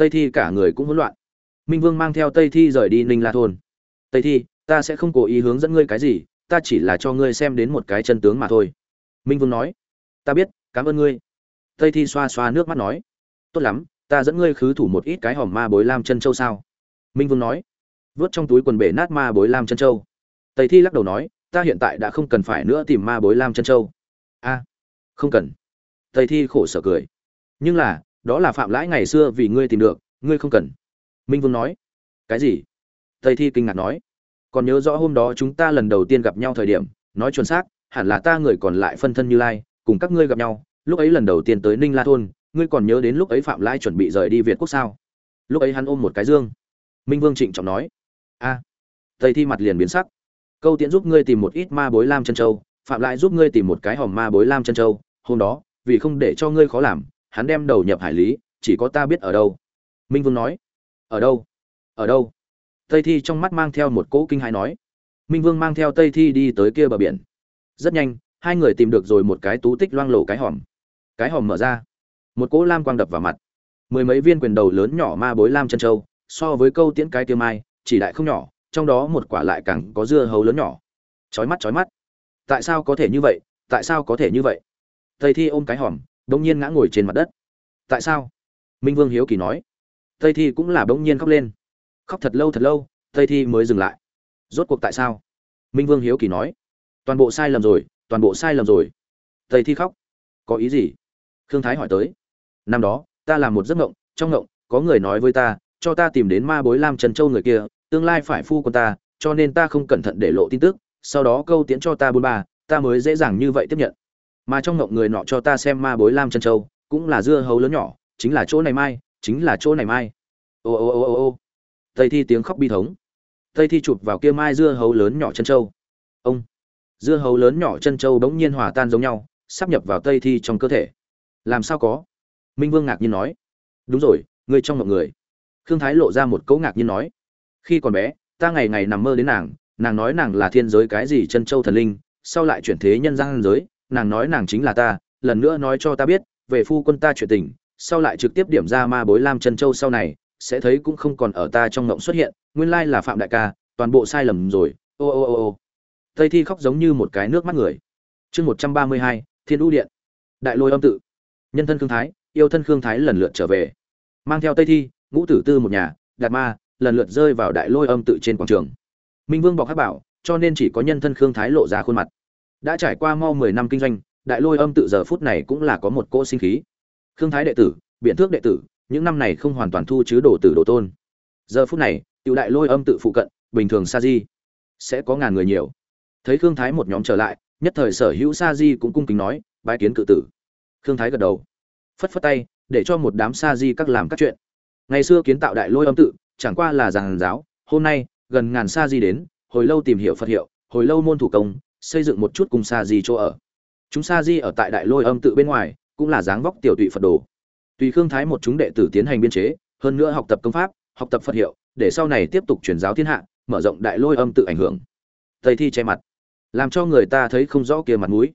tây thi cả người cũng hỗn loạn. Minh vương mang theo tây thi rời đi ninh la thôn. Tây thi, ta sẽ không cố ý hướng dẫn ngươi cái gì, ta chỉ là cho ngươi xem đến một cái chân tướng mà thôi. Minh vương nói. Ta biết, cảm ơn ngươi. Tây thi xoa xoa nước mắt nói. Tốt lắm, ta dẫn ngươi khứ thủ một ít cái hòm ma bối lam chân châu sao? Minh vương nói. Vớt trong túi quần bể nát ma bối lam chân châu. Tây thi lắc đầu nói. Ta hiện tại đã không cần phải nữa tìm ma bối lam chân châu. A, không cần. Tây thi khổ sở cười. Nhưng là đó là phạm lãi ngày xưa vì ngươi tìm được, ngươi không cần. Minh vương nói. Cái gì? Tây thi kinh ngạc nói. Còn nhớ rõ hôm đó chúng ta lần đầu tiên gặp nhau thời điểm, nói chuẩn xác, hẳn là ta người còn lại phân thân như lai, cùng các ngươi gặp nhau, lúc ấy lần đầu tiên tới ninh la thôn, ngươi còn nhớ đến lúc ấy phạm lai chuẩn bị rời đi việt quốc sao? Lúc ấy hắn ôm một cái dương. Minh vương trịnh trọng nói. A. Tây thi mặt liền biến sắc. Câu tiễn giúp ngươi tìm một ít ma bối lam chân châu, phạm lại giúp ngươi tìm một cái hòm ma bối lam chân châu, hôm đó, vì không để cho ngươi khó làm hắn đem đầu nhập hải lý, chỉ có ta biết ở đâu. Minh vương nói, ở đâu? Ở đâu? Tây thi trong mắt mang theo một cỗ kinh hãi nói. Minh vương mang theo tây thi đi tới kia bờ biển. Rất nhanh, hai người tìm được rồi một cái tú tích loang lổ cái hòm. Cái hòm mở ra. Một cỗ lam quang đập vào mặt. Mười mấy viên quyền đầu lớn nhỏ ma bối lam chân châu, so với câu tiễn cái tiêu mai, chỉ đại không nhỏ, trong đó một quả lại càng có dưa hấu lớn nhỏ. Chói mắt chói mắt. Tại sao có thể như vậy? Tại sao có thể như vậy? Tây thi ôm cái hòm bỗng nhiên ngã ngồi trên mặt đất. Tại sao? Minh vương hiếu kỳ nói. Tây thi cũng là bỗng nhiên khóc lên. Khóc thật lâu thật lâu, tây thi mới dừng lại. Rốt cuộc tại sao? Minh vương hiếu kỳ nói. Toàn bộ sai lầm rồi, toàn bộ sai lầm rồi. Tây thi khóc. Có ý gì? Khương thái hỏi tới. Năm đó, ta làm một giấc ngộng trong ngộng có người nói với ta, cho ta tìm đến ma bối lam trần châu người kia, tương lai phải phu con ta, cho nên ta không cẩn thận để lộ tin tức, sau đó câu tiễn cho ta bốn ba, ta mới dễ dàng như vậy tiếp nhận mà trong ngộng người nọ cho ta xem ma bối lam chân châu, cũng là dưa hấu lớn nhỏ, chính là chỗ này mai, chính là chỗ này mai. Ô ô ô ô ô. Tây thi tiếng khóc bi thống. Tây thi chụp vào kia mai dưa hấu lớn nhỏ chân châu. Ông. Dưa hấu lớn nhỏ chân châu bỗng nhiên hòa tan giống nhau, sắp nhập vào tây thi trong cơ thể. Làm sao có? Minh vương ngạc nhiên nói. Đúng rồi ngươi trong ngộng người. Khương thái lộ ra một cấu ngạc nhiên nói. Khi còn bé, ta ngày ngày nằm mơ đến nàng nàng nói nàng là thiên giới cái gì chân châu thần linh, sau lại chuyển thế nhân gian giới nàng nói nàng chính là ta, lần nữa nói cho ta biết, về phu quân ta chuyện tình, sau lại trực tiếp điểm ra ma bối lam chân châu sau này, sẽ thấy cũng không còn ở ta trong ngộng xuất hiện, nguyên lai là phạm đại ca, toàn bộ sai lầm rồi, ô ô ô ô. Tây thi khóc giống như một cái nước mắt người. Chương một trăm ba mươi hai, thiên đũ điện. Đại lôi âm tự. Nhân thân khương thái, yêu thân khương thái lần lượt trở về. Mang theo tây thi, ngũ tử tư một nhà, đạt ma, lần lượt rơi vào đại lôi âm tự trên quảng trường. Minh vương bọc hắc bảo, cho nên chỉ có nhân thân khương thái lộ ra khuôn mặt đã trải qua mau mười năm kinh doanh, đại lôi âm tự giờ phút này cũng là có một cỗ sinh khí. Khương thái đệ tử biện thước đệ tử, những năm này không hoàn toàn thu chứ đồ tử đồ tôn. Giờ phút này, tiểu đại lôi âm tự phụ cận, bình thường sa di sẽ có ngàn người nhiều. Thấy khương thái một nhóm trở lại, nhất thời sở hữu sa di cũng cung kính nói, bái kiến cự tử. Khương thái gật đầu, phất phất tay, để cho một đám sa di các làm các chuyện. Ngày xưa kiến tạo đại lôi âm tự, chẳng qua là giàn giáo, hôm nay, gần ngàn sa di đến, hồi lâu tìm hiểu phật hiệu, hồi lâu môn thủ công xây dựng một chút cùng sa di chỗ ở. Chúng sa di ở tại đại lôi âm tự bên ngoài, cũng là dáng vóc tiểu tụy phật đồ. Tùy khương thái một chúng đệ tử tiến hành biên chế, hơn nữa học tập công pháp, học tập phật hiệu, để sau này tiếp tục truyền giáo thiên hạ, mở rộng đại lôi âm tự ảnh hưởng. Tây thi che mặt. Làm cho người ta thấy không rõ kia mặt mũi.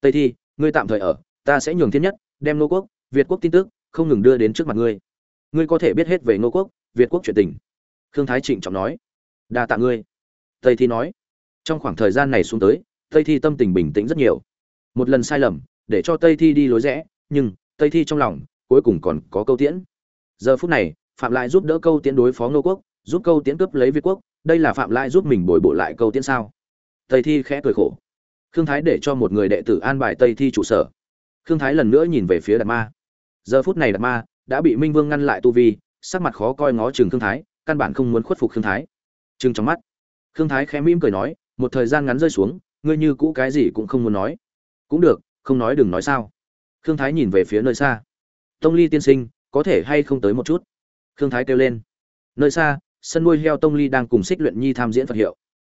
Tây thi, ngươi tạm thời ở, ta sẽ nhường thiên nhất, đem nô quốc, việt quốc tin tức, không ngừng đưa đến trước mặt ngươi. Ngươi có thể biết hết về nô quốc, việt quốc chuyện tình. Khương thái trịnh trọng nói. Đa tạ ngươi. Tây thi nói trong khoảng thời gian này xuống tới, tây thi tâm tình bình tĩnh rất nhiều. Một lần sai lầm, để cho tây thi đi lối rẽ, nhưng tây thi trong lòng cuối cùng còn có câu tiễn. Giờ phút này, phạm lại giúp đỡ câu tiễn đối phó ngô quốc, giúp câu tiễn cướp lấy việt quốc, đây là phạm lại giúp mình bồi bổ lại câu tiễn sao? Tây thi khẽ cười khổ. Khương thái để cho một người đệ tử an bài tây thi trụ sở. Khương thái lần nữa nhìn về phía đạt ma. Giờ phút này đạt ma đã bị minh vương ngăn lại tu vi, sắc mặt khó coi ngó chừng khương thái, căn bản không muốn khuất phục khương thái. Chừng trong mắt, khương thái khẽ mỉm cười nói một thời gian ngắn rơi xuống, ngươi như cũ cái gì cũng không muốn nói. Cũng được, không nói đừng nói sao. Khương thái nhìn về phía nơi xa. Tông ly tiên sinh, có thể hay không tới một chút? Khương thái kêu lên. Nơi xa, sân nuôi heo tông ly đang cùng xích luyện nhi tham diễn phật hiệu.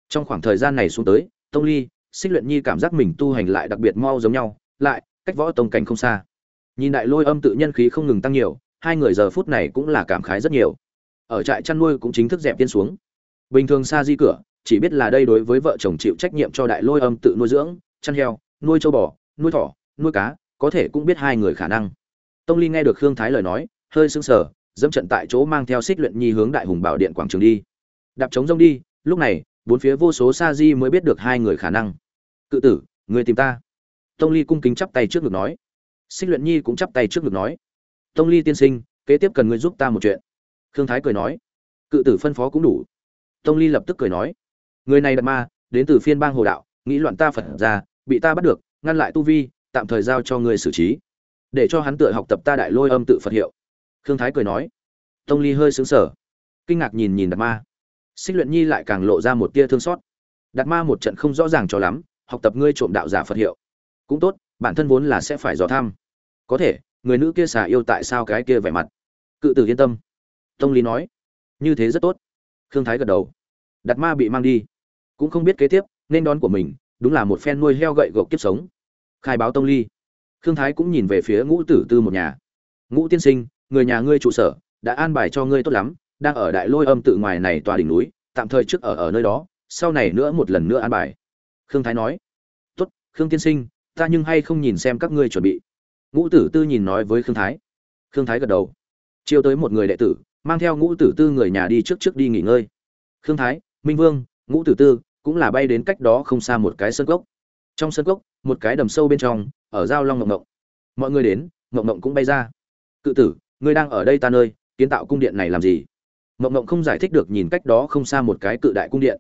Trong khoảng thời gian này xuống tới, tông ly, xích luyện nhi cảm giác mình tu hành lại đặc biệt mau giống nhau, lại, cách võ tông cảnh không xa. Nhìn đại lôi âm tự nhân khí không ngừng tăng nhiều, hai người giờ phút này cũng là cảm khái rất nhiều. Ở trại chăn nuôi cũng chính thức dẹp tiên xuống. Bình thường xa di cửa chỉ biết là đây đối với vợ chồng chịu trách nhiệm cho đại lôi âm tự nuôi dưỡng, chăn heo, nuôi châu bò, nuôi thỏ, nuôi cá, có thể cũng biết hai người khả năng. Tông ly nghe được khương thái lời nói, hơi sững sờ, dẫm trận tại chỗ mang theo xích luyện nhi hướng đại hùng bảo điện quảng trường đi. Đạp trống rông đi, lúc này, bốn phía vô số sa di mới biết được hai người khả năng. Cự tử, người tìm ta. Tông ly cung kính chắp tay trước ngực nói. Xích luyện nhi cũng chắp tay trước ngực nói. Tông ly tiên sinh, kế tiếp cần ngươi giúp ta một chuyện. Khương thái cười nói. Cự tử phân phó cũng đủ. Tông ly lập tức cười nói người này đặt ma, đến từ phiên bang hồ đạo, nghĩ loạn ta phật ra, bị ta bắt được, ngăn lại tu vi, tạm thời giao cho ngươi xử trí. Để cho hắn tự học tập ta đại lôi âm tự phật hiệu. Khương thái cười nói. Tông ly hơi xứng sở kinh ngạc nhìn nhìn đạt ma. Xích luyện nhi lại càng lộ ra một tia thương xót. Đạt ma một trận không rõ ràng cho lắm, học tập ngươi trộm đạo giả phật hiệu. Cũng tốt, bản thân vốn là sẽ phải dò thăm có thể, người nữ kia xả yêu tại sao cái kia vẻ mặt? Cự tử yên tâm. Tông ly nói. Như thế rất tốt. Khương thái gật đầu đặt ma bị mang đi. Cũng không biết kế tiếp, nên đón của mình, đúng là một phen nuôi heo gậy gộc kiếp sống. Khai báo tông ly. Khương thái cũng nhìn về phía ngũ tử tư một nhà. Ngũ tiên sinh, người nhà ngươi trụ sở, đã an bài cho ngươi tốt lắm, đang ở đại lôi âm tự ngoài này tòa đỉnh núi, tạm thời trước ở ở nơi đó, sau này nữa một lần nữa an bài. Khương thái nói. Tốt, khương tiên sinh, ta nhưng hay không nhìn xem các ngươi chuẩn bị. Ngũ tử tư nhìn nói với khương thái. Khương thái gật đầu. Chiêu tới một người đệ tử, mang theo ngũ tử tư người nhà đi trước trước đi nghỉ ngơi. Khương thái minh vương, ngũ tử tư cũng là bay đến cách đó không xa một cái sân cốc. Trong sân cốc, một cái đầm sâu bên trong, ở giao long ngộng ngộng. Mọi người đến, ngộng ngộng cũng bay ra. Cự tử, ngươi đang ở đây ta nơi, kiến tạo cung điện này làm gì? Ngộng ngộng không giải thích được nhìn cách đó không xa một cái cự đại cung điện.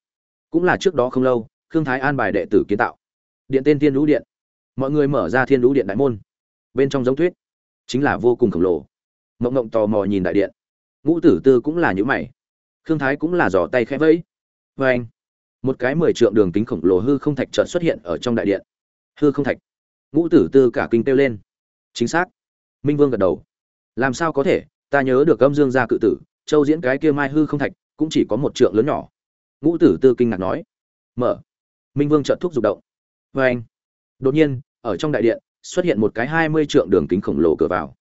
Cũng là trước đó không lâu, khương thái an bài đệ tử kiến tạo. Điện tên thiên lũ điện. Mọi người mở ra thiên lũ điện đại môn. Bên trong giống thuyết, chính là vô cùng khổng lồ. Ngộng ngộng tò mò nhìn đại điện. Ngũ tử tư cũng là những mày. Khương thái cũng là giỏ tay khẽ vẫy vê anh, một cái mười trượng đường kính khổng lồ hư không thạch chợt xuất hiện ở trong đại điện. Hư không thạch. Ngũ tử tư cả kinh kêu lên. Chính xác. Minh vương gật đầu. Làm sao có thể? Ta nhớ được âm dương gia cự tử, châu diễn cái kia mai hư không thạch, cũng chỉ có một trượng lớn nhỏ. Ngũ tử tư kinh ngạc nói. Mở. Minh vương trợn thuốc dục động. Vê anh, đột nhiên, ở trong đại điện, xuất hiện một cái hai mươi trượng đường kính khổng lồ cửa vào.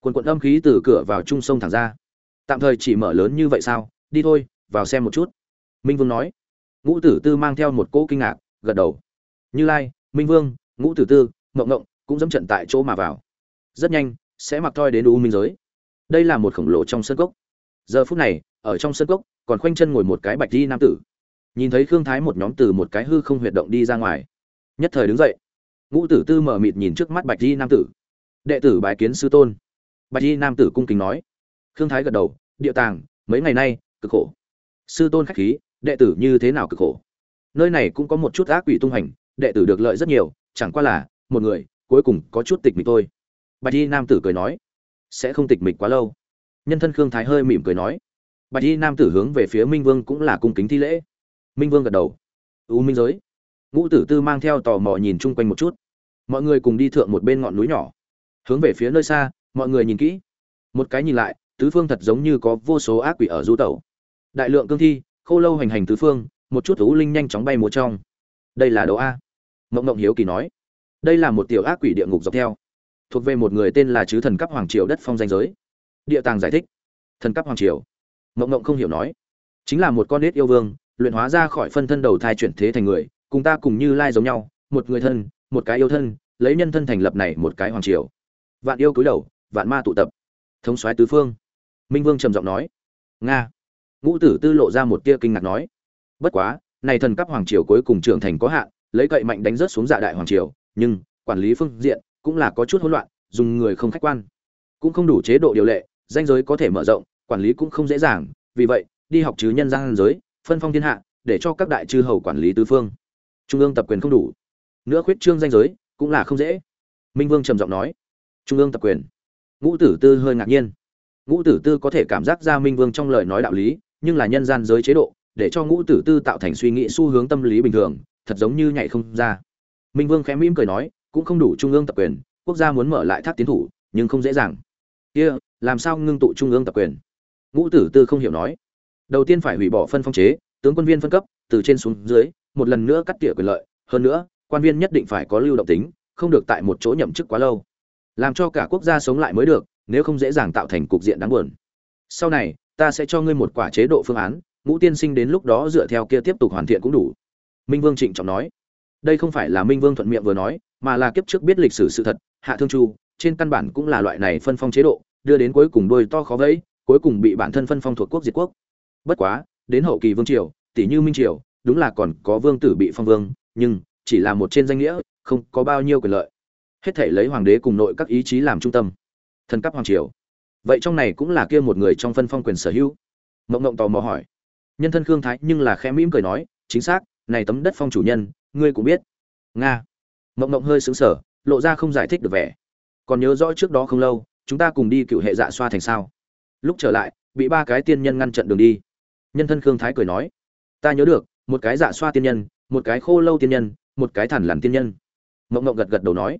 Quần quận âm khí từ cửa vào trung sông thẳng ra. Tạm thời chỉ mở lớn như vậy sao? Đi thôi, vào xem một chút minh vương nói. Ngũ tử tư mang theo một cỗ kinh ngạc, gật đầu. Như lai, minh vương, ngũ tử tư mộng ngộng cũng dẫm trận tại chỗ mà vào. Rất nhanh, sẽ mặc thoi đến u minh giới. Đây là một khổng lồ trong sân cốc. Giờ phút này, ở trong sân cốc, còn khoanh chân ngồi một cái bạch di nam tử. Nhìn thấy khương thái một nhóm từ một cái hư không huyệt động đi ra ngoài. Nhất thời đứng dậy. Ngũ tử tư mở mịt nhìn trước mắt bạch di nam tử. Đệ tử bái kiến sư tôn. Bạch di nam tử cung kính nói. Khương thái gật đầu. Địa tàng, mấy ngày nay, cực khổ. Sư tôn khách khí đệ tử như thế nào cực khổ. Nơi này cũng có một chút ác quỷ tung hành, đệ tử được lợi rất nhiều, chẳng qua là, một người, cuối cùng có chút tịch mịch thôi. Bạch y nam tử cười nói, sẽ không tịch mịch quá lâu. Nhân thân khương thái hơi mỉm cười nói, bạch y nam tử hướng về phía minh vương cũng là cung kính thi lễ. Minh vương gật đầu, u minh giới. Ngũ tử tư mang theo tò mò nhìn chung quanh một chút. Mọi người cùng đi thượng một bên ngọn núi nhỏ. Hướng về phía nơi xa, mọi người nhìn kỹ. Một cái nhìn lại, tứ phương thật giống như có vô số ác quỷ ở du tẩu. Đại lượng cương thi khô lâu hành hành tứ phương, một chút thú linh nhanh chóng bay múa trong. Đây là đấu a. Mộng mộng hiếu kỳ nói. Đây là một tiểu ác quỷ địa ngục dọc theo. Thuộc về một người tên là chứ thần cấp hoàng triều đất phong danh giới. Địa tàng giải thích. Thần cấp hoàng triều. Mộng mộng không hiểu nói. Chính là một con nết yêu vương, luyện hóa ra khỏi phân thân đầu thai chuyển thế thành người, cùng ta cùng như lai giống nhau, một người thân, một cái yêu thân, lấy nhân thân thành lập này một cái hoàng triều. Vạn yêu cúi đầu, vạn ma tụ tập. Thống soái tứ phương. Minh vương trầm giọng nói. Nga ngũ tử tư lộ ra một tia kinh ngạc nói, bất quá, này thần cấp hoàng triều cuối cùng trưởng thành có hạn, lấy cậy mạnh đánh rớt xuống dạ đại hoàng triều, nhưng quản lý phương diện cũng là có chút hỗn loạn, dùng người không khách quan, cũng không đủ chế độ điều lệ, danh giới có thể mở rộng, quản lý cũng không dễ dàng, vì vậy, đi học chứ nhân gian giới, phân phong thiên hạ, để cho các đại chư hầu quản lý tứ phương. Trung ương tập quyền không đủ, nữa khuyết trương danh giới cũng là không dễ. Minh vương trầm giọng nói, trung ương tập quyền. Ngũ tử tư hơi ngạc nhiên. Ngũ tử tư có thể cảm giác ra minh vương trong lời nói đạo lý nhưng là nhân gian giới chế độ để cho ngũ tử tư tạo thành suy nghĩ xu hướng tâm lý bình thường thật giống như nhảy không ra. Minh vương khẽ mỉm cười nói cũng không đủ trung ương tập quyền quốc gia muốn mở lại thác tiến thủ nhưng không dễ dàng. Kia、yeah, làm sao ngưng tụ trung ương tập quyền? Ngũ tử tư không hiểu nói. Đầu tiên phải hủy bỏ phân phong chế tướng quân viên phân cấp từ trên xuống dưới một lần nữa cắt tỉa quyền lợi. Hơn nữa quan viên nhất định phải có lưu động tính không được tại một chỗ nhậm chức quá lâu. Làm cho cả quốc gia sống lại mới được nếu không dễ dàng tạo thành cục diện đáng buồn. Sau này ta sẽ cho ngươi một quả chế độ phương án, ngũ tiên sinh đến lúc đó dựa theo kia tiếp tục hoàn thiện cũng đủ. Minh vương trịnh trọng nói. Đây không phải là minh vương thuận miệng vừa nói, mà là kiếp trước biết lịch sử sự thật, hạ thương chu, trên căn bản cũng là loại này phân phong chế độ, đưa đến cuối cùng đôi to khó vẫy, cuối cùng bị bản thân phân phong thuộc quốc diệt quốc. Bất quá, đến hậu kỳ vương triều, tỷ như minh triều, đúng là còn có vương tử bị phong vương, nhưng chỉ là một trên danh nghĩa, không có bao nhiêu quyền lợi. Hết thể lấy hoàng đế cùng nội các ý chí làm trung tâm. Thần cấp hoàng triều vậy trong này cũng là kia một người trong phân phong quyền sở hữu. Mộng mộng tò mò hỏi. Nhân thân khương thái nhưng là khẽ mỉm cười nói, chính xác, này tấm đất phong chủ nhân, ngươi cũng biết. Nga. Mộng mộng hơi xứng sở lộ ra không giải thích được vẻ. Còn nhớ rõ trước đó không lâu, chúng ta cùng đi cựu hệ dạ xoa thành sao? Lúc trở lại, bị ba cái tiên nhân ngăn chặn đường đi. Nhân thân khương thái cười nói. Ta nhớ được, một cái dạ xoa tiên nhân, một cái khô lâu tiên nhân, một cái thản lằn tiên nhân. Mộng mộng gật gật đầu nói.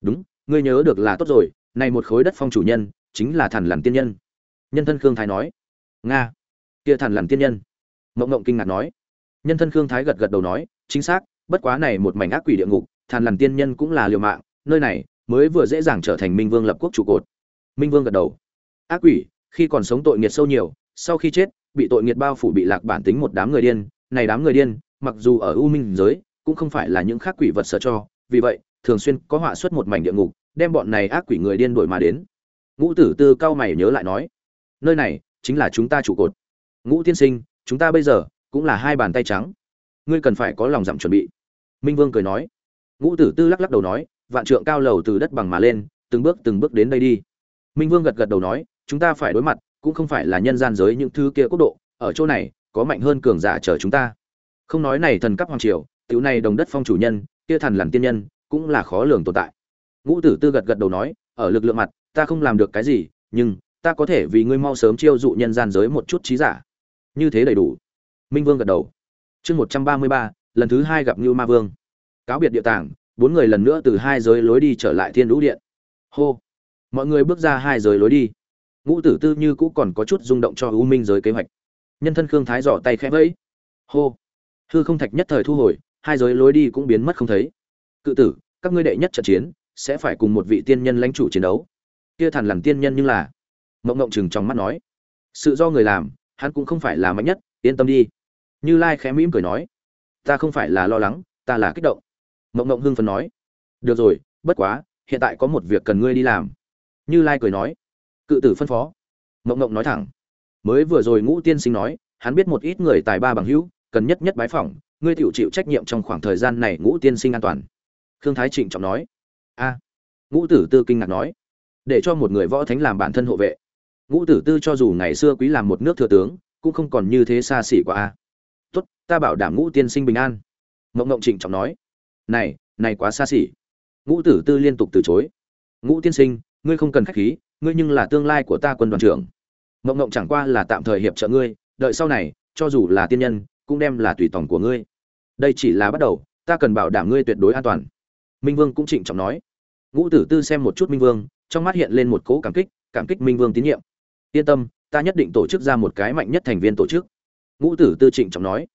Đúng, ngươi nhớ được là tốt rồi, này một khối đất phong chủ nhân chính là thản lằn tiên nhân. Nhân thân khương thái nói, nga, kia thản lằn tiên nhân. Mộng mộng kinh ngạc nói, nhân thân khương thái gật gật đầu nói, chính xác, bất quá này một mảnh ác quỷ địa ngục, thản lằn tiên nhân cũng là liều mạng, nơi này mới vừa dễ dàng trở thành minh vương lập quốc trụ cột. Minh vương gật đầu, ác quỷ, khi còn sống tội nghiệt sâu nhiều, sau khi chết, bị tội nghiệt bao phủ bị lạc bản tính một đám người điên, này đám người điên, mặc dù ở u minh giới, cũng không phải là những khác quỷ vật sở cho, vì vậy, thường xuyên có họa xuất một mảnh địa ngục, đem bọn này ác quỷ người điên đổi mà đến ngũ tử tư cao mày nhớ lại nói, nơi này chính là chúng ta trụ cột. Ngũ tiên sinh, chúng ta bây giờ cũng là hai bàn tay trắng. Ngươi cần phải có lòng dặm chuẩn bị. Minh vương cười nói. Ngũ tử tư lắc lắc đầu nói, vạn trượng cao lầu từ đất bằng mà lên, từng bước từng bước đến đây đi. Minh vương gật gật đầu nói, chúng ta phải đối mặt, cũng không phải là nhân gian giới những thứ kia quốc độ, ở chỗ này có mạnh hơn cường giả chờ chúng ta. Không nói này thần cấp hoàng triều, tiểu này đồng đất phong chủ nhân, kia thần làm tiên nhân cũng là khó lường tồn tại. Ngũ tử tư gật gật đầu nói, ở lực lượng mặt ta không làm được cái gì, nhưng ta có thể vì ngươi mau sớm chiêu dụ nhân gian giới một chút trí giả. Như thế đầy đủ. Minh vương gật đầu. Chương một trăm ba mươi ba, lần thứ hai gặp ngưu ma vương. Cáo biệt địa tàng, bốn người lần nữa từ hai giới lối đi trở lại thiên lũ điện. Hô. Mọi người bước ra hai giới lối đi. Ngũ tử tư như cũ còn có chút rung động cho u minh giới kế hoạch. Nhân thân khương thái giỏ tay khẽ vẫy. Hô. Hư không thạch nhất thời thu hồi, hai giới lối đi cũng biến mất không thấy. Cự tử, các ngươi đệ nhất trận chiến, sẽ phải cùng một vị tiên nhân lãnh chủ chiến đấu kia thằn lằn tiên nhân nhưng là. Mộng mộng chừng trong mắt nói. Sự do người làm, hắn cũng không phải là mạnh nhất, yên tâm đi. Như lai khẽ mỉm cười nói. Ta không phải là lo lắng, ta là kích động. Mộng mộng hưng phấn nói. Được rồi, bất quá, hiện tại có một việc cần ngươi đi làm. Như lai cười nói. Cự tử phân phó. Mộng mộng nói thẳng. Mới vừa rồi ngũ tiên sinh nói, hắn biết một ít người tài ba bằng hữu, cần nhất nhất bái phỏng, ngươi tự chịu trách nhiệm trong khoảng thời gian này ngũ tiên sinh an toàn. Khương thái trịnh trọng nói. A. Ngũ tử tư kinh ngạc nói để cho một người võ thánh làm bản thân hộ vệ. Ngũ tử tư cho dù ngày xưa quý làm một nước thừa tướng, cũng không còn như thế xa xỉ quá a. Tốt, ta bảo đảm ngũ tiên sinh bình an. Mộng mộng trịnh trọng nói. Này này quá xa xỉ. Ngũ tử tư liên tục từ chối. Ngũ tiên sinh, ngươi không cần khách khí, ngươi nhưng là tương lai của ta quân đoàn trưởng. Mộng mộng chẳng qua là tạm thời hiệp trợ ngươi, đợi sau này, cho dù là tiên nhân, cũng đem là tùy tòng của ngươi. Đây chỉ là bắt đầu, ta cần bảo đảm ngươi tuyệt đối an toàn. Minh vương cũng trịnh trọng nói. Ngũ tử tư xem một chút minh vương trong mắt hiện lên một cỗ cảm kích cảm kích minh vương tín nhiệm. Yên tâm, ta nhất định tổ chức ra một cái mạnh nhất thành viên tổ chức. Ngũ tử tư trịnh trọng nói.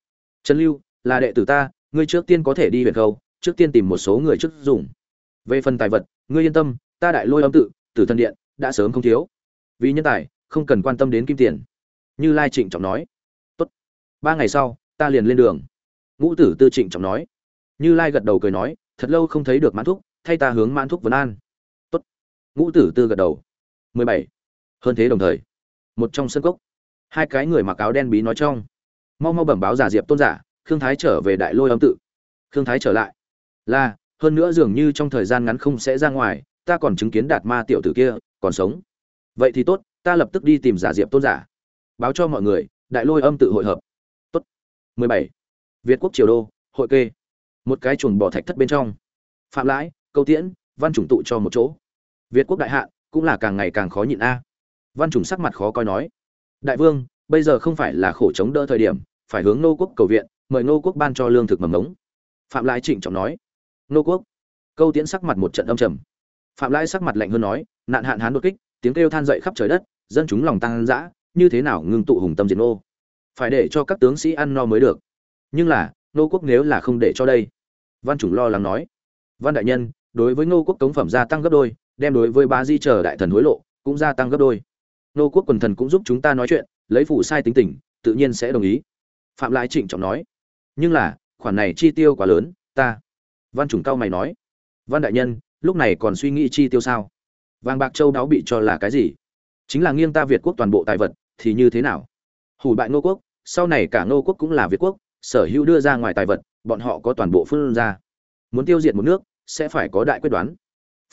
Trần lưu, là đệ tử ta, ngươi trước tiên có thể đi huyện khâu, trước tiên tìm một số người trước dùng. Về phần tài vật, ngươi yên tâm, ta đại lôi âm tự, tử thân điện, đã sớm không thiếu. Vì nhân tài, không cần quan tâm đến kim tiền. Như lai trịnh trọng nói. Tốt, ba ngày sau, ta liền lên đường. Ngũ tử tư trịnh trọng nói. Như lai gật đầu cười nói, thật lâu không thấy được mãn thúc, thay ta hướng mãn thúc vấn an ngũ tử tư gật đầu. Mười bảy. Hơn thế đồng thời, một trong sân cốc, hai cái người mặc áo đen bí nói trong. Mau mau bẩm báo giả diệp tôn giả, khương thái trở về đại lôi âm tự. Khương thái trở lại. Là, hơn nữa dường như trong thời gian ngắn không sẽ ra ngoài, ta còn chứng kiến đạt ma tiểu tử kia, còn sống. Vậy thì tốt, ta lập tức đi tìm giả diệp tôn giả. Báo cho mọi người, đại lôi âm tự hội hợp. Tốt. 17. việt quốc triều đô, hội kê. Một cái chuồng bỏ thạch thất bên trong. Phạm lãi, câu tiễn, văn chủng tụ cho một chỗ việt quốc đại hạ, cũng là càng ngày càng khó nhịn a. Văn chủng sắc mặt khó coi nói, đại vương, bây giờ không phải là khổ chống đỡ thời điểm, phải hướng nô quốc cầu viện, mời nô quốc ban cho lương thực mầm ngống. Phạm lãi trịnh trọng nói, nô quốc? Câu tiễn sắc mặt một trận âm trầm. Phạm lãi sắc mặt lạnh hơn nói, nạn hạn hán đột kích, tiếng kêu than dậy khắp trời đất, dân chúng lòng tăng dã, như thế nào ngưng tụ hùng tâm diệt nô? Phải để cho các tướng sĩ ăn no mới được. Nhưng là, nô quốc nếu là không để cho đây? Văn chủng lo lắng nói, văn đại nhân, đối với nô quốc cống phẩm gia tăng gấp đôi đem đối với bá di chờ đại thần hối lộ, cũng gia tăng gấp đôi. Nô quốc quần thần cũng giúp chúng ta nói chuyện, lấy phủ sai tính tình, tự nhiên sẽ đồng ý. Phạm lại trịnh trọng nói. Nhưng là, khoản này chi tiêu quá lớn, ta. Văn chủng cao mày nói. Văn đại nhân, lúc này còn suy nghĩ chi tiêu sao? Vàng bạc châu đáo bị cho là cái gì? Chính là nghiêng ta việt quốc toàn bộ tài vật, thì như thế nào? Hủ bại ngô quốc, sau này cả ngô quốc cũng là việt quốc, sở hữu đưa ra ngoài tài vật, bọn họ có toàn bộ phương ra. Muốn tiêu diệt một nước, sẽ phải có đại quyết đoán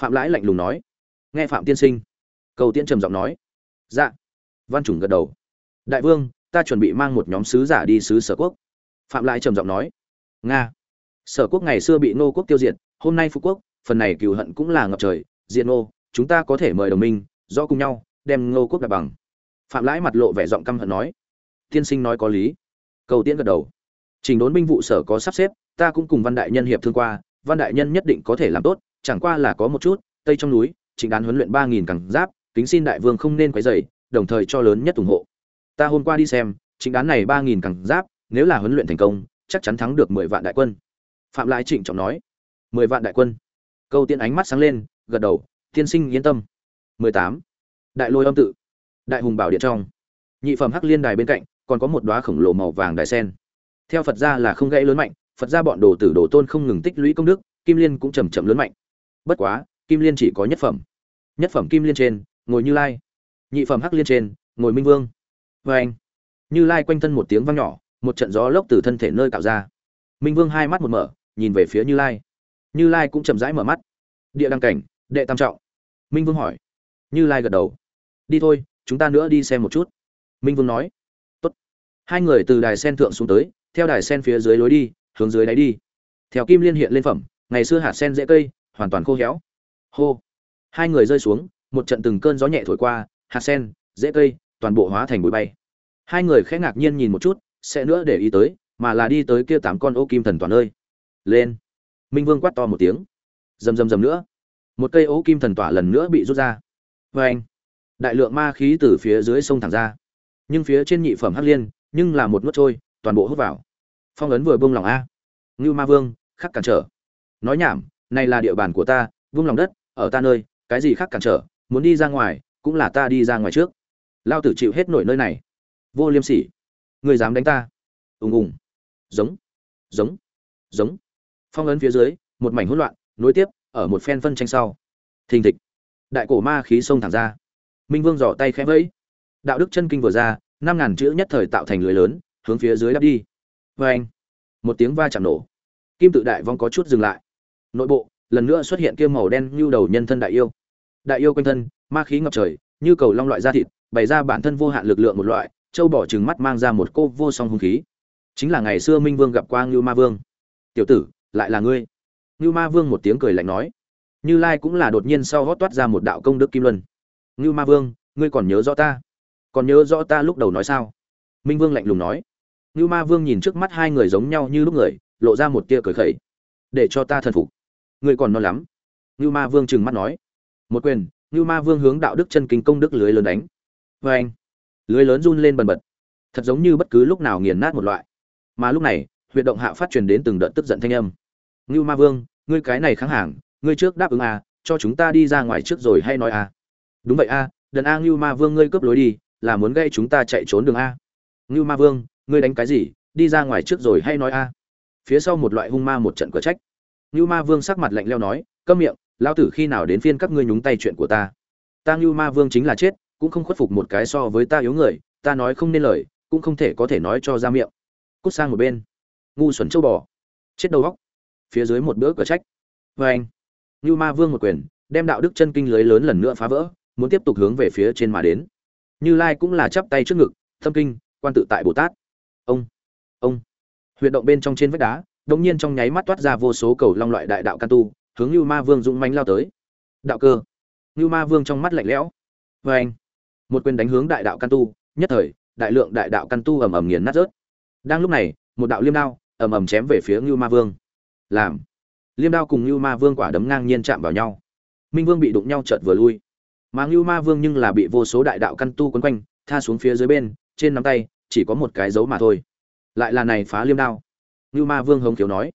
phạm lãi lạnh lùng nói. Nghe phạm tiên sinh. Cầu tiên trầm giọng nói. Dạ. Văn chủng gật đầu. Đại vương, ta chuẩn bị mang một nhóm sứ giả đi sứ sở quốc. Phạm lãi trầm giọng nói. Nga. Sở quốc ngày xưa bị nô quốc tiêu diệt, hôm nay phú quốc, phần này cừu hận cũng là ngập trời. Diện nô chúng ta có thể mời đồng minh do cùng nhau, đem ngô quốc đặt bằng. Phạm lãi mặt lộ vẻ giọng căm hận nói. Tiên sinh nói có lý. Cầu tiễn gật đầu. Trình đốn binh vụ sở có sắp xếp, ta cũng cùng văn đại nhân hiệp thương qua, văn đại nhân nhất định có thể làm tốt chẳng qua là có một chút, tây trong núi trịnh đán huấn luyện ba nghìn cẳng giáp, kính xin đại vương không nên quấy dày đồng thời cho lớn nhất ủng hộ. Ta hôm qua đi xem trịnh đán này ba nghìn cẳng giáp, nếu là huấn luyện thành công, chắc chắn thắng được mười vạn đại quân. Phạm lại trịnh trọng nói. Mười vạn đại quân. Câu tiên ánh mắt sáng lên, gật đầu, tiên sinh yên tâm. Mười tám. Đại lôi âm tự. Đại hùng bảo điện trong. Nhị phẩm hắc liên đài bên cạnh, còn có một đóa khổng lồ màu vàng đài sen. Theo phật gia là không gãy lớn mạnh, phật gia bọn đồ tử đồ tôn không ngừng tích lũy công đức, kim liên cũng chậm chậm lớn mạnh bất quá, kim liên chỉ có nhất phẩm. Nhất phẩm kim liên trên, ngồi như lai. Nhị phẩm hắc liên trên, ngồi minh vương. Vê anh, như lai quanh thân một tiếng vang nhỏ, một trận gió lốc từ thân thể nơi tạo ra. Minh vương hai mắt một mở, nhìn về phía như lai. Như lai cũng chậm rãi mở mắt. Địa đăng cảnh, đệ tam trọng. Minh vương hỏi. Như lai gật đầu. Đi thôi, chúng ta nữa đi xem một chút. Minh vương nói. Tốt. hai người từ đài sen thượng xuống tới, theo đài sen phía dưới lối đi, hướng dưới đáy đi. Theo kim liên hiện lên phẩm, ngày xưa hạt sen dễ cây hoàn toàn khô héo. Hô. Hai người rơi xuống, một trận từng cơn gió nhẹ thổi qua, hạt sen dễ cây, toàn bộ hóa thành bụi bay. Hai người khẽ ngạc nhiên nhìn một chút, sẽ nữa để ý tới, mà là đi tới kia tám con ô kim thần toàn ơi lên. Minh vương quát to một tiếng. Rầm rầm rầm nữa. Một cây ô kim thần tỏa lần nữa bị rút ra. Vê anh đại lượng ma khí từ phía dưới sông thẳng ra. Nhưng phía trên nhị phẩm hắc liên, nhưng là một nuốt trôi, toàn bộ hút vào. Phong ấn vừa buông lòng a. Ngưu ma vương, khắc cản trở. Nói nhảm này là địa bàn của ta, vung lòng đất, ở ta nơi, cái gì khác cản trở, muốn đi ra ngoài, cũng là ta đi ra ngoài trước. Lao tử chịu hết nổi nơi này. Vô liêm sỉ. Người dám đánh ta. Ùng ùng. Giống. Giống. Giống. Phong ấn phía dưới, một mảnh hỗn loạn, nối tiếp, ở một phen phân tranh sau. Thình thịch. Đại cổ ma khí sông thẳng ra. Minh vương giỏ tay khẽ vẫy. Đạo đức chân kinh vừa ra, năm ngàn chữ nhất thời tạo thành lưới lớn, hướng phía dưới đắp đi. Vê anh một tiếng va chạm nổ. Kim tự đại vong có chút dừng lại nội bộ, lần nữa xuất hiện kia màu đen như đầu nhân thân đại yêu. Đại yêu quanh thân, ma khí ngập trời, như cầu long loại da thịt, bày ra bản thân vô hạn lực lượng một loại, châu bỏ trừng mắt mang ra một cô vô song hung khí. Chính là ngày xưa minh vương gặp qua ngưu ma vương. Tiểu tử, lại là ngươi? Ngưu ma vương một tiếng cười lạnh nói. Như lai cũng là đột nhiên sau hót toát ra một đạo công đức kim luân. Ngưu ma vương, ngươi còn nhớ rõ ta? Còn nhớ rõ ta lúc đầu nói sao? Minh vương lạnh lùng nói. Ngưu ma vương nhìn trước mắt hai người giống nhau như lúc người, lộ ra một tia cười khẩy. Để cho ta thần phục ngươi còn non lắm. Ngưu ma vương trừng mắt nói. Một quyền ngưu ma vương hướng đạo đức chân kinh công đức lưới lớn đánh. Vê anh lưới lớn run lên bần bật. Thật giống như bất cứ lúc nào nghiền nát một loại. Mà lúc này huyệt động hạ phát truyền đến từng đợt tức giận thanh âm. Ngưu ma vương ngươi cái này kháng hàng ngươi trước đáp ứng à, cho chúng ta đi ra ngoài trước rồi hay nói à. đúng vậy a à, đần a ngưu ma vương ngươi cướp lối đi là muốn gây chúng ta chạy trốn đường a. Ngưu ma vương ngươi đánh cái gì đi ra ngoài trước rồi hay nói a phía sau một loại hung ma một trận cửa trách. Nưu ma vương sắc mặt lạnh lẽo nói, câm miệng, lão tử khi nào đến phiên các ngươi nhúng tay chuyện của ta? Ta Nưu ma vương chính là chết, cũng không khuất phục một cái so với ta yếu người, ta nói không nên lời, cũng không thể có thể nói cho ra miệng. Cút sang một bên. Ngu xuẩn châu bò. Chết đầu góc phía dưới một bữa cửa trách. Vê anh, ngưu ma vương một quyền, đem đạo đức chân kinh lưới lớn lần nữa phá vỡ, muốn tiếp tục hướng về phía trên mà đến. Như lai cũng là chắp tay trước ngực thâm kinh, quan tự tại bồ tát. Ông ông. Huyệt động bên trong trên vách đá đột nhiên trong nháy mắt toát ra vô số cầu long loại đại đạo can tu, hướng Nưu ma vương dũng mãnh lao tới. Đạo cơ. Nưu ma vương trong mắt lạnh lẽo. Vê anh một quyền đánh hướng đại đạo can tu, nhất thời, đại lượng đại đạo căn tu ầm ầm nghiền nát rớt. Đang lúc này, một đạo liêm đao ầm ầm chém về phía Nưu ma vương. Làm. Liêm đao cùng Nưu ma vương quả đấm ngang nhiên chạm vào nhau. Minh vương bị đụng nhau chợt vừa lui. Mà Nưu ma vương nhưng là bị vô số đại đạo căn tu quấn quanh, tha xuống phía dưới bên, trên nắm tay, chỉ có một cái dấu mà thôi. Lại là này phá liêm đao như ma vương hống khiếu nói.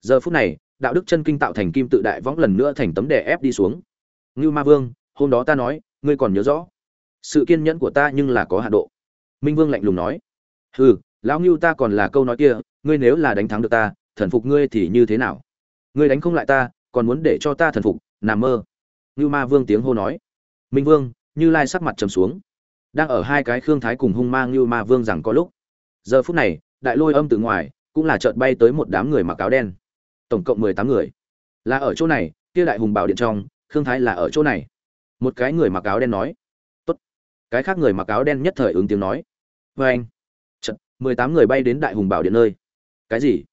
Giờ phút này, đạo đức chân kinh tạo thành kim tự đại võng lần nữa thành tấm đè ép đi xuống. Như ma vương, hôm đó ta nói, ngươi còn nhớ rõ. Sự kiên nhẫn của ta nhưng là có hạn độ. Minh vương lạnh lùng nói. Hừ, lão ngưu ta còn là câu nói kia, ngươi nếu là đánh thắng được ta, thần phục ngươi thì như thế nào? Ngươi đánh không lại ta, còn muốn để cho ta thần phục, nằm mơ. Ngưu ma vương tiếng hô nói. Minh vương, như lai sắc mặt trầm xuống. Đang ở hai cái khương thái cùng hung mang như ma vương rằng có lúc. Giờ phút này, đại lôi âm từ ngoài cũng là chợt bay tới một đám người mặc áo đen. Tổng cộng mười tám người. Là ở chỗ này, kia đại hùng bảo điện trong, khương thái là ở chỗ này. Một cái người mặc áo đen nói. Tốt. Cái khác người mặc áo đen nhất thời ứng tiếng nói. Vê anh. Chật mười tám người bay đến đại hùng bảo điện nơi. Cái gì?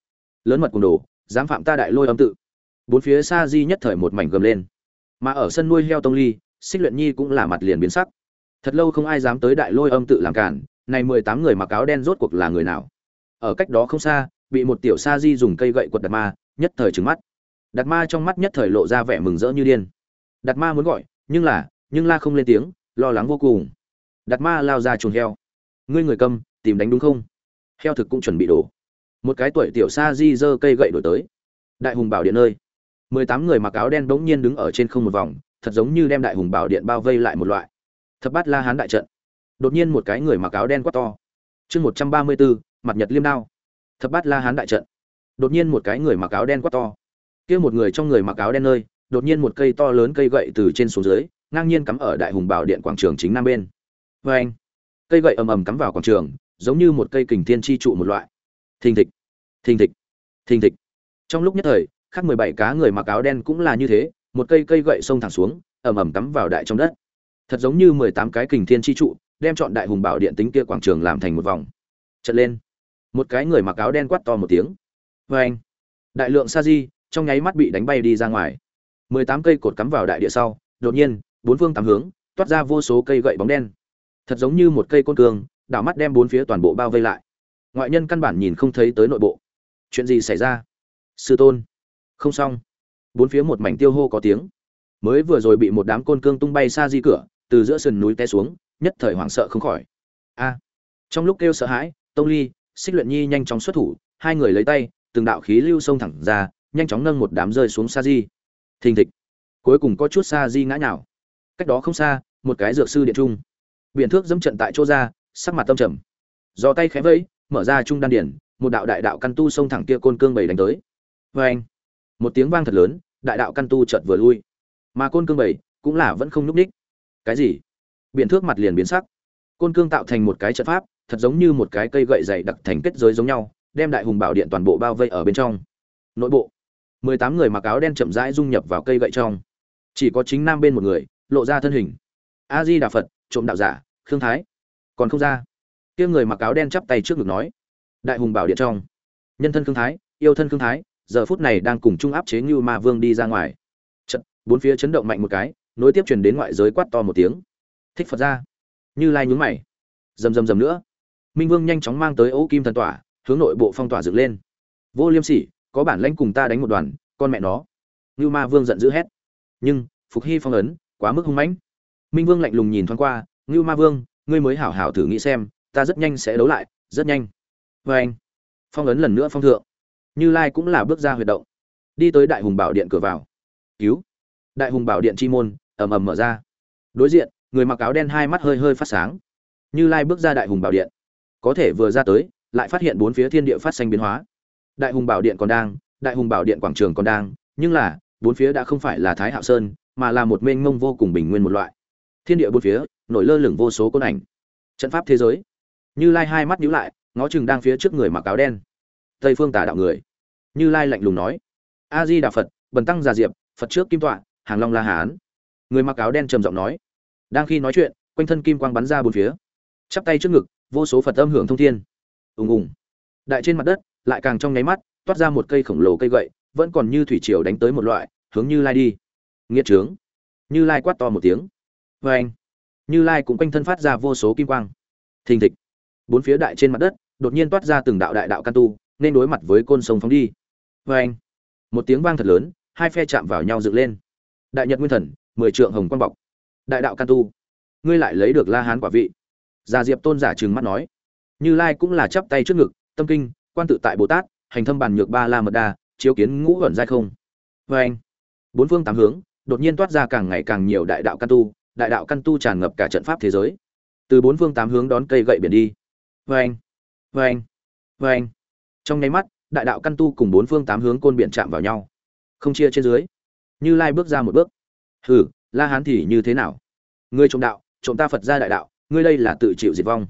Lớn mật cùng đồ, dám phạm ta đại lôi âm tự. Bốn phía xa di nhất thời một mảnh gầm lên. Mà ở sân nuôi heo tông ly, xích luyện nhi cũng là mặt liền biến sắc. Thật lâu không ai dám tới đại lôi âm tự làm cản, này mười tám người mặc áo đen rốt cuộc là người nào? Ở cách đó không xa, bị một tiểu sa di dùng cây gậy quật Đạt ma, nhất thời trừng mắt. Đạt ma trong mắt nhất thời lộ ra vẻ mừng rỡ như điên. Đạt ma muốn gọi, nhưng là, nhưng la không lên tiếng, lo lắng vô cùng. Đạt ma lao ra chuồng heo. Ngươi người câm tìm đánh đúng không? Heo thực cũng chuẩn bị đổ. Một cái tuổi tiểu sa di giơ cây gậy đổi tới. Đại hùng bảo điện nơi mười tám người mặc áo đen bỗng nhiên đứng ở trên không một vòng, thật giống như đem đại hùng bảo điện bao vây lại một loại. Thập bát la hán đại trận. Đột nhiên một cái người mặc áo đen quá to. Chương một trăm ba mươi bốn mặt nhật liêm đao. Thập bát la hán đại trận. Đột nhiên một cái người mặc áo đen quá to. Kia một người trong người mặc áo đen nơi, đột nhiên một cây to lớn cây gậy từ trên xuống dưới, ngang nhiên cắm ở đại hùng bảo điện quảng trường chính nam bên. Vê anh, cây gậy ầm ầm cắm vào quảng trường, giống như một cây kình thiên chi trụ một loại. Thình thịch thình thịch thình thịch. Trong lúc nhất thời, khác mười bảy cá người mặc áo đen cũng là như thế, một cây cây gậy xông thẳng xuống, ầm ầm cắm vào đại trong đất. Thật giống như mười tám cái kình thiên chi trụ, đem chọn đại hùng bảo điện tính kia quảng trường làm thành một vòng. Trận lên một cái người mặc áo đen quát to một tiếng. Vê anh. Đại lượng sa di trong nháy mắt bị đánh bay đi ra ngoài. Mười tám cây cột cắm vào đại địa sau, đột nhiên, bốn phương tám hướng, toát ra vô số cây gậy bóng đen. Thật giống như một cây côn cường đảo mắt đem bốn phía toàn bộ bao vây lại. Ngoại nhân căn bản nhìn không thấy tới nội bộ. Chuyện gì xảy ra? Sư tôn. Không xong. Bốn phía một mảnh tiêu hô có tiếng. Mới vừa rồi bị một đám côn cương tung bay xa di cửa, từ giữa sườn núi té xuống, nhất thời hoảng sợ không khỏi. A. Trong lúc kêu sợ hãi, tông ly xích luyện nhi nhanh chóng xuất thủ, hai người lấy tay, từng đạo khí lưu xông thẳng ra, nhanh chóng nâng một đám rơi xuống sa di. Thình thịch. Cuối cùng có chút sa di ngã nhào. Cách đó không xa, một cái dược sư điện trung. Biện thước dẫm trận tại chỗ ra, sắc mặt tâm trầm. Do tay khẽ vẫy, mở ra trung đan điển, một đạo đại đạo căn tu xông thẳng kia côn cương bảy đánh tới. Vê anh, một tiếng vang thật lớn, đại đạo căn tu chợt vừa lui. Mà côn cương bảy cũng là vẫn không núp ních cái gì? Biện thước mặt liền biến sắc. Côn cương tạo thành một cái trận pháp thật giống như một cái cây gậy dày đặc thành kết giới giống nhau đem đại hùng bảo điện toàn bộ bao vây ở bên trong. Nội bộ mười tám người mặc áo đen chậm rãi dung nhập vào cây gậy trong. Chỉ có chính nam bên một người lộ ra thân hình. A di đà phật trộm đạo giả khương thái. Còn không ra. Kia người mặc áo đen chắp tay trước ngực nói đại hùng bảo điện trong. Nhân thân khương thái yêu thân khương thái giờ phút này đang cùng trung áp chế như ma vương đi ra ngoài. Chợt, bốn phía chấn động mạnh một cái nối tiếp truyền đến ngoại giới quát to một tiếng. Thích phật ra. Như lai nhướng mày. Rầm rầm rầm nữa minh vương nhanh chóng mang tới ấu kim thần tỏa, hướng nội bộ phong tỏa dựng lên. Vô liêm sỉ, có bản lãnh cùng ta đánh một đoàn, con mẹ nó. Như ma vương giận dữ hét. Nhưng, phục hy phong ấn, quá mức hung mãnh. Minh vương lạnh lùng nhìn thoáng qua, ngưu ma vương, ngươi mới hảo hảo thử nghĩ xem, ta rất nhanh sẽ đấu lại, rất nhanh. Vê anh, phong ấn lần nữa phong thượng. Như lai cũng là bước ra huyệt động. Đi tới đại hùng bảo điện cửa vào. Cứu. Đại hùng bảo điện chi môn, ầm ầm mở ra. Đối diện, người mặc áo đen hai mắt hơi hơi phát sáng. Như lai bước ra đại hùng bảo điện có thể vừa ra tới, lại phát hiện bốn phía thiên địa phát sinh biến hóa. Đại hùng bảo điện còn đang, đại hùng bảo điện quảng trường còn đang, nhưng là, bốn phía đã không phải là thái hạo sơn, mà là một mênh mông vô cùng bình nguyên một loại. Thiên địa bốn phía, nổi lơ lửng vô số côn ảnh. Trận pháp thế giới. Như lai hai mắt nhíu lại, ngó chừng đang phía trước người mặc áo đen. Tây phương tả đạo người. Như lai lạnh lùng nói. A di đà phật, bần tăng già diệp, phật trước kim tọa, hàng long la hán. Người mặc áo đen trầm giọng nói. Đang khi nói chuyện, quanh thân kim quang bắn ra bốn phía. Chắp tay trước ngực vô số phật âm hưởng thông thiên. Ùng ùng. Đại trên mặt đất, lại càng trong nháy mắt, toát ra một cây khổng lồ cây gậy, vẫn còn như thủy triều đánh tới một loại, hướng như lai đi. Nghiệt trướng. Như lai quát to một tiếng. Vê anh, như lai cũng quanh thân phát ra vô số kim quang. Thình thịch. Bốn phía đại trên mặt đất, đột nhiên toát ra từng đạo đại đạo can tu, nên đối mặt với côn sông phóng đi. Vê anh, một tiếng vang thật lớn, hai phe chạm vào nhau dựng lên. Đại nhật nguyên thần, mười trượng hồng quang bọc. Đại đạo can tu. Ngươi lại lấy được la hán quả vị gia diệp tôn giả trừng mắt nói. Như lai cũng là chắp tay trước ngực, tâm kinh, quan tự tại bồ tát, hành thâm bàn nhược ba la mật đa, chiếu kiến ngũ ẩn giai không. Vê anh, bốn phương tám hướng, đột nhiên toát ra càng ngày càng nhiều đại đạo căn tu, đại đạo căn tu tràn ngập cả trận pháp thế giới. Từ bốn phương tám hướng đón cây gậy biển đi. Vê anh vê anh vê anh. Trong nháy mắt, đại đạo căn tu cùng bốn phương tám hướng côn biển chạm vào nhau. Không chia trên dưới. Như lai bước ra một bước. Hừ, la hán thì như thế nào? Ngươi trộm đạo, trộm ta phật gia đại đạo ngươi đây là tự chịu diệt vong.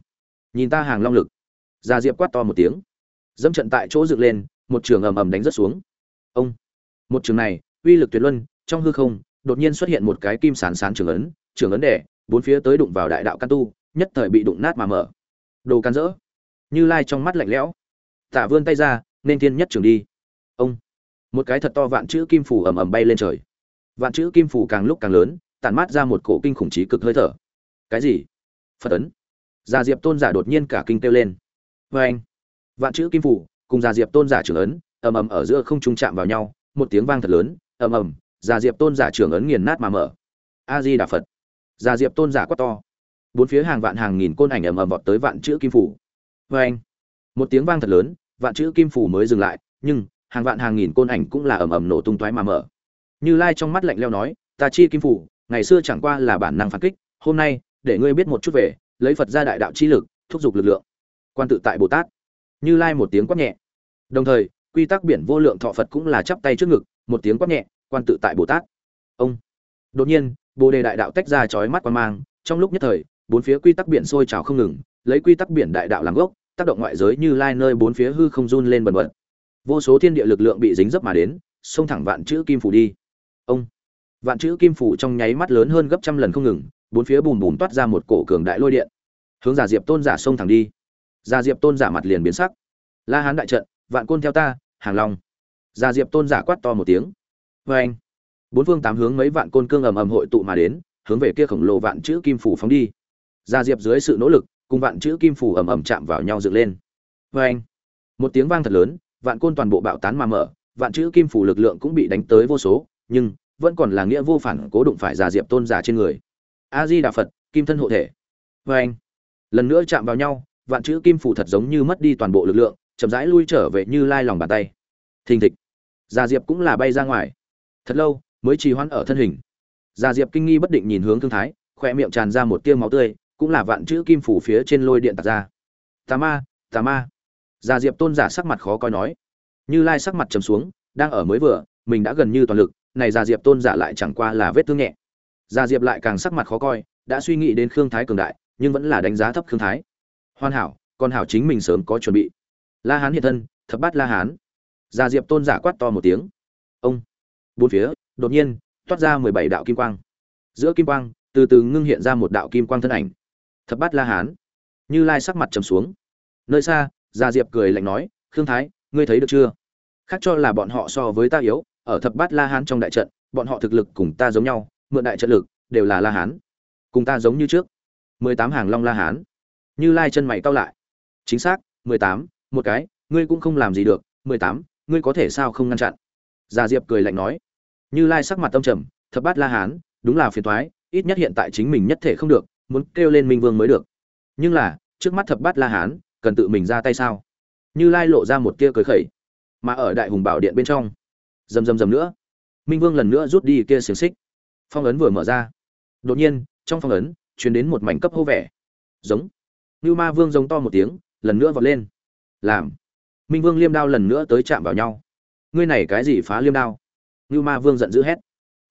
Nhìn ta hàng long lực. Gia diệp quát to một tiếng. Dẫm trận tại chỗ dựng lên, một trường ầm ầm đánh rất xuống. Ông. Một trường này, uy lực tuyệt luân, trong hư không, đột nhiên xuất hiện một cái kim sán sán trường ấn trường ấn đẻ bốn phía tới đụng vào đại đạo căn tu, nhất thời bị đụng nát mà mở. Đồ can rỡ như lai trong mắt lạnh lẽo. Tả vươn tay ra, nên thiên nhất trường đi. Ông. Một cái thật to vạn chữ kim phủ ầm ầm bay lên trời. Vạn chữ kim phủ càng lúc càng lớn, tản mát ra một cổ kinh khủng trí cực hơi thở. Cái gì? Phật ấn. Gia diệp tôn giả đột nhiên cả kinh kêu lên. Vê anh, vạn chữ kim phủ, cùng gia diệp tôn giả trưởng ấn, ầm ầm ở giữa không trung chạm vào nhau, một tiếng vang thật lớn, ầm ầm gia diệp tôn giả trưởng ấn nghiền nát mà mở. A di đà phật. Gia diệp tôn giả quát to. Bốn phía hàng vạn hàng nghìn côn ảnh ầm ầm vọt tới vạn chữ kim phủ. Vê anh, một tiếng vang thật lớn, vạn chữ kim phủ mới dừng lại, nhưng hàng vạn hàng nghìn côn ảnh cũng là ầm ầm nổ tung toái mà mở. Như lai trong mắt lạnh leo nói, ta chi kim phủ, ngày xưa chẳng qua là bản năng phản kích, hôm nay để ngươi biết một chút về, lấy phật ra đại đạo chi lực, thúc giục lực lượng. Quan tự tại bồ tát. Như lai một tiếng quát nhẹ. Đồng thời, quy tắc biển vô lượng thọ phật cũng là chắp tay trước ngực, một tiếng quát nhẹ, quan tự tại bồ tát. Ông. Đột nhiên, bồ đề đại đạo tách ra chói mắt quan mang, trong lúc nhất thời, bốn phía quy tắc biển sôi trào không ngừng, lấy quy tắc biển đại đạo làm gốc, tác động ngoại giới như lai nơi bốn phía hư không run lên bần bật. Vô số thiên địa lực lượng bị dính dấp mà đến, xông thẳng vạn chữ kim phủ đi. Ông. Vạn chữ kim phủ trong nháy mắt lớn hơn gấp trăm lần không ngừng bốn phía bùm bùm toát ra một cổ cường đại lôi điện. Hướng giả diệp tôn giả xông thẳng đi. Giả diệp tôn giả mặt liền biến sắc. La hán đại trận, vạn côn theo ta, hàng long. Giả diệp tôn giả quát to một tiếng. Vê anh bốn phương tám hướng mấy vạn côn cương ầm ầm hội tụ mà đến, hướng về kia khổng lồ vạn chữ kim phủ phóng đi. Giả diệp dưới sự nỗ lực, cùng vạn chữ kim phủ ầm ầm chạm vào nhau dựng lên. Vê anh một tiếng vang thật lớn, vạn côn toàn bộ bạo tán mà mở, vạn chữ kim phủ lực lượng cũng bị đánh tới vô số, nhưng vẫn còn là nghĩa vô phản cố đụng phải giả diệp tôn giả trên người a di đà phật, kim thân hộ thể. Vê anh lần nữa chạm vào nhau, vạn chữ kim phủ thật giống như mất đi toàn bộ lực lượng, chậm rãi lui trở về như lai lòng bàn tay. Thình thịch. Gia diệp cũng là bay ra ngoài. Thật lâu, mới trì hoãn ở thân hình. Gia diệp kinh nghi bất định nhìn hướng thương thái khoe miệng tràn ra một tiêu máu tươi, cũng là vạn chữ kim phủ phía trên lôi điện tạt ra. Tà ma tà ma. Gia diệp tôn giả sắc mặt khó coi nói. Như lai sắc mặt trầm xuống, đang ở mới vừa, mình đã gần như toàn lực, này Gia diệp tôn giả lại chẳng qua là vết thương nhẹ. Gia Diệp lại càng sắc mặt khó coi, đã suy nghĩ đến Khương Thái cường đại, nhưng vẫn là đánh giá thấp Khương Thái. Hoàn hảo, con hảo chính mình sớm có chuẩn bị. La Hán hiện thân, thập bát La Hán. Gia Diệp tôn giả quát to một tiếng. Ông. Bốn phía, đột nhiên, toát ra mười bảy đạo kim quang. Giữa kim quang, từ từ ngưng hiện ra một đạo kim quang thân ảnh. Thập bát La Hán. Như Lai sắc mặt trầm xuống. Nơi xa, Gia Diệp cười lạnh nói, "Khương Thái, ngươi thấy được chưa? Khác cho là bọn họ so với ta yếu, ở thập bát La Hán trong đại trận, bọn họ thực lực cùng ta giống nhau, mượn đại trận lực, đều là la hán. Cùng ta giống như trước. Mười tám hàng long la hán. Như lai chân mày cao lại. Chính xác, mười tám, một cái, ngươi cũng không làm gì được, mười tám, ngươi có thể sao không ngăn chặn? Già diệp cười lạnh nói. Như lai sắc mặt tâm trầm, thập bát la hán, đúng là phiền toái, ít nhất hiện tại chính mình nhất thể không được, muốn kêu lên minh vương mới được. Nhưng là, trước mắt thập bát la hán, cần tự mình ra tay sao? Như lai lộ ra một tia cười khẩy. Mà ở đại hùng bảo điện bên trong rầm rầm rầm nữa, minh vương lần nữa rút đi kia xiềng xích phong ấn vừa mở ra. Đột nhiên, trong phong ấn, truyền đến một mảnh cấp hô vẻ. Giống. Như ma vương giống to một tiếng, lần nữa vọt lên. Làm. Minh vương liêm đao lần nữa tới chạm vào nhau. Ngươi này cái gì phá liêm đao? Như ma vương giận dữ hét.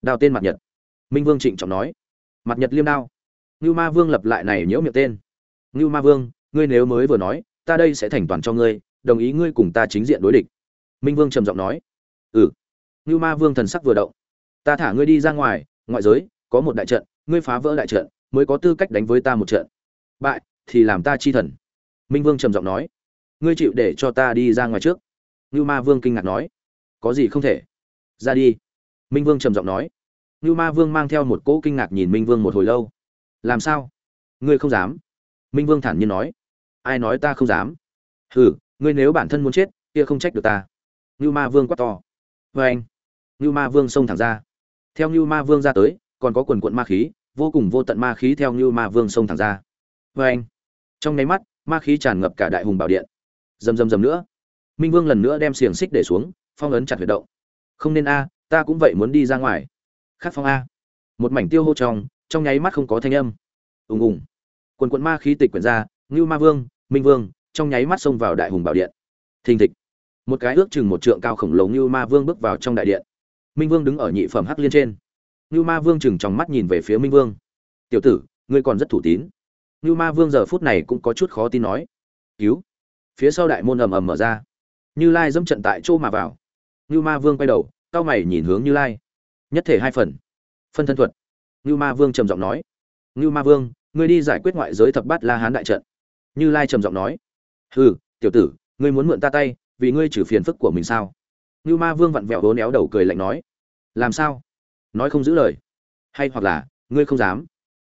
Đao tên mặt nhật. Minh vương trịnh trọng nói. Mặt nhật liêm đao. Như ma vương lập lại này nhiễu miệng tên. Như ma vương, ngươi nếu mới vừa nói, ta đây sẽ thành toàn cho ngươi, đồng ý ngươi cùng ta chính diện đối địch. Minh vương trầm giọng nói. Ừ. Như ma vương thần sắc vừa động. Ta thả ngươi đi ra ngoài ngoại giới, có một đại trận, ngươi phá vỡ đại trận, mới có tư cách đánh với ta một trận. Bại, thì làm ta chi thần. Minh vương trầm giọng nói. Ngươi chịu để cho ta đi ra ngoài trước. Ngưu ma vương kinh ngạc nói. Có gì không thể? Ra đi. Minh vương trầm giọng nói. Ngưu ma vương mang theo một cỗ kinh ngạc nhìn minh vương một hồi lâu. Làm sao? Ngươi không dám? Minh vương thản nhiên nói. Ai nói ta không dám? Hừ, ngươi nếu bản thân muốn chết, kia không trách được ta. Ngưu ma vương quát to. Vê anh ngưu ma vương xông thẳng ra theo như ma vương ra tới, còn có quần quận ma khí, vô cùng vô tận ma khí theo như ma vương xông thẳng ra. Vê anh, trong nháy mắt, ma khí tràn ngập cả đại hùng bảo điện. Rầm rầm rầm nữa. Minh vương lần nữa đem xiềng xích để xuống, phong ấn chặt huyệt động. Không nên a, ta cũng vậy muốn đi ra ngoài. Khát phong a. Một mảnh tiêu hô trong trong nháy mắt không có thanh âm. Ùng ùng. Quần quận ma khí tịch quyển ra, ngưu ma vương, minh vương, trong nháy mắt xông vào đại hùng bảo điện. Thình thịch. Một cái ước chừng một trượng cao khổng lồ ngưu ma vương bước vào trong đại điện minh vương đứng ở nhị phẩm hắc liên trên. Như ma vương chừng trong mắt nhìn về phía minh vương. Tiểu tử, ngươi còn rất thủ tín. Như ma vương giờ phút này cũng có chút khó tin nói. Cứu. Phía sau đại môn ầm ầm mở ra. Như lai dẫm trận tại chỗ mà vào. Như ma vương quay đầu, cao mày nhìn hướng như lai. Nhất thể hai phần. Phân thân thuật. Như ma vương trầm giọng nói. Như ma vương, ngươi đi giải quyết ngoại giới thập bát la hán đại trận. Như lai trầm giọng nói. Hừ, tiểu tử, ngươi muốn mượn ta tay, vì ngươi trừ phiền phức của mình sao? Như ma vương vặn vẹo hố néo đầu cười lạnh nói. Làm sao? Nói không giữ lời. Hay hoặc là, ngươi không dám.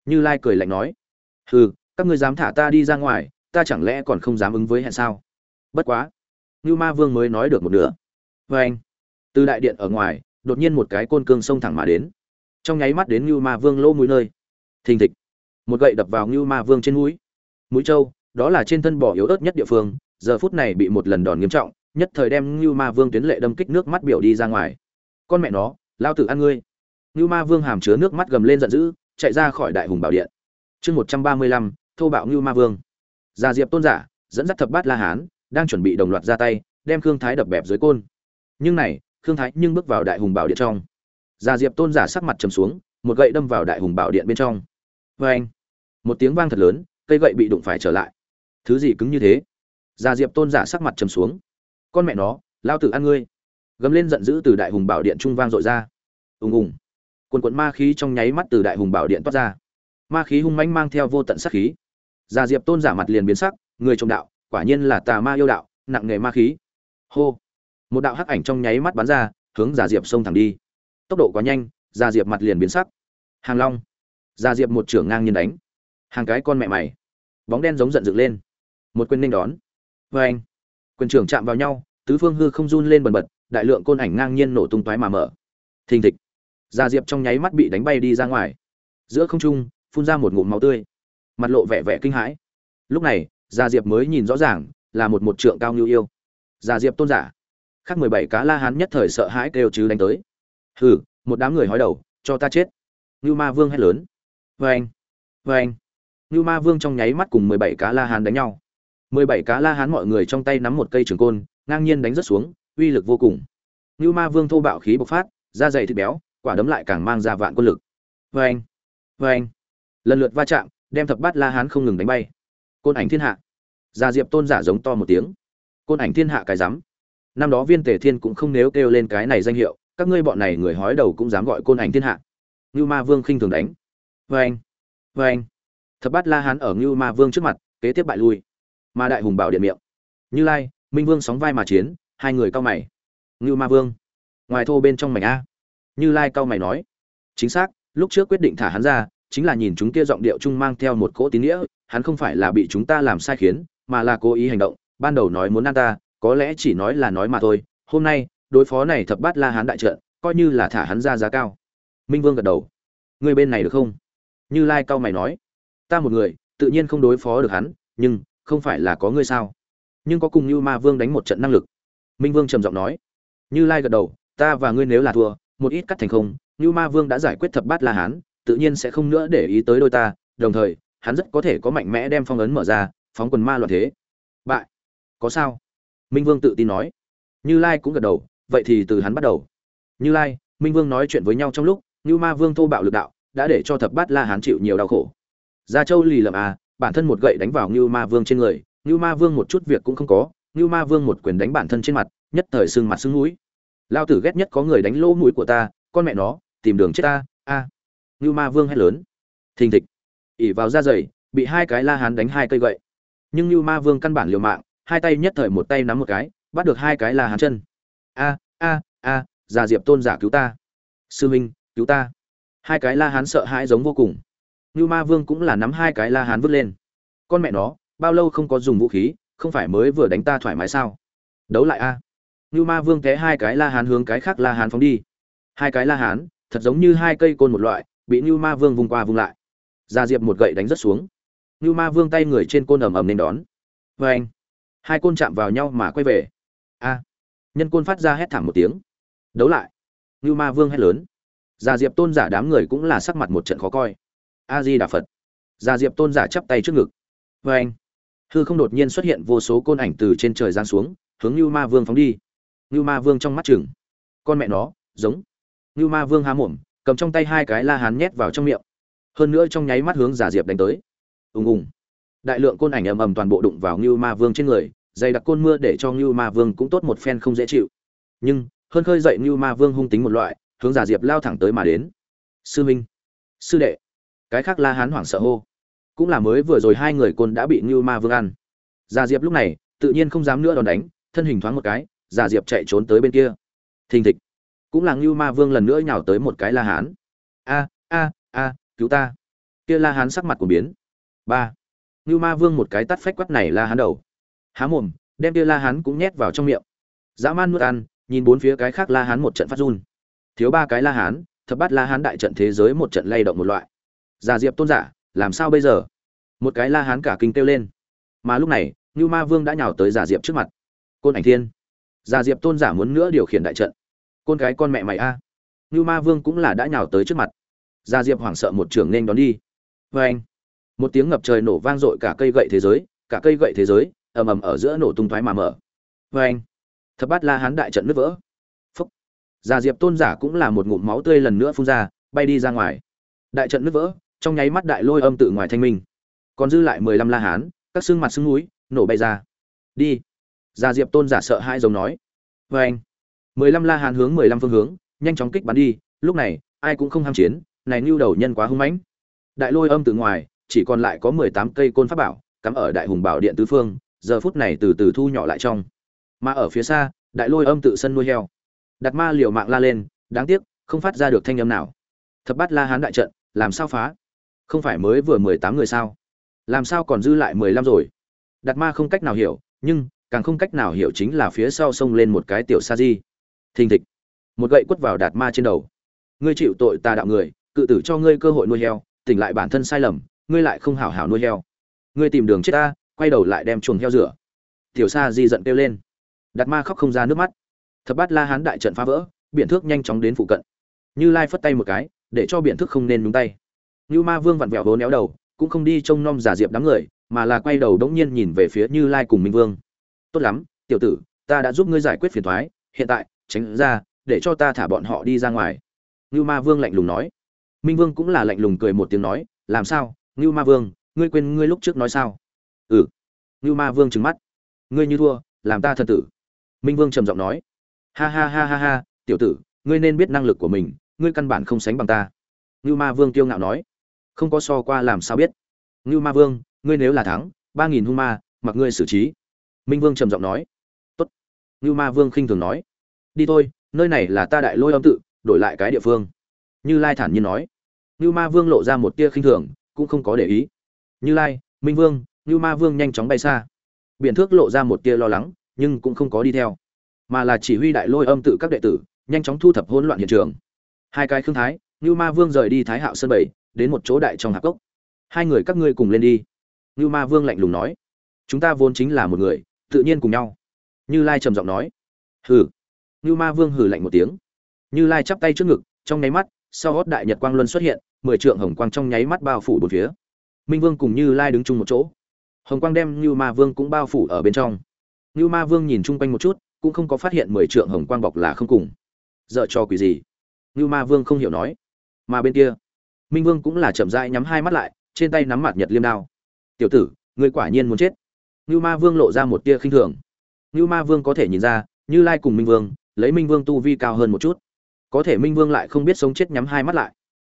Như lai cười lạnh nói. Hừ, các ngươi dám thả ta đi ra ngoài, ta chẳng lẽ còn không dám ứng với hẹn sao? Bất quá. Như ma vương mới nói được một nửa. Vê anh, từ đại điện ở ngoài, đột nhiên một cái côn cương xông thẳng mà đến. Trong nháy mắt đến như ma vương lỗ mũi nơi. Thình thịch. Một gậy đập vào như ma vương trên mũi. Mũi trâu, đó là trên thân bỏ yếu ớt nhất địa phương, giờ phút này bị một lần đòn nghiêm trọng nhất thời đem Nưu ma vương tuyến lệ đâm kích nước mắt biểu đi ra ngoài. Con mẹ nó, lao tử ăn ngươi. Nưu ma vương hàm chứa nước mắt gầm lên giận dữ, chạy ra khỏi đại hùng bảo điện. Chương một trăm ba mươi lăm, thô bạo Nưu ma vương. Già diệp tôn giả, dẫn dắt thập bát la hán, đang chuẩn bị đồng loạt ra tay, đem khương thái đập bẹp dưới côn. Nhưng này, khương thái nhưng bước vào đại hùng bảo điện trong. Già diệp tôn giả sắc mặt trầm xuống, một gậy đâm vào đại hùng bảo điện bên trong. Oeng! một tiếng vang thật lớn, cây gậy bị đụng phải trở lại. Thứ gì cứng như thế? Già diệp tôn giả sắc mặt trầm xuống con mẹ nó, lao tử ăn ngươi. Gầm lên giận dữ từ đại hùng bảo điện trung vang dội ra. Ùng ùng. Quần quận ma khí trong nháy mắt từ đại hùng bảo điện toát ra. Ma khí hung mãnh mang theo vô tận sát khí. Gia diệp tôn giả mặt liền biến sắc, người trồng đạo, quả nhiên là tà ma yêu đạo, nặng nghề ma khí. Hô. Một đạo hắc ảnh trong nháy mắt bắn ra, hướng già diệp xông thẳng đi. Tốc độ quá nhanh gia diệp mặt liền biến sắc. Hàng long. Gia diệp một trưởng ngang nhiên đánh. Hàng cái con mẹ mày. Bóng đen giống giận dựng lên. Một quyền ninh đón. Vê anh quyền trưởng chạm vào nhau, tứ phương hư không run lên bần bật, đại lượng côn ảnh ngang nhiên nổ tung toái mà mở. Thình thịch. Gia diệp trong nháy mắt bị đánh bay đi ra ngoài. Giữa không trung, phun ra một ngụm máu tươi. Mặt lộ vẻ vẻ kinh hãi. Lúc này, gia diệp mới nhìn rõ ràng, là một một trượng cao như yêu. Gia diệp tôn giả. Khác mười bảy cá la hán nhất thời sợ hãi kêu chứ đánh tới. Hừ, một đám người hói đầu, cho ta chết. Như ma vương hét lớn. Vâng, vâng. Vê anh vê anh như ma vương trong nháy mắt cùng mười bảy cá la hán đánh nhau mười bảy cá la hán mọi người trong tay nắm một cây trường côn, ngang nhiên đánh rất xuống, uy lực vô cùng. Như ma vương thô bạo khí bộc phát, da dày thịt béo, quả đấm lại càng mang ra vạn quân lực. Vê anh vê anh lần lượt va chạm, đem thập bát la hán không ngừng đánh bay. Côn ảnh thiên hạ. Gia diệp tôn giả giống to một tiếng. Côn ảnh thiên hạ cái rắm. Năm đó viên tề thiên cũng không nếu kêu lên cái này danh hiệu, các ngươi bọn này người hói đầu cũng dám gọi côn ảnh thiên hạ. Ngưu ma vương khinh thường đánh. Vê anh vê anh thập bát la hán ở ngưu ma vương trước mặt, kế tiếp bại lui mà đại hùng bảo điện miệng. Như lai, minh vương sóng vai mà chiến, hai người cao mày. Ngưu ma vương, ngoài thô bên trong mảnh a. Như lai cao mày nói. Chính xác, lúc trước quyết định thả hắn ra, chính là nhìn chúng kia giọng điệu chung mang theo một cỗ tín nghĩa, hắn không phải là bị chúng ta làm sai khiến, mà là cố ý hành động, ban đầu nói muốn ăn ta, có lẽ chỉ nói là nói mà thôi. Hôm nay, đối phó này thập bát la hán đại trận, coi như là thả hắn ra giá cao. Minh vương gật đầu. Người bên này được không? Như lai cao mày nói. Ta một người, tự nhiên không đối phó được hắn, nhưng không phải là có ngươi sao? Nhưng có cùng như ma vương đánh một trận năng lực. Minh vương trầm giọng nói. Như lai gật đầu, ta và ngươi nếu là thua, một ít cắt thành không, như ma vương đã giải quyết thập bát la hán, tự nhiên sẽ không nữa để ý tới đôi ta, đồng thời, hắn rất có thể có mạnh mẽ đem phong ấn mở ra, phóng quần ma loạn thế. Bại. Có sao? Minh vương tự tin nói. Như lai cũng gật đầu, vậy thì từ hắn bắt đầu. Như lai, minh vương nói chuyện với nhau trong lúc, như ma vương thô bạo lực đạo, đã để cho thập bát la hán chịu nhiều đau khổ. Gia châu lì lầm à bản thân một gậy đánh vào Nưu ma vương trên người Nưu ma vương một chút việc cũng không có Nưu ma vương một quyền đánh bản thân trên mặt, nhất thời sưng mặt sưng mũi. Lao tử ghét nhất có người đánh lỗ mũi của ta, con mẹ nó, tìm đường chết ta, a. Nưu ma vương hét lớn. Thình thịch. ỉ vào da dày, bị hai cái la hán đánh hai cây gậy. Nhưng Nưu ma vương căn bản liều mạng, hai tay nhất thời một tay nắm một cái, bắt được hai cái la hán chân. A a a, già diệp tôn giả cứu ta. Sư minh, cứu ta. Hai cái la hán sợ hãi giống vô cùng. Nưu ma vương cũng là nắm hai cái la hán vứt lên. Con mẹ nó, bao lâu không có dùng vũ khí, không phải mới vừa đánh ta thoải mái sao? Đấu lại a. Nưu ma vương té hai cái la hán hướng cái khác la hán phóng đi. Hai cái la hán, thật giống như hai cây côn một loại, bị Nưu ma vương vùng qua vùng lại. Gia diệp một gậy đánh rất xuống. Nưu ma vương tay người trên côn ầm ầm nên đón. Oeng. hai côn chạm vào nhau mà quay về. A. Nhân côn phát ra hét thảm một tiếng. Đấu lại. Nưu ma vương hét lớn. Gia diệp tôn giả đám người cũng là sắc mặt một trận khó coi a di đà phật. Già diệp tôn giả chắp tay trước ngực. Vê anh. Hư không đột nhiên xuất hiện vô số côn ảnh từ trên trời giáng xuống, hướng như ma vương phóng đi. Như ma vương trong mắt chừng. Con mẹ nó, giống. Như ma vương há mồm, cầm trong tay hai cái la hán nhét vào trong miệng. Hơn nữa trong nháy mắt hướng giả diệp đánh tới. Ùng ùng. Đại lượng côn ảnh ầm ầm toàn bộ đụng vào như ma vương trên người, dày đặc côn mưa để cho như ma vương cũng tốt một phen không dễ chịu. Nhưng, hơn khơi dậy như ma vương hung tính một loại, hướng giả diệp lao thẳng tới mà đến. Sư minh. Sư đệ cái khác la hán hoảng sợ hô. Cũng là mới vừa rồi hai người côn đã bị ngưu ma vương ăn. Già diệp lúc này, tự nhiên không dám nữa đòn đánh, thân hình thoáng một cái, già diệp chạy trốn tới bên kia. Thình thịch. Cũng là ngưu ma vương lần nữa nhào tới một cái la hán. A a a, cứu ta. Kia la hán sắc mặt của biến. Ba. Ngưu ma vương một cái tắt phách quắt này la hán đầu. Há mồm, đem kia la hán cũng nhét vào trong miệng. Dã man nuốt ăn, nhìn bốn phía cái khác la hán một trận phát run. Thiếu ba cái la hán, thập bát la hán đại trận thế giới một trận lay động một loại già diệp tôn giả, làm sao bây giờ? Một cái la hán cả kinh kêu lên. Mà lúc này, ngưu ma vương đã nhào tới già diệp trước mặt. Côn ảnh thiên. Già diệp tôn giả muốn nữa điều khiển đại trận. Côn cái con mẹ mày a. Ngưu ma vương cũng là đã nhào tới trước mặt. Già diệp hoảng sợ một trường nên đón đi. Vê anh, một tiếng ngập trời nổ vang dội cả cây gậy thế giới, cả cây gậy thế giới ầm ầm ở giữa nổ tung thoái mà mở. Vê anh, thập bát la hán đại trận nứt vỡ. Phúc. Già diệp tôn giả cũng là một ngụm máu tươi lần nữa phun ra, bay đi ra ngoài. Đại trận nứt vỡ trong nháy mắt đại lôi âm tự ngoài thanh minh. Còn dư lại mười lăm la hán, các xương mặt xương núi, nổ bay ra. Đi. Già diệp tôn giả sợ hai giống nói. Vê anh mười lăm la hán hướng mười lăm phương hướng, nhanh chóng kích bắn đi, lúc này, ai cũng không ham chiến, này nưu đầu nhân quá hung mãnh. Đại lôi âm tự ngoài, chỉ còn lại có mười tám cây côn pháp bảo, cắm ở đại hùng bảo điện tứ phương, giờ phút này từ từ thu nhỏ lại trong. Mà ở phía xa, đại lôi âm tự sân nuôi heo. Đặt ma liều mạng la lên, đáng tiếc, không phát ra được thanh âm nào. Thập bát la hán đại trận, làm sao phá? Không phải mới vừa mười tám người sao? Làm sao còn dư lại mười lăm rồi? Đạt ma không cách nào hiểu, nhưng càng không cách nào hiểu chính là phía sau xông lên một cái tiểu sa di. Thình thịch. Một gậy quất vào đạt ma trên đầu. Ngươi chịu tội tà đạo người, cự tử cho ngươi cơ hội nuôi heo, tỉnh lại bản thân sai lầm, ngươi lại không hảo hảo nuôi heo. Ngươi tìm đường chết ta, quay đầu lại đem chuồng heo rửa. Tiểu sa di giận kêu lên. Đạt ma khóc không ra nước mắt. Thập bát la hán đại trận phá vỡ biện thước nhanh chóng đến phụ cận. Như lai phất tay một cái, để cho biện thước không nên nhúng tay như ma vương vặn vẹo vốn néo đầu cũng không đi trông nom giả diệp đám người mà là quay đầu đống nhiên nhìn về phía như lai cùng minh vương. Tốt lắm tiểu tử ta đã giúp ngươi giải quyết phiền toái, hiện tại tránh ra để cho ta thả bọn họ đi ra ngoài. Như ma vương lạnh lùng nói. Minh vương cũng là lạnh lùng cười một tiếng nói làm sao? Như ma vương ngươi quên ngươi lúc trước nói sao? Ừ. Như ma vương trừng mắt. Ngươi như thua làm ta thần tử. Minh vương trầm giọng nói. Ha ha ha ha ha tiểu tử ngươi nên biết năng lực của mình ngươi căn bản không sánh bằng ta. Như ma vương kiêu ngạo nói không có so qua làm sao biết. Ngưu ma vương, ngươi nếu là thắng, ba nghìn hung ma, mặc ngươi xử trí. Minh vương trầm giọng nói. Tốt. Ngưu ma vương khinh thường nói. Đi thôi, nơi này là ta đại lôi âm tự, đổi lại cái địa phương. Như lai thản nhiên nói. Ngưu ma vương lộ ra một tia khinh thường, cũng không có để ý. Như lai, minh vương, ngưu ma vương nhanh chóng bay xa. Biện thước lộ ra một tia lo lắng, nhưng cũng không có đi theo. Mà là chỉ huy đại lôi âm tự các đệ tử, nhanh chóng thu thập hỗn loạn hiện trường. Hai cái khương thái, ngưu ma vương rời đi thái hạo sân bảy đến một chỗ đại trong hạp cốc. Hai người các ngươi cùng lên đi. Như ma vương lạnh lùng nói. Chúng ta vốn chính là một người, tự nhiên cùng nhau. Như lai trầm giọng nói. Hừ. Như ma vương hừ lạnh một tiếng. Như lai chắp tay trước ngực, trong nháy mắt, sau gót đại nhật quang luân xuất hiện, mười trượng hồng quang trong nháy mắt bao phủ bốn phía. Minh vương cùng như lai đứng chung một chỗ. Hồng quang đem như ma vương cũng bao phủ ở bên trong. Như ma vương nhìn chung quanh một chút, cũng không có phát hiện mười trượng hồng quang bọc là không cùng. Dợ cho quỷ gì? Như ma vương không hiểu nói. Mà bên kia minh vương cũng là chậm rãi nhắm hai mắt lại, trên tay nắm mặt nhật liêm đao. Tiểu tử, ngươi quả nhiên muốn chết. Như ma vương lộ ra một tia khinh thường. Như ma vương có thể nhìn ra, như lai cùng minh vương, lấy minh vương tu vi cao hơn một chút. Có thể minh vương lại không biết sống chết nhắm hai mắt lại.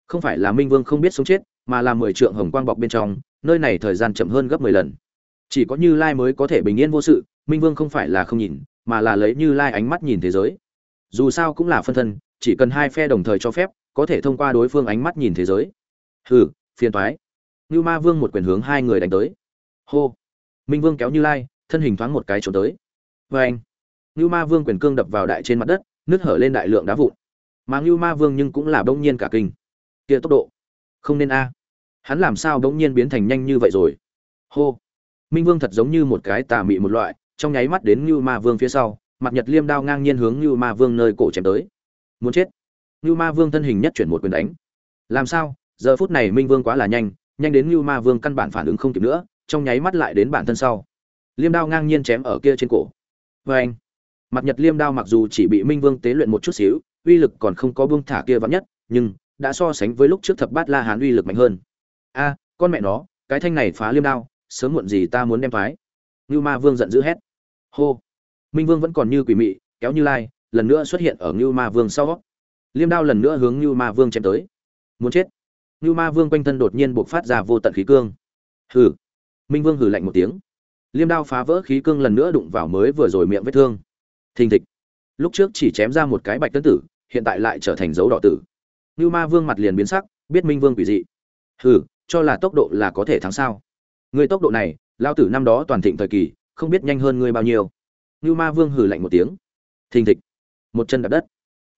Không phải là minh vương không biết sống chết, mà là mười trượng hồng quang bọc bên trong, nơi này thời gian chậm hơn gấp mười lần. Chỉ có như lai mới có thể bình yên vô sự, minh vương không phải là không nhìn, mà là lấy như lai ánh mắt nhìn thế giới. Dù sao cũng là phân thân, chỉ cần hai phe đồng thời cho phép có thể thông qua đối phương ánh mắt nhìn thế giới. Hừ, phiền toái. Như ma vương một quyền hướng hai người đánh tới. Hô. Minh vương kéo như lai, thân hình thoáng một cái trốn tới. Vâng. Vê anh như ma vương quyền cương đập vào đại trên mặt đất, nứt hở lên đại lượng đá vụn. Mà như ma vương nhưng cũng là bỗng nhiên cả kinh. Kia tốc độ. Không nên a. Hắn làm sao bỗng nhiên biến thành nhanh như vậy rồi? Hô. Minh vương thật giống như một cái tà mị một loại, trong nháy mắt đến như ma vương phía sau mặt nhật liêm đao ngang nhiên hướng như ma vương nơi cổ chém tới. Muốn chết. Nưu ma vương thân hình nhất chuyển một quyền đánh. Làm sao? Giờ phút này minh vương quá là nhanh nhanh đến Nưu ma vương căn bản phản ứng không kịp nữa, trong nháy mắt lại đến bản thân sau. Liêm đao ngang nhiên chém ở kia trên cổ. Oeng. mặt nhật liêm đao mặc dù chỉ bị minh vương tế luyện một chút xíu, uy lực còn không có buông thả kia vạn nhất, nhưng đã so sánh với lúc trước thập bát la hán uy lực mạnh hơn. A, con mẹ nó, cái thanh này phá liêm đao, sớm muộn gì ta muốn đem phái Nưu ma vương giận dữ hét. Hô! Minh vương vẫn còn như quỷ mị, kéo như lai, lần nữa xuất hiện ở Nưu ma vương sau liêm đao lần nữa hướng như ma vương chém tới. Muốn chết. Như ma vương quanh thân đột nhiên buộc phát ra vô tận khí cương. Hừ. Minh vương hừ lạnh một tiếng. Liêm đao phá vỡ khí cương lần nữa đụng vào mới vừa rồi miệng vết thương. Thình thịch. Lúc trước chỉ chém ra một cái bạch tân tử, hiện tại lại trở thành dấu đỏ tử. Như ma vương mặt liền biến sắc, biết minh vương quỷ dị. Hừ, cho là tốc độ là có thể thắng sao? Người tốc độ này lao tử năm đó toàn thịnh thời kỳ, không biết nhanh hơn ngươi bao nhiêu. Như ma vương hừ lạnh một tiếng. Thình thịch. Một chân đạp đất.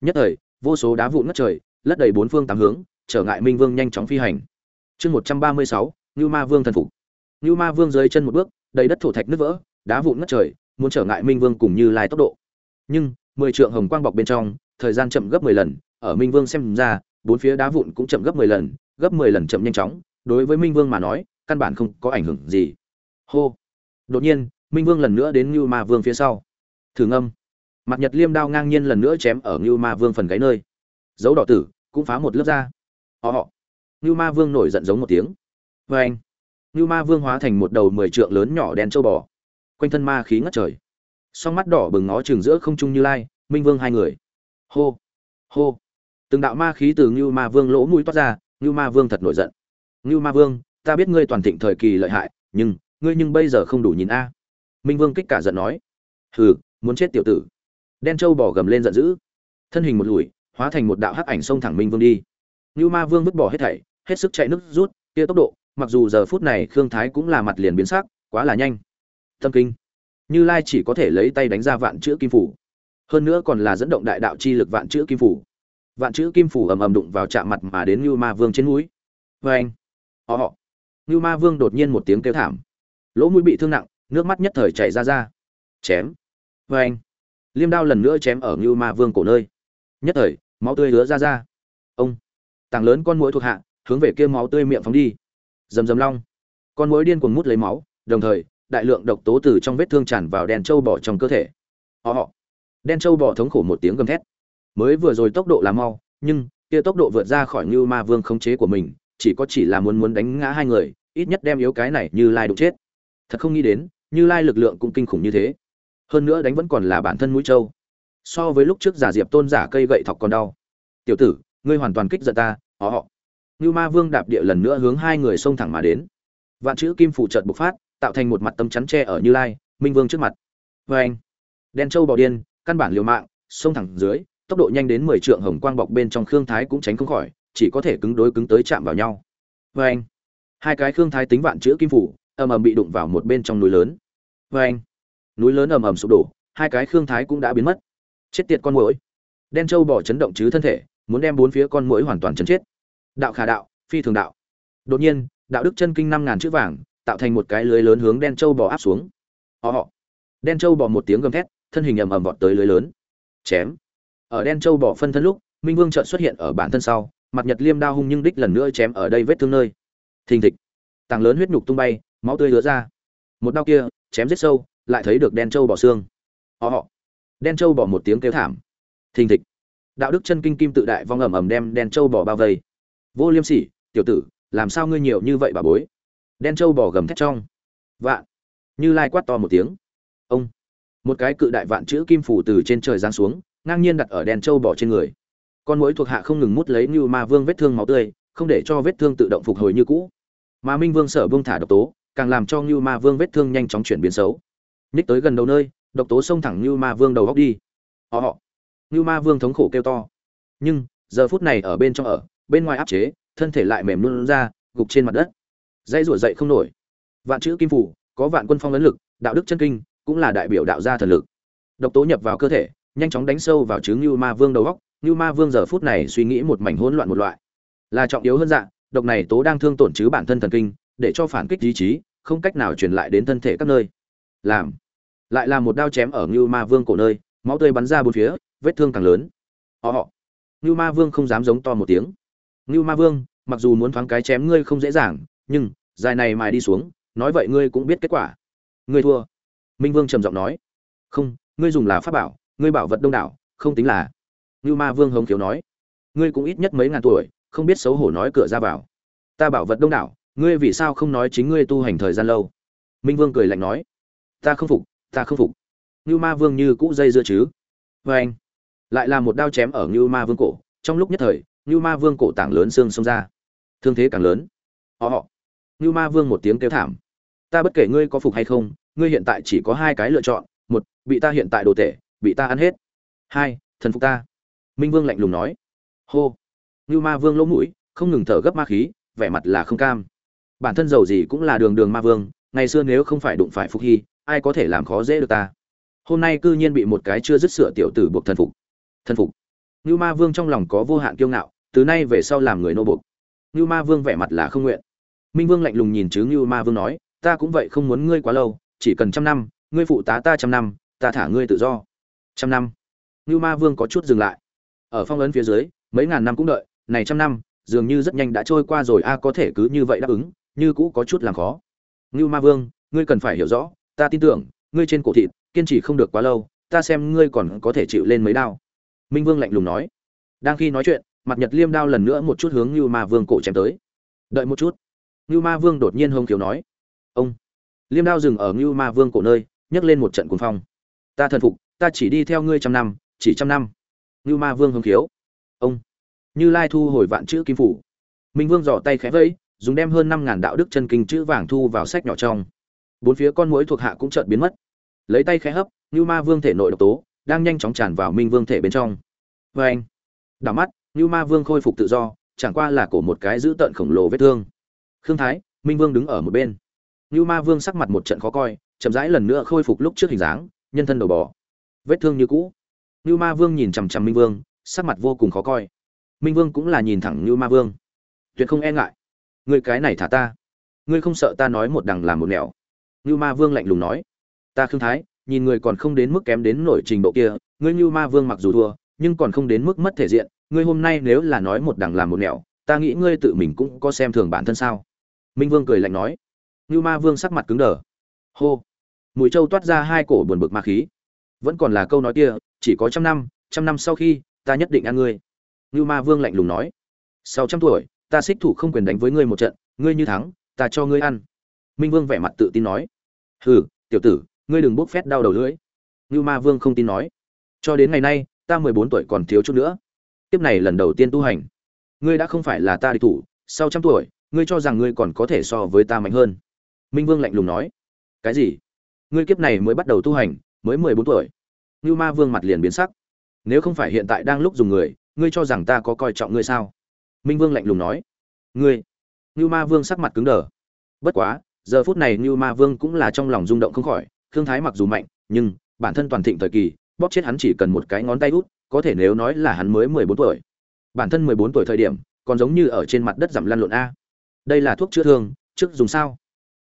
Nhất thời vô số đá vụn ngất trời lất đầy bốn phương tám hướng, trở ngại minh vương nhanh chóng phi hành. Chương một trăm ba mươi sáu, ngưu ma vương thần phục. Ngưu ma vương dưới chân một bước, đầy đất thổ thạch nứt vỡ, đá vụn ngất trời, muốn trở ngại minh vương cùng như lai tốc độ. Nhưng, mười trượng hồng quang bọc bên trong, thời gian chậm gấp mười lần, ở minh vương xem ra, bốn phía đá vụn cũng chậm gấp mười lần, gấp mười lần chậm nhanh chóng, đối với minh vương mà nói, căn bản không có ảnh hưởng gì. Hô. Đột nhiên, minh vương lần nữa đến ngưu ma vương phía sau. Thử ngâm mặt nhật liêm đao ngang nhiên lần nữa chém ở ngưu ma vương phần gáy nơi. Dấu đỏ tử, cũng phá một lớp da. Họ họ ngưu ma vương nổi giận giống một tiếng. Vê anh. Ngưu ma vương hóa thành một đầu mười trượng lớn nhỏ đen trâu bò. Quanh thân ma khí ngất trời. Song mắt đỏ bừng ngó chừng giữa không trung như lai, minh vương hai người. Hô. Hô. Từng đạo ma khí từ ngưu ma vương lỗ mũi toát ra, ngưu ma vương thật nổi giận. Ngưu ma vương, ta biết ngươi toàn thịnh thời kỳ lợi hại, nhưng, ngươi nhưng bây giờ không đủ nhìn a. Minh vương kích cả giận nói. Hừ, muốn chết tiểu tử đen trâu bò gầm lên giận dữ. Thân hình một lùi, hóa thành một đạo hắc ảnh xông thẳng minh vương đi. Như ma vương vứt bỏ hết thảy, hết sức chạy nước rút, kia tốc độ, mặc dù giờ phút này khương thái cũng là mặt liền biến sắc, quá là nhanh. Tâm kinh. Như lai chỉ có thể lấy tay đánh ra vạn chữ kim phủ. Hơn nữa còn là dẫn động đại đạo chi lực vạn chữ kim phủ. Vạn chữ kim phủ ầm ầm đụng vào chạm mặt mà đến như ma vương trên núi vê anh họ như ma vương đột nhiên một tiếng kêu thảm. Lỗ mũi bị thương nặng, nước mắt nhất thời chảy ra ra. Chém. Vê anh liêm đao lần nữa chém ở ngưu ma vương cổ nơi. Nhất thời, máu tươi hứa ra ra. Ông, tảng lớn con mũi thuộc hạ, hướng về kia máu tươi miệng phóng đi. Rầm rầm long. Con mũi điên cuồng mút lấy máu, đồng thời, đại lượng độc tố từ trong vết thương tràn vào đèn trâu bò trong cơ thể. Họ họ đen trâu bò thống khổ một tiếng gầm thét. Mới vừa rồi tốc độ là mau, nhưng, kia tốc độ vượt ra khỏi như ma vương khống chế của mình, chỉ có chỉ là muốn muốn đánh ngã hai người, ít nhất đem yếu cái này như lai đụng chết. Thật không nghĩ đến, như lai lực lượng cũng kinh khủng như thế hơn nữa đánh vẫn còn là bản thân mũi trâu. So với lúc trước giả diệp tôn giả cây gậy thọc còn đau. Tiểu tử, ngươi hoàn toàn kích giận ta, họ họ. Như ma vương đạp địa lần nữa hướng hai người xông thẳng mà đến. Vạn chữ kim phủ trợt bộc phát, tạo thành một mặt tấm chắn tre ở như lai, minh vương trước mặt. Vê anh, đen trâu bò điên, căn bản liều mạng, xông thẳng dưới, tốc độ nhanh đến mười trượng hồng quang bọc bên trong khương thái cũng tránh không khỏi, chỉ có thể cứng đối cứng tới chạm vào nhau. Vê anh, hai cái khương thái tính vạn chữ kim phủ, ầm ầm bị đụng vào một bên trong núi lớn. Vê anh núi lớn ầm ầm sụp đổ, hai cái khương thái cũng đã biến mất. Chết tiệt con muỗi. Đen trâu bỏ chấn động chứ thân thể, muốn đem bốn phía con muỗi hoàn toàn chấn chết. Đạo khả đạo, phi thường đạo. Đột nhiên, đạo đức chân kinh năm ngàn chữ vàng, tạo thành một cái lưới lớn hướng đen trâu bò áp xuống. Họ họ. Đen trâu bò một tiếng gầm thét, thân hình ầm ầm vọt tới lưới lớn. Chém. Ở đen trâu bò phân thân lúc, minh vương chợt xuất hiện ở bản thân sau, mặt nhật liêm đao hung nhưng đích lần nữa chém ở đây vết thương nơi. Thình thịch. Tàng lớn huyết nhục tung bay, máu tươi lứa ra. Một đao kia, chém rất sâu lại thấy được đen trâu bỏ xương. Họ họ. Đen trâu bỏ một tiếng kêu thảm. Thình thịch. Đạo đức chân kinh kim tự đại vong ầm ầm đem đen trâu bỏ bao vây. Vô liêm sỉ, tiểu tử, làm sao ngươi nhiều như vậy bà bối? Đen trâu bỏ gầm thét trong. Vạn. Như lai quát to một tiếng. Ông. Một cái cự đại vạn chữ kim phủ từ trên trời giáng xuống, ngang nhiên đặt ở đen trâu bỏ trên người. Con mũi thuộc hạ không ngừng mút lấy như ma vương vết thương máu tươi, không để cho vết thương tự động phục hồi như cũ. Mà minh vương sở vương thả độc tố, càng làm cho như ma vương vết thương nhanh chóng chuyển biến xấu ních tới gần đầu nơi, độc tố xông thẳng như ma vương đầu góc đi. Họ họ. Như ma vương thống khổ kêu to. Nhưng, giờ phút này ở bên trong ở, bên ngoài áp chế, thân thể lại mềm luôn ra, gục trên mặt đất. Dây rủa dậy không nổi. Vạn chữ kim phủ, có vạn quân phong ấn lực, đạo đức chân kinh, cũng là đại biểu đạo gia thần lực. Độc tố nhập vào cơ thể, nhanh chóng đánh sâu vào chứng như ma vương đầu góc. Như ma vương giờ phút này suy nghĩ một mảnh hỗn loạn một loại. Là trọng yếu hơn dạng độc này tố đang thương tổn chứ bản thân thần kinh, để cho phản kích ý chí, không cách nào truyền lại đến thân thể các nơi làm lại là một đao chém ở Ngưu Ma Vương cổ nơi, máu tươi bắn ra bốn phía, vết thương càng lớn. Họ họ. Ngưu Ma Vương không dám giống to một tiếng. Ngưu Ma Vương, mặc dù muốn thoáng cái chém ngươi không dễ dàng, nhưng dài này mài đi xuống, nói vậy ngươi cũng biết kết quả. Ngươi thua. Minh Vương trầm giọng nói. Không, ngươi dùng là pháp bảo, ngươi bảo vật đông đảo, không tính là. Ngưu Ma Vương hồng khiếu nói. Ngươi cũng ít nhất mấy ngàn tuổi, không biết xấu hổ nói cửa ra vào ta bảo vật đông đảo ngươi vì sao không nói chính ngươi tu hành thời gian lâu minh vương cười lạnh nói ta không phục, ta không phục. Như ma vương như cũ dây dưa chứ? Vê anh, lại là một đao chém ở như ma vương cổ. Trong lúc nhất thời như ma vương cổ tảng lớn xương xông ra. Thương thế càng lớn. Họ họ. Như ma vương một tiếng kêu thảm. Ta bất kể ngươi có phục hay không, ngươi hiện tại chỉ có hai cái lựa chọn. Một, bị ta hiện tại đồ tể, bị ta ăn hết. Hai, thần phục ta. Minh vương lạnh lùng nói. Hô. Như ma vương lỗ mũi, không ngừng thở gấp ma khí, vẻ mặt là không cam. Bản thân giàu gì cũng là đường đường ma vương, ngày xưa nếu không phải đụng phải phục hy ai có thể làm khó dễ được ta? Hôm nay cư nhiên bị một cái chưa dứt sửa tiểu tử buộc thần phục. Thần phục. Ngưu ma vương trong lòng có vô hạn kiêu ngạo, từ nay về sau làm người nô buộc. Ngưu ma vương vẻ mặt là không nguyện. Minh vương lạnh lùng nhìn chứ ngưu ma vương nói, ta cũng vậy không muốn ngươi quá lâu, chỉ cần trăm năm, ngươi phụ tá ta trăm năm, ta thả ngươi tự do. Trăm năm. Ngưu ma vương có chút dừng lại. Ở phong ấn phía dưới, mấy ngàn năm cũng đợi, này trăm năm, dường như rất nhanh đã trôi qua rồi, a, có thể cứ như vậy đáp ứng, như cũ có chút làm khó. Ngưu ma vương, ngươi cần phải hiểu rõ ta tin tưởng, ngươi trên cổ thịt, kiên trì không được quá lâu, ta xem ngươi còn có thể chịu lên mấy đao. Minh vương lạnh lùng nói. Đang khi nói chuyện, mặt nhật liêm đao lần nữa một chút hướng như ma vương cổ chém tới. Đợi một chút. Như ma vương đột nhiên hông khiếu nói. Ông. Liêm đao dừng ở như ma vương cổ nơi, nhấc lên một trận cuồng phong. Ta thần phục, ta chỉ đi theo ngươi trăm năm, chỉ trăm năm. Như ma vương hông khiếu ông. Như lai thu hồi vạn chữ kim phủ. Minh vương giỏ tay khẽ vẫy, dùng đem hơn năm ngàn đạo đức chân kinh chữ vàng thu vào sách nhỏ trong bốn phía con mũi thuộc hạ cũng chợt biến mất. Lấy tay khẽ hấp như ma vương thể nội độc tố đang nhanh chóng tràn vào minh vương thể bên trong. Vê anh, đảo mắt như ma vương khôi phục tự do, chẳng qua là cổ một cái giữ tợn khổng lồ vết thương. Khương thái, minh vương đứng ở một bên. Như ma vương sắc mặt một trận khó coi, chậm rãi lần nữa khôi phục lúc trước hình dáng, nhân thân đầu bò. Vết thương như cũ. Như ma vương nhìn chằm chằm minh vương, sắc mặt vô cùng khó coi. Minh vương cũng là nhìn thẳng như ma vương. Tuyệt không e ngại. Người cái này thả ta. Ngươi không sợ ta nói một đằng làm một nẻo như ma vương lạnh lùng nói. Ta khương thái, nhìn người còn không đến mức kém đến nổi trình độ kia, ngươi như ma vương mặc dù thua, nhưng còn không đến mức mất thể diện, ngươi hôm nay nếu là nói một đằng làm một nẻo, ta nghĩ ngươi tự mình cũng có xem thường bản thân sao? Minh vương cười lạnh nói. Như ma vương sắc mặt cứng đờ. Hô. Mùi trâu toát ra hai cổ buồn bực ma khí. Vẫn còn là câu nói kia, chỉ có trăm năm trăm năm sau khi, ta nhất định ăn ngươi. Như ma vương lạnh lùng nói. Sau trăm tuổi, ta xích thủ không quyền đánh với ngươi một trận, ngươi như thắng, ta cho ngươi ăn. Minh vương vẻ mặt tự tin nói hừ, tiểu tử, ngươi đừng bốc phét đau đầu lưỡi. Như ma vương không tin nói. Cho đến ngày nay, ta mười bốn tuổi còn thiếu chút nữa. Tiếp này lần đầu tiên tu hành. Ngươi đã không phải là ta địch thủ, sau trăm tuổi, ngươi cho rằng ngươi còn có thể so với ta mạnh hơn. Minh vương lạnh lùng nói. Cái gì? Ngươi kiếp này mới bắt đầu tu hành, mới mười bốn tuổi. Như ma vương mặt liền biến sắc. Nếu không phải hiện tại đang lúc dùng người, ngươi cho rằng ta có coi trọng ngươi sao? Minh vương lạnh lùng nói. Ngươi. Như ma vương sắc mặt cứng đờ. Bất quá giờ phút này như ma vương cũng là trong lòng rung động không khỏi thương thái mặc dù mạnh, nhưng bản thân toàn thịnh thời kỳ, bóp chết hắn chỉ cần một cái ngón tay út, có thể nếu nói là hắn mới mười bốn tuổi. Bản thân mười bốn tuổi thời điểm, còn giống như ở trên mặt đất giảm lăn lộn a. Đây là thuốc chữa thương, trước dùng sao?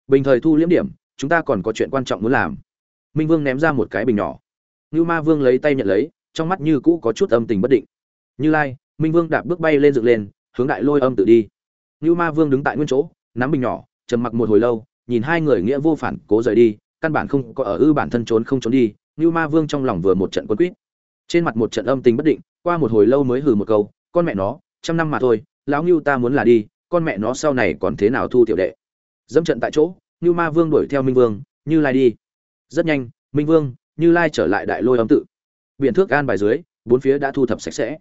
Bình thời thu liễm điểm, chúng ta còn có chuyện quan trọng muốn làm. Minh vương ném ra một cái bình nhỏ. Như ma vương lấy tay nhận lấy, trong mắt như cũ có chút âm tình bất định. Như lai, minh vương đạp bước bay lên dựng lên, hướng đại lôi âm tự đi. Như ma vương đứng tại nguyên chỗ, nắm bình nhỏ, trầm mặc một hồi lâu nhìn hai người nghĩa vô phản, cố rời đi, căn bản không có ở ư bản thân trốn không trốn đi như ma vương trong lòng vừa một trận quân quýt. Trên mặt một trận âm tình bất định, qua một hồi lâu mới hừ một câu, con mẹ nó, trăm năm mà thôi, lão ngưu ta muốn là đi, con mẹ nó sau này còn thế nào thu tiểu đệ? Dẫm trận tại chỗ như ma vương đuổi theo minh vương, như lai đi. Rất nhanh, minh vương, như lai trở lại đại lôi âm tự. Biện thước gan bài dưới, bốn phía đã thu thập sạch sẽ.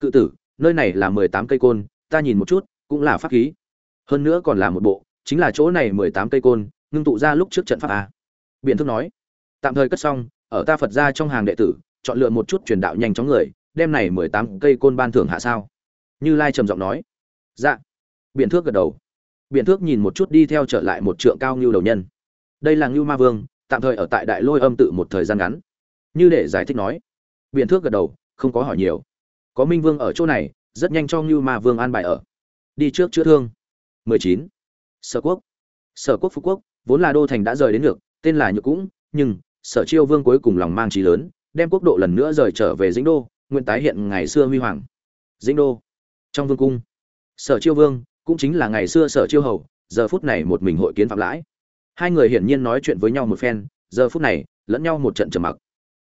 Cự tử, nơi này là mười tám cây côn, ta nhìn một chút, cũng là pháp khí. Hơn nữa còn là một bộ chính là chỗ này mười tám cây côn, ngưng tụ ra lúc trước trận pháp a. Biện thức nói, tạm thời cất xong, ở ta phật ra trong hàng đệ tử, chọn lựa một chút truyền đạo nhanh chóng người, đem này mười tám cây côn ban thưởng hạ sao? Như lai trầm giọng nói. Dạ. Biện thước gật đầu. Biện thước nhìn một chút đi theo trở lại một trượng cao ngưu đầu nhân. Đây là ngưu ma vương, tạm thời ở tại đại lôi âm tự một thời gian ngắn. Như để giải thích nói. Biện thước gật đầu, không có hỏi nhiều. Có minh vương ở chỗ này, rất nhanh cho ngưu ma vương an bài ở. Đi trước chữa thương. 19 sở quốc. Sở quốc phú quốc, vốn là đô thành đã rời đến ngược, tên là nhược cũng, nhưng sở chiêu vương cuối cùng lòng mang trí lớn, đem quốc độ lần nữa rời trở về dĩnh đô, nguyện tái hiện ngày xưa huy hoàng. Dĩnh đô. Trong vương cung, sở chiêu vương cũng chính là ngày xưa sở chiêu hầu, giờ phút này một mình hội kiến phạm lãi. Hai người hiển nhiên nói chuyện với nhau một phen, giờ phút này, lẫn nhau một trận trầm mặc.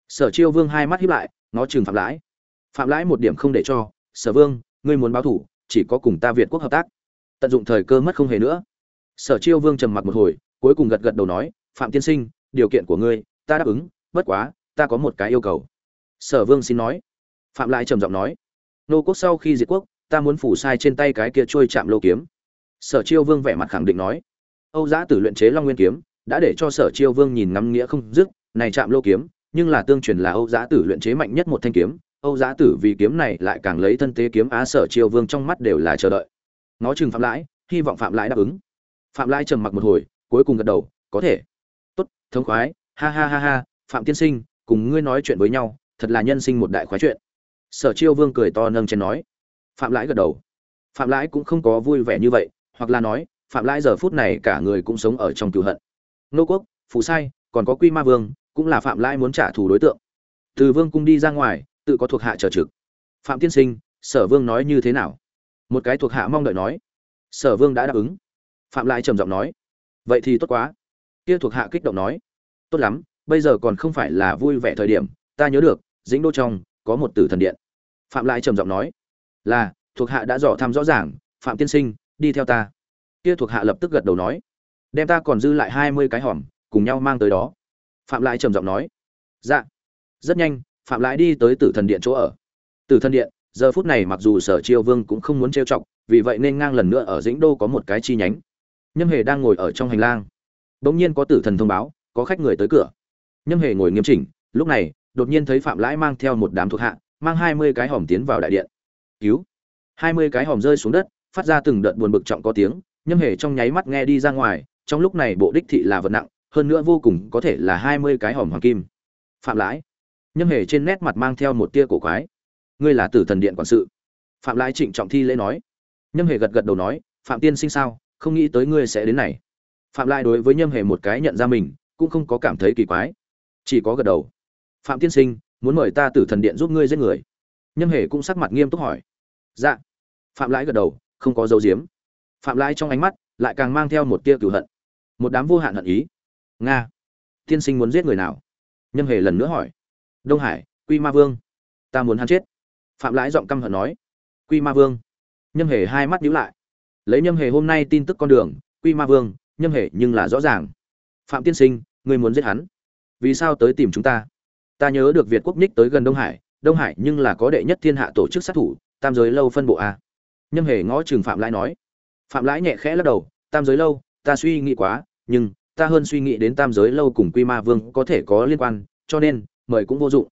Sở chiêu vương hai mắt hiếp lại, ngó chừng phạm lãi. Phạm lãi một điểm không để cho, sở vương, ngươi muốn báo thủ, chỉ có cùng ta việt quốc hợp tác. Tận dụng thời cơ mất không hề nữa sở chiêu vương trầm mặc một hồi, cuối cùng gật gật đầu nói, phạm tiên sinh, điều kiện của ngươi, ta đáp ứng, bất quá, ta có một cái yêu cầu. Sở vương xin nói. Phạm lại trầm giọng nói, nô quốc sau khi diệt quốc, ta muốn phủ sai trên tay cái kia trôi chạm lô kiếm. Sở chiêu vương vẻ mặt khẳng định nói, âu giã tử luyện chế long nguyên kiếm, đã để cho sở chiêu vương nhìn ngắm nghĩa không dứt, này chạm lô kiếm, nhưng là tương truyền là âu giã tử luyện chế mạnh nhất một thanh kiếm, âu giã tử vì kiếm này lại càng lấy thân tế kiếm á sở chiêu vương trong mắt đều là chờ đợi. Nó chừng phạm lãi hy vọng phạm lãi đáp ứng phạm lai trầm mặc một hồi, cuối cùng gật đầu, có thể. Tốt, thống khoái, ha ha ha ha, phạm tiên sinh, cùng ngươi nói chuyện với nhau, thật là nhân sinh một đại khoái chuyện. Sở chiêu vương cười to nâng chén nói. Phạm lãi gật đầu. Phạm lãi cũng không có vui vẻ như vậy, hoặc là nói, phạm lãi giờ phút này cả người cũng sống ở trong cựu hận. Nô quốc, phù sai, còn có quy ma vương, cũng là phạm lãi muốn trả thù đối tượng. Từ vương cung đi ra ngoài, tự có thuộc hạ trở trực. Phạm tiên sinh, sở vương nói như thế nào? Một cái thuộc hạ mong đợi nói. Sở vương đã đáp ứng phạm Lại trầm giọng nói, vậy thì tốt quá. Kia thuộc hạ kích động nói, tốt lắm, bây giờ còn không phải là vui vẻ thời điểm, ta nhớ được, dĩnh đô trong có một tử thần điện. Phạm lại trầm giọng nói, là, thuộc hạ đã dò thăm rõ ràng, phạm tiên sinh, đi theo ta. Kia thuộc hạ lập tức gật đầu nói, đem ta còn dư lại hai mươi cái hòm, cùng nhau mang tới đó. Phạm lại trầm giọng nói dạ. Rất nhanh, phạm lại đi tới tử thần điện chỗ ở. Tử thần điện, giờ phút này mặc dù sở triều vương cũng không muốn trêu chọc, vì vậy nên ngang lần nữa ở dĩnh đô có một cái chi nhánh nhâm hề đang ngồi ở trong hành lang. Bỗng nhiên có tử thần thông báo, có khách người tới cửa. Nhâm hề ngồi nghiêm chỉnh, lúc này, đột nhiên thấy phạm lãi mang theo một đám thuộc hạ, mang hai mươi cái hòm tiến vào đại điện. Cứu! hai mươi cái hòm rơi xuống đất, phát ra từng đợt buồn bực trọng có tiếng. Nhâm hề trong nháy mắt nghe đi ra ngoài, trong lúc này bộ đích thị là vật nặng, hơn nữa vô cùng có thể là hai mươi cái hòm hoàng kim. Phạm lãi! Nhâm hề trên nét mặt mang theo một tia cổ quái. Ngươi là tử thần điện quản sự. Phạm lãi trịnh trọng thi lễ nói. Nhâm hề gật gật đầu nói, phạm tiên sinh sao? Không nghĩ tới ngươi sẽ đến này. Phạm lai đối với nhâm hề một cái nhận ra mình, cũng không có cảm thấy kỳ quái. Chỉ có gật đầu. Phạm tiên sinh, muốn mời ta tử thần điện giúp ngươi giết người. Nhâm hề cũng sắc mặt nghiêm túc hỏi. Dạ. Phạm lãi gật đầu, không có dấu diếm phạm lãi trong ánh mắt lại càng mang theo một tia cửu hận. Một đám vô hạn hận ý. Nga. Tiên sinh muốn giết người nào? Nhâm hề lần nữa hỏi. Đông hải, quy ma vương. Ta muốn hắn chết. Phạm lãi giọng căm hận nói. Quy ma vương. Nhâm hề hai mắt nhíu lại lấy nhâm hề hôm nay tin tức con đường, quy ma vương, nhâm hề nhưng là rõ ràng. Phạm tiên sinh, ngươi muốn giết hắn? Vì sao tới tìm chúng ta? Ta nhớ được việt quốc ních tới gần đông hải đông hải nhưng là có đệ nhất thiên hạ tổ chức sát thủ, tam giới lâu phân bộ a. Nhâm hề ngõ trường phạm lãi nói. Phạm lãi nhẹ khẽ lắc đầu, tam giới lâu, ta suy nghĩ quá, nhưng ta hơn suy nghĩ đến tam giới lâu cùng quy ma vương có thể có liên quan, cho nên mời cũng vô dụng.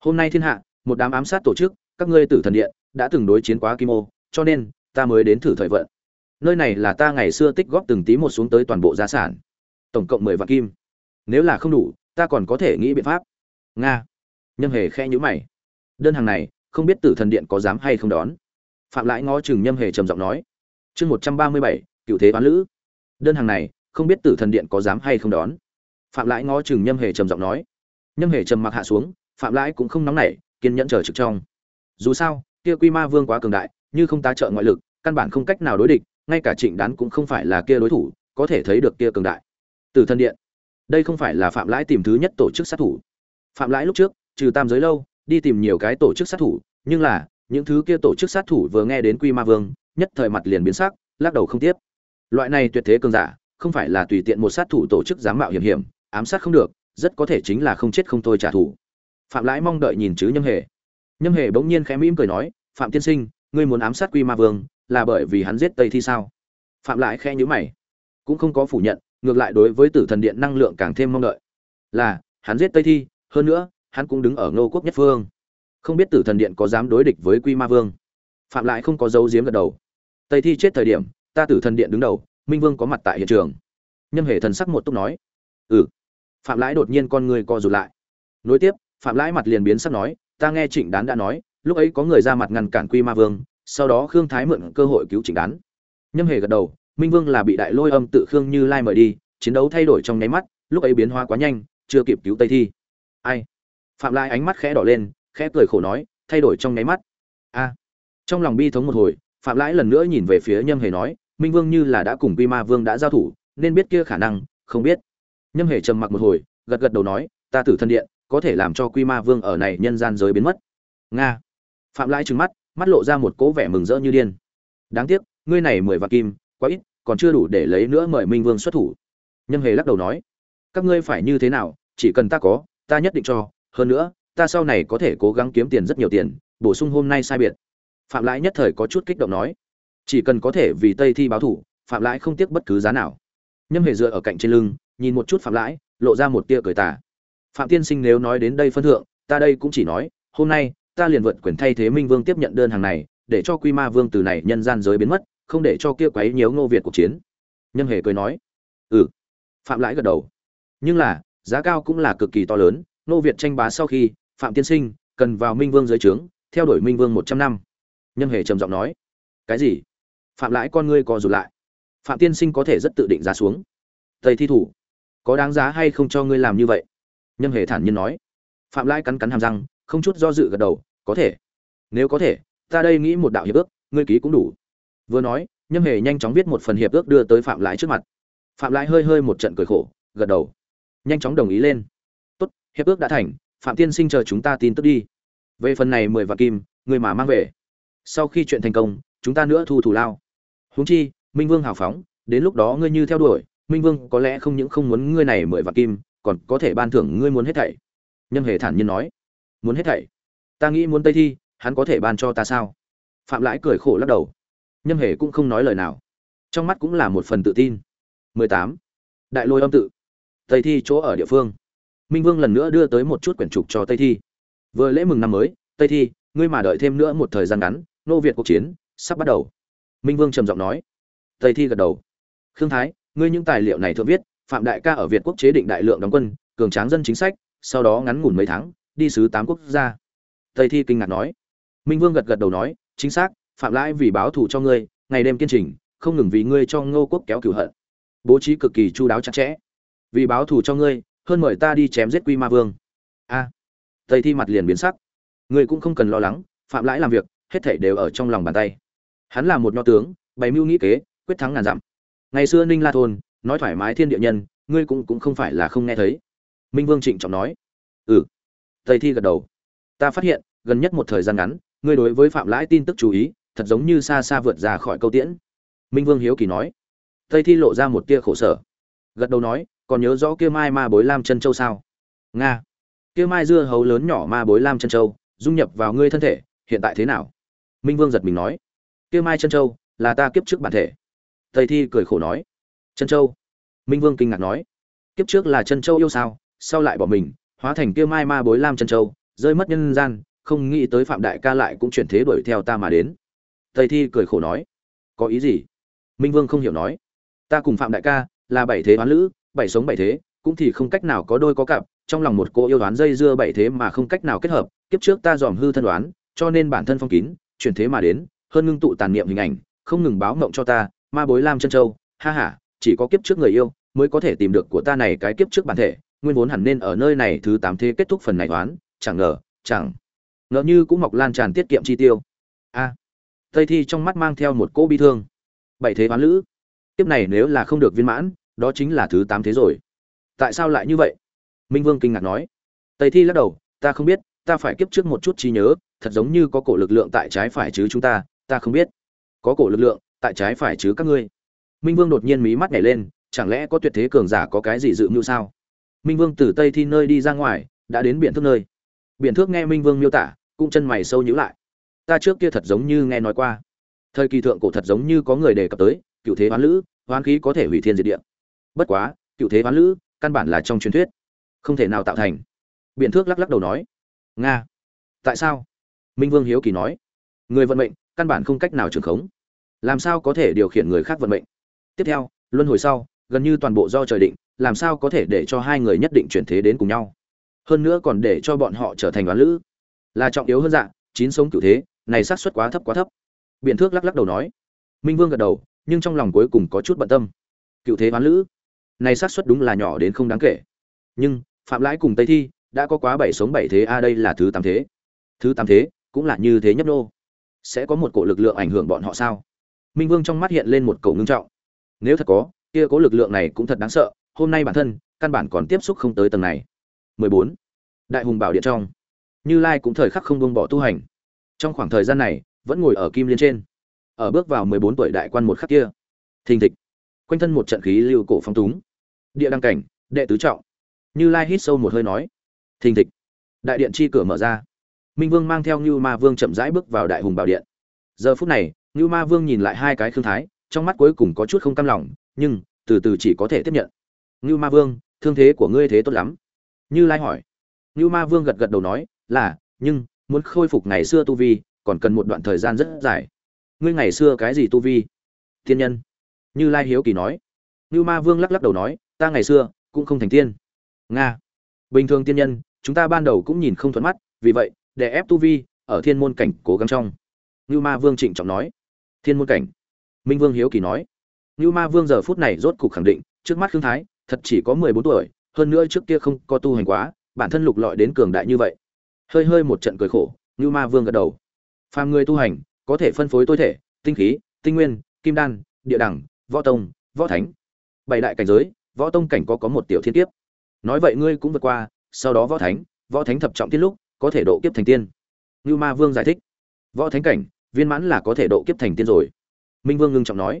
Hôm nay thiên hạ, một đám ám sát tổ chức, các ngươi tử thần điện, đã từng đối chiến quá kim ô, cho nên ta mới đến thử thời vận nơi này là ta ngày xưa tích góp từng tí một xuống tới toàn bộ gia sản. Tổng cộng mười vạn kim. Nếu là không đủ, ta còn có thể nghĩ biện pháp. Nga. Nhâm hề khe nhữ mày. Đơn hàng này, không biết tử thần điện có dám hay không đón. Phạm lãi ngó chừng nhâm hề trầm giọng nói. Chương một trăm ba mươi bảy, cựu thế bán lữ. Đơn hàng này, không biết tử thần điện có dám hay không đón. Phạm lãi ngó chừng nhâm hề trầm giọng nói. Nhâm hề trầm mặc hạ xuống, phạm lãi cũng không nóng nảy, kiên nhẫn chờ trực trong. Dù sao, kia quy ma vương quá cường đại, như không tá trợ ngoại lực, căn bản không cách nào đối địch ngay cả trịnh đán cũng không phải là kia đối thủ, có thể thấy được kia cường đại. Từ thân điện. Đây không phải là phạm lãi tìm thứ nhất tổ chức sát thủ. Phạm lãi lúc trước, trừ tam giới lâu, đi tìm nhiều cái tổ chức sát thủ, nhưng là, những thứ kia tổ chức sát thủ vừa nghe đến quy ma vương, nhất thời mặt liền biến sắc, lắc đầu không tiếp. Loại này tuyệt thế cường giả, không phải là tùy tiện một sát thủ tổ chức dám mạo hiểm hiểm, ám sát không được, rất có thể chính là không chết không thôi trả thù. Phạm lãi mong đợi nhìn chứ nhâm hề. Nhâm hề bỗng nhiên khẽ mỉm cười nói, phạm tiên sinh, ngươi muốn ám sát quy ma vương là bởi vì hắn giết tây thi sao? Phạm lại khe nhữ mày. Cũng không có phủ nhận, ngược lại đối với tử thần điện năng lượng càng thêm mong đợi. Là, hắn giết tây thi, hơn nữa, hắn cũng đứng ở ngô quốc nhất phương. Không biết tử thần điện có dám đối địch với quy ma vương? Phạm lại không có dấu diếm gật đầu. Tây thi chết thời điểm, ta tử thần điện đứng đầu, minh vương có mặt tại hiện trường. Nhâm hề thần sắc một túc nói. Ừ. Phạm lãi đột nhiên con người co rụt lại. Nối tiếp, phạm lãi mặt liền biến sắc nói, ta nghe trịnh đán đã nói, lúc ấy có người ra mặt ngăn cản quy ma vương sau đó khương thái mượn cơ hội cứu chỉnh đán. Nhâm hề gật đầu, minh vương là bị đại lôi âm tự khương như lai mời đi, chiến đấu thay đổi trong nháy mắt, lúc ấy biến hóa quá nhanh, chưa kịp cứu tây thi. Ai? Phạm lai ánh mắt khẽ đỏ lên, khẽ cười khổ nói, thay đổi trong nháy mắt. A. Trong lòng bi thống một hồi, phạm lãi lần nữa nhìn về phía nhâm hề nói, minh vương như là đã cùng quy ma vương đã giao thủ, nên biết kia khả năng, không biết. Nhâm hề trầm mặc một hồi, gật gật đầu nói, ta tử thân điện, có thể làm cho quy ma vương ở này nhân gian giới biến mất. Nga. Phạm lãi trừng mắt mắt lộ ra một cố vẻ mừng rỡ như điên. Đáng tiếc, ngươi này mười vạn kim, quá ít, còn chưa đủ để lấy nữa mời minh vương xuất thủ. Nhân hề lắc đầu nói, các ngươi phải như thế nào, chỉ cần ta có, ta nhất định cho, hơn nữa, ta sau này có thể cố gắng kiếm tiền rất nhiều tiền, bổ sung hôm nay sai biệt. Phạm lãi nhất thời có chút kích động nói, chỉ cần có thể vì tây thi báo thủ, phạm lãi không tiếc bất cứ giá nào. Nhâm hề dựa ở cạnh trên lưng, nhìn một chút phạm lãi, lộ ra một tia cười tà. Phạm tiên sinh nếu nói đến đây phân thượng, ta đây cũng chỉ nói, hôm nay ta liền vượt quyền thay thế minh vương tiếp nhận đơn hàng này, để cho quy ma vương từ này nhân gian giới biến mất, không để cho kia quấy nhiễu ngô việt cuộc chiến. Nhân hề cười nói. Ừ. Phạm lãi gật đầu. Nhưng là, giá cao cũng là cực kỳ to lớn, ngô việt tranh bá sau khi, phạm tiên sinh cần vào minh vương dưới trướng, theo đuổi minh vương một trăm năm. Nhân hề trầm giọng nói. Cái gì? Phạm lãi con ngươi co rụt lại. Phạm tiên sinh có thể rất tự định giá xuống. Tây thi thủ, có đáng giá hay không cho ngươi làm như vậy? Nhân hề thản nhiên nói. Phạm lãi cắn cắn hàm răng, không chút do dự gật đầu có thể. Nếu có thể, ta đây nghĩ một đạo hiệp ước, ngươi ký cũng đủ. Vừa nói, nhâm hề nhanh chóng viết một phần hiệp ước đưa tới phạm lãi trước mặt. Phạm lãi hơi hơi một trận cười khổ, gật đầu. Nhanh chóng đồng ý lên. Tốt, hiệp ước đã thành, phạm tiên sinh chờ chúng ta tin tức đi. Về phần này mười vạn kim, người mà mang về. Sau khi chuyện thành công, chúng ta nữa thu thủ lao. Huống chi, minh vương hào phóng, đến lúc đó ngươi như theo đuổi, minh vương có lẽ không những không muốn ngươi này mười vạn kim, còn có thể ban thưởng ngươi muốn hết thảy. Nhâm hề thản nhiên nói. Muốn hết thảy? Ta nghĩ muốn tây thi, hắn có thể ban cho ta sao? Phạm lãi cười khổ lắc đầu. Nhâm hề cũng không nói lời nào. Trong mắt cũng là một phần tự tin. 18. đại lôi âm tự. Tây thi chỗ ở địa phương. Minh vương lần nữa đưa tới một chút quyển trục cho tây thi. Vừa lễ mừng năm mới, tây thi, ngươi mà đợi thêm nữa một thời gian ngắn, nô việt cuộc chiến sắp bắt đầu. Minh vương trầm giọng nói. Tây thi gật đầu. Khương thái, ngươi những tài liệu này thượng viết, phạm đại ca ở việt quốc chế định đại lượng đóng quân, cường tráng dân chính sách, sau đó ngắn ngủn mấy tháng, đi sứ tám quốc gia tây thi kinh ngạc nói. Minh vương gật gật đầu nói, chính xác, phạm lãi vì báo thù cho ngươi, ngày đêm kiên trình, không ngừng vì ngươi cho ngô quốc kéo cửu hận. Bố trí cực kỳ chu đáo chặt chẽ. Vì báo thù cho ngươi, hơn mời ta đi chém giết quy ma vương. A. Tây thi mặt liền biến sắc. Ngươi cũng không cần lo lắng, phạm lãi làm việc, hết thảy đều ở trong lòng bàn tay. Hắn là một nho tướng, bày mưu nghĩ kế, quyết thắng ngàn dặm. Ngày xưa ninh la thôn, nói thoải mái thiên địa nhân, ngươi cũng cũng không phải là không nghe thấy. Minh vương trịnh trọng nói. Ừ. Tây thi gật đầu ta phát hiện, gần nhất một thời gian ngắn, ngươi đối với phạm lãi tin tức chú ý, thật giống như xa xa vượt ra khỏi câu tiễn. Minh vương hiếu kỳ nói. Tây thi lộ ra một tia khổ sở. Gật đầu nói, còn nhớ rõ kia mai ma bối lam chân châu sao? Nga. Kia mai dưa hấu lớn nhỏ ma bối lam chân châu, dung nhập vào ngươi thân thể, hiện tại thế nào? Minh vương giật mình nói. Kia mai chân châu, là ta kiếp trước bản thể. Tây thi cười khổ nói. Chân châu? Minh vương kinh ngạc nói. Kiếp trước là chân châu yêu sao? Sau lại bỏ mình, hóa thành kia mai ma bối lam chân châu rơi mất nhân gian, không nghĩ tới phạm đại ca lại cũng chuyển thế đuổi theo ta mà đến. Tây thi cười khổ nói, có ý gì? Minh vương không hiểu nói, ta cùng phạm đại ca là bảy thế oán lữ, bảy sống bảy thế, cũng thì không cách nào có đôi có cặp, trong lòng một cô yêu đoán dây dưa bảy thế mà không cách nào kết hợp, kiếp trước ta dòm hư thân đoán cho nên bản thân phong kín, chuyển thế mà đến, hơn ngưng tụ tàn niệm hình ảnh, không ngừng báo mộng cho ta, ma bối lam chân châu, ha ha, chỉ có kiếp trước người yêu mới có thể tìm được của ta này cái kiếp trước bản thể, nguyên vốn hẳn nên ở nơi này thứ tám thế kết thúc phần này đoán chẳng ngờ chẳng ngờ như cũng mọc lan tràn tiết kiệm chi tiêu. A, tây thi trong mắt mang theo một cỗ bi thương. Bảy thế hoán lữ. Tiếp này nếu là không được viên mãn, đó chính là thứ tám thế rồi. Tại sao lại như vậy? Minh vương kinh ngạc nói. Tây thi lắc đầu, ta không biết, ta phải kiếp trước một chút trí nhớ, thật giống như có cổ lực lượng tại trái phải chứ chúng ta ta không biết. Có cổ lực lượng, tại trái phải chứ các ngươi. Minh vương đột nhiên mí mắt nhảy lên, chẳng lẽ có tuyệt thế cường giả có cái gì dự mưu sao? Minh vương từ tây thi nơi đi ra ngoài, đã đến biển thước nơi. Biện thước nghe minh vương miêu tả, cũng chân mày sâu nhữ lại. Ta trước kia thật giống như nghe nói qua. Thời kỳ thượng cổ thật giống như có người đề cập tới, cựu thế hoán lữ, hoán khí có thể hủy thiên diệt địa. Bất quá, cựu thế hoán lữ, căn bản là trong truyền thuyết, không thể nào tạo thành. Biện thước lắc lắc đầu nói, nga, tại sao? Minh vương hiếu kỳ nói, người vận mệnh, căn bản không cách nào trường khống. Làm sao có thể điều khiển người khác vận mệnh? Tiếp theo, luân hồi sau, gần như toàn bộ do trời định, làm sao có thể để cho hai người nhất định chuyển thế đến cùng nhau? Hơn nữa còn để cho bọn họ trở thành đoán lữ. Là trọng yếu hơn dạng chín sống cựu thế, này xác suất quá thấp quá thấp. Biện thước lắc lắc đầu nói. Minh vương gật đầu, nhưng trong lòng cuối cùng có chút bận tâm. Cựu thế đoán lữ, này xác suất đúng là nhỏ đến không đáng kể. Nhưng, phạm lãi cùng tây thi, đã có quá bảy sống bảy thế, a, đây là thứ tám thế. Thứ tám thế, cũng là như thế nhấp nô. Sẽ có một cổ lực lượng ảnh hưởng bọn họ sao? Minh vương trong mắt hiện lên một cổ ngưng trọng. Nếu thật có, kia cố lực lượng này cũng thật đáng sợ, hôm nay bản thân, căn bản còn tiếp xúc không tới tầng này. 14. đại hùng bảo điện trong. Như lai cũng thời khắc không buông bỏ tu hành. Trong khoảng thời gian này, vẫn ngồi ở kim liên trên. Ở bước vào mười bốn tuổi đại quan một khắc kia, thình thịch. Quanh thân một trận khí lưu cổ phong túng. Địa đăng cảnh, đệ tứ trọng. Như lai hít sâu một hơi nói, thình thịch. Đại điện chi cửa mở ra. Minh vương mang theo như ma vương chậm rãi bước vào đại hùng bảo điện. Giờ phút này như ma vương nhìn lại hai cái khương thái, trong mắt cuối cùng có chút không cam lòng, nhưng từ từ chỉ có thể tiếp nhận. Như ma vương, thương thế của ngươi thế tốt lắm như lai hỏi. Như ma vương gật gật đầu nói, là, nhưng muốn khôi phục ngày xưa tu vi, còn cần một đoạn thời gian rất dài. Ngươi ngày xưa cái gì tu vi? Tiên nhân. Như lai hiếu kỳ nói. Như ma vương lắc lắc đầu nói, ta ngày xưa cũng không thành tiên. Nga. Bình thường tiên nhân, chúng ta ban đầu cũng nhìn không thuận mắt, vì vậy, để ép tu vi ở thiên môn cảnh cố gắng trong. Như ma vương trịnh trọng nói. Thiên môn cảnh? Minh vương hiếu kỳ nói. Như ma vương giờ phút này rốt cục khẳng định, trước mắt khương thái thật chỉ có mười bốn tuổi hơn nữa trước kia không có tu hành quá, bản thân lục lọi đến cường đại như vậy. Hơi hơi một trận cười khổ như ma vương gật đầu. Phàm người tu hành, có thể phân phối tối thể, tinh khí, tinh nguyên, kim đan, địa đẳng, võ tông, võ thánh. Bảy đại cảnh giới, võ tông cảnh có có một tiểu thiên kiếp. Nói vậy ngươi cũng vượt qua, sau đó võ thánh võ thánh thập trọng tiết lúc, có thể độ kiếp thành tiên. Như ma vương giải thích. Võ thánh cảnh, viên mãn là có thể độ kiếp thành tiên rồi. Minh vương ngưng trọng nói.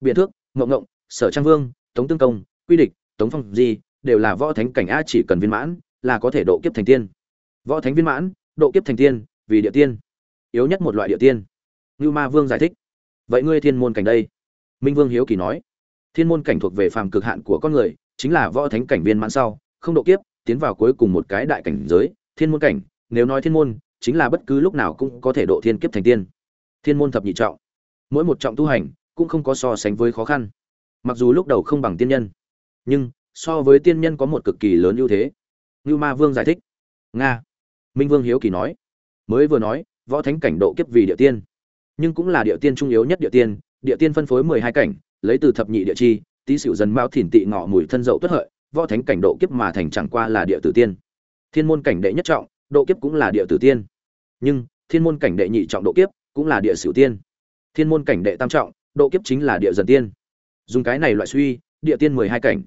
Biện thước, ngộng ngộng, sở trang vương, tống tương công, quy địch, tống phong di đều là võ thánh cảnh a chỉ cần viên mãn, là có thể độ kiếp thành tiên. Võ thánh viên mãn, độ kiếp thành tiên, vì địa tiên. Yếu nhất một loại địa tiên. Như ma vương giải thích. Vậy ngươi thiên môn cảnh đây? Minh vương hiếu kỳ nói. Thiên môn cảnh thuộc về phàm cực hạn của con người, chính là võ thánh cảnh viên mãn sau, không độ kiếp, tiến vào cuối cùng một cái đại cảnh giới. Thiên môn cảnh, nếu nói thiên môn, chính là bất cứ lúc nào cũng có thể độ thiên kiếp thành tiên. Thiên môn thập nhị trọng. Mỗi một trọng tu hành cũng không có so sánh với khó khăn. Mặc dù lúc đầu không bằng tiên nhân, nhưng so với tiên nhân có một cực kỳ lớn ưu thế. Như ma vương giải thích. Nga. Minh vương hiếu kỳ nói. Mới vừa nói, võ thánh cảnh độ kiếp vì địa tiên. Nhưng cũng là địa tiên trung yếu nhất địa tiên địa tiên phân phối mười hai cảnh, lấy từ thập nhị địa chi tý xỉu dần mao thỉn tị ngọ mùi thân dậu tuất hợi, võ thánh cảnh độ kiếp mà thành chẳng qua là địa tử tiên. Thiên môn cảnh đệ nhất trọng, độ kiếp cũng là địa tử tiên. Nhưng, thiên môn cảnh đệ nhị trọng độ kiếp cũng là địa sửu tiên. Thiên môn cảnh đệ tam trọng, độ kiếp chính là địa dần tiên. Dùng cái này loại suy, địa tiên mười hai cảnh.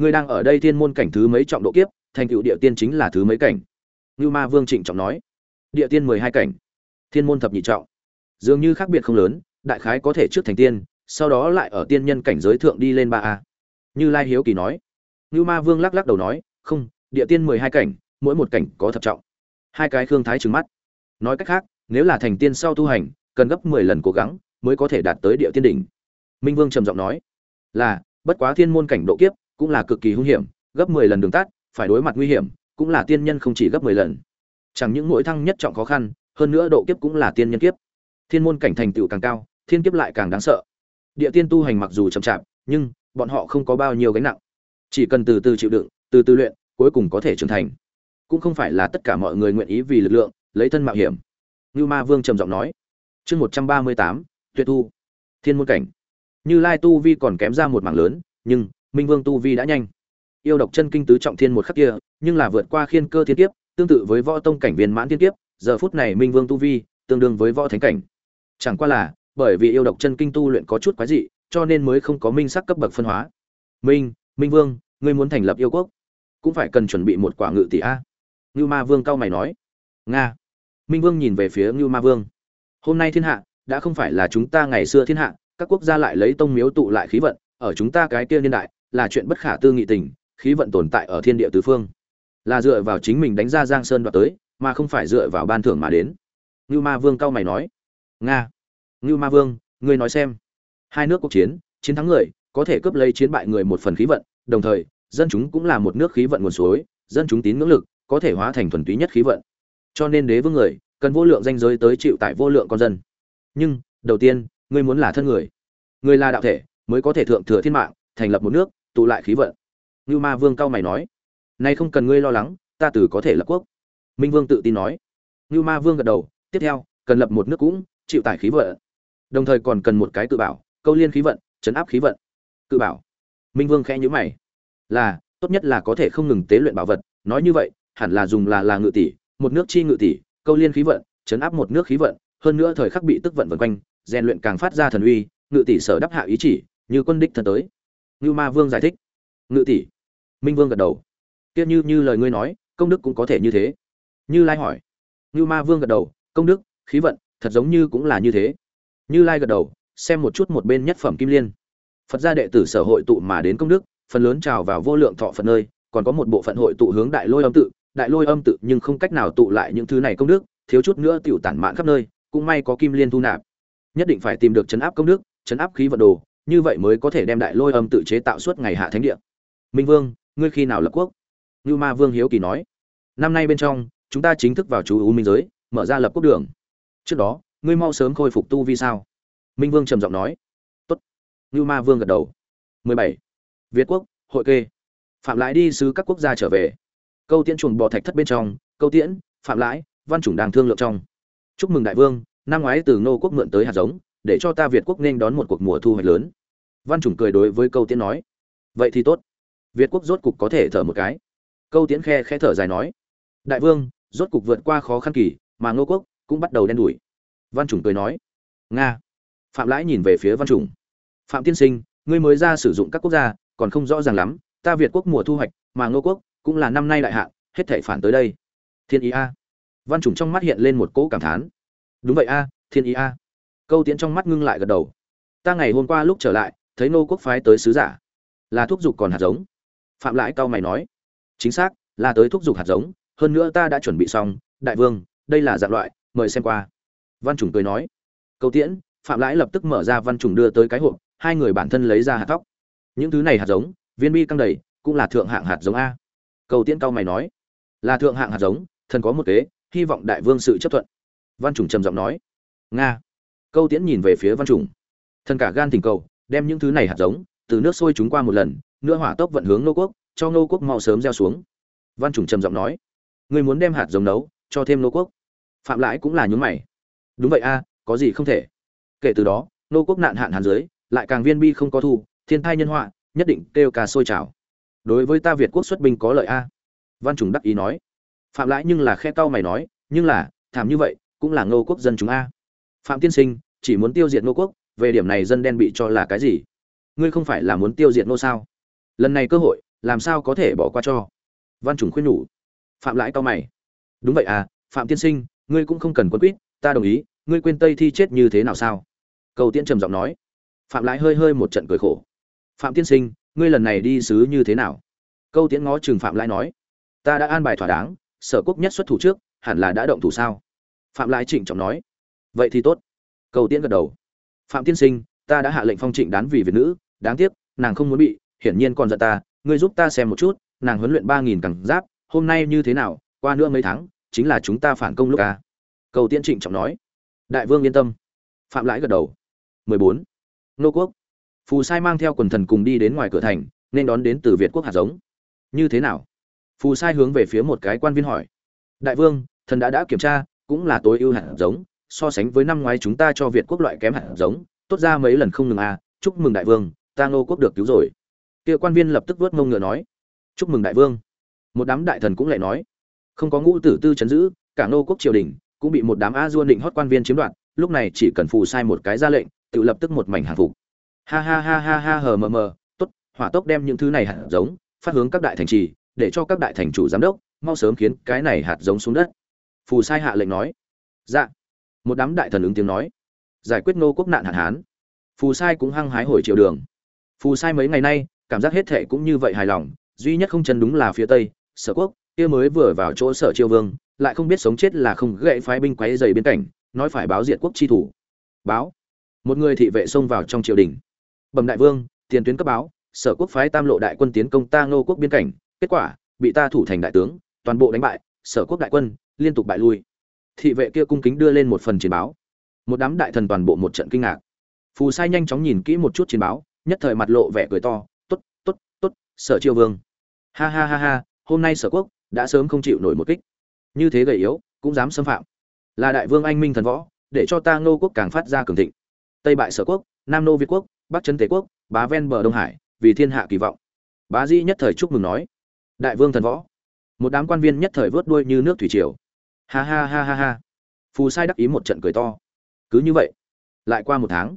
Ngươi đang ở đây thiên môn cảnh thứ mấy trọng độ kiếp, thành tựu địa tiên chính là thứ mấy cảnh? Ngưu ma vương trịnh trọng nói. Địa tiên mười hai cảnh. Thiên môn thập nhị trọng. Dường như khác biệt không lớn, đại khái có thể trước thành tiên, sau đó lại ở tiên nhân cảnh giới thượng đi lên ba a. Như lai hiếu kỳ nói. Ngưu ma vương lắc lắc đầu nói, không, địa tiên mười hai cảnh, mỗi một cảnh có thập trọng. Hai cái khương thái trừng mắt. Nói cách khác, nếu là thành tiên sau tu hành, cần gấp mười lần cố gắng mới có thể đạt tới địa tiên đỉnh. Minh vương trầm giọng nói, là, bất quá thiên môn cảnh độ kiếp cũng là cực kỳ hung hiểm, gấp mười lần đường tắt, phải đối mặt nguy hiểm, cũng là tiên nhân không chỉ gấp mười lần. Chẳng những mỗi thăng nhất trọng khó khăn, hơn nữa độ kiếp cũng là tiên nhân kiếp. Thiên môn cảnh thành tựu càng cao, thiên kiếp lại càng đáng sợ. Địa tiên tu hành mặc dù chậm chạp, nhưng bọn họ không có bao nhiêu gánh nặng. Chỉ cần từ từ chịu đựng, từ từ luyện, cuối cùng có thể trưởng thành. Cũng không phải là tất cả mọi người nguyện ý vì lực lượng, lấy thân mạo hiểm. Như ma vương trầm giọng nói. Chương một trăm ba mươi tám, tuyệt thu. Thiên môn cảnh. Như lai tu vi còn kém ra một mảng lớn, nhưng minh vương tu vi đã nhanh. Yêu độc chân kinh tứ trọng thiên một khắc kia, nhưng là vượt qua khiên cơ thiên kiếp, tương tự với võ tông cảnh viên mãn thiên kiếp, giờ phút này minh vương tu vi tương đương với võ thánh cảnh. Chẳng qua là, bởi vì yêu độc chân kinh tu luyện có chút quái dị, cho nên mới không có minh sắc cấp bậc phân hóa. Minh minh vương, ngươi muốn thành lập yêu quốc, cũng phải cần chuẩn bị một quả ngự tỷ a. Ngưu ma vương cao mày nói. Nga. Minh vương nhìn về phía ngưu ma vương. Hôm nay thiên hạ, đã không phải là chúng ta ngày xưa thiên hạ, các quốc gia lại lấy tông miếu tụ lại khí vận, ở chúng ta cái kia niên đại là chuyện bất khả tư nghị tình, khí vận tồn tại ở thiên địa tứ phương. Là dựa vào chính mình đánh ra giang sơn đoạt tới, mà không phải dựa vào ban thưởng mà đến. Ngưu ma vương cao mày nói. Nga. Ngưu ma vương, ngươi nói xem. Hai nước cuộc chiến chiến thắng người, có thể cướp lấy chiến bại người một phần khí vận, đồng thời, dân chúng cũng là một nước khí vận nguồn suối, dân chúng tín ngưỡng lực, có thể hóa thành thuần túy nhất khí vận. Cho nên đế vương người, cần vô lượng danh giới tới chịu tại vô lượng con dân. Nhưng, đầu tiên, ngươi muốn là thân người. Ngươi là đạo thể, mới có thể thượng thừa thiên mạng thành lập một nước, tụ lại khí vận. Ngưu ma vương cao mày nói nay không cần ngươi lo lắng, ta từ có thể lập quốc. Minh vương tự tin nói. Ngưu ma vương gật đầu, tiếp theo, cần lập một nước cũng, chịu tải khí vận. Đồng thời còn cần một cái cự bảo, câu liên khí vận, chấn áp khí vận. Cự bảo. Minh vương khẽ nhữ mày. Là, tốt nhất là có thể không ngừng tế luyện bảo vật, nói như vậy, hẳn là dùng là là ngự tỷ, một nước chi ngự tỷ, câu liên khí vận, chấn áp một nước khí vận, hơn nữa thời khắc bị tức vận vần quanh, rèn luyện càng phát ra thần uy, ngự tỷ sở đắp hạ ý chỉ, như quân đích thần tới. Ngưu ma vương giải thích. Ngự tỷ. Minh vương gật đầu. Kia như như lời ngươi nói, công đức cũng có thể như thế. Như lai hỏi. Ngưu ma vương gật đầu, công đức, khí vận, thật giống như cũng là như thế. Như lai gật đầu, xem một chút một bên nhất phẩm kim liên. Phật gia đệ tử sở hội tụ mà đến công đức, phần lớn trào vào vô lượng thọ phần nơi, còn có một bộ phận hội tụ hướng đại lôi âm tự. Đại lôi âm tự nhưng không cách nào tụ lại những thứ này công đức, thiếu chút nữa tiểu tản mạn khắp nơi, cũng may có kim liên thu nạp. Nhất định phải tìm được chấn áp công đức, chấn áp khí vận đồ như vậy mới có thể đem đại lôi âm tự chế tạo suốt ngày hạ thánh địa. Minh vương, ngươi khi nào lập quốc? Như ma vương hiếu kỳ nói. Năm nay bên trong, chúng ta chính thức vào chú u minh giới, mở ra lập quốc đường. Trước đó, ngươi mau sớm khôi phục tu vi sao? Minh vương trầm giọng nói. Tốt. Như ma vương gật đầu. 17. việt quốc, hội kê. Phạm lãi đi sứ các quốc gia trở về. Câu tiễn chuồng bò thạch thất bên trong, câu tiễn, phạm lãi, văn chủng đang thương lượng trong. Chúc mừng đại vương, năm ngoái từ nô quốc mượn tới hạt giống để cho ta việt quốc nên đón một cuộc mùa thu hoạch lớn. Văn Trùng cười đối với câu tiễn nói vậy thì tốt. Việt quốc rốt cục có thể thở một cái. Câu tiễn khe khẽ thở dài nói đại vương rốt cục vượt qua khó khăn kỳ mà ngô quốc cũng bắt đầu đen đủi. Văn Trùng cười nói nga. Phạm lãi nhìn về phía văn Trùng, phạm tiên sinh ngươi mới ra sử dụng các quốc gia còn không rõ ràng lắm ta việt quốc mùa thu hoạch mà ngô quốc cũng là năm nay đại hạn hết thảy phản tới đây. Thiên ý a. Văn Trùng trong mắt hiện lên một cỗ cảm thán đúng vậy a thiên ý a câu tiễn trong mắt ngưng lại gật đầu. Ta ngày hôm qua lúc trở lại, thấy nô quốc phái tới sứ giả. Là thúc giục còn hạt giống. Phạm lãi cao mày nói. Chính xác, là tới thúc giục hạt giống. Hơn nữa ta đã chuẩn bị xong. Đại vương, đây là dạng loại, mời xem qua. Văn chủng cười nói. Câu tiễn, phạm lãi lập tức mở ra văn chủng đưa tới cái hộp. Hai người bản thân lấy ra hạt tóc. Những thứ này hạt giống, viên bi căng đầy, cũng là thượng hạng hạt giống a. Cầu tiễn cao mày nói. Là thượng hạng hạt giống, thần có một kế, hy vọng đại vương sự chấp thuận. Văn chủng trầm giọng nói. Nga câu tiễn nhìn về phía văn trùng. Thần cả gan thỉnh cầu, đem những thứ này hạt giống, từ nước sôi chúng qua một lần nữa hỏa tốc vận hướng nô quốc, cho nô quốc mau sớm gieo xuống. Văn trùng trầm giọng nói người muốn đem hạt giống nấu, cho thêm nô quốc? Phạm lãi cũng là nhún mày. Đúng vậy a, có gì không thể. Kể từ đó, nô quốc nạn hạn hàn dưới, lại càng viên bi không có thu, thiên thai nhân họa, nhất định kêu ca sôi trào đối với ta việt quốc xuất binh có lợi a. Văn trùng đắc ý nói. Phạm lãi nhưng là khe tao mày nói, nhưng là, thảm như vậy, cũng là ngô quốc dân chúng a. Phạm tiên sinh chỉ muốn tiêu diệt ngô quốc, về điểm này dân đen bị cho là cái gì? Ngươi không phải là muốn tiêu diệt ngô sao? Lần này cơ hội, làm sao có thể bỏ qua cho? Văn trùng khuyên nhủ. Phạm lãi cao mày. Đúng vậy à phạm tiên sinh, ngươi cũng không cần quân quýt, ta đồng ý, ngươi quên tây thi chết như thế nào sao? Cầu tiễn trầm giọng nói. Phạm lãi hơi hơi một trận cười khổ. Phạm tiên sinh, ngươi lần này đi sứ như thế nào? Câu tiễn ngó chừng phạm lãi nói. Ta đã an bài thỏa đáng, sở quốc nhất xuất thủ trước, hẳn là đã động thủ sao? Phạm lãi trịnh trọng nói. Vậy thì tốt. Cầu tiễn gật đầu. Phạm tiên sinh, ta đã hạ lệnh phong trịnh đán vì việt nữ, đáng tiếc, nàng không muốn bị, hiển nhiên còn giận ta, ngươi giúp ta xem một chút, nàng huấn luyện ba nghìn cẳng giáp, hôm nay như thế nào, qua nữa mấy tháng, chính là chúng ta phản công lúc ca. Cầu tiễn trịnh trọng nói. Đại vương yên tâm. Phạm lãi gật đầu. 14. nô quốc. Phù sai mang theo quần thần cùng đi đến ngoài cửa thành, nên đón đến từ việt quốc hạt giống. Như thế nào? Phù sai hướng về phía một cái quan viên hỏi. Đại vương, thần đã đã kiểm tra, cũng là tối ưu hạt giống so sánh với năm ngoái chúng ta cho việt quốc loại kém hạt giống, tốt ra mấy lần không ngừng à chúc mừng đại vương, ta ngô quốc được cứu rồi. Kia quan viên lập tức vuốt mông ngựa nói, chúc mừng đại vương. Một đám đại thần cũng lại nói, không có ngũ tử tư chấn giữ, cả ngô quốc triều đình cũng bị một đám a duôn định hót quan viên chiếm đoạt, lúc này chỉ cần phù sai một cái ra lệnh, tự lập tức một mảnh hàng phục. Ha ha ha ha ha hờ mờ mờ, tốt, hỏa tốc đem những thứ này hạt giống, phát hướng các đại thành trì, để cho các đại thành chủ giám đốc, mau sớm khiến cái này hạt giống xuống đất. Phù sai hạ lệnh nói dạ một đám đại thần ứng tiếng nói. Giải quyết nô quốc nạn hạn hán. Phù sai cũng hăng hái hồi triều đường. Phù sai mấy ngày nay, cảm giác hết thệ cũng như vậy hài lòng, duy nhất không chân đúng là phía tây, sở quốc, kia mới vừa vào chỗ sở triều vương, lại không biết sống chết là không gậy phái binh quấy dày bên cạnh, nói phải báo diệt quốc chi thủ. Báo. Một người thị vệ xông vào trong triều đình. Bẩm đại vương, tiền tuyến cấp báo, sở quốc phái tam lộ đại quân tiến công ta ngô quốc biên cảnh, kết quả, bị ta thủ thành đại tướng, toàn bộ đánh bại, sở quốc đại quân, liên tục bại lui thị vệ kia cung kính đưa lên một phần chiến báo. Một đám đại thần toàn bộ một trận kinh ngạc. Phù sai nhanh chóng nhìn kỹ một chút chiến báo, nhất thời mặt lộ vẻ cười to, tốt tốt tốt, sở triều vương. Ha ha ha ha, hôm nay sở quốc đã sớm không chịu nổi một kích. Như thế gầy yếu, cũng dám xâm phạm. Là đại vương anh minh thần võ, để cho ta ngô quốc càng phát ra cường thịnh. Tây bại sở quốc, nam nô việt quốc, bắc trấn tề quốc, bá ven bờ đông hải, vì thiên hạ kỳ vọng. Bá di nhất thời chúc mừng nói. Đại vương thần võ. Một đám quan viên nhất thời vớt đuôi như nước thủy triều ha ha ha ha ha. Phù sai đắc ý một trận cười to. Cứ như vậy, lại qua một tháng.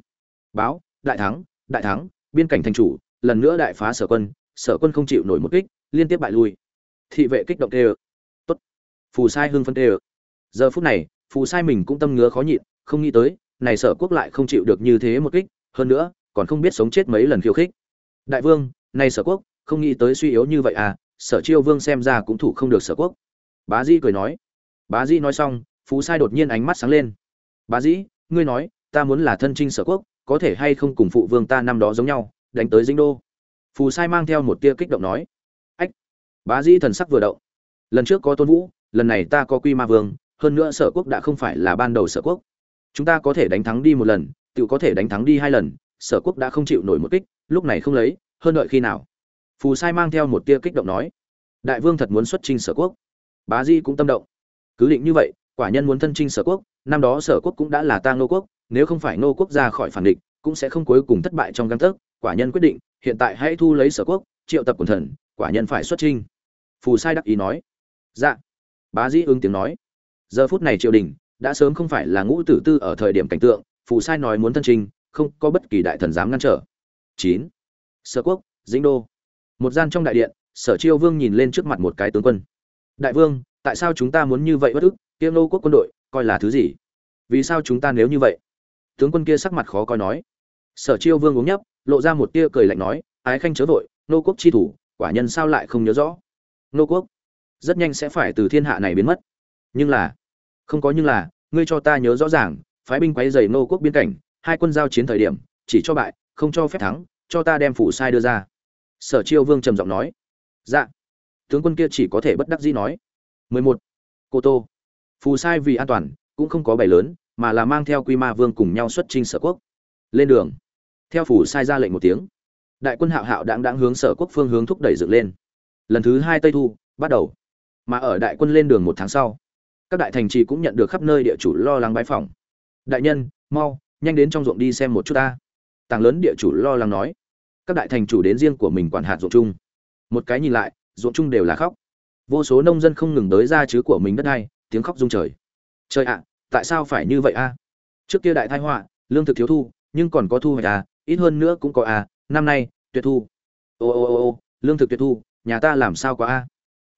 Báo, đại thắng đại thắng, biên cảnh thành chủ, lần nữa đại phá sở quân sở quân không chịu nổi một kích, liên tiếp bại lui. Thị vệ kích động tê ơ tốt. Phù sai hưng phân tê ơ giờ phút này, phù sai mình cũng tâm ngứa khó nhịn, không nghĩ tới, này sở quốc lại không chịu được như thế một kích, hơn nữa, còn không biết sống chết mấy lần khiêu khích. Đại vương, này sở quốc, không nghĩ tới suy yếu như vậy à sở chiêu vương xem ra cũng thủ không được sở quốc. Bá di cười nói bá dĩ nói xong, phú sai đột nhiên ánh mắt sáng lên. Bá dĩ, ngươi nói, ta muốn là thân trinh sở quốc, có thể hay không cùng phụ vương ta năm đó giống nhau, đánh tới dinh đô? Phù sai mang theo một tia kích động nói. Ách! Bá dĩ thần sắc vừa động. Lần trước có tôn vũ, lần này ta có quy ma vương, hơn nữa sở quốc đã không phải là ban đầu sở quốc. Chúng ta có thể đánh thắng đi một lần tự có thể đánh thắng đi hai lần, sở quốc đã không chịu nổi một kích, lúc này không lấy, hơn đợi khi nào? Phù sai mang theo một tia kích động nói. Đại vương thật muốn xuất trinh sở quốc. Bá di cũng tâm động cứ định như vậy, quả nhân muốn thân trinh sở quốc, năm đó sở quốc cũng đã là ta ngô quốc, nếu không phải ngô quốc ra khỏi phản địch, cũng sẽ không cuối cùng thất bại trong găng tấc. Quả nhân quyết định, hiện tại hãy thu lấy sở quốc, triệu tập quần thần, quả nhân phải xuất trinh phù sai đắc ý nói. Dạ. Bá dĩ ứng tiếng nói. Giờ phút này triều đình, đã sớm không phải là ngũ tử tư ở thời điểm cảnh tượng, phù sai nói muốn thân trinh không có bất kỳ đại thần dám ngăn trở. Chín. Sở quốc, dĩnh đô. Một gian trong đại điện, sở chiêu vương nhìn lên trước mặt một cái tướng quân. Đại vương tại sao chúng ta muốn như vậy bất ức kiêm nô quốc quân đội, coi là thứ gì? Vì sao chúng ta nếu như vậy? Tướng quân kia sắc mặt khó coi nói. Sở chiêu vương uống nhấp, lộ ra một tia cười lạnh nói, ái khanh chớ vội nô quốc chi thủ, quả nhân sao lại không nhớ rõ? Nô quốc, rất nhanh sẽ phải từ thiên hạ này biến mất. Nhưng là, không có nhưng là, ngươi cho ta nhớ rõ ràng, phái binh quấy dày nô quốc biên cảnh, hai quân giao chiến thời điểm, chỉ cho bại, không cho phép thắng, cho ta đem phủ sai đưa ra. Sở chiêu vương trầm giọng nói. Dạ. Tướng quân kia chỉ có thể bất đắc dĩ nói. 11. cô tô. Phù sai vì an toàn, cũng không có bày lớn, mà là mang theo quy ma vương cùng nhau xuất chinh sở quốc. Lên đường. Theo phù sai ra lệnh một tiếng, đại quân hạo hạo đang đang hướng sở quốc phương hướng thúc đẩy dựng lên. Lần thứ hai tây thu, bắt đầu. Mà ở đại quân lên đường một tháng sau, các đại thành trì cũng nhận được khắp nơi địa chủ lo lắng bái phỏng. Đại nhân, mau, nhanh đến trong ruộng đi xem một chút ta. Tàng lớn địa chủ lo lắng nói. Các đại thành chủ đến riêng của mình quản hạt ruộng chung. Một cái nhìn lại, ruộng chung đều là khóc vô số nông dân không ngừng tới ra chứ của mình đất đai, tiếng khóc rung trời. Trời ạ tại sao phải như vậy a? Trước kia đại thái họa lương thực thiếu thu nhưng còn có thu hoạch à ít hơn nữa cũng có à năm nay tuyệt thu. Ô ô ô ô lương thực tuyệt thu nhà ta làm sao có a?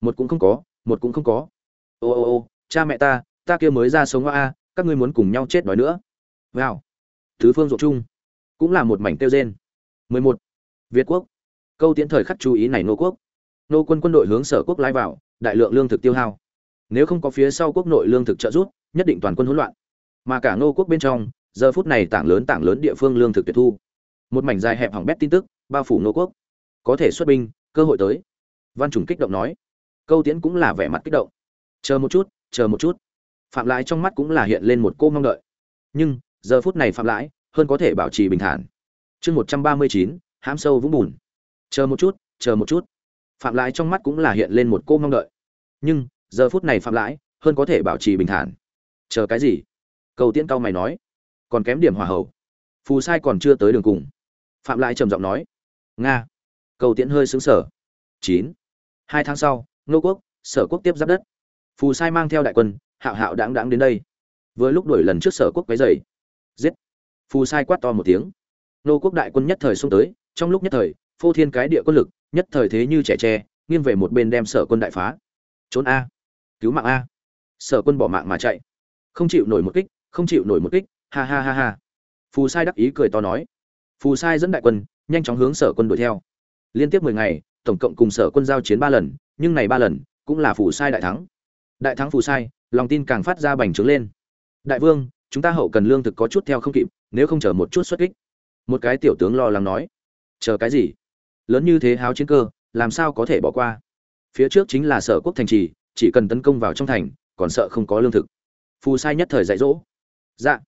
Một cũng không có một cũng không có. Ô ô ô cha mẹ ta ta kia mới ra sống a các ngươi muốn cùng nhau chết đói nữa. Vào. thứ phương ruộng chung cũng là một mảnh tiêu rên. 11. việt quốc. Câu tiến thời khắc chú ý này nô quốc nô quân quân đội hướng sở quốc lai vào, đại lượng lương thực tiêu hao. Nếu không có phía sau quốc nội lương thực trợ giúp, nhất định toàn quân hỗn loạn. Mà cả nô quốc bên trong, giờ phút này tảng lớn tảng lớn địa phương lương thực tuyệt thu. Một mảnh dài hẹp hỏng bét tin tức, bao phủ nô quốc. Có thể xuất binh, cơ hội tới. Văn chủng kích động nói. Câu tiễn cũng là vẻ mặt kích động. Chờ một chút, chờ một chút. Phạm lãi trong mắt cũng là hiện lên một cô mong đợi. Nhưng, giờ phút này phạm lãi, hơn có thể bảo trì bình thản. Chương một trăm ba mươi chín, hãm sâu vũng bùn. Chờ một chút, chờ một chút phạm lãi trong mắt cũng là hiện lên một cô mong đợi. Nhưng, giờ phút này phạm lãi hơn có thể bảo trì bình thản. Chờ cái gì? Cầu tiễn cao mày nói. Còn kém điểm hòa hậu. Phù sai còn chưa tới đường cùng. Phạm lãi trầm giọng nói. Nga. Cầu tiễn hơi xứng sở chín. Hai tháng sau, Ngô quốc, sở quốc tiếp giáp đất. Phù sai mang theo đại quân, hạo hạo đáng đáng đến đây. Với lúc đuổi lần trước sở quốc quấy dày giết. Phù sai quát to một tiếng. Nô quốc đại quân nhất thời xông tới, trong lúc nhất thời, phô thiên cái địa quân lực nhất thời thế như trẻ tre, nghiêng về một bên đem sở quân đại phá. Trốn a. Cứu mạng a. Sở quân bỏ mạng mà chạy. Không chịu nổi một kích, không chịu nổi một kích, ha ha ha ha. Phù sai đắc ý cười to nói. Phù sai dẫn đại quân, nhanh chóng hướng sở quân đuổi theo. Liên tiếp mười ngày, tổng cộng cùng sở quân giao chiến ba lần, nhưng này ba lần cũng là phù sai đại thắng. Đại thắng phù sai, lòng tin càng phát ra bành trướng lên. Đại vương, chúng ta hậu cần lương thực có chút theo không kịp, nếu không chờ một chút xuất kích. Một cái tiểu tướng lo lắng nói. Chờ cái gì? Lớn như thế háo chiến cơ, làm sao có thể bỏ qua? Phía trước chính là sở quốc thành trì, chỉ cần tấn công vào trong thành, còn sợ không có lương thực. Phù sai nhất thời dạy dỗ. Dạ.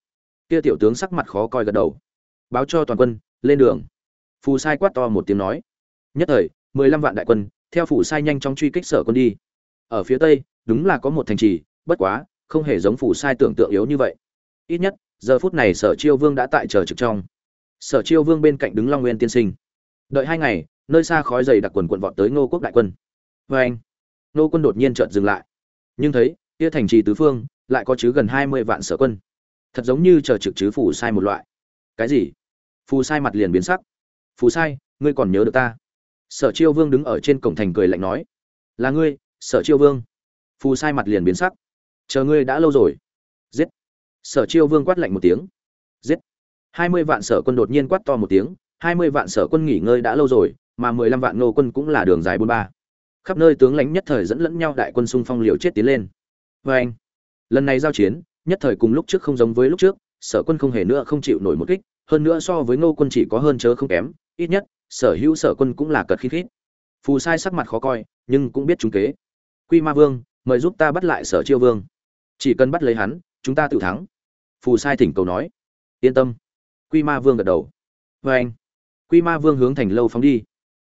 Kia tiểu tướng sắc mặt khó coi gật đầu. Báo cho toàn quân, lên đường. Phù sai quát to một tiếng nói. Nhất thời, mười lăm vạn đại quân, theo phù sai nhanh chóng truy kích sở quân đi. Ở phía tây, đúng là có một thành trì, bất quá, không hề giống phù sai tưởng tượng yếu như vậy. Ít nhất, giờ phút này sở chiêu vương đã tại chờ trực trong. Sở chiêu vương bên cạnh đứng long nguyên tiên sinh. Đợi hai ngày nơi xa khói dày đặc quần quần vọt tới ngô quốc đại quân. Vê anh, ngô quân đột nhiên chợt dừng lại. Nhưng thấy, kia thành trì tứ phương lại có chứ gần hai mươi vạn sở quân. Thật giống như chờ trực chứ phù sai một loại. Cái gì? Phù sai mặt liền biến sắc. Phù sai, ngươi còn nhớ được ta? Sở chiêu vương đứng ở trên cổng thành cười lạnh nói. Là ngươi, sở chiêu vương. Phù sai mặt liền biến sắc. Chờ ngươi đã lâu rồi. Giết. Sở chiêu vương quát lạnh một tiếng. Giết. Hai mươi vạn sở quân đột nhiên quát to một tiếng. Hai mươi vạn sở quân nghỉ ngơi đã lâu rồi mà mười lăm vạn nô quân cũng là đường dài bốn ba. Khắp nơi tướng lãnh nhất thời dẫn lẫn nhau đại quân xung phong liều chết tiến lên. Vê anh, lần này giao chiến, nhất thời cùng lúc trước không giống với lúc trước, sở quân không hề nữa không chịu nổi một kích, hơn nữa so với ngô quân chỉ có hơn chớ không kém, ít nhất, sở hữu sở quân cũng là cật khít khít. Phù sai sắc mặt khó coi, nhưng cũng biết chúng kế. Quy ma vương, mời giúp ta bắt lại sở chiêu vương. Chỉ cần bắt lấy hắn, chúng ta tự thắng. Phù sai thỉnh cầu nói. Yên tâm. Quy ma vương gật đầu. Vê anh, quy ma vương hướng thành lâu phóng đi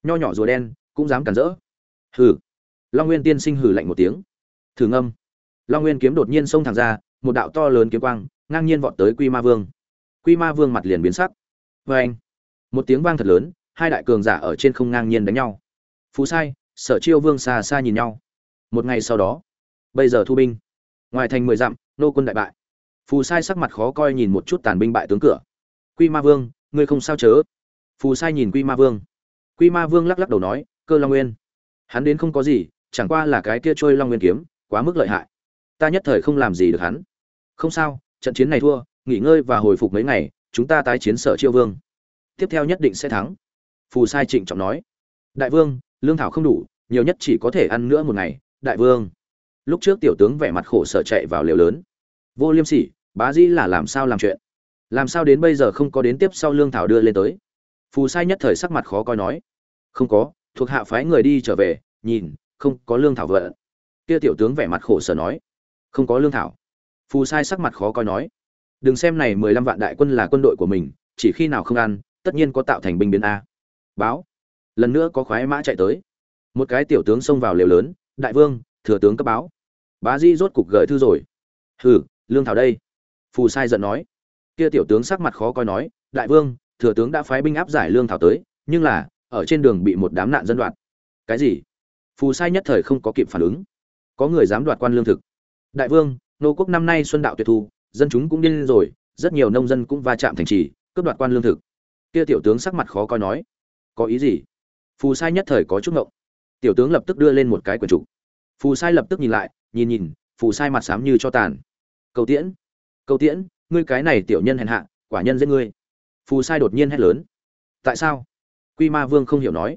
nho nhỏ rùa đen cũng dám cản rỡ. Hừ. Long nguyên tiên sinh hừ lạnh một tiếng. Thử ngâm. Long nguyên kiếm đột nhiên xông thẳng ra, một đạo to lớn kiếm quang, ngang nhiên vọt tới quy ma vương. Quy ma vương mặt liền biến sắc. Vê anh một tiếng vang thật lớn, hai đại cường giả ở trên không ngang nhiên đánh nhau. Phú sai, sở chiêu vương xa xa nhìn nhau. Một ngày sau đó, bây giờ thu binh. Ngoài thành mười dặm, nô quân đại bại. Phù sai sắc mặt khó coi nhìn một chút tàn binh bại tướng cửa. Quy ma vương, ngươi không sao chớ. Phù sai nhìn quy ma vương quy ma vương lắc lắc đầu nói, cơ long nguyên, hắn đến không có gì, chẳng qua là cái kia trôi long nguyên kiếm, quá mức lợi hại. Ta nhất thời không làm gì được hắn. Không sao, trận chiến này thua, nghỉ ngơi và hồi phục mấy ngày, chúng ta tái chiến sở chiêu vương. Tiếp theo nhất định sẽ thắng. Phù sai trịnh trọng nói. Đại vương, lương thảo không đủ, nhiều nhất chỉ có thể ăn nữa một ngày, đại vương. Lúc trước tiểu tướng vẻ mặt khổ sở chạy vào liều lớn. Vô liêm sỉ, bá dĩ là làm sao làm chuyện? Làm sao đến bây giờ không có đến tiếp sau lương thảo đưa lên tới? Phù sai nhất thời sắc mặt khó coi nói không có, thuộc hạ phái người đi trở về, nhìn, không có lương thảo vợ kia tiểu tướng vẻ mặt khổ sở nói. Không có lương thảo. Phù sai sắc mặt khó coi nói. Đừng xem này mười lăm vạn đại quân là quân đội của mình, chỉ khi nào không ăn, tất nhiên có tạo thành binh biến a. Báo. Lần nữa có khoái mã chạy tới. Một cái tiểu tướng xông vào lều lớn, đại vương, thừa tướng cấp báo. Bá di rốt cục gửi thư rồi. Hừ, lương thảo đây. Phù sai giận nói. Kia tiểu tướng sắc mặt khó coi nói, đại vương, thừa tướng đã phái binh áp giải lương thảo tới, nhưng là ở trên đường bị một đám nạn dân đoạt. Cái gì? Phù sai nhất thời không có kịp phản ứng. Có người dám đoạt quan lương thực. Đại vương, nô quốc năm nay xuân đạo tuyệt thu, dân chúng cũng điên rồi, rất nhiều nông dân cũng va chạm thành trì, cướp đoạt quan lương thực. Kia tiểu tướng sắc mặt khó coi nói, có ý gì? Phù sai nhất thời có chút ngộng. Tiểu tướng lập tức đưa lên một cái quyển trục. Phù sai lập tức nhìn lại, nhìn nhìn, phù sai mặt xám như cho tàn. Cầu tiễn cầu tiễn, ngươi cái này tiểu nhân hèn hạ, quả nhân giết ngươi. Phù sai đột nhiên hét lớn. Tại sao? Quy ma vương không hiểu nói.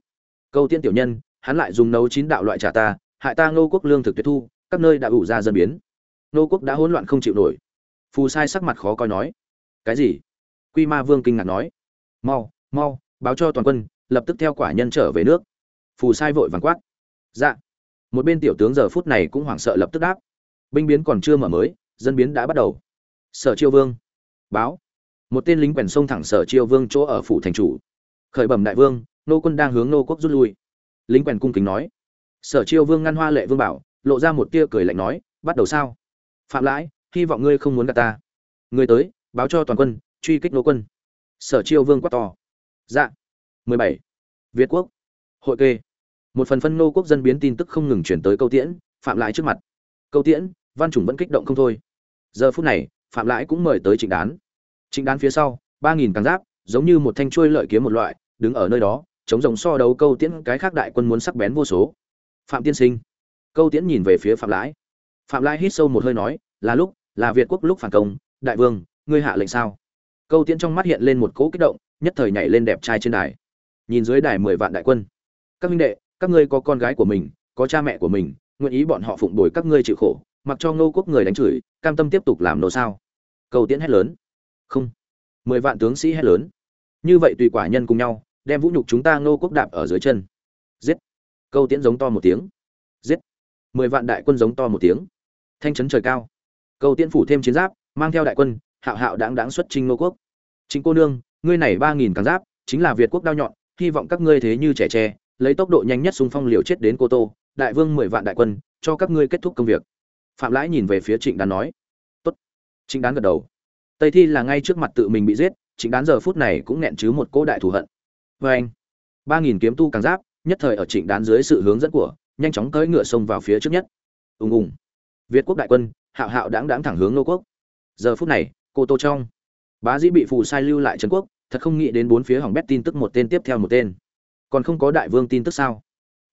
Câu tiên tiểu nhân, hắn lại dùng nấu chín đạo loại trà ta, hại ta ngô quốc lương thực tuyệt thu, các nơi đã ủ ra dân biến. Ngô quốc đã hỗn loạn không chịu nổi. Phù sai sắc mặt khó coi nói. Cái gì? Quy ma vương kinh ngạc nói. Mau mau, báo cho toàn quân, lập tức theo quả nhân trở về nước. Phù sai vội vàng quát. Dạ. Một bên tiểu tướng giờ phút này cũng hoảng sợ lập tức đáp. Binh biến còn chưa mở mới, dân biến đã bắt đầu. Sở chiêu vương. Báo. Một tên lính quèn sông thẳng sở chiêu vương chỗ ở phủ thành chủ khởi bẩm đại vương, nô quân đang hướng nô quốc rút lui. Lính quèn cung kính nói. Sở chiêu vương ngăn hoa lệ vương bảo, lộ ra một tia cười lạnh nói, bắt đầu sao? Phạm lãi, hy vọng ngươi không muốn gạt ta. Người tới, báo cho toàn quân, truy kích nô quân. Sở chiêu vương quát to. Dạ. 17. việt quốc. Hội kê. Một phần phân nô quốc dân biến tin tức không ngừng chuyển tới câu tiễn, phạm lãi trước mặt. Câu tiễn, văn chủng vẫn kích động không thôi. Giờ phút này, phạm lãi cũng mời tới trịnh đán. Trịnh đán phía sau, ba nghìn càng giáp, giống như một thanh chuôi lợi kiếm một loại đứng ở nơi đó, chống rồng so đấu câu tiễn cái khác đại quân muốn sắc bén vô số. Phạm tiên sinh, câu tiễn nhìn về phía phạm lãi. Phạm lãi hít sâu một hơi nói, là lúc, là việt quốc lúc phản công, đại vương, ngươi hạ lệnh sao? Câu tiễn trong mắt hiện lên một cỗ kích động, nhất thời nhảy lên đẹp trai trên đài. Nhìn dưới đài mười vạn đại quân. Các minh đệ, các ngươi có con gái của mình, có cha mẹ của mình, nguyện ý bọn họ phụng đổi các ngươi chịu khổ, mặc cho ngô quốc người đánh chửi, cam tâm tiếp tục làm nô sao? Câu tiễn hét lớn. Không. Mười vạn tướng sĩ hét lớn như vậy tùy quả nhân cùng nhau, đem vũ nhục chúng ta ngô quốc đạp ở dưới chân. Giết. Câu tiễn giống to một tiếng. Giết. Mười vạn đại quân giống to một tiếng. Thanh trấn trời cao. Câu tiễn phủ thêm chiến giáp, mang theo đại quân, hạo hạo đáng đáng xuất trinh ngô quốc. Chính cô nương, ngươi này ba nghìn càng giáp, chính là việt quốc đao nhọn, hy vọng các ngươi thế như trẻ tre, lấy tốc độ nhanh nhất xung phong liều chết đến cô tô, đại vương mười vạn đại quân, cho các ngươi kết thúc công việc. Phạm lãi nhìn về phía trịnh đán nói. Tốt. Trịnh đán gật đầu tây thi là ngay trước mặt tự mình bị giết trịnh đán giờ phút này cũng nghẹn chứ một cỗ đại thù hận. Vê anh, ba nghìn kiếm tu càng giáp, nhất thời ở trịnh đán dưới sự hướng dẫn của, nhanh chóng tới ngựa sông vào phía trước nhất. Ùng ùng. Việt quốc đại quân, hạo hạo đáng đáng thẳng hướng nô quốc. Giờ phút này, cô tô trong, bá dĩ bị phù sai lưu lại trần quốc, thật không nghĩ đến bốn phía hỏng bét tin tức một tên tiếp theo một tên. Còn không có đại vương tin tức sao?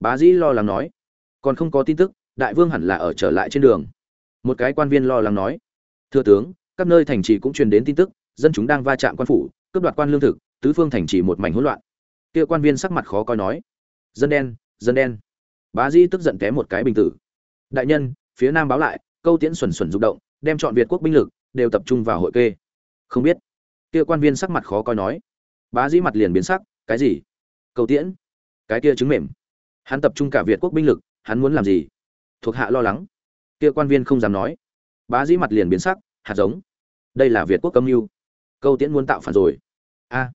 Bá dĩ lo lắng nói. Còn không có tin tức, đại vương hẳn là ở trở lại trên đường. Một cái quan viên lo lắng nói. Thưa tướng các nơi thành trì cũng truyền đến tin tức, dân chúng đang va chạm quan phủ, cướp đoạt quan lương thực, tứ phương thành trì một mảnh hỗn loạn. Kia quan viên sắc mặt khó coi nói, dân đen dân đen. Bá dĩ tức giận té một cái bình tử. Đại nhân, phía nam báo lại, câu tiễn xuẩn xuẩn rụng động, đem chọn việt quốc binh lực đều tập trung vào hội kê. Không biết. Kia quan viên sắc mặt khó coi nói. Bá dĩ mặt liền biến sắc, cái gì? Câu tiễn? Cái kia chứng mềm. Hắn tập trung cả việt quốc binh lực, hắn muốn làm gì? Thuộc hạ lo lắng. Kia quan viên không dám nói. Bá dĩ mặt liền biến sắc, hạt giống đây là việt quốc âm mưu. Câu tiễn muốn tạo phản rồi. A,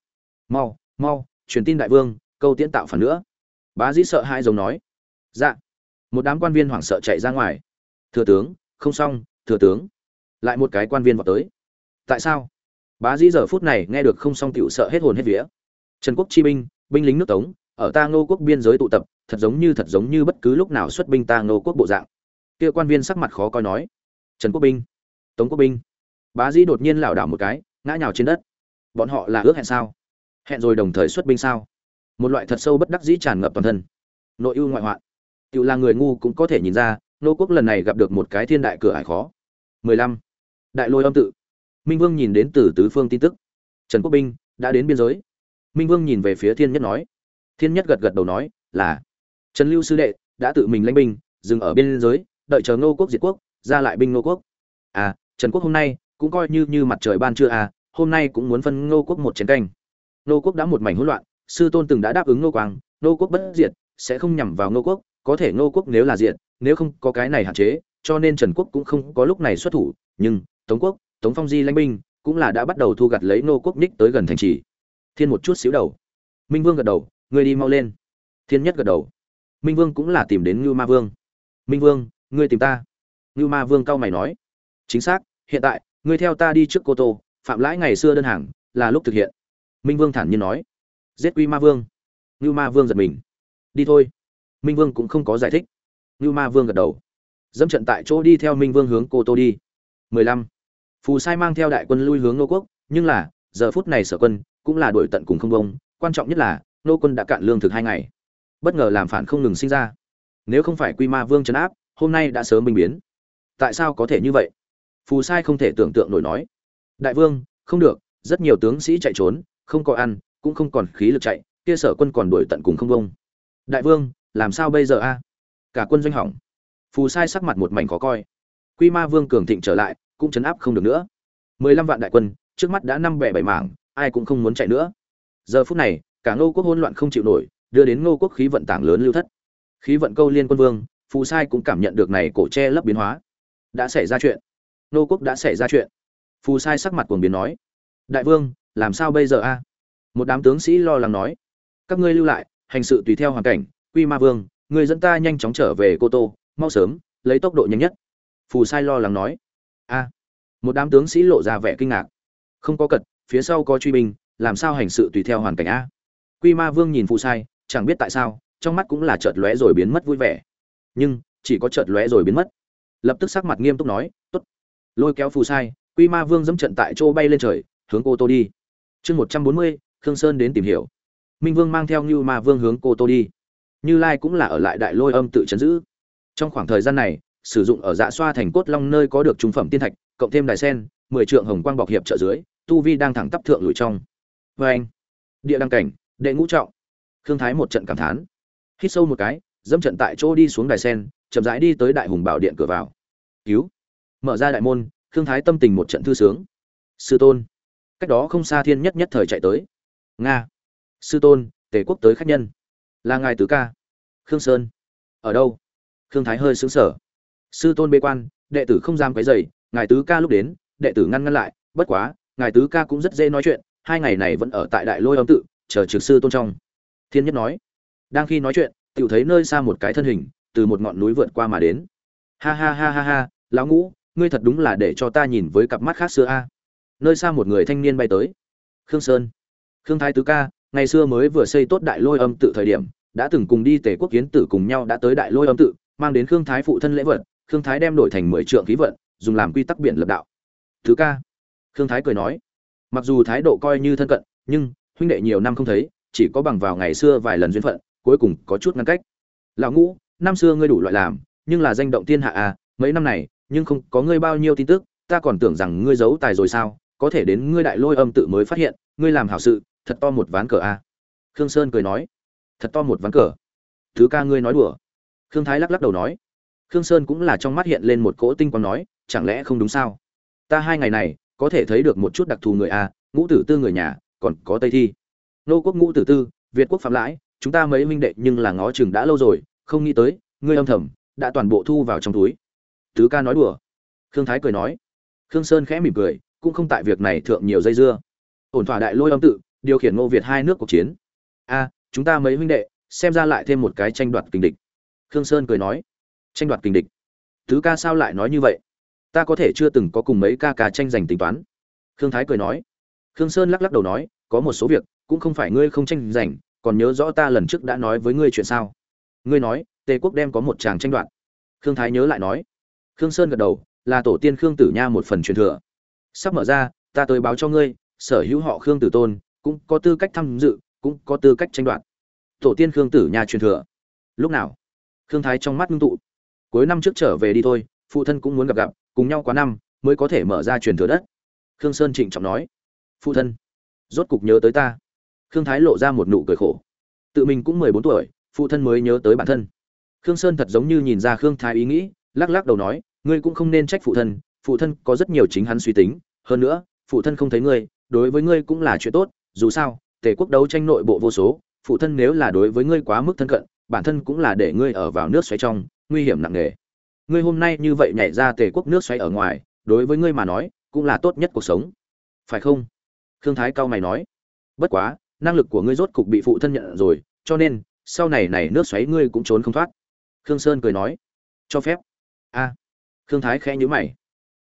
mau mau, truyền tin đại vương, câu tiễn tạo phản nữa. Bá dĩ sợ hai giống nói. Dạ. Một đám quan viên hoảng sợ chạy ra ngoài. Thừa tướng, không xong, thừa tướng. Lại một cái quan viên vào tới. Tại sao? Bá dĩ giờ phút này nghe được không xong tựu sợ hết hồn hết vía. Trần quốc chi binh binh lính nước tống, ở ta ngô quốc biên giới tụ tập, thật giống như thật giống như bất cứ lúc nào xuất binh ta ngô quốc bộ dạng. Kia quan viên sắc mặt khó coi nói. Trần quốc binh. Tống quốc binh bá dĩ đột nhiên lảo đảo một cái, ngã nhào trên đất. Bọn họ là ước hẹn sao? Hẹn rồi đồng thời xuất binh sao? Một loại thật sâu bất đắc dĩ tràn ngập toàn thân. Nội ưu ngoại hoạn. Tự là người ngu cũng có thể nhìn ra, nô quốc lần này gặp được một cái thiên đại cửa ải khó. 15. đại lôi âm tự. Minh vương nhìn đến từ tứ phương tin tức. Trần quốc binh đã đến biên giới. Minh vương nhìn về phía thiên nhất nói. Thiên nhất gật gật đầu nói là, trần lưu sư đệ đã tự mình lãnh binh, dừng ở biên giới, đợi chờ nô quốc diệt quốc, ra lại binh nô quốc. À trần quốc hôm nay cũng coi như như mặt trời ban trưa à hôm nay cũng muốn phân ngô quốc một chén canh. Ngô quốc đã một mảnh hỗn loạn, sư tôn từng đã đáp ứng ngô quang, ngô quốc bất diệt, sẽ không nhằm vào ngô quốc, có thể ngô quốc nếu là diệt, nếu không có cái này hạn chế, cho nên trần quốc cũng không có lúc này xuất thủ, nhưng tống quốc, tống phong di lãnh binh cũng là đã bắt đầu thu gặt lấy ngô quốc ních tới gần thành trì. Thiên một chút xíu đầu. Minh vương gật đầu ngươi đi mau lên. Thiên nhất gật đầu. Minh vương cũng là tìm đến ngưu ma vương. Minh vương, ngươi tìm ta. Ngưu ma vương cao mày nói. Chính xác, hiện tại ngươi theo ta đi trước cô tô, phạm lãi ngày xưa đơn hàng, là lúc thực hiện. Minh vương thản nhiên nói. Giết quy ma vương. Ngưu ma vương giật mình. Đi thôi. Minh vương cũng không có giải thích. Ngưu ma vương gật đầu. Dẫm trận tại chỗ đi theo minh vương hướng cô tô đi. 15. phù sai mang theo đại quân lui hướng nô quốc, nhưng là, giờ phút này sở quân cũng là đuổi tận cùng không bông. Quan trọng nhất là, nô quân đã cạn lương thực hai ngày. Bất ngờ làm phản không ngừng sinh ra. Nếu không phải quy ma vương trấn áp, hôm nay đã sớm bình biến. Tại sao có thể như vậy? Phù sai không thể tưởng tượng nổi nói. Đại vương, không được, rất nhiều tướng sĩ chạy trốn, không có ăn, cũng không còn khí lực chạy, kia sở quân còn đuổi tận cùng không vông đại vương, làm sao bây giờ a? Cả quân doanh hỏng. Phù sai sắc mặt một mảnh khó coi. Quy ma vương cường thịnh trở lại, cũng chấn áp không được nữa. Mười lăm vạn đại quân, trước mắt đã năm bẻ bảy mảng, ai cũng không muốn chạy nữa. Giờ phút này, cả ngô quốc hỗn loạn không chịu nổi, đưa đến ngô quốc khí vận tảng lớn lưu thất. Khí vận câu liên quân vương, phù sai cũng cảm nhận được này cổ che lấp biến hóa. Đã xảy ra chuyện. Nô quốc đã xảy ra chuyện. Phù sai sắc mặt cuồng biến nói, đại vương, làm sao bây giờ a? Một đám tướng sĩ lo lắng nói, các ngươi lưu lại, hành sự tùy theo hoàn cảnh, quy ma vương, người dẫn ta nhanh chóng trở về cô tô, mau sớm, lấy tốc độ nhanh nhất. Phù sai lo lắng nói, a. Một đám tướng sĩ lộ ra vẻ kinh ngạc. Không có cật, phía sau có truy binh, làm sao hành sự tùy theo hoàn cảnh a? Quy ma vương nhìn phù sai, chẳng biết tại sao, trong mắt cũng là chợt lóe rồi biến mất vui vẻ. Nhưng, chỉ có chợt lóe rồi biến mất. Lập tức sắc mặt nghiêm túc nói, tốt lôi kéo phù sai, quy ma vương dẫm trận tại chỗ bay lên trời, hướng cô tô đi. Chương một trăm bốn mươi, khương sơn đến tìm hiểu. Minh vương mang theo như ma vương hướng cô tô đi. Như lai cũng là ở lại đại lôi âm tự chấn giữ. Trong khoảng thời gian này, sử dụng ở dạ xoa thành cốt long nơi có được trung phẩm tiên thạch, cộng thêm đài sen, mười trượng hồng quang bọc hiệp trợ dưới, tu vi đang thẳng tắp thượng lùi trong. Vê anh, địa đăng cảnh, đệ ngũ trọng. Khương thái một trận cảm thán. Hít sâu một cái, dẫm trận tại chỗ đi xuống đài sen, chậm rãi đi tới đại hùng bảo điện cửa vào. Cứu mở ra đại môn, khương thái tâm tình một trận thư sướng. Sư tôn. Cách đó không xa thiên nhất nhất thời chạy tới. Nga. Sư tôn, tề quốc tới khách nhân. Là ngài tứ ca. Khương sơn. Ở đâu? Khương thái hơi xứng sở sư tôn bê quan, đệ tử không dám quấy dày ngài tứ ca lúc đến, đệ tử ngăn ngăn lại, bất quá, ngài tứ ca cũng rất dễ nói chuyện, hai ngày này vẫn ở tại đại lôi âm tự, chờ trực sư tôn trong. Thiên nhất nói. Đang khi nói chuyện tự thấy nơi xa một cái thân hình, từ một ngọn núi vượt qua mà đến. Ha ha ha ha ha, lão ngũ ngươi thật đúng là để cho ta nhìn với cặp mắt khác xưa a. À? Nơi xa một người thanh niên bay tới. Khương sơn. Khương thái tứ ca, ngày xưa mới vừa xây tốt đại lôi âm tự thời điểm, đã từng cùng đi tề quốc kiến tử cùng nhau đã tới đại lôi âm tự, mang đến khương thái phụ thân lễ vật, khương thái đem đổi thành mười trượng khí vận, dùng làm quy tắc biển lập đạo. Thứ ca. Khương thái cười nói, mặc dù thái độ coi như thân cận, nhưng huynh đệ nhiều năm không thấy, chỉ có bằng vào ngày xưa vài lần duyên phận, cuối cùng có chút ngăn cách. Lão ngũ, năm xưa ngươi đủ loại làm, nhưng là danh động thiên hạ à mấy năm này nhưng không có ngươi bao nhiêu tin tức, ta còn tưởng rằng ngươi giấu tài rồi sao, có thể đến ngươi đại lôi âm tự mới phát hiện, ngươi làm hảo sự, thật to một ván cờ a. Khương sơn cười nói, thật to một ván cờ. Thứ ca ngươi nói đùa. Khương thái lắc lắc đầu nói, khương sơn cũng là trong mắt hiện lên một cỗ tinh quang nói, chẳng lẽ không đúng sao? Ta hai ngày này, có thể thấy được một chút đặc thù người a, ngũ tử tư người nhà, còn có tây thi. Nô quốc ngũ tử tư, việt quốc phạm lãi, chúng ta mấy minh đệ nhưng là ngó chừng đã lâu rồi, không nghĩ tới, ngươi âm thầm, đã toàn bộ thu vào trong túi tứ ca nói đùa. Khương thái cười nói. Khương sơn khẽ mỉm cười, cũng không tại việc này thượng nhiều dây dưa. Ổn thỏa đại lôi âm tự, điều khiển ngô việt hai nước cuộc chiến. A, chúng ta mấy huynh đệ, xem ra lại thêm một cái tranh đoạt kình địch. Khương sơn cười nói. Tranh đoạt kình địch. Tứ ca sao lại nói như vậy? Ta có thể chưa từng có cùng mấy ca ca tranh giành tính toán. Khương thái cười nói. Khương sơn lắc lắc đầu nói, có một số việc, cũng không phải ngươi không tranh giành, còn nhớ rõ ta lần trước đã nói với ngươi chuyện sao? Ngươi nói, tề quốc đem có một chàng tranh đoạt. Khương thái nhớ lại nói khương sơn gật đầu, là tổ tiên khương tử nha một phần truyền thừa. Sắp mở ra, ta tới báo cho ngươi, sở hữu họ khương tử tôn, cũng có tư cách tham dự, cũng có tư cách tranh đoạt. Tổ tiên khương tử nha truyền thừa. Lúc nào? Khương thái trong mắt ngưng tụ. Cuối năm trước trở về đi thôi, phụ thân cũng muốn gặp gặp, cùng nhau quá năm, mới có thể mở ra truyền thừa đất. Khương sơn trịnh trọng nói. Phụ thân, rốt cục nhớ tới ta. Khương thái lộ ra một nụ cười khổ. Tự mình cũng mười bốn tuổi, phụ thân mới nhớ tới bản thân. Khương sơn thật giống như nhìn ra khương thái ý nghĩ lắc lắc đầu nói, ngươi cũng không nên trách phụ thân phụ thân có rất nhiều chính hắn suy tính. Hơn nữa, phụ thân không thấy ngươi, đối với ngươi cũng là chuyện tốt. Dù sao, tề quốc đấu tranh nội bộ vô số, phụ thân nếu là đối với ngươi quá mức thân cận, bản thân cũng là để ngươi ở vào nước xoáy trong, nguy hiểm nặng nề. Ngươi hôm nay như vậy nhảy ra tề quốc nước xoáy ở ngoài, đối với ngươi mà nói, cũng là tốt nhất cuộc sống. Phải không? Khương thái cao mày nói. Bất quá, năng lực của ngươi rốt cục bị phụ thân nhận rồi, cho nên, sau này này nước xoáy ngươi cũng trốn không thoát. Khương sơn cười nói. Cho phép a. Khương thái khẽ nhíu mày.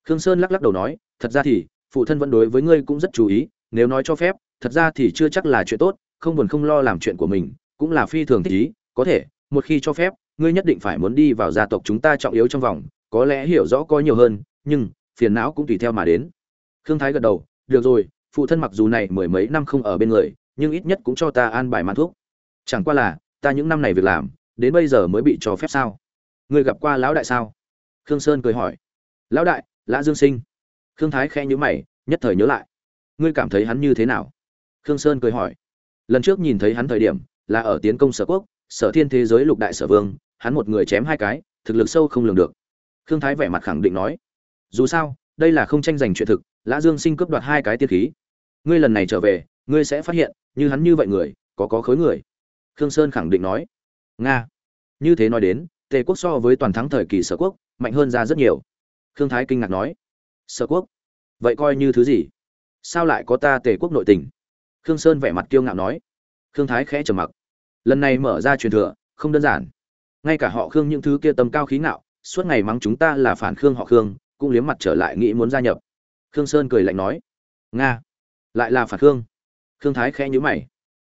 Khương sơn lắc lắc đầu nói, thật ra thì, phụ thân vẫn đối với ngươi cũng rất chú ý, nếu nói cho phép, thật ra thì chưa chắc là chuyện tốt, không buồn không lo làm chuyện của mình, cũng là phi thường thích ý. Có thể, một khi cho phép, ngươi nhất định phải muốn đi vào gia tộc chúng ta trọng yếu trong vòng, có lẽ hiểu rõ có nhiều hơn, nhưng, phiền não cũng tùy theo mà đến. Khương thái gật đầu, được rồi, phụ thân mặc dù này mười mấy năm không ở bên người, nhưng ít nhất cũng cho ta an bài mãn thuốc. Chẳng qua là, ta những năm này việc làm, đến bây giờ mới bị cho phép sao? Ngươi gặp qua lão đại sao? Khương sơn cười hỏi. Lão đại, lã dương sinh. Khương thái khe nhữ mày, nhất thời nhớ lại. Ngươi cảm thấy hắn như thế nào? Khương sơn cười hỏi. Lần trước nhìn thấy hắn thời điểm, là ở tiến công sở quốc, sở thiên thế giới lục đại sở vương, hắn một người chém hai cái, thực lực sâu không lường được. Khương thái vẻ mặt khẳng định nói. Dù sao, đây là không tranh giành chuyện thực, lã dương sinh cướp đoạt hai cái tiên khí. Ngươi lần này trở về, ngươi sẽ phát hiện, như hắn như vậy người, có có khối người. Khương sơn khẳng định nói. Nga. Như thế nói đến, tề quốc so với toàn thắng thời kỳ sở quốc mạnh hơn ra rất nhiều. Khương thái kinh ngạc nói, sở quốc, vậy coi như thứ gì? Sao lại có ta tề quốc nội tình? Khương sơn vẻ mặt kiêu ngạo nói. Khương thái khẽ trầm mặc. Lần này mở ra truyền thừa, không đơn giản. Ngay cả họ khương những thứ kia tầm cao khí ngạo, suốt ngày mắng chúng ta là phản khương họ khương, cũng liếm mặt trở lại nghĩ muốn gia nhập. Khương sơn cười lạnh nói. Nga, lại là phản khương. Khương thái khẽ nhíu mày.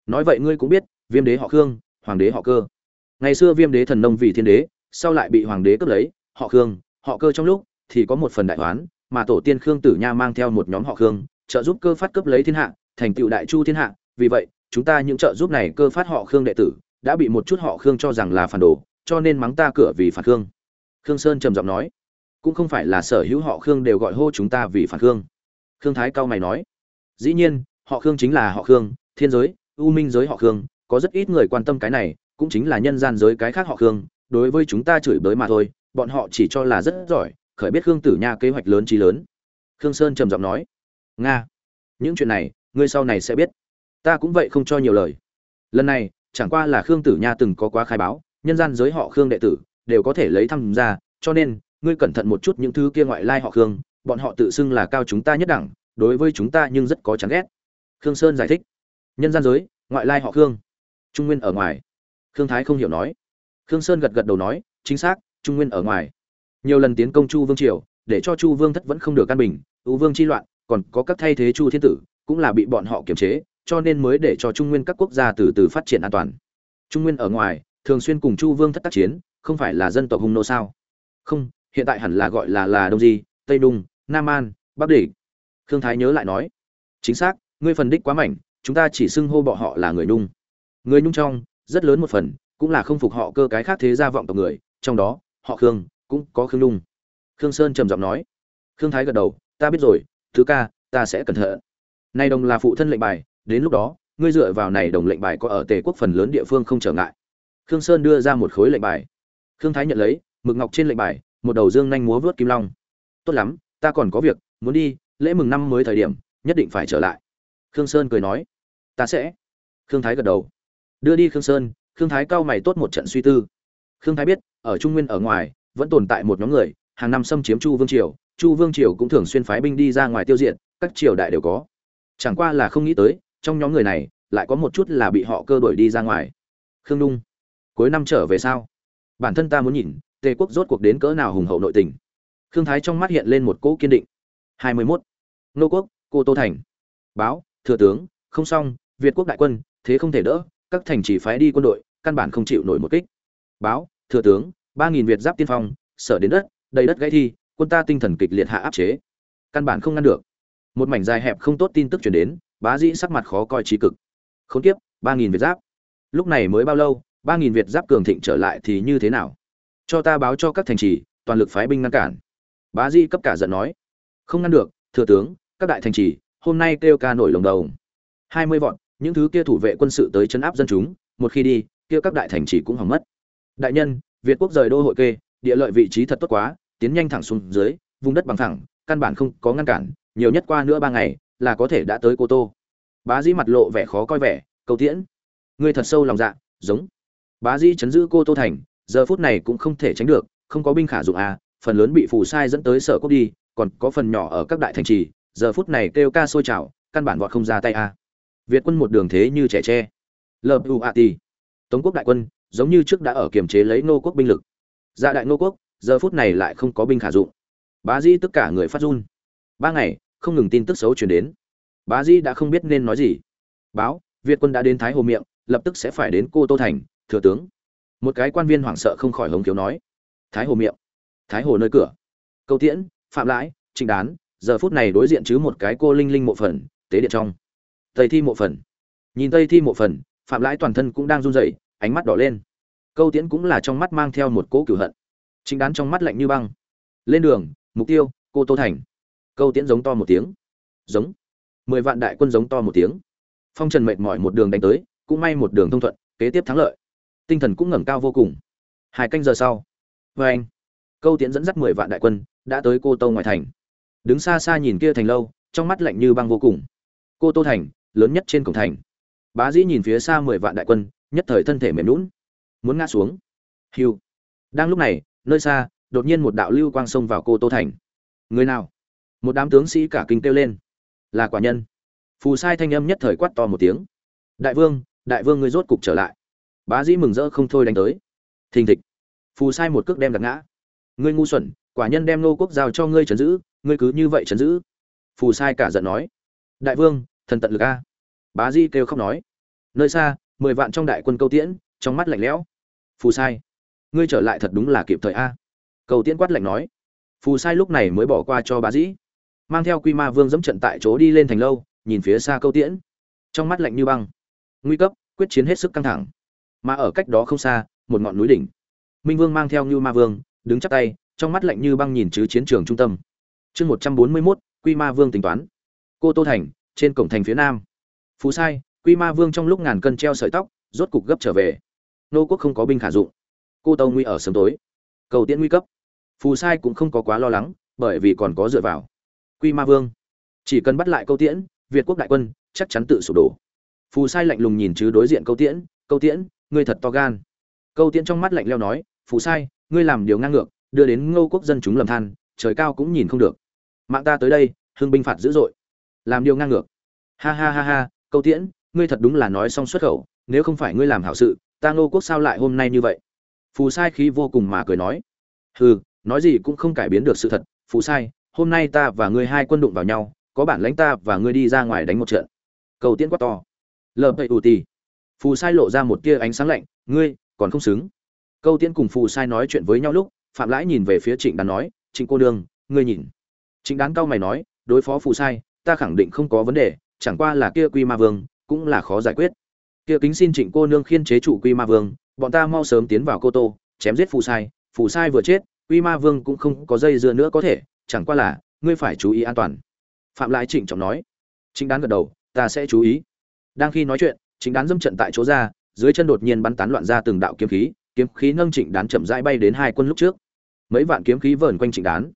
Nói vậy ngươi cũng biết, viêm đế họ khương, hoàng đế họ cơ. Ngày xưa viêm đế thần nông vì thiên đế, sau lại bị hoàng đế cướp lấy họ khương, họ cơ trong lúc thì có một phần đại toán mà tổ tiên khương tử nha mang theo một nhóm họ khương, trợ giúp cơ phát cướp lấy thiên hạ, thành tựu đại chu thiên hạ. Vì vậy, chúng ta những trợ giúp này cơ phát họ khương đệ tử đã bị một chút họ khương cho rằng là phản đồ, cho nên mắng ta cửa vì phản khương. Khương sơn trầm giọng nói, cũng không phải là sở hữu họ khương đều gọi hô chúng ta vì phản khương. Khương thái cao mày nói, dĩ nhiên, họ khương chính là họ khương, thiên giới, u minh giới họ khương, có rất ít người quan tâm cái này, cũng chính là nhân gian giới cái khác họ khương, đối với chúng ta chửi bới mà thôi bọn họ chỉ cho là rất giỏi, khởi biết khương tử nha kế hoạch lớn trí lớn. Khương sơn trầm giọng nói, nga, những chuyện này, ngươi sau này sẽ biết. Ta cũng vậy không cho nhiều lời. Lần này, chẳng qua là khương tử nha từng có quá khai báo, nhân gian giới họ khương đệ tử, đều có thể lấy tham gia cho nên, ngươi cẩn thận một chút những thứ kia ngoại lai họ khương, bọn họ tự xưng là cao chúng ta nhất đẳng, đối với chúng ta nhưng rất có chán ghét. Khương sơn giải thích, nhân gian giới, ngoại lai họ khương, trung nguyên ở ngoài. Khương thái không hiểu nói. Khương sơn gật gật đầu nói, chính xác trung nguyên ở ngoài. Nhiều lần tiến công chu vương triều, để cho chu vương thất vẫn không được căn bình ưu vương chi loạn, còn có các thay thế chu thiên tử, cũng là bị bọn họ kiềm chế, cho nên mới để cho trung nguyên các quốc gia từ từ phát triển an toàn. Trung nguyên ở ngoài, thường xuyên cùng chu vương thất tác chiến, không phải là dân tộc hung nô sao? Không, hiện tại hẳn là gọi là là đông di, tây đung nam an, bắc Địch. khương thái nhớ lại nói, chính xác, ngươi phần đích quá mảnh chúng ta chỉ xưng hô bọn họ là người nung. Người nung trong, rất lớn một phần, cũng là không phục họ cơ cái khác thế gia vọng tộc người, trong đó họ khương, cũng có khương lung. Khương sơn trầm giọng nói. Khương thái gật đầu, ta biết rồi, thứ ca, ta sẽ cẩn thận. Này đồng là phụ thân lệnh bài, đến lúc đó, ngươi dựa vào này đồng lệnh bài có ở tề quốc phần lớn địa phương không trở ngại. Khương sơn đưa ra một khối lệnh bài. Khương thái nhận lấy, mực ngọc trên lệnh bài, một đầu dương nhanh múa vớt kim long. Tốt lắm, ta còn có việc, muốn đi, lễ mừng năm mới thời điểm, nhất định phải trở lại. Khương sơn cười nói. Ta sẽ. Khương thái gật đầu. Đưa đi khương sơn, khương thái cao mày tốt một trận suy tư khương thái biết, ở trung nguyên ở ngoài, vẫn tồn tại một nhóm người, hàng năm xâm chiếm chu vương triều, chu vương triều cũng thường xuyên phái binh đi ra ngoài tiêu diệt, các triều đại đều có. Chẳng qua là không nghĩ tới, trong nhóm người này, lại có một chút là bị họ cơ đuổi đi ra ngoài. Khương đung cuối năm trở về sao? Bản thân ta muốn nhìn, tề quốc rốt cuộc đến cỡ nào hùng hậu nội tình. Khương thái trong mắt hiện lên một cỗ kiên định. Hai mươi 21. nô quốc, cô tô thành. Báo, thừa tướng, không xong, việt quốc đại quân, thế không thể đỡ, các thành chỉ phái đi quân đội, căn bản không chịu nổi một kích báo, thừa tướng, ba nghìn việt giáp tiên phong, sở đến đất, đầy đất gãy thi, quân ta tinh thần kịch liệt hạ áp chế. Căn bản không ngăn được. Một mảnh dài hẹp không tốt tin tức chuyển đến, bá dĩ sắc mặt khó coi trí cực. Không tiếp ba nghìn việt giáp. Lúc này mới bao lâu, ba nghìn việt giáp cường thịnh trở lại thì như thế nào? Cho ta báo cho các thành trì, toàn lực phái binh ngăn cản. Bá dĩ cấp cả giận nói. Không ngăn được, thừa tướng, các đại thành trì, hôm nay kêu ca nổi lồng đầu. Hai mươi vọn những thứ kia thủ vệ quân sự tới chấn áp dân chúng, một khi đi, kia các đại thành trì cũng hỏng mất đại nhân, việt quốc rời đô hội kê, địa lợi vị trí thật tốt quá, tiến nhanh thẳng xuống dưới, vùng đất bằng thẳng, căn bản không có ngăn cản, nhiều nhất qua nữa ba ngày, là có thể đã tới cô tô. Bá dĩ mặt lộ vẻ khó coi vẻ, cầu tiễn, ngươi thật sâu lòng dạ giống. Bá dĩ chấn giữ cô tô thành, giờ phút này cũng không thể tránh được, không có binh khả dụng à phần lớn bị phù sai dẫn tới sở quốc đi, còn có phần nhỏ ở các đại thành trì, giờ phút này kêu ca sôi trào, căn bản vọt không ra tay à. Việt quân một đường thế như trẻ tre. Lợp u a ti tống quốc đại quân giống như trước đã ở kiềm chế lấy nô quốc binh lực. Dạ đại nô quốc, giờ phút này lại không có binh khả dụng. Bá dĩ tất cả người phát run. Ba ngày, không ngừng tin tức xấu chuyển đến. Bá dĩ đã không biết nên nói gì. Báo, việt quân đã đến thái hồ miệng, lập tức sẽ phải đến cô tô thành, thừa tướng. Một cái quan viên hoảng sợ không khỏi hống khiếu nói. Thái hồ miệng. Thái hồ nơi cửa. Câu tiễn, phạm lãi, trịnh đán, giờ phút này đối diện chứ một cái cô linh linh mộ phần, tế điện trong. Tây thi mộ phần. Nhìn tây thi mộ phần, phạm lãi toàn thân cũng đang run rẩy ánh mắt đỏ lên. Câu tiễn cũng là trong mắt mang theo một cỗ cửu hận. Chính đán trong mắt lạnh như băng. Lên đường, mục tiêu, cô tô thành. Câu tiễn giống to một tiếng. Giống. Mười vạn đại quân giống to một tiếng. Phong trần mệt mỏi một đường đánh tới, cũng may một đường thông thuận, kế tiếp thắng lợi. Tinh thần cũng ngẩng cao vô cùng. Hai canh giờ sau. Vê anh, câu tiễn dẫn dắt mười vạn đại quân, đã tới cô tô ngoài thành. Đứng xa xa nhìn kia thành lâu, trong mắt lạnh như băng vô cùng. Cô tô thành, lớn nhất trên cổng thành. Bá dĩ nhìn phía xa mười vạn đại quân nhất thời thân thể mềm lún muốn ngã xuống. Hiu đang lúc này, nơi xa, đột nhiên một đạo lưu quang xông vào cô tô thành. Người nào? Một đám tướng sĩ cả kinh kêu lên. Là quả nhân. Phù sai thanh âm nhất thời quát to một tiếng. Đại vương đại vương ngươi rốt cục trở lại. Bá dĩ mừng rỡ không thôi đánh tới. Thình thịch. Phù sai một cước đem đặt ngã. Ngươi ngu xuẩn, quả nhân đem nô quốc giao cho ngươi trấn giữ, ngươi cứ như vậy trấn giữ. Phù sai cả giận nói. Đại vương, thần tận lực a. Bá di kêu khóc nói. Nơi xa mười vạn trong đại quân câu tiễn, trong mắt lạnh lẽo. Phù sai, ngươi trở lại thật đúng là kịp thời a. Cầu tiễn quát lạnh nói. Phù sai lúc này mới bỏ qua cho bá dĩ. Mang theo quy ma vương dẫm trận tại chỗ đi lên thành lâu, nhìn phía xa câu tiễn. Trong mắt lạnh như băng. Nguy cấp, quyết chiến hết sức căng thẳng. Mà ở cách đó không xa, một ngọn núi đỉnh. Minh vương mang theo như ma vương, đứng chắc tay, trong mắt lạnh như băng nhìn chứ chiến trường trung tâm. Chương một trăm bốn mươi mốt, quy ma vương tính toán. Cô tô thành, trên cổng thành phía nam. Phú sai quy ma vương trong lúc ngàn cân treo sợi tóc, rốt cục gấp trở về. Nô quốc không có binh khả dụng. Cô tâu nguy ở sớm tối. Cầu tiễn nguy cấp. Phù sai cũng không có quá lo lắng, bởi vì còn có dựa vào. Quy ma vương. Chỉ cần bắt lại câu tiễn, việt quốc đại quân chắc chắn tự sụp đổ. Phù sai lạnh lùng nhìn chứ đối diện câu tiễn câu tiễn, ngươi thật to gan. Câu tiễn trong mắt lạnh lẽo nói, phù sai, ngươi làm điều ngang ngược, đưa đến ngô quốc dân chúng lầm than, trời cao cũng nhìn không được. Mạng ta tới đây, hưng binh phạt dữ dội. Làm điều ngang ngược. Ha ha ha ha, câu tiễn ngươi thật đúng là nói xong xuất khẩu, nếu không phải ngươi làm hảo sự, ta ngô quốc sao lại hôm nay như vậy? Phù sai khí vô cùng mà cười nói. Hừ, nói gì cũng không cải biến được sự thật, phù sai, hôm nay ta và ngươi hai quân đụng vào nhau, có bản lãnh ta và ngươi đi ra ngoài đánh một trận. Cầu tiễn quát to. Lờ bậy ù tì phù sai lộ ra một tia ánh sáng lạnh, ngươi, còn không xứng. Câu tiễn cùng phù sai nói chuyện với nhau lúc, phạm lãi nhìn về phía trịnh đán nói, trịnh cô đương ngươi nhìn. Trịnh đán cao mày nói, đối phó phù sai, ta khẳng định không có vấn đề, chẳng qua là kia quy ma vương cũng là khó giải quyết. Kia kính xin trịnh cô nương khiên chế chủ quy ma vương, bọn ta mau sớm tiến vào cô tô, chém giết phù sai phù sai vừa chết, quy ma vương cũng không có dây dưa nữa có thể, chẳng qua là, ngươi phải chú ý an toàn. Phạm lại trịnh trọng nói. Chính đán gật đầu, ta sẽ chú ý. Đang khi nói chuyện chính đán dâm trận tại chỗ ra, dưới chân đột nhiên bắn tán loạn ra từng đạo kiếm khí kiếm khí nâng trịnh đán chậm rãi bay đến hai quân lúc trước. Mấy vạn kiếm khí vờn quanh trịnh đán.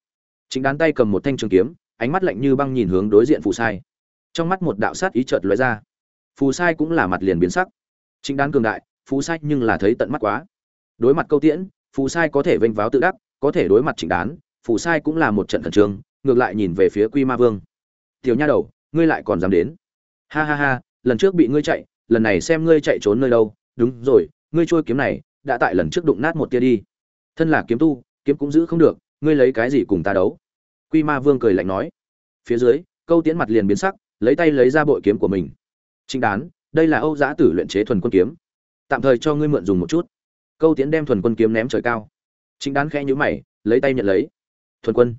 Trịnh đán tay cầm một thanh trường kiếm, ánh mắt lạnh như băng nhìn hướng đối diện phù sai. Trong mắt một đạo sát ý chợt lóe ra phù sai cũng là mặt liền biến sắc. Chính đán cường đại, phù sai nhưng là thấy tận mắt quá. Đối mặt câu tiễn, phù sai có thể vênh váo tự đắc, có thể đối mặt chính đán phù sai cũng là một trận thần trường ngược lại nhìn về phía quy ma vương. Tiểu nha đầu, ngươi lại còn dám đến? Ha ha ha, lần trước bị ngươi chạy, lần này xem ngươi chạy trốn nơi đâu. Đúng rồi, ngươi trôi kiếm này, đã tại lần trước đụng nát một tia đi. Thân là kiếm tu, kiếm cũng giữ không được, ngươi lấy cái gì cùng ta đấu? Quy ma vương cười lạnh nói. Phía dưới, câu tiễn mặt liền biến sắc, lấy tay lấy ra bội kiếm của mình. Chính đán, đây là âu giã tử luyện chế thuần quân kiếm. Tạm thời cho ngươi mượn dùng một chút. Câu tiễn đem thuần quân kiếm ném trời cao. Chính đán khẽ nhíu mày, lấy tay nhận lấy. Thuần quân.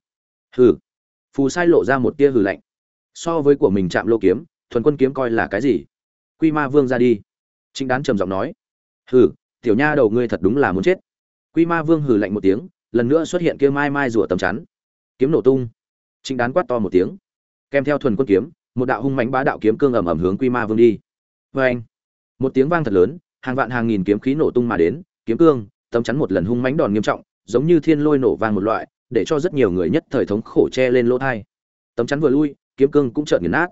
Hừ. Phù sai lộ ra một tia hừ lạnh. So với của mình chạm lô kiếm, thuần quân kiếm coi là cái gì? Quy ma vương ra đi. Chính đán trầm giọng nói. Hừ, tiểu nha đầu ngươi thật đúng là muốn chết. Quy ma vương hừ lạnh một tiếng, lần nữa xuất hiện kia mai mai rủa tầm chắn. Kiếm nổ tung. Chính đán quát to một tiếng. Kèm theo thuần quân kiếm một đạo hung mãnh bá đạo kiếm cương ầm ầm hướng quy ma vương đi. Vê anh một tiếng vang thật lớn, hàng vạn hàng nghìn kiếm khí nổ tung mà đến, kiếm cương, tấm chắn một lần hung mãnh đòn nghiêm trọng, giống như thiên lôi nổ vang một loại, để cho rất nhiều người nhất thời thống khổ che lên lỗ thai. Tấm chắn vừa lui, kiếm cương cũng trợn nghiền nát.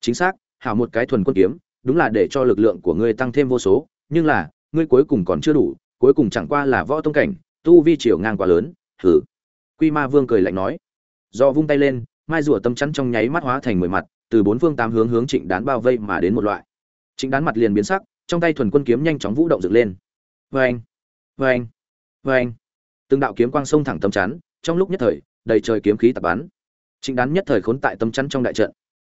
Chính xác, hảo một cái thuần quân kiếm, đúng là để cho lực lượng của ngươi tăng thêm vô số, nhưng là, ngươi cuối cùng còn chưa đủ, cuối cùng chẳng qua là võ tông cảnh, tu vi chiều ngang quá lớn, hừ. Quy ma vương cười lạnh nói. Do vung tay lên, mai rùa tâm chắn trong nháy mắt hóa thành mười mặt từ bốn phương tám hướng hướng trịnh đán bao vây mà đến một loại. Trịnh đán mặt liền biến sắc trong tay thuần quân kiếm nhanh chóng vũ động dựng lên. Vê anh vê anh vê anh từng đạo kiếm quang sông thẳng tấm chắn trong lúc nhất thời đầy trời kiếm khí tập bắn. Trịnh đán nhất thời khốn tại tấm chắn trong đại trận.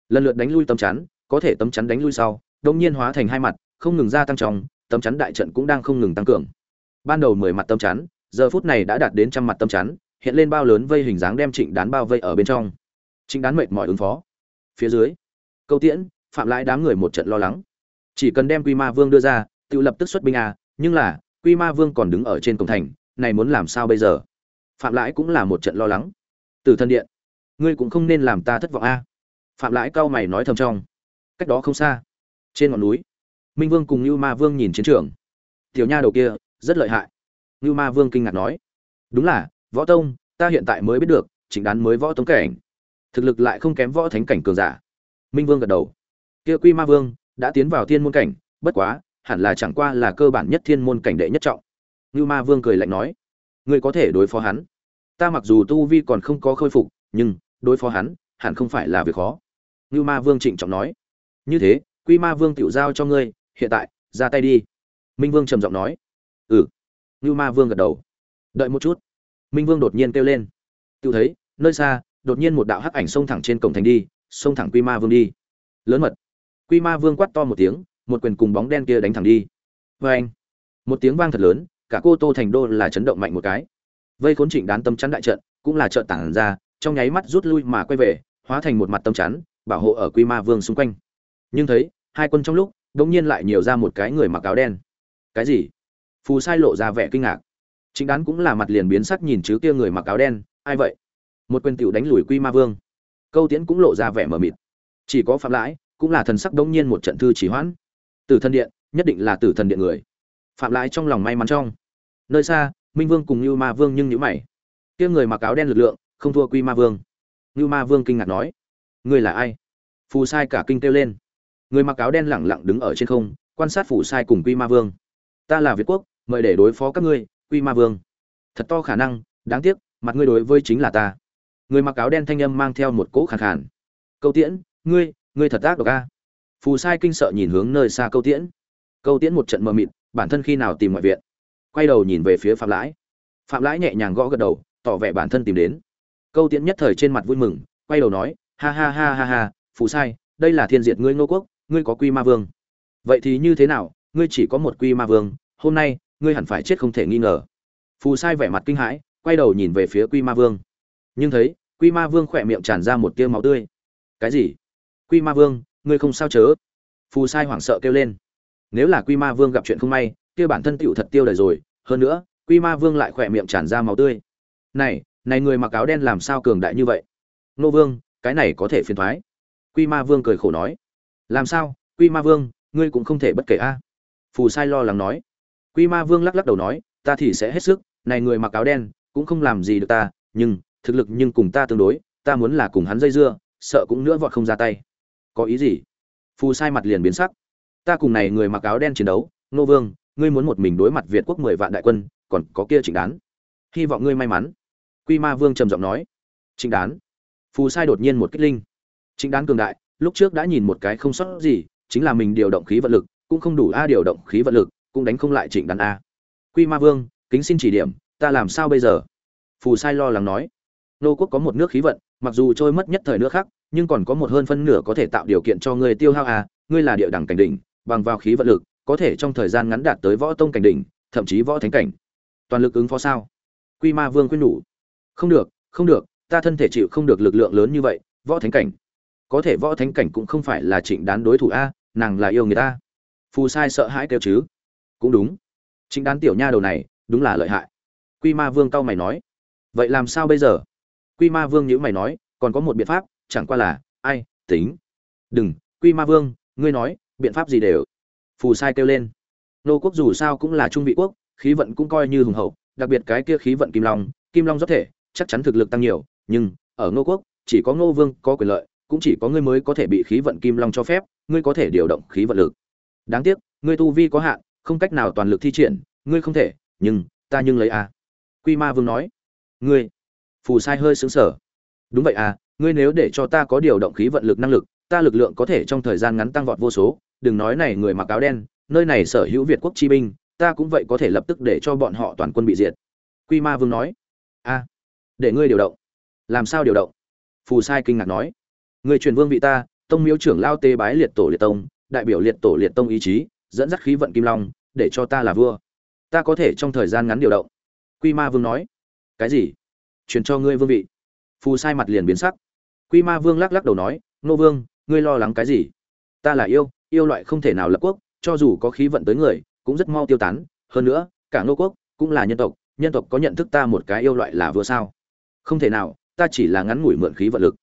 Lần lượt đánh lui tấm chắn có thể tấm chắn đánh lui sau đông nhiên hóa thành hai mặt không ngừng gia tăng trọng, tấm chắn đại trận cũng đang không ngừng tăng cường. Ban đầu mười mặt tấm chắn giờ phút này đã đạt đến trăm mặt tấm chắn hiện lên bao lớn vây hình dáng đem trịnh đán bao vây ở bên trong. Trịnh đán mệt mỏi ứng phó phía dưới. Câu tiễn, phạm lãi đám người một trận lo lắng. Chỉ cần đem quy ma vương đưa ra, tự lập tức xuất binh à nhưng là, quy ma vương còn đứng ở trên cổng thành, này muốn làm sao bây giờ? Phạm lãi cũng là một trận lo lắng. Từ thân điện, ngươi cũng không nên làm ta thất vọng a phạm lãi cao mày nói thầm trong. Cách đó không xa, trên ngọn núi, minh vương cùng như ma vương nhìn chiến trường. Tiểu nha đầu kia, rất lợi hại. Như ma vương kinh ngạc nói. Đúng là, võ tông, ta hiện tại mới biết được, chính đán mới võ tống cảnh thực lực lại không kém võ thánh cảnh cường giả. Minh vương gật đầu. Kia quy ma vương đã tiến vào thiên môn cảnh, bất quá, hẳn là chẳng qua là cơ bản nhất thiên môn cảnh đệ nhất trọng. Ngưu ma vương cười lạnh nói, ngươi có thể đối phó hắn. Ta mặc dù tu vi còn không có khôi phục, nhưng đối phó hắn hẳn không phải là việc khó. Ngưu ma vương trịnh trọng nói, như thế, quy ma vương tiểu giao cho ngươi, hiện tại, ra tay đi. Minh vương trầm giọng nói ừ. Ngưu ma vương gật đầu, đợi một chút. Minh vương đột nhiên kêu lên tự thấy, nơi xa đột nhiên một đạo hắc ảnh xông thẳng trên cổng thành đi, xông thẳng quy ma vương đi. Lớn mật. Quy ma vương quát to một tiếng, một quyền cùng bóng đen kia đánh thẳng đi. Vê anh một tiếng vang thật lớn, cả cô tô thành đô là chấn động mạnh một cái. Vây khốn trịnh đán tâm chắn đại trận, cũng là trợn tản ra, trong nháy mắt rút lui mà quay về, hóa thành một mặt tâm chắn, bảo hộ ở quy ma vương xung quanh. Nhưng thấy, hai quân trong lúc đột nhiên lại nhiều ra một cái người mặc áo đen. Cái gì? Phù sai lộ ra vẻ kinh ngạc. Chính đán cũng là mặt liền biến sắc nhìn chứ kia người mặc áo đen, ai vậy? Một quyền tiểu đánh lùi quy ma vương. Câu tiễn cũng lộ ra vẻ mờ mịt. Chỉ có phạm lãi, cũng là thần sắc đông nhiên một trận thư chỉ hoãn. Tử thần điện, nhất định là tử thần điện người. Phạm lãi trong lòng may mắn trong. Nơi xa, minh vương cùng như ma vương nhưng nhữ mày. Kia người mặc áo đen lực lượng, không thua quy ma vương. Như ma vương kinh ngạc nói người là ai? Phù sai cả kinh kêu lên. Người mặc áo đen lẳng lặng đứng ở trên không, quan sát phù sai cùng quy ma vương. Ta là việt quốc, mời để đối phó các ngươi, quy ma vương. Thật to khả năng, đáng tiếc, mặt ngươi đối với chính là ta người mặc áo đen thanh âm mang theo một cỗ khàn khàn. Câu tiễn, ngươi ngươi thật ác độc a. Phù sai kinh sợ nhìn hướng nơi xa câu tiễn. Câu tiễn một trận mờ mịt, bản thân khi nào tìm ngoại viện? Quay đầu nhìn về phía phạm lãi. Phạm lãi nhẹ nhàng gõ gật đầu, tỏ vẻ bản thân tìm đến. Câu tiễn nhất thời trên mặt vui mừng, quay đầu nói, ha ha ha ha ha, phù sai, đây là thiên diệt ngươi ngô quốc, ngươi có quy ma vương. Vậy thì như thế nào? Ngươi chỉ có một quy ma vương, hôm nay, ngươi hẳn phải chết không thể nghi ngờ. Phù sai vẻ mặt kinh hãi, quay đầu nhìn về phía quy ma vương nhưng thấy, quy ma vương khỏe miệng tràn ra một tia máu tươi. Cái gì? Quy ma vương, ngươi không sao chớ? Phù sai hoảng sợ kêu lên. Nếu là quy ma vương gặp chuyện không may, kia bản thân tựu thật tiêu đời rồi. Hơn nữa, quy ma vương lại khỏe miệng tràn ra máu tươi. Này này người mặc áo đen làm sao cường đại như vậy? Nô vương, cái này có thể phiền thoái. Quy ma vương cười khổ nói. Làm sao? Quy ma vương, ngươi cũng không thể bất kể a. Phù sai lo lắng nói. Quy ma vương lắc lắc đầu nói, ta thì sẽ hết sức. Này người mặc áo đen, cũng không làm gì được ta, nhưng thực lực nhưng cùng ta tương đối, ta muốn là cùng hắn dây dưa, sợ cũng nữa vọt không ra tay. Có ý gì? Phù sai mặt liền biến sắc. Ta cùng này người mặc áo đen chiến đấu, nô vương, ngươi muốn một mình đối mặt việt quốc mười vạn đại quân, còn có kia trịnh đán. Hy vọng ngươi may mắn. Quy ma vương trầm giọng nói. Trịnh đán. Phù sai đột nhiên một kích linh. Trịnh đán cường đại, lúc trước đã nhìn một cái không sót gì, chính là mình điều động khí vận lực, cũng không đủ a điều động khí vận lực, cũng đánh không lại trịnh đán a. Quy ma vương, kính xin chỉ điểm, ta làm sao bây giờ? Phù sai lo lắng nói nô quốc có một nước khí vận, mặc dù trôi mất nhất thời nữa khác, nhưng còn có một hơn phân nửa có thể tạo điều kiện cho ngươi tiêu hao a ngươi là địa đẳng cảnh đỉnh, bằng vào khí vận lực, có thể trong thời gian ngắn đạt tới võ tông cảnh đỉnh, thậm chí võ thánh cảnh. Toàn lực ứng phó sao? Quy ma vương khuyên nhủ. Không được không được, ta thân thể chịu không được lực lượng lớn như vậy, võ thánh cảnh. Có thể võ thánh cảnh cũng không phải là trịnh đán đối thủ a, nàng là yêu người ta. Phù sai sợ hãi kêu chứ. Cũng đúng. Trịnh đán tiểu nha đầu này, đúng là lợi hại. Quy ma vương cau mày nói. Vậy làm sao bây giờ? Quy ma vương nhíu mày nói, còn có một biện pháp, chẳng qua là, ai, tính. Đừng, quy ma vương, ngươi nói, biện pháp gì đều. Phù sai kêu lên. Nô quốc dù sao cũng là trung vị quốc, khí vận cũng coi như hùng hậu, đặc biệt cái kia khí vận kim long kim long rất thể, chắc chắn thực lực tăng nhiều, nhưng, ở ngô quốc, chỉ có ngô vương có quyền lợi, cũng chỉ có ngươi mới có thể bị khí vận kim long cho phép, ngươi có thể điều động khí vận lực. Đáng tiếc, ngươi tu vi có hạn, không cách nào toàn lực thi triển, ngươi không thể, nhưng, ta nhưng lấy a à. quy ma vương nói. Ngươi phù sai hơi xứng sở đúng vậy à ngươi nếu để cho ta có điều động khí vận lực năng lực, ta lực lượng có thể trong thời gian ngắn tăng vọt vô số, đừng nói này người mặc áo đen, nơi này sở hữu việt quốc chi binh, ta cũng vậy có thể lập tức để cho bọn họ toàn quân bị diệt. Quy ma vương nói. A, để ngươi điều động. Làm sao điều động? Phù sai kinh ngạc nói. Người truyền vương vị ta, tông miếu trưởng lao tê bái liệt tổ liệt tông, đại biểu liệt tổ liệt tông ý chí, dẫn dắt khí vận kim long, để cho ta là vua. Ta có thể trong thời gian ngắn điều động. Quy ma vương nói. Cái gì? Truyền cho ngươi vương vị. Phù sai mặt liền biến sắc. Quy ma vương lắc lắc đầu nói, nô vương, ngươi lo lắng cái gì? Ta là yêu yêu loại không thể nào lập quốc, cho dù có khí vận tới người, cũng rất mau tiêu tán. Hơn nữa, cả nô quốc cũng là nhân tộc nhân tộc có nhận thức ta một cái yêu loại là vừa sao? Không thể nào, ta chỉ là ngắn ngủi mượn khí vận lực.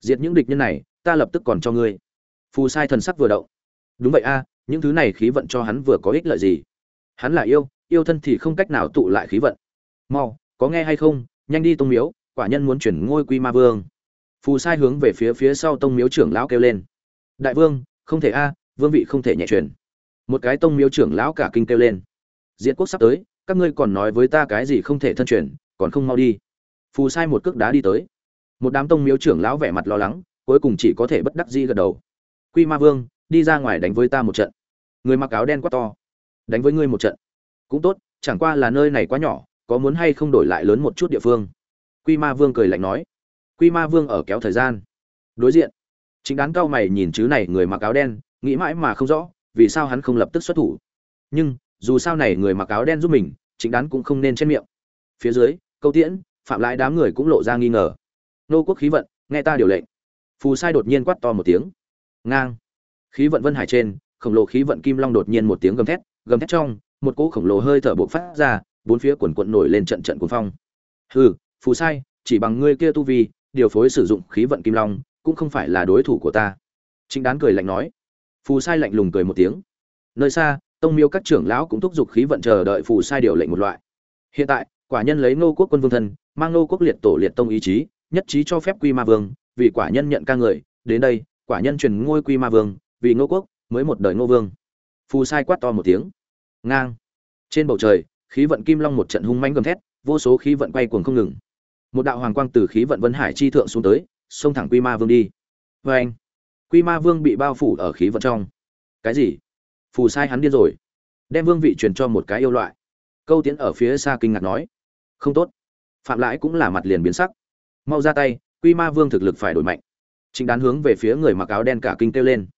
Diệt những địch nhân này, ta lập tức còn cho ngươi. Phù sai thần sắc vừa động. Đúng vậy a, những thứ này khí vận cho hắn vừa có ích lợi gì? Hắn là yêu yêu thân thì không cách nào tụ lại khí vận. Mau, có nghe hay không? Nhanh đi tông miếu quả nhân muốn chuyển ngôi quy ma vương. Phù sai hướng về phía phía sau tông miếu trưởng lão kêu lên. Đại vương không thể a vương vị không thể nhẹ chuyển. một cái tông miếu trưởng lão cả kinh kêu lên. Diễn quốc sắp tới các ngươi còn nói với ta cái gì không thể thân chuyển, còn không mau đi. Phù sai một cước đá đi tới. Một đám tông miếu trưởng lão vẻ mặt lo lắng cuối cùng chỉ có thể bất đắc dĩ gật đầu. Quy ma vương đi ra ngoài đánh với ta một trận. Người mặc áo đen quá to. Đánh với ngươi một trận. Cũng tốt chẳng qua là nơi này quá nhỏ có muốn hay không đổi lại lớn một chút địa phương? Quy ma vương cười lạnh nói. Quy ma vương ở kéo thời gian. Đối diện. Chính đán cao mày nhìn chứ này người mặc áo đen, nghĩ mãi mà không rõ, vì sao hắn không lập tức xuất thủ. Nhưng, dù sao này người mặc áo đen giúp mình, chính đán cũng không nên trên miệng. Phía dưới, câu tiễn, phạm lãi đám người cũng lộ ra nghi ngờ. Nô quốc khí vận, nghe ta điều lệnh. Phù sai đột nhiên quát to một tiếng. Ngang. Khí vận vân hải trên, khổng lồ khí vận kim long đột nhiên một tiếng gầm thét gầm thét trong, một cỗ khổng lồ hơi thở bộc phát ra bốn phía quần quận nổi lên trận trận cuồng phong. Hừ, phù sai, chỉ bằng ngươi kia tu vi, điều phối sử dụng khí vận kim long, cũng không phải là đối thủ của ta. Chính đán cười lạnh nói. Phù sai lạnh lùng cười một tiếng. Nơi xa, tông miêu các trưởng lão cũng thúc giục khí vận chờ đợi phù sai điều lệnh một loại. Hiện tại, quả nhân lấy ngô quốc quân vương thân, mang ngô quốc liệt tổ liệt tông ý chí, nhất trí cho phép quy ma vương, vì quả nhân nhận ca người. Đến đây, quả nhân truyền ngôi quy ma vương, vì ngô quốc, mới một đời ngô vương. Phù sai quát to một tiếng. Ngang. Trên bầu trời khí vận kim long một trận hung mãnh gầm thét, vô số khí vận quay cuồng không ngừng. Một đạo hoàng quang từ khí vận vân hải chi thượng xuống tới, xông thẳng quy ma vương đi. Vê anh quy ma vương bị bao phủ ở khí vận trong. Cái gì? Phù sai hắn điên rồi. Đem vương vị truyền cho một cái yêu loại. Câu tiến ở phía xa kinh ngạc nói. Không tốt. Phạm lãi cũng là mặt liền biến sắc. Mau ra tay, quy ma vương thực lực phải đổi mạnh. Chính đán hướng về phía người mặc áo đen cả kinh kêu lên.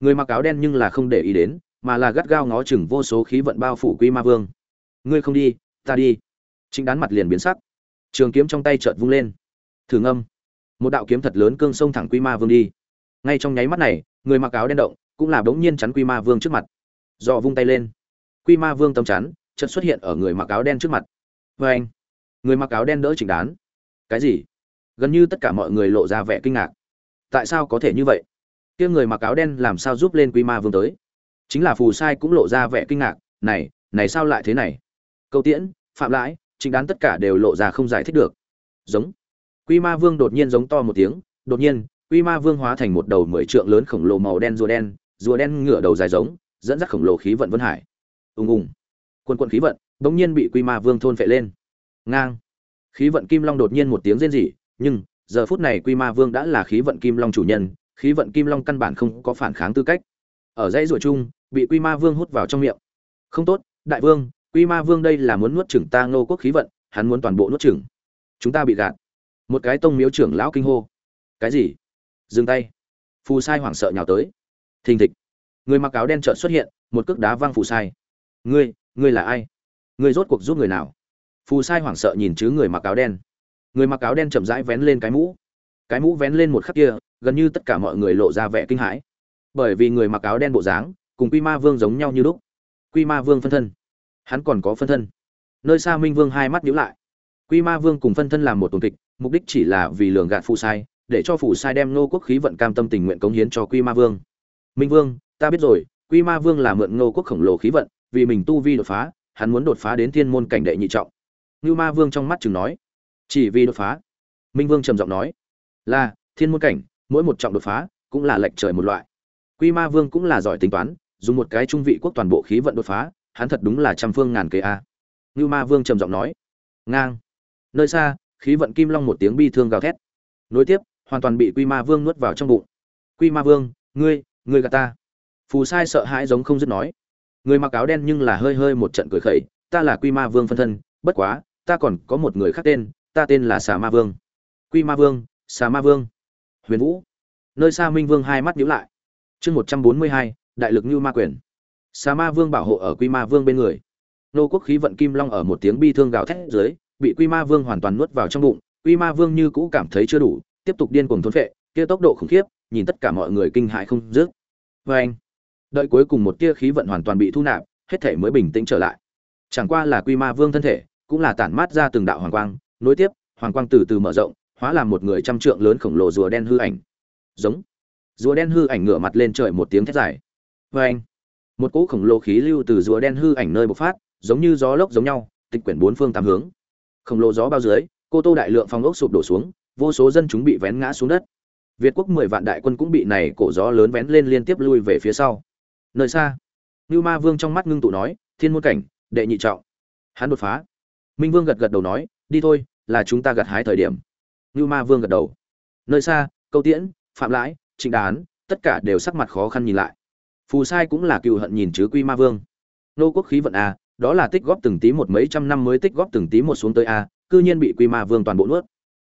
Người mặc áo đen nhưng là không để ý đến, mà là gắt gao ngó chừng vô số khí vận bao phủ quy ma vương ngươi không đi, ta đi. Chính đán mặt liền biến sắc. Trường kiếm trong tay chợt vung lên. Thử ngâm. Một đạo kiếm thật lớn cương sông thẳng quy ma vương đi. Ngay trong nháy mắt này, người mặc áo đen động, cũng là bỗng nhiên chắn quy ma vương trước mặt. Do vung tay lên. Quy ma vương tấm chắn, chợt xuất hiện ở người mặc áo đen trước mặt. Vê anh, người mặc áo đen đỡ chỉnh đán. Cái gì? Gần như tất cả mọi người lộ ra vẻ kinh ngạc. Tại sao có thể như vậy? Kia người mặc áo đen làm sao giúp lên quy ma vương tới? Chính là phù sai cũng lộ ra vẻ kinh ngạc. Này này sao lại thế này? Câu tiễn, phạm lãi, chính đán tất cả đều lộ ra không giải thích được. Giống. Quy ma vương đột nhiên giống to một tiếng, đột nhiên, quy ma vương hóa thành một đầu mười trượng lớn khổng lồ màu đen rùa đen rùa đen ngửa đầu dài giống, dẫn dắt khổng lồ khí vận vân hải. Ùng ùng. Quân quận khí vận bỗng nhiên bị quy ma vương thôn phệ lên. Ngang. Khí vận kim long đột nhiên một tiếng rên rỉ, nhưng, giờ phút này quy ma vương đã là khí vận kim long chủ nhân, khí vận kim long căn bản không có phản kháng tư cách. Ở dãy rùa chung, bị quy ma vương hút vào trong miệng. Không tốt, đại vương quy ma vương đây là muốn nuốt chửng ta ngô quốc khí vận, hắn muốn toàn bộ nuốt chửng. Chúng ta bị gạt. Một cái tông miếu trưởng lão kinh hô. Cái gì? Dừng tay. Phù sai hoảng sợ nhào tới. Thình thịch. Người mặc áo đen chợt xuất hiện, một cước đá văng phù sai. Ngươi ngươi là ai? Ngươi rốt cuộc giúp người nào? Phù sai hoảng sợ nhìn chứ người mặc áo đen. Người mặc áo đen chậm rãi vén lên cái mũ. Cái mũ vén lên một khắc kia, gần như tất cả mọi người lộ ra vẻ kinh hãi. Bởi vì người mặc áo đen bộ dáng, cùng quy ma vương giống nhau như lúc. Quy ma vương phân thân hắn còn có phân thân. Nơi xa minh vương hai mắt nhíu lại. Quy ma vương cùng phân thân làm một tổn kịch, mục đích chỉ là vì lường gạt phù sai, để cho phù sai đem nô quốc khí vận cam tâm tình nguyện cống hiến cho quy ma vương. Minh vương, ta biết rồi, quy ma vương là mượn nô quốc khổng lồ khí vận, vì mình tu vi đột phá, hắn muốn đột phá đến thiên môn cảnh đệ nhị trọng. Ngưu ma vương trong mắt chừng nói, chỉ vì đột phá. Minh vương trầm giọng nói, là, thiên môn cảnh, mỗi một trọng đột phá, cũng là lệch trời một loại. Quy ma vương cũng là giỏi tính toán, dùng một cái trung vị quốc toàn bộ khí vận đột phá hắn thật đúng là trăm phương ngàn kế a. Ngưu ma vương trầm giọng nói, ngang. Nơi xa, khí vận kim long một tiếng bi thương gào thét. Nối tiếp, hoàn toàn bị quy ma vương nuốt vào trong bụng. Quy ma vương, ngươi ngươi gà ta. Phù sai sợ hãi giống không dứt nói, người mặc áo đen nhưng là hơi hơi một trận cười khẩy, ta là quy ma vương phân thân, bất quá, ta còn có một người khác tên, ta tên là xà ma vương. Quy ma vương, xà ma vương. Huyền vũ. Nơi xa minh vương hai mắt nhíu lại. Chương một trăm bốn mươi hai, đại lực như ma quyền. Sa ma vương bảo hộ ở quy ma vương bên người. Nô quốc khí vận kim long ở một tiếng bi thương gào thét dưới, bị quy ma vương hoàn toàn nuốt vào trong bụng. Quy ma vương như cũ cảm thấy chưa đủ, tiếp tục điên cuồng thôn phệ, kia tốc độ khủng khiếp, nhìn tất cả mọi người kinh hãi không dứt. Vê đợi cuối cùng một tia khí vận hoàn toàn bị thu nạp, hết thể mới bình tĩnh trở lại. Chẳng qua là quy ma vương thân thể, cũng là tản mát ra từng đạo hoàng quang, nối tiếp, hoàng quang từ từ mở rộng, hóa làm một người trăm trượng lớn khổng lồ rùa đen hư ảnh. Giống. Rùa đen hư ảnh ngửa mặt lên trời một tiếng thét dài. Vê một cỗ khổng lồ khí lưu từ rùa đen hư ảnh nơi bộc phát, giống như gió lốc giống nhau, tịch quyển bốn phương tám hướng. Khổng lồ gió bao dưới, cô tô đại lượng phong ốc sụp đổ xuống, vô số dân chúng bị vén ngã xuống đất. Việt quốc mười vạn đại quân cũng bị này cổ gió lớn vén lên liên tiếp lui về phía sau. Nơi xa như ma vương trong mắt ngưng tụ nói, thiên môn cảnh, đệ nhị trọng. Hắn đột phá. Minh vương gật gật đầu nói, đi thôi, là chúng ta gặt hái thời điểm. Như ma vương gật đầu. Nơi xa, câu tiễn, phạm lãi, trịnh đán, tất cả đều sắc mặt khó khăn nhìn lại phù sai cũng là cựu hận nhìn chứ quy ma vương. Nô quốc khí vận a, đó là tích góp từng tí một mấy trăm năm mới tích góp từng tí một xuống tới a, cư nhiên bị quy ma vương toàn bộ nuốt.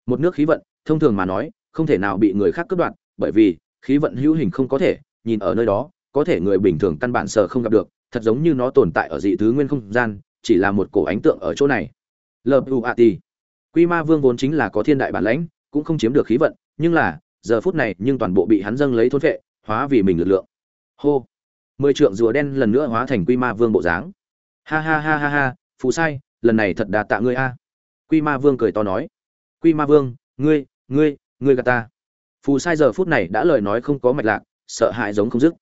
Một nước khí vận, thông thường mà nói, không thể nào bị người khác cướp đoạt, bởi vì, khí vận hữu hình không có thể, nhìn ở nơi đó, có thể người bình thường căn bản sợ không gặp được, thật giống như nó tồn tại ở dị thứ nguyên không gian, chỉ là một cổ ánh tượng ở chỗ này. Luati quy ma vương vốn chính là có thiên đại bản lãnh, cũng không chiếm được khí vận, nhưng là, giờ phút này, nhưng toàn bộ bị hắn dâng lấy thôn vệ hóa vì mình lực lượng hô. Mười trượng rùa đen lần nữa hóa thành quy ma vương bộ dáng. Ha ha ha ha ha, phù sai, lần này thật đà tạ ngươi a. Quy ma vương cười to nói. Quy ma vương, ngươi ngươi ngươi gạt ta. Phù sai giờ phút này đã lời nói không có mạch lạc, sợ hãi giống không dứt.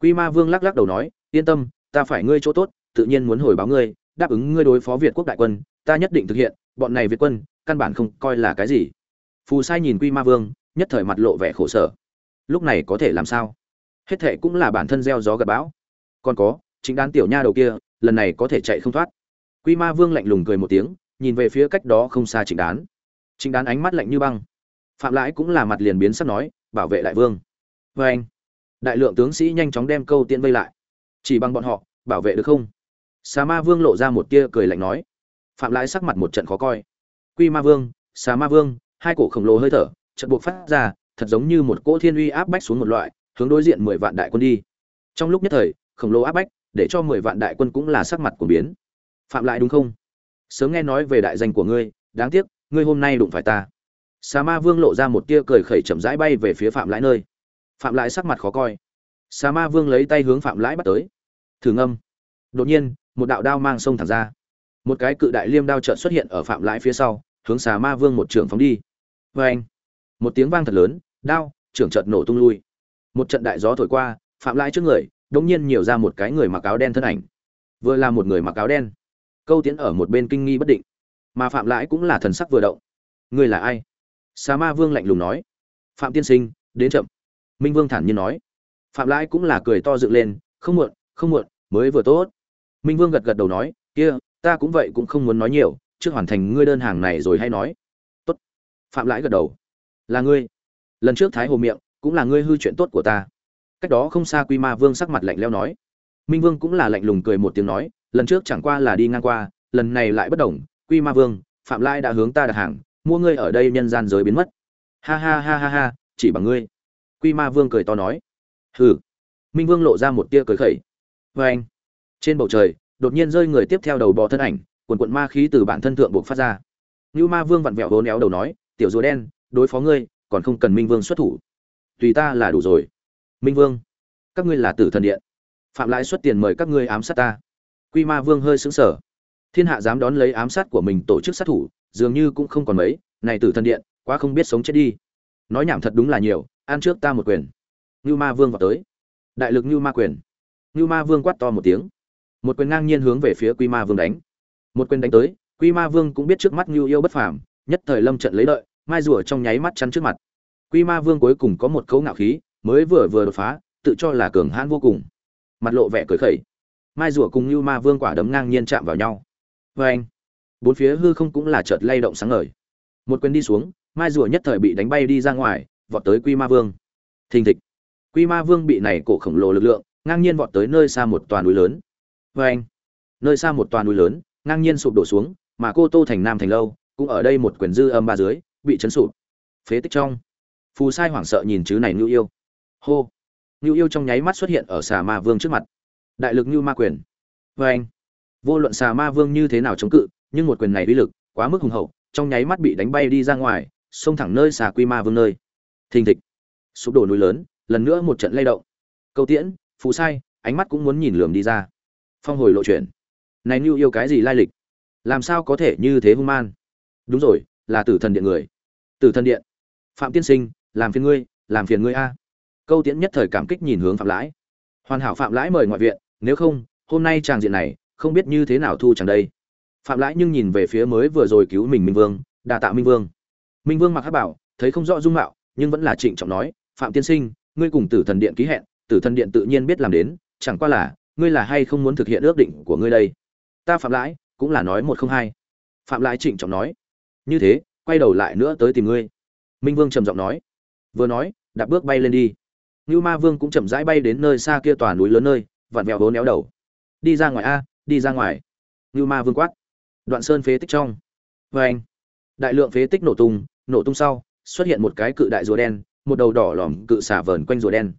Quy ma vương lắc lắc đầu nói, yên tâm, ta phải ngươi chỗ tốt, tự nhiên muốn hồi báo ngươi, đáp ứng ngươi đối phó việt quốc đại quân, ta nhất định thực hiện, bọn này việt quân, căn bản không coi là cái gì. Phù sai nhìn quy ma vương, nhất thời mặt lộ vẻ khổ sở. Lúc này có thể làm sao? Hết thệ cũng là bản thân gieo gió gặp bão. Còn có, chính đán tiểu nha đầu kia, lần này có thể chạy không thoát. Quy ma vương lạnh lùng cười một tiếng, nhìn về phía cách đó không xa chính đán. Chính đán ánh mắt lạnh như băng. Phạm lãi cũng là mặt liền biến sắp nói, bảo vệ đại vương. Vê anh, đại lượng tướng sĩ nhanh chóng đem câu tiễn vây lại. Chỉ bằng bọn họ, bảo vệ được không? Xà ma vương lộ ra một tia cười lạnh nói. Phạm lãi sắc mặt một trận khó coi. Quy ma vương, xà ma vương, hai cổ khổng lồ hơi thở, chợt buộc phát ra, thật giống như một cỗ thiên uy áp bách xuống một loại hướng đối diện mười vạn đại quân đi. Trong lúc nhất thời, khổng lồ áp bách, để cho mười vạn đại quân cũng là sắc mặt của biến. Phạm lại đúng không? Sớm nghe nói về đại danh của ngươi, đáng tiếc, ngươi hôm nay đụng phải ta. Xà ma vương lộ ra một tia cười khẩy chậm rãi bay về phía phạm lãi nơi. Phạm lãi sắc mặt khó coi. Xà ma vương lấy tay hướng phạm lãi bắt tới. Thử ngâm. Đột nhiên, một đạo đao mang sông thẳng ra. Một cái cự đại liêm đao chợt xuất hiện ở phạm lãi phía sau, hướng xà ma vương một trường phóng đi. Vê anh một tiếng vang thật lớn, đao, trưởng chợt nổ tung lui một trận đại gió thổi qua, phạm lai trước người, đống nhiên nhiều ra một cái người mặc áo đen thân ảnh. Vừa là một người mặc áo đen. Câu tiến ở một bên kinh nghi bất định. Mà phạm lãi cũng là thần sắc vừa động. Ngươi là ai? Sa ma vương lạnh lùng nói. Phạm tiên sinh, đến chậm. Minh vương thản nhiên nói. Phạm lãi cũng là cười to dựng lên. Không muộn không muộn, mới vừa tốt. Minh vương gật gật đầu nói. Kia, ta cũng vậy cũng không muốn nói nhiều. Trước hoàn thành ngươi đơn hàng này rồi hay nói. Tốt. Phạm lãi gật đầu. Là ngươi. Lần trước thái hồ miệng cũng là ngươi hư chuyện tốt của ta. Cách đó không xa quy ma vương sắc mặt lạnh leo nói. Minh vương cũng là lạnh lùng cười một tiếng nói, lần trước chẳng qua là đi ngang qua, lần này lại bất đồng, quy ma vương, phạm lai đã hướng ta đặt hàng, mua ngươi ở đây nhân gian giới biến mất. Ha ha ha ha ha, chỉ bằng ngươi. Quy ma vương cười to nói. Hừ. Minh vương lộ ra một tia cười khẩy. Vê anh, trên bầu trời, đột nhiên rơi người tiếp theo đầu bò thân ảnh, quần quận ma khí từ bản thân thượng buộc phát ra. Như ma vương vặn vẹo hố néo đầu nói, tiểu rùa đen, đối phó ngươi, còn không cần minh vương xuất thủ tùy ta là đủ rồi. Minh vương, các ngươi là tử thần điện. Phạm lãi xuất tiền mời các ngươi ám sát ta. Quy ma vương hơi sững sờ. Thiên hạ dám đón lấy ám sát của mình tổ chức sát thủ, dường như cũng không còn mấy. Này tử thần điện, quá không biết sống chết đi. Nói nhảm thật đúng là nhiều, ăn trước ta một quyền. Như ma vương vào tới. Đại lực như ma quyền. Như ma vương quát to một tiếng. Một quyền ngang nhiên hướng về phía quy ma vương đánh. Một quyền đánh tới, quy ma vương cũng biết trước mắt như yêu bất phàm, nhất thời lâm trận lấy lợi, mai rùa trong nháy mắt chắn trước mặt quy ma vương cuối cùng có một cấu ngạo khí, mới vừa vừa đột phá, tự cho là cường hãn vô cùng. Mặt lộ vẻ cười khẩy. Mai rùa cùng như ma vương quả đấm ngang nhiên chạm vào nhau. Vê anh, bốn phía hư không cũng là chợt lay động sáng ngời. Một quyền đi xuống, mai rùa nhất thời bị đánh bay đi ra ngoài, vọt tới quy ma vương. Thình thịch. Quy ma vương bị này cổ khổng lồ lực lượng, ngang nhiên vọt tới nơi xa một tòa núi lớn. Vê anh, nơi xa một tòa núi lớn, ngang nhiên sụp đổ xuống, mà cô tô thành nam thành lâu, cũng ở đây một quyền dư âm ba dưới, bị chấn sụp. Phế tích trong phù sai hoảng sợ nhìn chứ này ngưu yêu. Hô. Ngưu yêu trong nháy mắt xuất hiện ở xà ma vương trước mặt. Đại lực như ma quyền. Vê anh. Vô luận xà ma vương như thế nào chống cự, nhưng một quyền này uy lực quá mức hùng hậu, trong nháy mắt bị đánh bay đi ra ngoài, xông thẳng nơi xà quy ma vương nơi. Thình thịch. Sụp đổ núi lớn, lần nữa một trận lay động. Câu tiễn, phù sai, ánh mắt cũng muốn nhìn lườm đi ra. Phong hồi lộ chuyển này như yêu cái gì lai lịch? Làm sao có thể như thế hung man? Đúng rồi, là tử thần điện người. Tử thần điện. Phạm tiên sinh làm phiền ngươi, làm phiền ngươi a. Câu tiễn nhất thời cảm kích nhìn hướng phạm lãi. Hoàn hảo phạm lãi mời ngoại viện, nếu không, hôm nay tràng diện này, không biết như thế nào thu chẳng đây. Phạm lãi nhưng nhìn về phía mới vừa rồi cứu mình minh vương, đà tạ minh vương. Minh vương mặc hát bảo, thấy không rõ dung mạo, nhưng vẫn là trịnh trọng nói, phạm tiên sinh, ngươi cùng tử thần điện ký hẹn, tử thần điện tự nhiên biết làm đến, chẳng qua là, ngươi là hay không muốn thực hiện ước định của ngươi đây? Ta phạm lãi, cũng là nói một không hai. Phạm lãi trịnh trọng nói, như thế, quay đầu lại nữa tới tìm ngươi. Minh vương trầm giọng nói vừa nói đạp bước bay lên đi ngưu Ma Vương cũng chậm rãi bay đến nơi xa kia tòa núi lớn nơi, vặn vẹo bốn néo đầu. Đi ra ngoài a, đi ra ngoài. ngưu Ma Vương quát. Đoạn sơn phế tích trong. Oeng. Đại lượng phế tích nổ tung, nổ tung sau, xuất hiện một cái cự đại rùa đen, một đầu đỏ lòm cự xả vờn quanh rùa đen.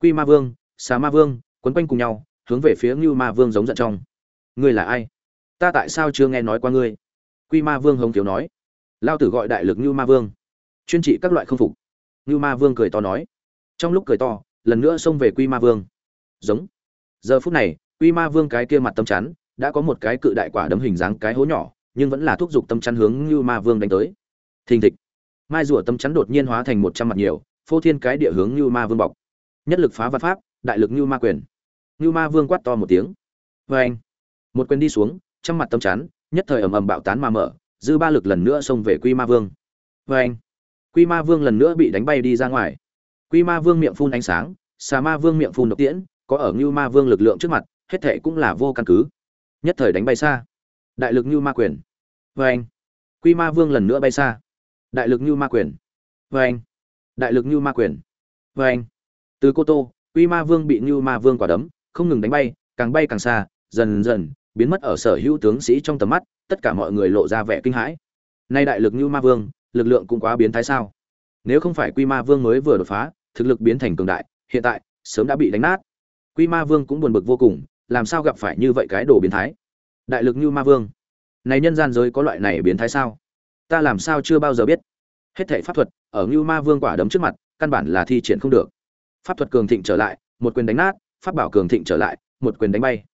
Quy Ma Vương, Xà Ma Vương, quấn quanh cùng nhau, hướng về phía ngưu Ma Vương giống giận trong. Ngươi là ai? Ta tại sao chưa nghe nói qua ngươi? Quy Ma Vương hồng thiếu nói. Lao tử gọi đại lực ngưu Ma Vương, chuyên trị các loại không phục. Ngưu Ma Vương cười to nói. Trong lúc cười to, lần nữa xông về quy ma vương. Giống. Giờ phút này, quy ma vương cái kia mặt tâm chắn, đã có một cái cự đại quả đấm hình dáng cái hố nhỏ, nhưng vẫn là thúc giục tâm chắn hướng Ngưu ma vương đánh tới. Thình thịch. Mai rùa tâm chắn đột nhiên hóa thành một trăm mặt nhiều, phô thiên cái địa hướng Ngưu ma vương bọc. Nhất lực phá văn pháp, đại lực Ngưu ma quyền. Ngưu ma vương quát to một tiếng. Vê anh. Một quyền đi xuống, trăm mặt tâm chắn, nhất thời ầm ầm bạo tán mà mở, dư ba lực lần nữa xông về quy ma vương. Vê anh quy ma vương lần nữa bị đánh bay đi ra ngoài Quy Ma Vương miệng phun ánh sáng, Xà Ma Vương miệng phun độc tiễn, có ở Nưu Ma Vương lực lượng trước mặt, hết thảy cũng là vô căn cứ. Nhất thời đánh bay xa. Đại lực Nưu Ma quyền. Oeng. Quy Ma Vương lần nữa bay xa. Đại lực Nưu Ma quyền. Oeng. Đại lực Nưu Ma quyền. Oeng. Từ Cô Tô, Quy Ma Vương bị Nưu Ma Vương quả đấm, không ngừng đánh bay, càng bay càng xa, dần dần biến mất ở sở hữu tướng sĩ trong tầm mắt, tất cả mọi người lộ ra vẻ kinh hãi. Nay đại lực Nưu Ma Vương, lực lượng cũng quá biến thái sao? Nếu không phải Quy Ma Vương mới vừa đột phá, thực lực biến thành cường đại, hiện tại sớm đã bị đánh nát. Quy Ma Vương cũng buồn bực vô cùng, làm sao gặp phải như vậy cái đồ biến thái? Đại lực như Ma Vương, này nhân gian giới có loại này biến thái sao? Ta làm sao chưa bao giờ biết? Hết thảy pháp thuật ở Như Ma Vương quả đấm trước mặt, căn bản là thi triển không được. Pháp thuật cường thịnh trở lại, một quyền đánh nát, pháp bảo cường thịnh trở lại, một quyền đánh bay.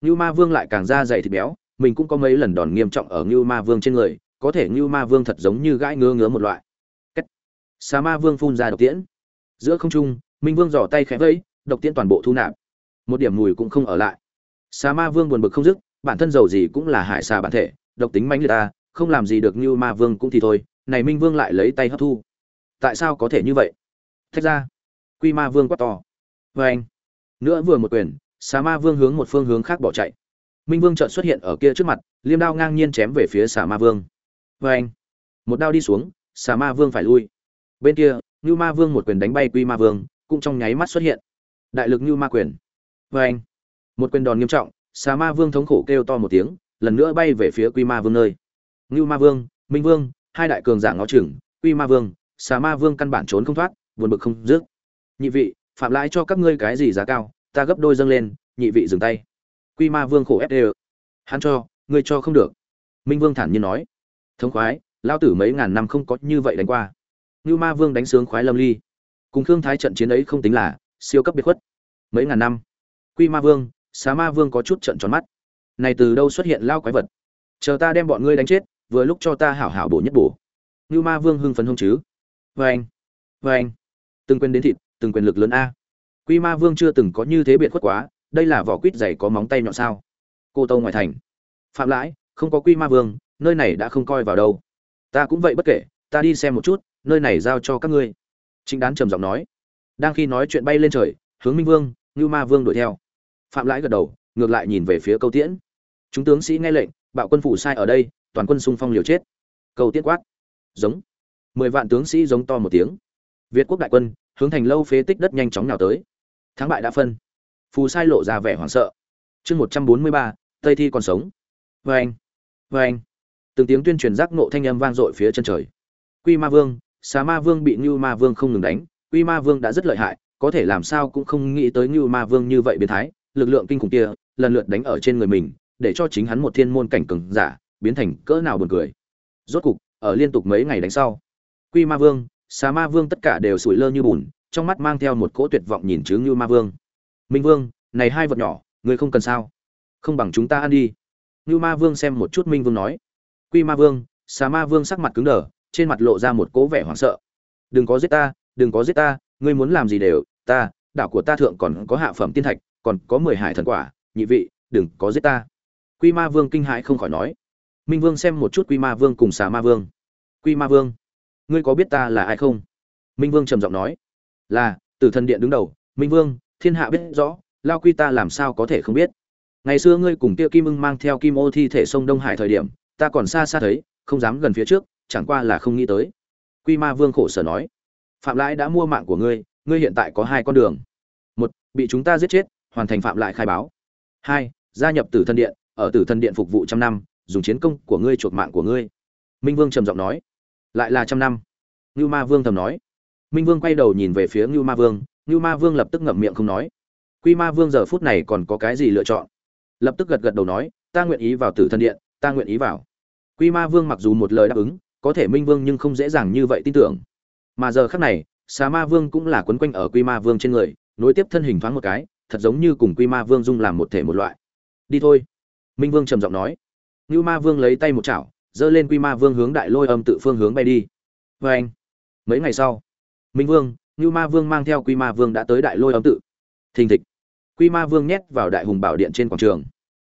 Như Ma Vương lại càng ra dày thịt béo, mình cũng có mấy lần đòn nghiêm trọng ở Như Ma Vương trên người, có thể Như Ma Vương thật giống như gãi ngứa ngứa một loại. Sa Ma Vương phun ra độc tiễn. Giữa không trung, minh vương giỏ tay khẽ vẫy, độc tiễn toàn bộ thu nạp. Một điểm mùi cũng không ở lại. Xà ma vương buồn bực không dứt, bản thân giàu gì cũng là hải xà bản thể, độc tính mãnh liệt ta, không làm gì được như ma vương cũng thì thôi, này minh vương lại lấy tay hấp thu. Tại sao có thể như vậy? Thách ra. Quy ma vương quát to. Vê anh nữa vừa một quyền, xà ma vương hướng một phương hướng khác bỏ chạy. Minh vương chợt xuất hiện ở kia trước mặt, liêm đao ngang nhiên chém về phía xà ma vương vê anh, một đao đi xuống, xà ma vương phải lui. Bên kia như ma vương một quyền đánh bay quy ma vương, cũng trong nháy mắt xuất hiện. Đại lực như ma quyền. Vê anh, một quyền đòn nghiêm trọng, xà ma vương thống khổ kêu to một tiếng, lần nữa bay về phía quy ma vương nơi. Như ma vương, minh vương, hai đại cường giả ngó chừng, quy ma vương, xà ma vương căn bản trốn không thoát, buồn bực không dứt. Nhị vị, phạm lãi cho các ngươi cái gì giá cao, ta gấp đôi dâng lên, nhị vị dừng tay. Quy ma vương khổ ép đê hắn cho, ngươi cho không được. Minh vương thản nhiên nói thống khoái lao tử mấy ngàn năm không có như vậy đánh qua. Như ma vương đánh sướng khoái lâm ly. Cùng khương thái trận chiến ấy không tính là siêu cấp biệt khuất. Mấy ngàn năm. Quy ma vương, xá ma vương có chút trận tròn mắt. Này từ đâu xuất hiện lao quái vật? Chờ ta đem bọn ngươi đánh chết, vừa lúc cho ta hảo hảo bổ nhất bổ. Như ma vương hưng phấn hông chứ? Vê anh vê anh từng quyền đến thịt, từng quyền lực lớn a. Quy ma vương chưa từng có như thế biệt khuất quá, đây là vỏ quýt dày có móng tay nhọn sao? Cô tâu ngoài thành. Phạm lãi, không có quy ma vương nơi này đã không coi vào đâu. Ta cũng vậy bất kể, ta đi xem một chút, nơi này giao cho các ngươi. Chính đán trầm giọng nói. Đang khi nói chuyện bay lên trời, hướng minh vương, Ngưu ma vương đuổi theo. Phạm lãi gật đầu, ngược lại nhìn về phía câu tiễn. Chúng tướng sĩ nghe lệnh, bạo quân phủ sai ở đây, toàn quân xung phong liều chết. Câu tiễn quát. Giống. Mười vạn tướng sĩ giống to một tiếng. Việt quốc đại quân, hướng thành lâu phế tích đất nhanh chóng nào tới. Thắng bại đã phân. Phù sai lộ ra vẻ hoảng sợ. Chương một trăm bốn mươi ba, tây thi còn sống. Vê anh vê anh từng tiếng tuyên truyền giác ngộ thanh âm vang dội phía chân trời. Quy ma vương xà ma vương bị như ma vương không ngừng đánh. Quy ma vương đã rất lợi hại, có thể làm sao cũng không nghĩ tới như ma vương như vậy biến thái, lực lượng kinh khủng kia, lần lượt đánh ở trên người mình, để cho chính hắn một thiên môn cảnh cường giả, biến thành cỡ nào buồn cười. Rốt cục, ở liên tục mấy ngày đánh sau, quy ma vương xà ma vương tất cả đều sủi lơ như bùn, trong mắt mang theo một cỗ tuyệt vọng nhìn chướng như ma vương. Minh vương, này hai vật nhỏ, ngươi không cần sao? Không bằng chúng ta ăn đi. Như ma vương xem một chút minh vương nói quy ma vương, xà ma vương sắc mặt cứng đờ, trên mặt lộ ra một cố vẻ hoảng sợ. Đừng có giết ta, đừng có giết ta, ngươi muốn làm gì đều, ta, đạo của ta thượng còn có hạ phẩm tiên thạch, còn có mười hải thần quả, nhị vị, đừng có giết ta. Quy ma vương kinh hãi không khỏi nói. Minh vương xem một chút quy ma vương cùng xà ma vương. Quy ma vương, ngươi có biết ta là ai không? Minh vương trầm giọng nói. Là, tử thần điện đứng đầu, minh vương, thiên hạ biết rõ, lao quy ta làm sao có thể không biết. Ngày xưa ngươi cùng kia kim ưng mang theo kim ô thi thể sông đông hải thời điểm ta còn xa xa thấy, không dám gần phía trước, chẳng qua là không nghĩ tới. Quy ma vương khổ sở nói, phạm lãi đã mua mạng của ngươi ngươi hiện tại có hai con đường. Một, bị chúng ta giết chết, hoàn thành phạm lại khai báo. Hai, gia nhập tử thần điện, ở tử thần điện phục vụ trăm năm, dùng chiến công của ngươi chuộc mạng của ngươi. Minh vương trầm giọng nói, lại là trăm năm. Ngưu ma vương thầm nói. Minh vương quay đầu nhìn về phía ngưu ma vương, ngưu ma vương lập tức ngậm miệng không nói. Quy ma vương giờ phút này còn có cái gì lựa chọn? Lập tức gật gật đầu nói, ta nguyện ý vào tử thần điện ta nguyện ý vào. Quy ma vương mặc dù một lời đáp ứng, có thể minh vương nhưng không dễ dàng như vậy tin tưởng. Mà giờ khác này, xà ma vương cũng là quấn quanh ở quy ma vương trên người, nối tiếp thân hình thoáng một cái, thật giống như cùng quy ma vương dung làm một thể một loại. Đi thôi. Minh vương trầm giọng nói. Ngưu ma vương lấy tay một chảo, giơ lên quy ma vương hướng đại lôi âm tự phương hướng bay đi. Vê anh. Mấy ngày sau, minh vương, ngưu ma vương mang theo quy ma vương đã tới đại lôi âm tự. Thình thịch, quy ma vương nhét vào đại hùng bảo điện trên quảng trường.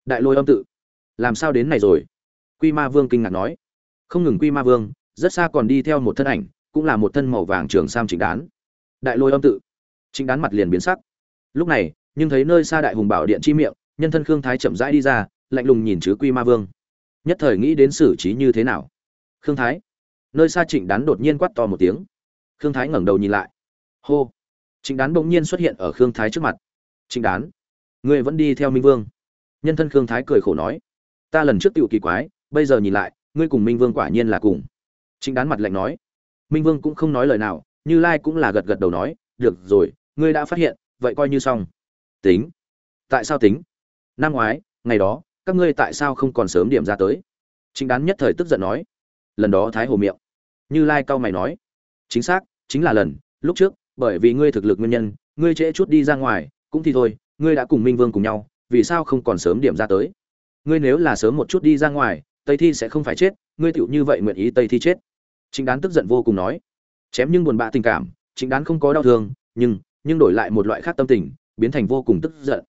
Đại lôi âm tự làm sao đến này rồi? Quy ma vương kinh ngạc nói. Không ngừng quy ma vương, rất xa còn đi theo một thân ảnh, cũng là một thân màu vàng trường sam chính đán. Đại lôi âm tự. Chính đán mặt liền biến sắc. Lúc này, nhưng thấy nơi xa đại hùng bảo điện chi miệng, nhân thân khương thái chậm rãi đi ra, lạnh lùng nhìn chứ quy ma vương. Nhất thời nghĩ đến xử trí như thế nào? Khương thái. Nơi xa trịnh đán đột nhiên quát to một tiếng. Khương thái ngẩng đầu nhìn lại. Hô. Trịnh đán bỗng nhiên xuất hiện ở khương thái trước mặt. Trịnh đán. Ngươi vẫn đi theo minh vương. Nhân thân khương thái cười khổ nói ta lần trước tiểu kỳ quái, bây giờ nhìn lại, ngươi cùng minh vương quả nhiên là cùng. Chính đán mặt lạnh nói. Minh vương cũng không nói lời nào, như lai cũng là gật gật đầu nói, được rồi, ngươi đã phát hiện, vậy coi như xong. Tính. Tại sao tính? Năm ngoái, ngày đó, các ngươi tại sao không còn sớm điểm ra tới? Chính đán nhất thời tức giận nói. Lần đó thái hồ miệng. Như lai cao mày nói. Chính xác, chính là lần, lúc trước, bởi vì ngươi thực lực nguyên nhân, ngươi trễ chút đi ra ngoài, cũng thì thôi, ngươi đã cùng minh vương cùng nhau, vì sao không còn sớm điểm ra tới? Ngươi nếu là sớm một chút đi ra ngoài, tây thi sẽ không phải chết, ngươi tựu như vậy nguyện ý tây thi chết. Chính đán tức giận vô cùng nói. Chém nhưng buồn bã tình cảm chính đán không có đau thương, nhưng nhưng đổi lại một loại khác tâm tình, biến thành vô cùng tức giận.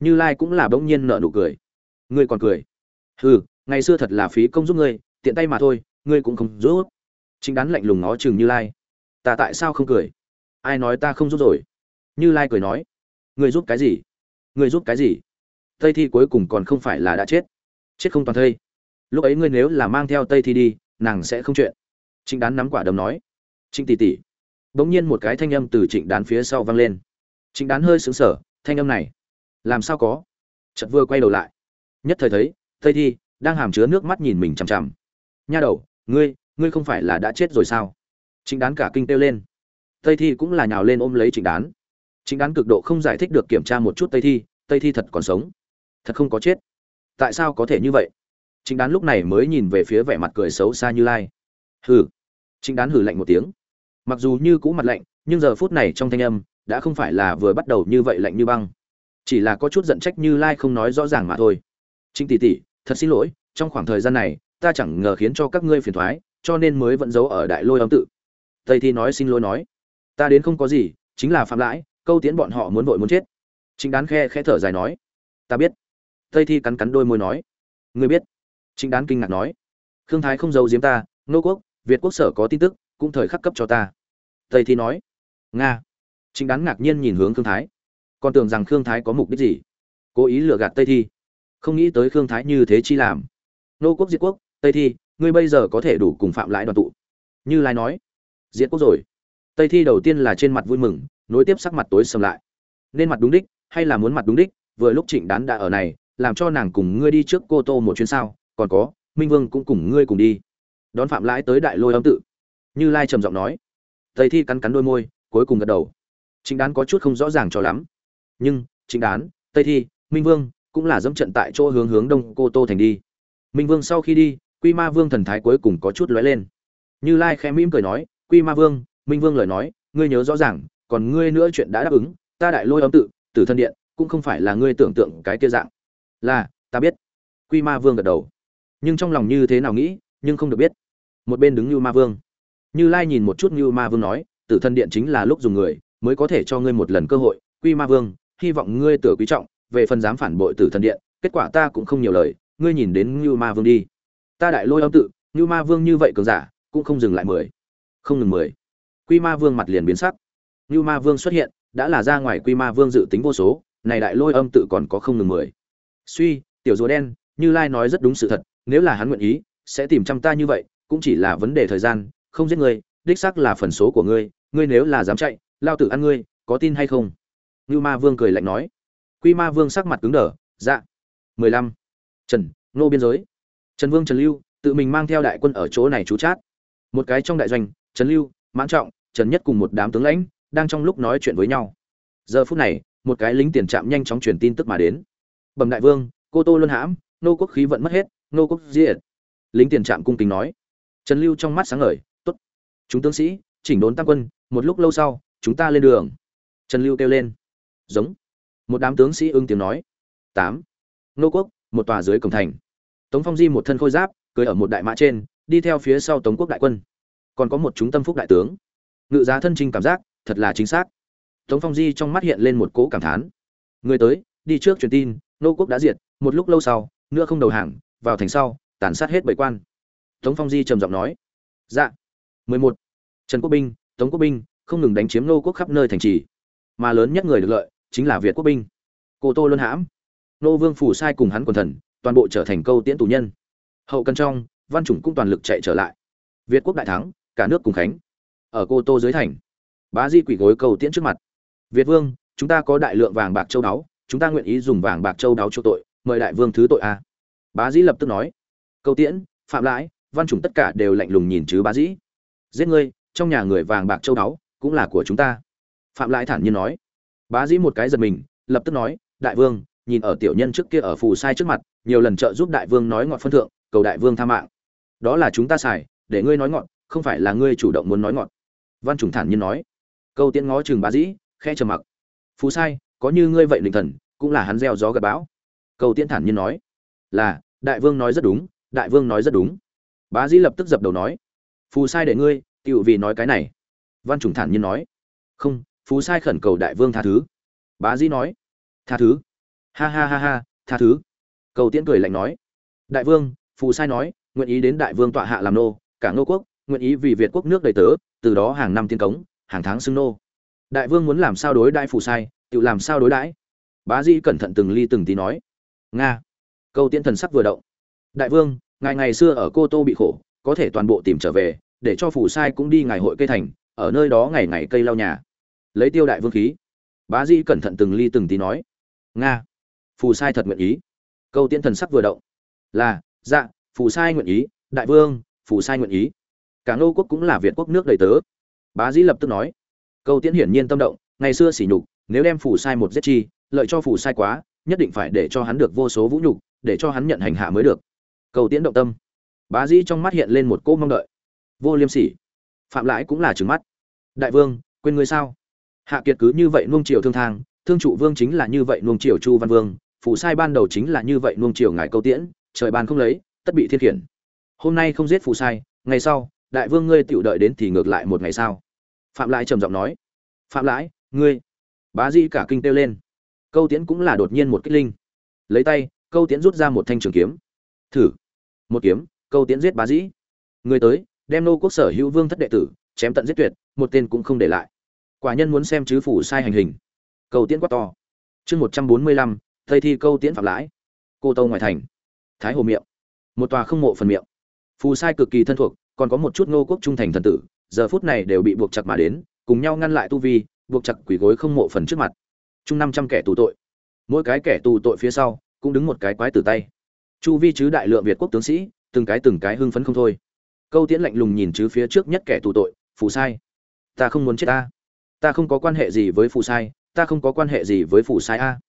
Như lai cũng là bỗng nhiên nở nụ cười. Ngươi còn cười? Hừ, ngày xưa thật là phí công giúp ngươi, tiện tay mà thôi, ngươi cũng không giúp. Chính đán lạnh lùng ngó chừng như lai. Ta tại sao không cười? Ai nói ta không giúp rồi? Như lai cười nói. Ngươi giúp cái gì? Ngươi giúp cái gì? Tây thi cuối cùng còn không phải là đã chết. Chết không toàn thây. Lúc ấy ngươi nếu là mang theo tây thi đi, nàng sẽ không chuyện. Trịnh đán nắm quả đấm nói. Trịnh tỷ tỷ. Bỗng nhiên một cái thanh âm từ trịnh đán phía sau vang lên. Trịnh đán hơi sững sờ, thanh âm này. Làm sao có? Chợt vừa quay đầu lại. Nhất thời thấy, tây thi đang hàm chứa nước mắt nhìn mình chằm chằm. Nha đầu, ngươi ngươi không phải là đã chết rồi sao? Trịnh đán cả kinh kêu lên. Tây thi cũng là nhào lên ôm lấy trịnh đán. Trịnh đán cực độ không giải thích được kiểm tra một chút tây thi tây thi thật còn sống thật không có chết. Tại sao có thể như vậy? Chính đán lúc này mới nhìn về phía vẻ mặt cười xấu xa như lai. Hừ. Chính đán hừ lạnh một tiếng. Mặc dù như cũ mặt lạnh, nhưng giờ phút này trong thanh âm đã không phải là vừa bắt đầu như vậy lạnh như băng. Chỉ là có chút giận trách như lai không nói rõ ràng mà thôi. Chính tỷ tỷ, thật xin lỗi, trong khoảng thời gian này, ta chẳng ngờ khiến cho các ngươi phiền thoái, cho nên mới vẫn giấu ở đại lôi âm tự. Tây thi nói xin lỗi nói. Ta đến không có gì, chính là phạm lãi, câu tiến bọn họ muốn vội muốn chết. Chính đán khe khẽ thở dài nói. Ta biết tây thi cắn cắn đôi môi nói. Ngươi biết. Trịnh đán kinh ngạc nói. Khương thái không giấu giếm ta, nô quốc, việt quốc sở có tin tức, cũng thời khắc cấp cho ta. Tây thi nói. Nga. Trịnh đán ngạc nhiên nhìn hướng khương thái. Còn tưởng rằng khương thái có mục đích gì? Cố ý lừa gạt tây thi. Không nghĩ tới khương thái như thế chi làm. Nô quốc, diệt quốc, tây thi, ngươi bây giờ có thể đủ cùng phạm lãi đoàn tụ. Như lai nói. Diệt quốc rồi. Tây thi đầu tiên là trên mặt vui mừng, nối tiếp sắc mặt tối sầm lại. Nên mặt đúng đích, hay là muốn mặt đúng đích, vừa lúc trịnh đán đã ở này làm cho nàng cùng ngươi đi trước cô tô một chuyến sao? Còn có, minh vương cũng cùng ngươi cùng đi. Đón phạm lãi tới đại lôi âm tự. Như lai trầm giọng nói. Tây thi cắn cắn đôi môi, cuối cùng gật đầu. Chính đán có chút không rõ ràng cho lắm. Nhưng chính đán, tây thi, minh vương cũng là dẫm trận tại chỗ hướng hướng đông cô tô thành đi. Minh vương sau khi đi, quy ma vương thần thái cuối cùng có chút lóe lên. Như lai khẽ mỉm cười nói, quy ma vương, minh vương lời nói, ngươi nhớ rõ ràng, còn ngươi nữa chuyện đã đáp ứng, ta đại lôi âm tự, tử thân điện, cũng không phải là ngươi tưởng tượng cái kia dạng là, ta biết. Quy ma vương gật đầu. Nhưng trong lòng như thế nào nghĩ, nhưng không được biết. Một bên đứng như ma vương. Như lai nhìn một chút như ma vương nói, tử thân điện chính là lúc dùng người, mới có thể cho ngươi một lần cơ hội. Quy ma vương, hy vọng ngươi tưởng quý trọng, về phần dám phản bội tử thân điện, kết quả ta cũng không nhiều lời, ngươi nhìn đến như ma vương đi. Ta đại lôi âm tự như ma vương như vậy cường giả, cũng không dừng lại mười. Không ngừng mười. Quy ma vương mặt liền biến sắc. Như ma vương xuất hiện, đã là ra ngoài quy ma vương dự tính vô số, này đại lôi âm tự còn có không ngừng mười suy, tiểu rùa đen, như lai nói rất đúng sự thật, nếu là hắn nguyện ý, sẽ tìm chăm ta như vậy, cũng chỉ là vấn đề thời gian, không giết ngươi đích xác là phần số của ngươi ngươi nếu là dám chạy, lao tử ăn ngươi, có tin hay không? Ngưu ma vương cười lạnh nói. Quy ma vương sắc mặt cứng đờ dạ. Mười lăm. Trần, nô biên giới. Trần vương trần lưu, tự mình mang theo đại quân ở chỗ này trú chát. Một cái trong đại doanh, trần lưu, mãn trọng, trần nhất cùng một đám tướng lãnh, đang trong lúc nói chuyện với nhau. Giờ phút này, một cái lính tiền trạm nhanh chóng truyền tin tức mà đến bẩm đại vương, cô tô luân hãm, nô quốc khí vận mất hết, nô quốc diệt. Lính tiền trạm cung kính nói. Trần lưu trong mắt sáng ngời, tốt. Chúng tướng sĩ, chỉnh đốn tăng quân, một lúc lâu sau, chúng ta lên đường. Trần lưu kêu lên. Giống. Một đám tướng sĩ ưng tiếng nói. Tám. Nô quốc, một tòa dưới cổng thành. Tống phong di một thân khôi giáp, cưới ở một đại mã trên, đi theo phía sau tống quốc đại quân. Còn có một chúng tâm phúc đại tướng. Ngự giá thân trinh cảm giác, thật là chính xác. Tống phong di trong mắt hiện lên một cỗ cảm thán. Người tới, đi trước truyền tin nô quốc đã diệt, một lúc lâu sau, nữa không đầu hàng, vào thành sau, tàn sát hết bảy quan. Tống phong di trầm giọng nói dạ. Mười một. Trần quốc binh, tống quốc binh, không ngừng đánh chiếm nô quốc khắp nơi thành trì. Mà lớn nhất người được lợi, chính là việt quốc binh. Cô tô luân hãm. Nô vương phủ sai cùng hắn quần thần, toàn bộ trở thành câu tiễn tù nhân. Hậu cân trong, văn chủng cũng toàn lực chạy trở lại. Việt quốc đại thắng, cả nước cùng khánh. Ở cô tô dưới thành, bá di quỷ gối cầu tiễn trước mặt. Việt vương, chúng ta có đại lượng vàng bạc châu đáo chúng ta nguyện ý dùng vàng bạc châu đáo cho tội, mời đại vương thứ tội a. Bá dĩ lập tức nói. Câu tiễn, phạm lãi, văn chủng tất cả đều lạnh lùng nhìn chứ bá dĩ. Giết ngươi, trong nhà người vàng bạc châu đáo cũng là của chúng ta. Phạm lãi thản nhiên nói. Bá dĩ một cái giật mình, lập tức nói, đại vương, nhìn ở tiểu nhân trước kia ở phù sai trước mặt, nhiều lần trợ giúp đại vương nói ngọn phân thượng, cầu đại vương tha mạng. Đó là chúng ta xài, để ngươi nói ngọn không phải là ngươi chủ động muốn nói ngọn văn chủng thản nhiên nói. Câu tiễn ngó chừng bá dĩ khe trầm mặc. Phù sai, có như ngươi vậy linh thần cũng là hắn gieo gió gặt bão. Cầu tiễn thản nhiên nói, là, đại vương nói rất đúng, đại vương nói rất đúng. Bá dĩ lập tức dập đầu nói, phù sai để ngươi tựu vì nói cái này. Văn chủng thản nhiên nói, không phú sai khẩn cầu đại vương tha thứ. Bá dĩ nói, tha thứ. Ha ha ha ha, tha thứ. Cầu tiễn cười lạnh nói, đại vương, phù sai nói, nguyện ý đến đại vương tọa hạ làm nô, cả ngô quốc, nguyện ý vì việt quốc nước đầy tớ, từ đó hàng năm tiên cống, hàng tháng xưng nô. Đại vương muốn làm sao đối đãi phù sai tự làm sao đối đãi? Bá dĩ cẩn thận từng ly từng tí nói, nga, câu tiễn thần sắc vừa động. Đại vương, ngài ngày xưa ở cô tô bị khổ, có thể toàn bộ tìm trở về, để cho phù sai cũng đi ngày hội cây thành, ở nơi đó ngày ngày cây lau nhà. Lấy tiêu đại vương khí, bá dĩ cẩn thận từng ly từng tí nói, nga, phù sai thật nguyện ý. Câu tiễn thần sắc vừa động, là dạ phù sai nguyện ý, đại vương, phù sai nguyện ý. Cả ngô quốc cũng là việt quốc nước đầy tớ. Bá dĩ lập tức nói, câu tiễn hiển nhiên tâm động, ngày xưa sỉ nhục, nếu đem phù sai một giết chi lợi cho phù sai quá, nhất định phải để cho hắn được vô số vũ nhục, để cho hắn nhận hành hạ mới được. Cầu tiễn động tâm. Bá dĩ trong mắt hiện lên một cỗ mong đợi. Vô liêm sỉ. Phạm lãi cũng là trừng mắt. Đại vương, quên ngươi sao? Hạ kiệt cứ như vậy nuông triều thương thang, thương trụ vương chính là như vậy nuông triều chu văn vương phủ sai ban đầu chính là như vậy nuông triều ngài câu tiễn, trời ban không lấy, tất bị thiên khiển. Hôm nay không giết phủ sai, ngày sau, đại vương ngươi tiểu đợi đến thì ngược lại một ngày sau. Phạm lãi trầm giọng nói. Phạm lãi, ngươi. Bá dĩ cả kinh kêu lên câu tiễn cũng là đột nhiên một kích linh. Lấy tay, câu tiễn rút ra một thanh trường kiếm. Thử. Một kiếm, câu tiễn giết bá dĩ. Người tới, đem nô quốc sở hữu vương thất đệ tử, chém tận giết tuyệt, một tên cũng không để lại. Quả nhân muốn xem chứ phủ sai hành hình. Câu tiễn quát to. Chương một trăm bốn mươi lăm, thầy thi câu tiễn phạm lãi. Cô tâu ngoài thành. Thái hồ miệng. Một tòa không mộ phần miệng. Phù sai cực kỳ thân thuộc, còn có một chút ngô quốc trung thành thần tử, giờ phút này đều bị buộc chặt mà đến, cùng nhau ngăn lại tu vi, buộc chặt quỷ gối không mộ phần trước mặt chung năm trăm kẻ tù tội. Mỗi cái kẻ tù tội phía sau, cũng đứng một cái quái tử tay. Chu vi chứ đại lượng việt quốc tướng sĩ, từng cái từng cái hưng phấn không thôi. Câu tiễn lạnh lùng nhìn chứ phía trước nhất kẻ tù tội, phù sai. Ta không muốn chết ta. Ta không có quan hệ gì với phù sai, ta không có quan hệ gì với phù sai a.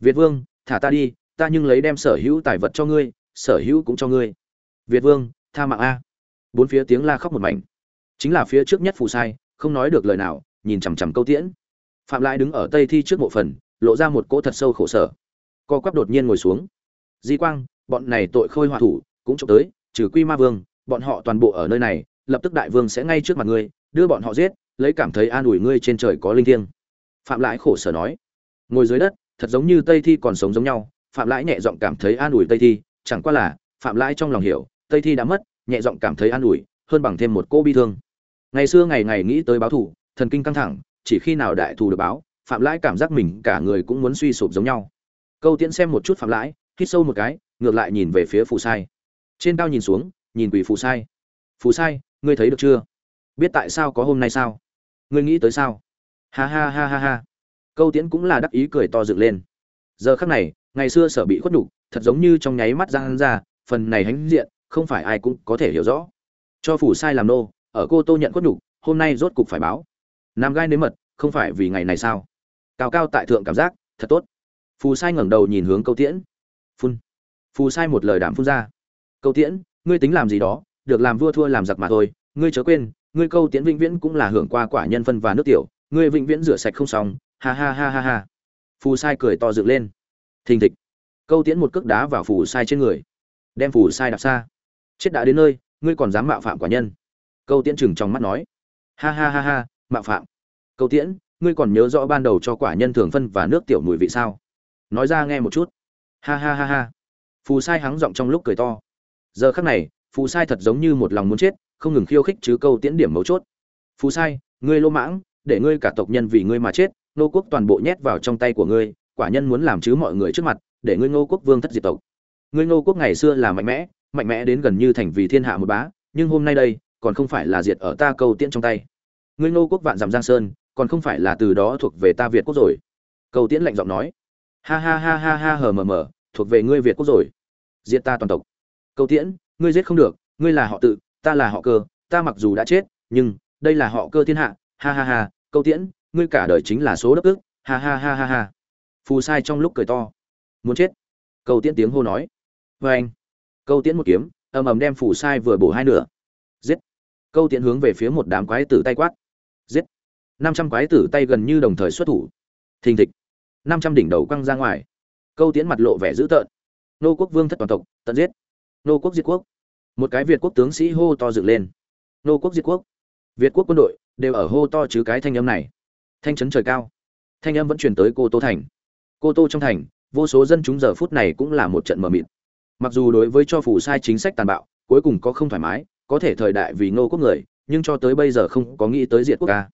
Việt vương, thả ta đi, ta nhưng lấy đem sở hữu tài vật cho ngươi, sở hữu cũng cho ngươi. Việt vương, tha mạng a. Bốn phía tiếng la khóc một mảnh. Chính là phía trước nhất phù sai, không nói được lời nào, nhìn chằm chằm câu tiễn phạm lại đứng ở tây thi trước mộ phần, lộ ra một cỗ thật sâu khổ sở. Co quắp đột nhiên ngồi xuống. Di quang, bọn này tội khôi hòa thủ, cũng trộm tới, trừ quy ma vương, bọn họ toàn bộ ở nơi này, lập tức đại vương sẽ ngay trước mặt ngươi, đưa bọn họ giết, lấy cảm thấy an ủi ngươi trên trời có linh thiêng. Phạm lãi khổ sở nói. Ngồi dưới đất, thật giống như tây thi còn sống giống nhau, phạm lãi nhẹ giọng cảm thấy an ủi tây thi, chẳng qua là, phạm lãi trong lòng hiểu, tây thi đã mất, nhẹ giọng cảm thấy an ủi, hơn bằng thêm một cô bi thương. Ngày xưa ngày ngày nghĩ tới báo thủ, thần kinh căng thẳng chỉ khi nào đại thù được báo, phạm lãi cảm giác mình cả người cũng muốn suy sụp giống nhau. Câu tiễn xem một chút phạm lãi, hít sâu một cái, ngược lại nhìn về phía phù sai. Trên cao nhìn xuống, nhìn quỷ phù sai. Phù sai, ngươi thấy được chưa? Biết tại sao có hôm nay sao? Ngươi nghĩ tới sao? Ha ha ha ha ha. Câu tiễn cũng là đắc ý cười to dựng lên. Giờ khắc này, ngày xưa sở bị khuất đủ thật giống như trong nháy mắt ra ra, phần này hãnh diện, không phải ai cũng có thể hiểu rõ. Cho phù sai làm nô, ở cô tô nhận khuất đủ hôm nay rốt cục phải báo nam gai nếm mật, không phải vì ngày này sao? Cao cao tại thượng cảm giác, thật tốt. Phù sai ngẩng đầu nhìn hướng câu tiễn. Phun. Phù sai một lời đảm phun ra. Câu tiễn, ngươi tính làm gì đó, được làm vua thua làm giặc mà thôi, ngươi chớ quên, ngươi câu tiễn vĩnh viễn cũng là hưởng qua quả nhân phân và nước tiểu, ngươi vĩnh viễn rửa sạch không xong, ha ha ha ha ha. Phù sai cười to dựng lên. Thình thịch. Câu tiễn một cước đá vào phù sai trên người. Đem phù sai đạp xa. Chết đã đến nơi, ngươi còn dám mạo phạm quả nhân. Câu tiễn chừng trong mắt nói. Ha ha ha ha, mạo phạm câu tiễn, ngươi còn nhớ rõ ban đầu cho quả nhân thường phân và nước tiểu mùi vị sao? Nói ra nghe một chút. Ha ha ha ha. Phù sai hắng giọng trong lúc cười to. Giờ khắc này, phù sai thật giống như một lòng muốn chết, không ngừng khiêu khích chứ câu tiễn điểm mấu chốt. Phù sai, ngươi lô mãng, để ngươi cả tộc nhân vì ngươi mà chết, nô quốc toàn bộ nhét vào trong tay của ngươi, quả nhân muốn làm chứ mọi người trước mặt, để ngươi ngô quốc vương thất diệt tộc. Ngươi ngô quốc ngày xưa là mạnh mẽ mạnh mẽ đến gần như thành vì thiên hạ một bá, nhưng hôm nay đây, còn không phải là diệt ở ta câu tiễn trong tay. Ngươi ngô quốc vạn dặm giang sơn còn không phải là từ đó thuộc về ta việt quốc rồi. Câu tiễn lạnh giọng nói. Ha ha ha ha ha hờ mờ mờ, thuộc về ngươi việt quốc rồi. Diệt ta toàn tộc. Câu tiễn, ngươi giết không được, ngươi là họ tự, ta là họ cơ, ta mặc dù đã chết, nhưng đây là họ cơ thiên hạ. Ha ha ha, câu tiễn, ngươi cả đời chính là số đất ức ha ha ha ha ha. Phù sai trong lúc cười to. Muốn chết. Câu tiễn tiếng hô nói. Vê anh. Câu tiễn một kiếm, ầm ầm đem phù sai vừa bổ hai nửa. Giết. Câu tiễn hướng về phía một đám quái tử tay quát. Giết năm trăm quái tử tay gần như đồng thời xuất thủ. Thình thịch. năm trăm đỉnh đầu quăng ra ngoài. Câu tiễn mặt lộ vẻ dữ tợn. Nô quốc vương thất toàn tộc, tận giết. Nô quốc diệt quốc. Một cái việt quốc tướng sĩ hô to dựng lên. Nô quốc diệt quốc. Việt quốc quân đội đều ở hô to chứ cái thanh âm này. Thanh trấn trời cao. Thanh âm vẫn truyền tới cô tô thành. Cô tô trong thành, vô số dân chúng giờ phút này cũng là một trận mờ mịt. Mặc dù đối với cho phủ sai chính sách tàn bạo, cuối cùng có không thoải mái, có thể thời đại vì ngô quốc người, nhưng cho tới bây giờ không có nghĩ tới diệt quốc ca.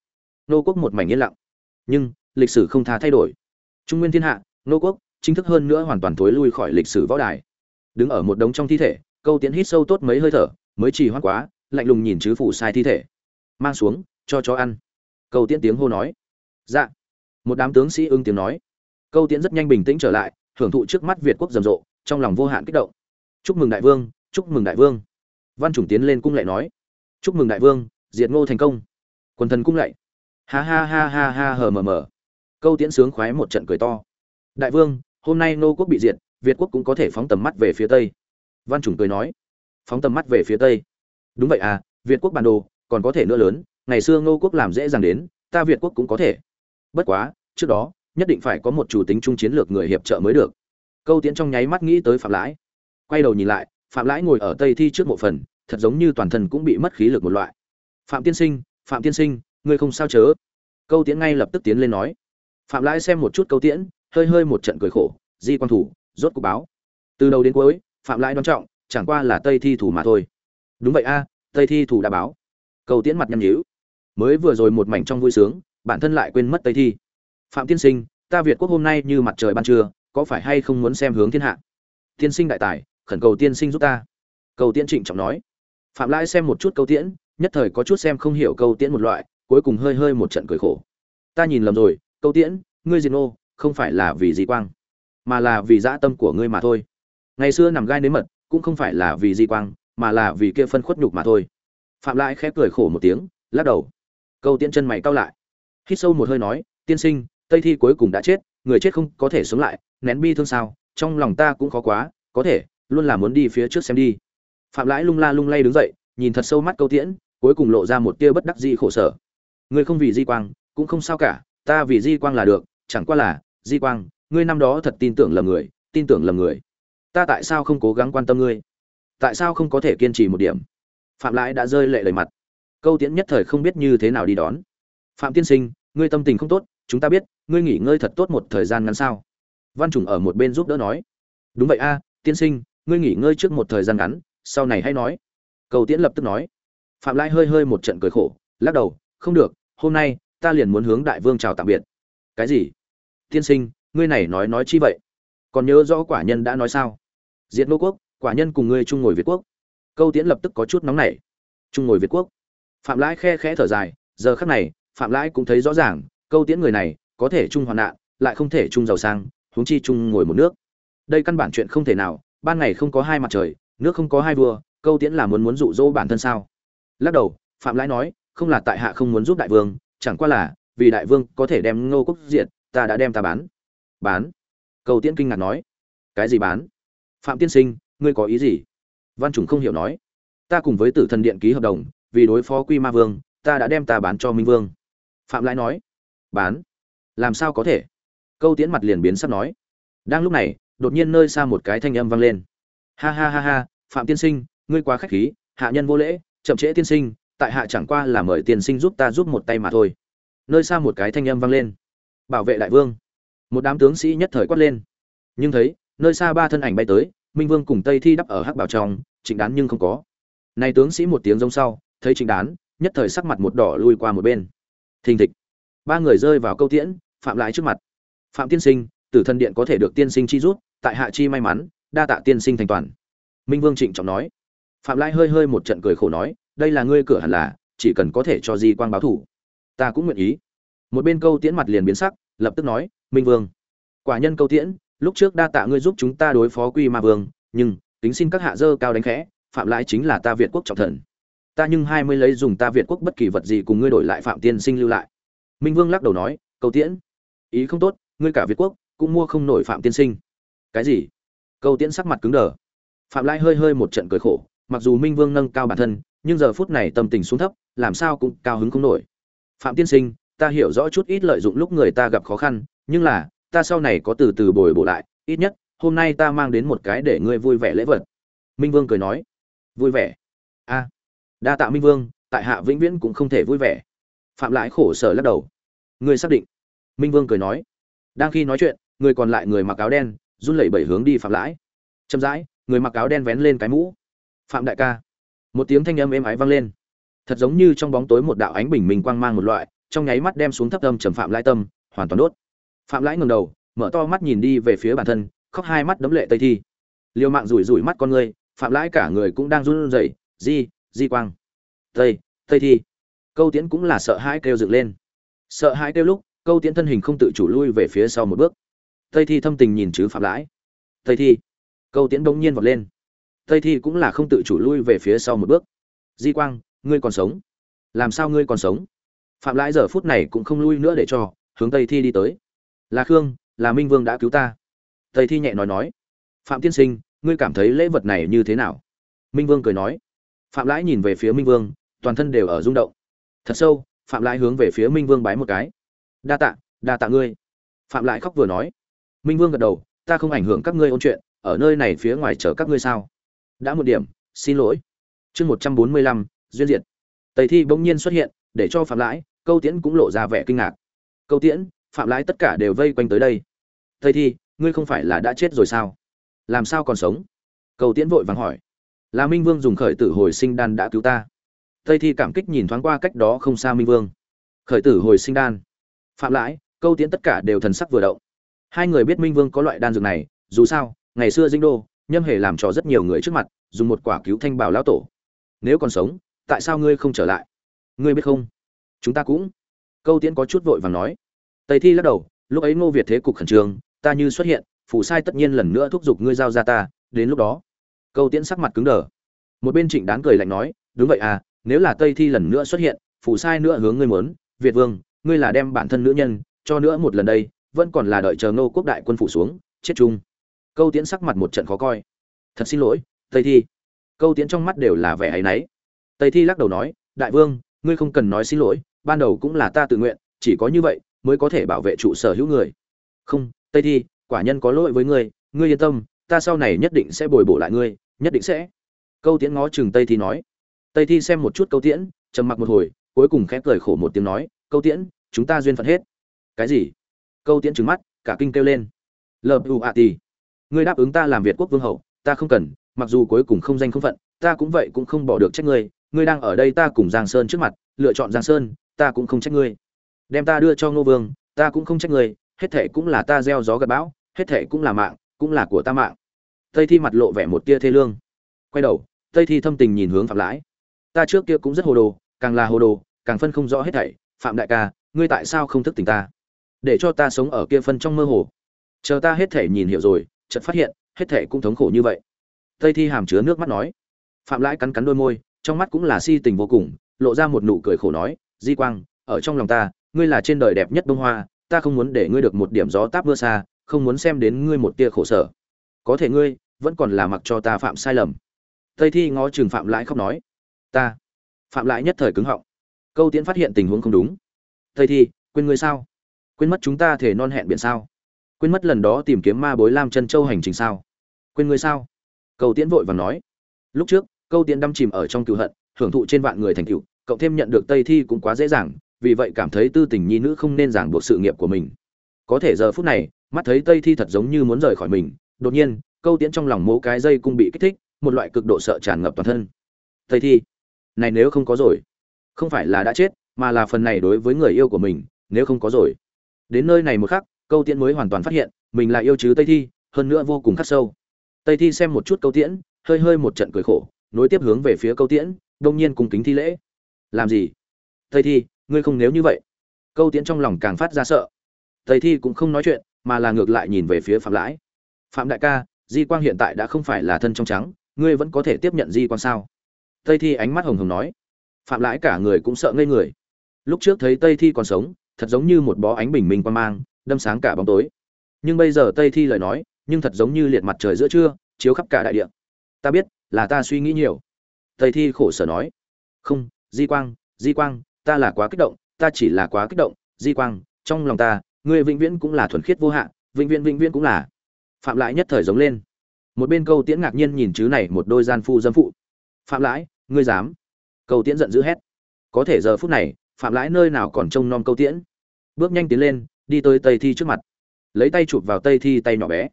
Nô quốc một mảnh yên lặng. Nhưng, lịch sử không tha thay đổi. Trung nguyên thiên hạ, Nô quốc, chính thức hơn nữa hoàn toàn thối lui khỏi lịch sử võ đài. Đứng ở một đống trong thi thể, câu tiễn hít sâu tốt mấy hơi thở, mới chỉ hoang quá, lạnh lùng nhìn chứ phụ sai thi thể. Mang xuống, cho chó ăn. Câu tiễn tiếng hô nói. Dạ. Một đám tướng sĩ ưng tiếng nói. Câu tiễn rất nhanh bình tĩnh trở lại, hưởng thụ trước mắt việt quốc rầm rộ, trong lòng vô hạn kích động. Chúc mừng đại vương, chúc mừng đại vương. Văn chủng tiến lên cung lạy nói. Chúc mừng đại vương, diệt ngô thành công. Quần thần cung lạy ha ha ha ha ha hờ mờ mờ. Câu tiễn sướng khoái một trận cười to. Đại vương, hôm nay nô quốc bị diệt, việt quốc cũng có thể phóng tầm mắt về phía tây. Văn chủng cười nói. Phóng tầm mắt về phía tây. Đúng vậy à việt quốc bản đồ, còn có thể nữa lớn, ngày xưa ngô quốc làm dễ dàng đến, ta việt quốc cũng có thể. Bất quá, trước đó, nhất định phải có một chủ tính chung chiến lược người hiệp trợ mới được. Câu tiễn trong nháy mắt nghĩ tới phạm lãi. Quay đầu nhìn lại, phạm lãi ngồi ở tây thi trước mộ phần, thật giống như toàn thân cũng bị mất khí lực một loại. Phạm tiên sinh, phạm tiên sinh ngươi không sao chớ. Câu tiễn ngay lập tức tiến lên nói. Phạm lãi xem một chút câu tiễn, hơi hơi một trận cười khổ, di quan thủ, rốt cục báo. Từ đầu đến cuối, phạm lãi đoan trọng, chẳng qua là tây thi thủ mà thôi. Đúng vậy a, tây thi thủ đã báo. Câu tiễn mặt nhăn nhíu. Mới vừa rồi một mảnh trong vui sướng, bản thân lại quên mất tây thi. Phạm tiên sinh, ta việt quốc hôm nay như mặt trời ban trưa, có phải hay không muốn xem hướng thiên hạ? Tiên sinh đại tài, khẩn cầu tiên sinh giúp ta. Cầu tiễn trịnh trọng nói. Phạm lãi xem một chút câu tiễn, nhất thời có chút xem không hiểu câu tiễn một loại cuối cùng hơi hơi một trận cười khổ. Ta nhìn lầm rồi, câu tiễn, ngươi diệt nô, không phải là vì di quang, mà là vì dã tâm của ngươi mà thôi. Ngày xưa nằm gai nếm mật, cũng không phải là vì di quang, mà là vì kia phân khuất nhục mà thôi. Phạm lãi khép cười khổ một tiếng, lắc đầu. Câu tiễn chân mày cau lại. Hít sâu một hơi nói, tiên sinh, tây thi cuối cùng đã chết, người chết không có thể sống lại, nén bi thương sao? Trong lòng ta cũng khó quá, có thể, luôn là muốn đi phía trước xem đi. Phạm lãi lung la lung lay đứng dậy, nhìn thật sâu mắt câu tiễn, cuối cùng lộ ra một tia bất đắc di khổ sở ngươi không vì di quang, cũng không sao cả, ta vì di quang là được, chẳng qua là, di quang, ngươi năm đó thật tin tưởng lầm người, tin tưởng lầm người. Ta tại sao không cố gắng quan tâm ngươi? Tại sao không có thể kiên trì một điểm? Phạm lãi đã rơi lệ lời mặt. Câu tiễn nhất thời không biết như thế nào đi đón. Phạm tiên sinh, ngươi tâm tình không tốt, chúng ta biết, ngươi nghỉ ngơi thật tốt một thời gian ngắn sao? Văn trùng ở một bên giúp đỡ nói. Đúng vậy a, tiên sinh, ngươi nghỉ ngơi trước một thời gian ngắn, sau này hãy nói. Cầu tiễn lập tức nói. Phạm lai hơi hơi một trận cười khổ, lắc đầu không được, hôm nay, ta liền muốn hướng đại vương chào tạm biệt. Cái gì? Tiên sinh, ngươi này nói nói chi vậy? Còn nhớ rõ quả nhân đã nói sao? Diệt nô quốc, quả nhân cùng ngươi chung ngồi việt quốc. Câu tiễn lập tức có chút nóng nảy. Chung ngồi việt quốc. Phạm lãi khe khẽ thở dài, giờ khắc này, phạm lãi cũng thấy rõ ràng, câu tiễn người này, có thể chung hoạn nạn, lại không thể chung giàu sang, huống chi chung ngồi một nước. Đây căn bản chuyện không thể nào, ban ngày không có hai mặt trời, nước không có hai vua, câu tiễn là muốn muốn dụ dỗ bản thân sao? Lắc đầu, phạm lãi nói không là tại hạ không muốn giúp đại vương, chẳng qua là, vì đại vương có thể đem ngô quốc diện ta đã đem ta bán. Bán? Câu tiễn kinh ngạc nói. Cái gì bán? Phạm tiên sinh, ngươi có ý gì? Văn chủng không hiểu nói. Ta cùng với tử thần điện ký hợp đồng, vì đối phó quy ma vương, ta đã đem ta bán cho minh vương. Phạm lãi nói. Bán? Làm sao có thể? Câu tiễn mặt liền biến sắp nói. Đang lúc này, đột nhiên nơi xa một cái thanh âm vang lên. Ha ha ha ha, phạm tiên sinh, ngươi quá khách khí, hạ nhân vô lễ, chậm trễ tiên sinh tại hạ chẳng qua là mời tiên sinh giúp ta giúp một tay mà thôi. Nơi xa một cái thanh âm vang lên. Bảo vệ đại vương. Một đám tướng sĩ nhất thời quát lên. Nhưng thấy, nơi xa ba thân ảnh bay tới, minh vương cùng tây thi đắp ở hắc bảo trong, trịnh đán nhưng không có. Này tướng sĩ một tiếng rông sau, thấy trịnh đán, nhất thời sắc mặt một đỏ lui qua một bên. Thình thịch. Ba người rơi vào câu tiễn, phạm lại trước mặt. Phạm tiên sinh, tử thần điện có thể được tiên sinh chi rút tại hạ chi may mắn, đa tạ tiên sinh thành toàn. Minh vương trịnh trọng nói. Phạm lai hơi hơi một trận cười khổ nói đây là ngươi cửa hẳn là, chỉ cần có thể cho di quang báo thủ. Ta cũng nguyện ý. Một bên câu tiễn mặt liền biến sắc, lập tức nói, minh vương, quả nhân câu tiễn, lúc trước đa tạ ngươi giúp chúng ta đối phó quy ma vương, nhưng tính xin các hạ dơ cao đánh khẽ, phạm lai chính là ta việt quốc trọng thần. Ta nhưng hai mươi lấy dùng ta việt quốc bất kỳ vật gì cùng ngươi đổi lại phạm tiên sinh lưu lại. Minh vương lắc đầu nói, câu tiễn, ý không tốt, ngươi cả việt quốc cũng mua không nổi phạm tiên sinh. Cái gì? Câu tiễn sắc mặt cứng đờ. Phạm lai hơi hơi một trận cười khổ, mặc dù minh vương nâng cao bản thân nhưng giờ phút này tâm tình xuống thấp, làm sao cũng cao hứng không nổi. Phạm tiên sinh, ta hiểu rõ chút ít lợi dụng lúc người ta gặp khó khăn, nhưng là, ta sau này có từ từ bồi bổ lại, ít nhất, hôm nay ta mang đến một cái để ngươi vui vẻ lễ vật. Minh vương cười nói. Vui vẻ. A. Đa tạ minh vương, tại hạ vĩnh viễn cũng không thể vui vẻ. Phạm lại khổ sở lắc đầu. Ngươi xác định. Minh vương cười nói. Đang khi nói chuyện, người còn lại người mặc áo đen, run lẩy bẩy hướng đi phạm lãi. Chậm rãi, người mặc áo đen vén lên cái mũ. Phạm đại ca một tiếng thanh âm êm ái vang lên. Thật giống như trong bóng tối một đạo ánh bình minh quang mang một loại, trong nháy mắt đem xuống thấp âm trầm phạm lãi tâm, hoàn toàn đốt. Phạm lãi ngầm đầu, mở to mắt nhìn đi về phía bản thân, khóc hai mắt đấm lệ tây thi. Liều mạng rủi rủi mắt con ngươi phạm lãi cả người cũng đang run rẩy, di di quang, tây tây thi. Câu tiễn cũng là sợ hãi kêu dựng lên. Sợ hãi kêu lúc, câu tiễn thân hình không tự chủ lui về phía sau một bước. Tây thi thâm tình nhìn chứ phạm lãi tây thi. Câu tiễn bỗng nhiên vọt lên tây thi cũng là không tự chủ lui về phía sau một bước. Di quang, ngươi còn sống? Làm sao ngươi còn sống? Phạm lãi giờ phút này cũng không lui nữa để cho, hướng tây thi đi tới. Là khương, là minh vương đã cứu ta. Tây thi nhẹ nói nói. Phạm tiên sinh, ngươi cảm thấy lễ vật này như thế nào? Minh vương cười nói. Phạm lãi nhìn về phía minh vương, toàn thân đều ở rung động. Thật sâu, phạm lãi hướng về phía minh vương bái một cái. Đa tạ đa tạ ngươi. Phạm lãi khóc vừa nói. Minh vương gật đầu, ta không ảnh hưởng các ngươi ôn chuyện, ở nơi này phía ngoài chờ các ngươi sao? Đã một điểm, xin lỗi. Chương một trăm bốn mươi lăm, duyên diện. tây thi bỗng nhiên xuất hiện, để cho phạm lãi, câu tiễn cũng lộ ra vẻ kinh ngạc. Câu tiễn, phạm lãi tất cả đều vây quanh tới đây. Tây thi, ngươi không phải là đã chết rồi sao? Làm sao còn sống? Câu tiễn vội vàng hỏi. Là minh vương dùng khởi tử hồi sinh đan đã cứu ta. Tây thi cảm kích nhìn thoáng qua cách đó không xa minh vương. Khởi tử hồi sinh đan. Phạm lãi, câu tiễn tất cả đều thần sắc vừa động. Hai người biết minh vương có loại đan dược này, dù sao, ngày xưa dinh đô nhâm hề làm cho rất nhiều người trước mặt, dùng một quả cứu thanh bảo lão tổ. Nếu còn sống, tại sao ngươi không trở lại? Ngươi biết không? Chúng ta cũng. Câu tiễn có chút vội vàng nói. Tây thi lắc đầu, lúc ấy ngô việt thế cục khẩn trương, ta như xuất hiện, phủ sai tất nhiên lần nữa thúc giục ngươi giao ra ta, đến lúc đó. Câu tiễn sắc mặt cứng đờ. Một bên trịnh đán cười lạnh nói, đúng vậy à nếu là tây thi lần nữa xuất hiện, phủ sai nữa hướng ngươi muốn, việt vương, ngươi là đem bản thân nữ nhân, cho nữa một lần đây, vẫn còn là đợi chờ ngô quốc đại quân phủ xuống, chết chung câu tiễn sắc mặt một trận khó coi. Thật xin lỗi, tây thi. Câu tiễn trong mắt đều là vẻ áy náy. Tây thi lắc đầu nói, đại vương, ngươi không cần nói xin lỗi, ban đầu cũng là ta tự nguyện, chỉ có như vậy mới có thể bảo vệ trụ sở hữu người. Không, tây thi, quả nhân có lỗi với ngươi ngươi yên tâm, ta sau này nhất định sẽ bồi bổ lại ngươi, nhất định sẽ. Câu tiễn ngó chừng tây thi nói. Tây thi xem một chút câu tiễn, trầm mặc một hồi, cuối cùng khẽ cười khổ một tiếng nói, câu tiễn, chúng ta duyên phận hết. Cái gì? Câu tiễn trừng mắt, cả kinh kêu lên. Lờ u a ti ngươi đáp ứng ta làm việt quốc vương hậu, ta không cần, mặc dù cuối cùng không danh không phận, ta cũng vậy cũng không bỏ được trách ngươi ngươi đang ở đây ta cùng giang sơn trước mặt, lựa chọn giang sơn, ta cũng không trách ngươi. Đem ta đưa cho ngô vương, ta cũng không trách ngươi, hết thệ cũng là ta gieo gió gặp bão, hết thệ cũng là mạng, cũng là của ta mạng. Tây thi mặt lộ vẻ một tia thê lương. Quay đầu, tây thi thâm tình nhìn hướng phạm lãi. Ta trước kia cũng rất hồ đồ, càng là hồ đồ, càng phân không rõ hết thảy. Phạm đại ca, ngươi tại sao không thức tỉnh ta? Để cho ta sống ở kia phân trong mơ hồ. Chờ ta hết thể nhìn hiểu rồi chợt phát hiện, hết thảy cũng thống khổ như vậy. Tây thi hàm chứa nước mắt nói. Phạm lãi cắn cắn đôi môi, trong mắt cũng là si tình vô cùng, lộ ra một nụ cười khổ nói, di quang, ở trong lòng ta, ngươi là trên đời đẹp nhất bông hoa, ta không muốn để ngươi được một điểm gió táp mưa xa, không muốn xem đến ngươi một tia khổ sở. Có thể ngươi, vẫn còn là mặc cho ta phạm sai lầm. Tây thi ngó chừng phạm lãi khóc nói, ta. Phạm lãi nhất thời cứng họng. Câu tiễn phát hiện tình huống không đúng. Tây thi, quên ngươi sao? Quên mất chúng ta thể non hẹn biển sao? Quên mất lần đó tìm kiếm ma bối lam chân châu hành trình sao? Quên ngươi sao? Câu tiễn vội và nói. Lúc trước, câu tiễn đâm chìm ở trong cựu hận, hưởng thụ trên vạn người thành cựu cậu thêm nhận được tây thi cũng quá dễ dàng, vì vậy cảm thấy tư tình nhi nữ không nên giảng buộc sự nghiệp của mình. Có thể giờ phút này, mắt thấy tây thi thật giống như muốn rời khỏi mình, đột nhiên, câu tiễn trong lòng mố cái dây cung bị kích thích, một loại cực độ sợ tràn ngập toàn thân. Tây thi, này nếu không có rồi, không phải là đã chết, mà là phần này đối với người yêu của mình, nếu không có rồi. Đến nơi này một khắc câu tiễn mới hoàn toàn phát hiện, mình là yêu chứ tây thi, hơn nữa vô cùng khắc sâu. Tây thi xem một chút câu tiễn, hơi hơi một trận cười khổ, nối tiếp hướng về phía câu tiễn, đông nhiên cùng kính thi lễ. Làm gì? Tây thi, ngươi không nếu như vậy. Câu tiễn trong lòng càng phát ra sợ. Tây thi cũng không nói chuyện, mà là ngược lại nhìn về phía phạm lãi. Phạm đại ca, di quang hiện tại đã không phải là thân trong trắng, ngươi vẫn có thể tiếp nhận di quang sao? Tây thi ánh mắt hồng hồng nói. Phạm lãi cả người cũng sợ ngây người. Lúc trước thấy tây thi còn sống, thật giống như một bó ánh bình minh quan mang đâm sáng cả bóng tối. Nhưng bây giờ tây thi lời nói, nhưng thật giống như liệt mặt trời giữa trưa, chiếu khắp cả đại địa. Ta biết, là ta suy nghĩ nhiều. Tây thi khổ sở nói. Không, di quang di quang, ta là quá kích động, ta chỉ là quá kích động. Di quang, trong lòng ta người vĩnh viễn cũng là thuần khiết vô hạn vĩnh viễn vĩnh viễn cũng là. Phạm lại nhất thời giống lên. Một bên câu tiễn ngạc nhiên nhìn chứ này một đôi gian phu dâm phụ. Phạm lãi, ngươi dám? Câu tiễn giận dữ hét. Có thể giờ phút này, phạm lãi nơi nào còn trông nom câu tiễn? Bước nhanh tiến lên đi tới tây thi trước mặt. Lấy tay chụp vào tây thi tay nhỏ bé.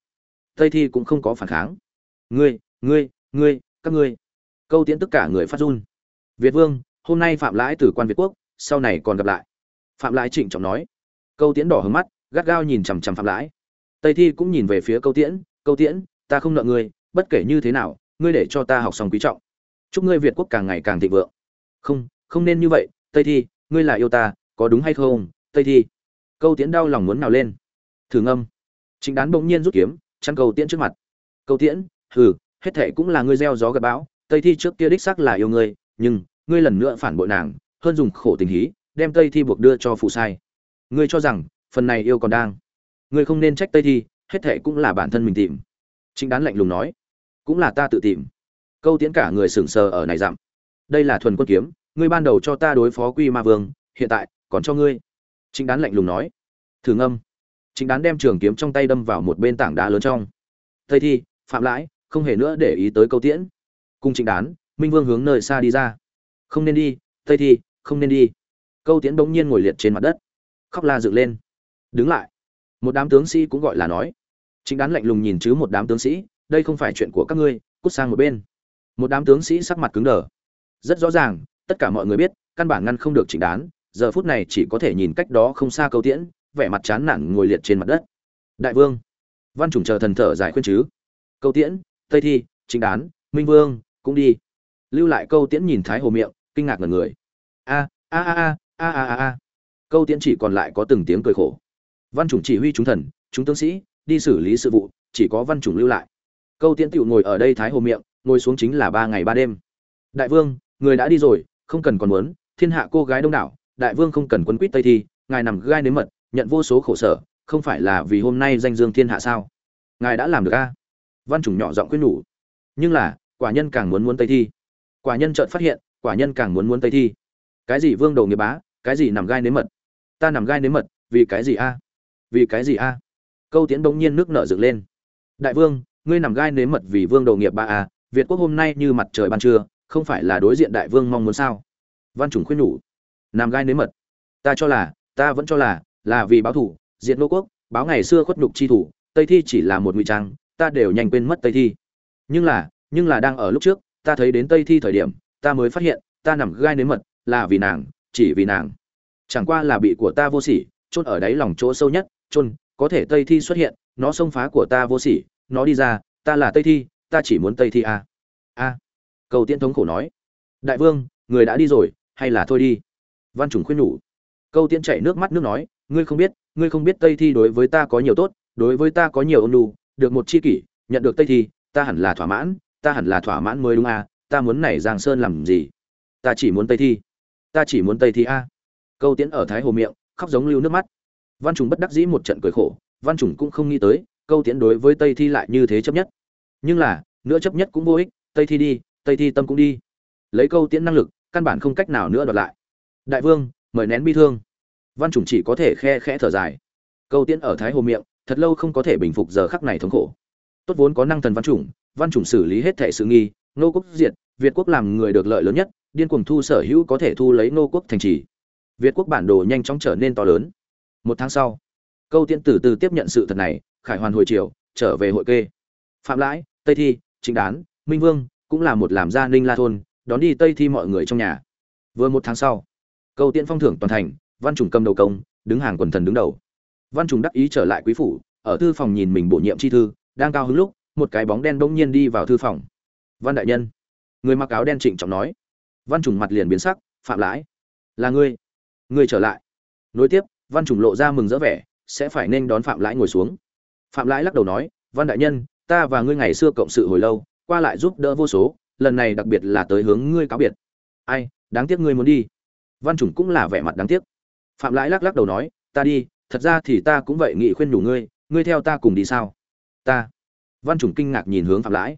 Tây thi cũng không có phản kháng. Ngươi ngươi ngươi, các ngươi. Câu tiễn tất cả người phát run. Việt vương, hôm nay phạm lãi từ quan việt quốc, sau này còn gặp lại. Phạm lãi trịnh trọng nói. Câu tiễn đỏ hướng mắt, gắt gao nhìn chằm chằm phạm lãi. Tây thi cũng nhìn về phía câu tiễn câu tiễn, ta không nợ ngươi, bất kể như thế nào, ngươi để cho ta học xong quý trọng. Chúc ngươi việt quốc càng ngày càng thịnh vượng. Không không nên như vậy, tây thi, ngươi là yêu ta, có đúng hay không, tây thi? Câu tiễn đau lòng muốn nào lên? Thử ngâm. Chính đán bỗng nhiên rút kiếm, chăn câu tiễn trước mặt. Câu tiễn, hừ, hết thệ cũng là ngươi gieo gió gặp bão, tây thi trước kia đích xác là yêu ngươi, nhưng ngươi lần nữa phản bội nàng, hơn dùng khổ tình hí, đem tây thi buộc đưa cho phụ sai. Ngươi cho rằng, phần này yêu còn đang. Ngươi không nên trách tây thi, hết thệ cũng là bản thân mình tìm. Chính đán lạnh lùng nói. Cũng là ta tự tìm. Câu tiễn cả người sững sờ ở này dặm. Đây là thuần quân kiếm, ngươi ban đầu cho ta đối phó quy ma vương, hiện tại còn cho ngươi. Trịnh đán lạnh lùng nói. Thử ngâm. Trịnh đán đem trường kiếm trong tay đâm vào một bên tảng đá lớn trong. Thầy thi, phạm lãi, không hề nữa để ý tới câu tiễn. Cùng Trịnh đán, minh vương hướng nơi xa đi ra. Không nên đi thầy thi, không nên đi. Câu tiễn bỗng nhiên ngồi liệt trên mặt đất. Khóc la dựng lên. Đứng lại. Một đám tướng sĩ cũng gọi là nói. Trịnh đán lạnh lùng nhìn chứ một đám tướng sĩ. Đây không phải chuyện của các ngươi, cút sang một bên. Một đám tướng sĩ sắc mặt cứng đờ. Rất rõ ràng, tất cả mọi người biết, căn bản ngăn không được Trịnh đán giờ phút này chỉ có thể nhìn cách đó không xa câu tiễn, vẻ mặt chán nản ngồi liệt trên mặt đất. Đại vương, văn chủng chờ thần thở giải khuyên chứ. Câu tiễn, tây thi, chính đán, minh vương, cũng đi. Lưu lại câu tiễn nhìn thái hồ miệng, kinh ngạc ngần người. A a a a a a a câu tiễn chỉ còn lại có từng tiếng cười khổ. Văn chủng chỉ huy chúng thần, chúng tướng sĩ, đi xử lý sự vụ, chỉ có văn chủng lưu lại. Câu tiễn tựu ngồi ở đây thái hồ miệng, ngồi xuống chính là ba ngày ba đêm. Đại vương, người đã đi rồi, không cần còn muốn, thiên hạ cô gái đông đảo đại vương không cần quân quýt tây thi, ngài nằm gai nếm mật, nhận vô số khổ sở, không phải là vì hôm nay danh dương thiên hạ sao? Ngài đã làm được a? Văn chủng nhỏ giọng quyết nhủ. Nhưng là, quả nhân càng muốn muốn tây thi. Quả nhân chợt phát hiện, quả nhân càng muốn muốn tây thi. Cái gì vương đầu nghiệp bá, cái gì nằm gai nếm mật? Ta nằm gai nếm mật, vì cái gì a? Vì cái gì a? Câu tiễn bỗng nhiên nước nở dựng lên. Đại vương, ngươi nằm gai nếm mật vì vương đầu nghiệp ba a à, việt quốc hôm nay như mặt trời ban trưa, không phải là đối diện đại vương mong muốn sao? Văn chủng khuyên nhủ nằm gai nếm mật. Ta cho là, ta vẫn cho là là vì báo thủ diện nô quốc, báo ngày xưa khuất nhục chi thủ, tây thi chỉ là một ngụy trang, ta đều nhanh quên mất tây thi. Nhưng là nhưng là đang ở lúc trước, ta thấy đến tây thi thời điểm, ta mới phát hiện, ta nằm gai nếm mật, là vì nàng, chỉ vì nàng. Chẳng qua là bị của ta vô sỉ, chôn ở đáy lòng chỗ sâu nhất, chôn, có thể tây thi xuất hiện, nó xông phá của ta vô sỉ, nó đi ra, ta là tây thi, ta chỉ muốn tây thi a à. a. À. cầu tiễn thống khổ nói. Đại vương, người đã đi rồi, hay là thôi đi? Văn trùng khuyên nhủ. Câu tiễn chảy nước mắt nước nói, ngươi không biết, ngươi không biết tây thi đối với ta có nhiều tốt, đối với ta có nhiều ôn nhu, được một chi kỷ, nhận được tây thi, ta hẳn là thỏa mãn, ta hẳn là thỏa mãn mới đúng à? ta muốn này giang sơn làm gì? Ta chỉ muốn tây thi, ta chỉ muốn tây thi a. Câu tiễn ở thái hồ miệng, khóc giống lưu nước mắt. Văn trùng bất đắc dĩ một trận cười khổ, văn trùng cũng không nghĩ tới, câu tiễn đối với tây thi lại như thế chấp nhất. Nhưng là, nữa chấp nhất cũng vô ích, tây thi đi, tây thi tâm cũng đi. Lấy câu tiễn năng lực, căn bản không cách nào nữa đoạt lại đại vương, mời nén bi thương. Văn chủng chỉ có thể khe khẽ thở dài. Câu tiễn ở thái hồ miệng, thật lâu không có thể bình phục giờ khắc này thống khổ. Tốt vốn có năng thần văn chủng văn chủng xử lý hết thệ sự nghi, nô quốc diệt, việt quốc làm người được lợi lớn nhất, điên cuồng thu sở hữu có thể thu lấy nô quốc thành trì. Việt quốc bản đồ nhanh chóng trở nên to lớn. Một tháng sau, câu tiễn từ từ tiếp nhận sự thật này, khải hoàn hồi triều, trở về hội kê. Phạm lãi, tây thi chính đán, minh vương, cũng là một làm gia ninh la thôn, đón đi tây thi mọi người trong nhà. Vừa một tháng sau Cầu tiện phong thưởng toàn thành, văn trùng cầm đầu công, đứng hàng quần thần đứng đầu. Văn trùng đắc ý trở lại quý phủ, ở thư phòng nhìn mình bổ nhiệm chi thư, đang cao hứng lúc, một cái bóng đen bỗng nhiên đi vào thư phòng. Văn đại nhân. Người mặc áo đen trịnh trọng nói. Văn trùng mặt liền biến sắc, phạm lãi. Là ngươi. Ngươi trở lại. Nối tiếp, văn trùng lộ ra mừng rỡ vẻ, sẽ phải nên đón phạm lãi ngồi xuống. Phạm lãi lắc đầu nói, văn đại nhân, ta và ngươi ngày xưa cộng sự hồi lâu, qua lại giúp đỡ vô số, lần này đặc biệt là tới hướng ngươi cáo biệt. Ai, đáng tiếc ngươi muốn đi văn chủng cũng là vẻ mặt đáng tiếc. Phạm lãi lắc lắc đầu nói, ta đi, thật ra thì ta cũng vậy nghị khuyên đủ ngươi ngươi theo ta cùng đi sao? Ta. Văn chủng kinh ngạc nhìn hướng phạm lãi.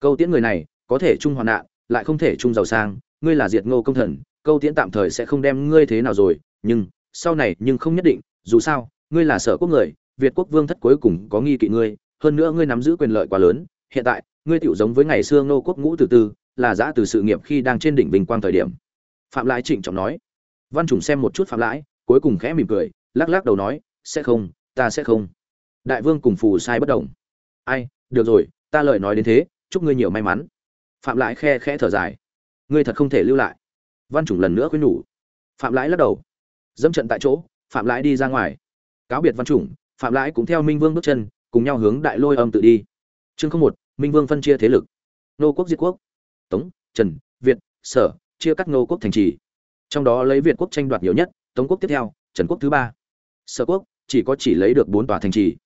Câu tiễn người này, có thể chung hoạn nạn, lại không thể chung giàu sang, ngươi là diệt ngô công thần, câu tiễn tạm thời sẽ không đem ngươi thế nào rồi, nhưng sau này nhưng không nhất định, dù sao, ngươi là sở quốc người, việt quốc vương thất cuối cùng có nghi kỵ ngươi, hơn nữa ngươi nắm giữ quyền lợi quá lớn, hiện tại, ngươi tiểu giống với ngày xưa ngô quốc ngũ từ tư, là giã từ sự nghiệp khi đang trên đỉnh bình quang thời điểm. Phạm lãi trịnh trọng nói văn trùng xem một chút phạm lãi, cuối cùng khẽ mỉm cười, lắc lắc đầu nói, sẽ không, ta sẽ không. Đại vương cùng phù sai bất đồng ai, được rồi, ta lời nói đến thế, chúc ngươi nhiều may mắn. Phạm lãi khe khẽ thở dài. Ngươi thật không thể lưu lại. Văn chủng lần nữa khuyên nhủ. Phạm lãi lắc đầu. Dẫm trận tại chỗ, phạm lãi đi ra ngoài. Cáo biệt văn chủng phạm lãi cũng theo minh vương bước chân, cùng nhau hướng đại lôi âm tự đi. Chương không một, minh vương phân chia thế lực. Nô quốc diệt quốc. Tống, trần, việt, sở, chia cắt nô quốc thành trì trong đó lấy việt quốc tranh đoạt nhiều nhất, tống quốc tiếp theo, trần quốc thứ ba. Sở quốc, chỉ có chỉ lấy được bốn tòa thành trì.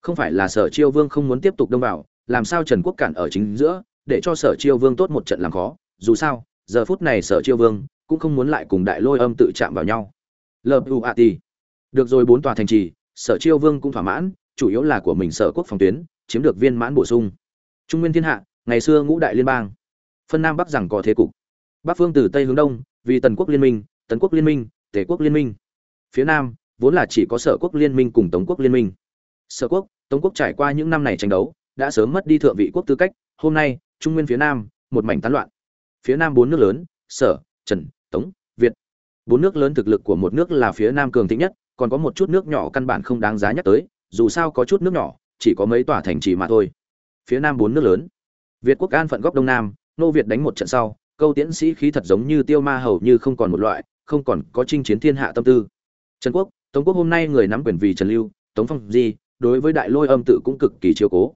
Không phải là sở chiêu vương không muốn tiếp tục đông vào, làm sao trần quốc cản ở chính giữa, để cho sở chiêu vương tốt một trận làm khó? Dù sao, giờ phút này sở chiêu vương cũng không muốn lại cùng đại lôi âm tự chạm vào nhau. Luat được rồi, bốn tòa thành trì, sở chiêu vương cũng thỏa mãn, chủ yếu là của mình sở quốc phòng tuyến, chiếm được viên mãn bổ sung. Trung nguyên thiên hạ, ngày xưa ngũ đại liên bang. Phân nam bắc rằng có thế cục bắc phương từ tây hướng đông, vì tần quốc liên minh, tấn quốc liên minh, tề quốc liên minh. Phía nam, vốn là chỉ có sở quốc liên minh cùng tống quốc liên minh. Sở quốc, tống quốc trải qua những năm này tranh đấu, đã sớm mất đi thượng vị quốc tư cách, hôm nay, trung nguyên phía nam, một mảnh tán loạn. Phía nam bốn nước lớn, sở, trần, tống, việt. Bốn nước lớn thực lực của một nước là phía nam cường thịnh nhất, còn có một chút nước nhỏ căn bản không đáng giá nhắc tới, dù sao có chút nước nhỏ, chỉ có mấy tòa thành trì mà thôi. Phía nam bốn nước lớn, việt quốc an phận góc đông nam, nô việt đánh một trận sau câu tiễn sĩ khí thật giống như tiêu ma hầu như không còn một loại, không còn có chinh chiến thiên hạ tâm tư. Trần quốc, tống quốc hôm nay người nắm quyền vì trần lưu, tống phong di, đối với đại lôi âm tự cũng cực kỳ chiếu cố.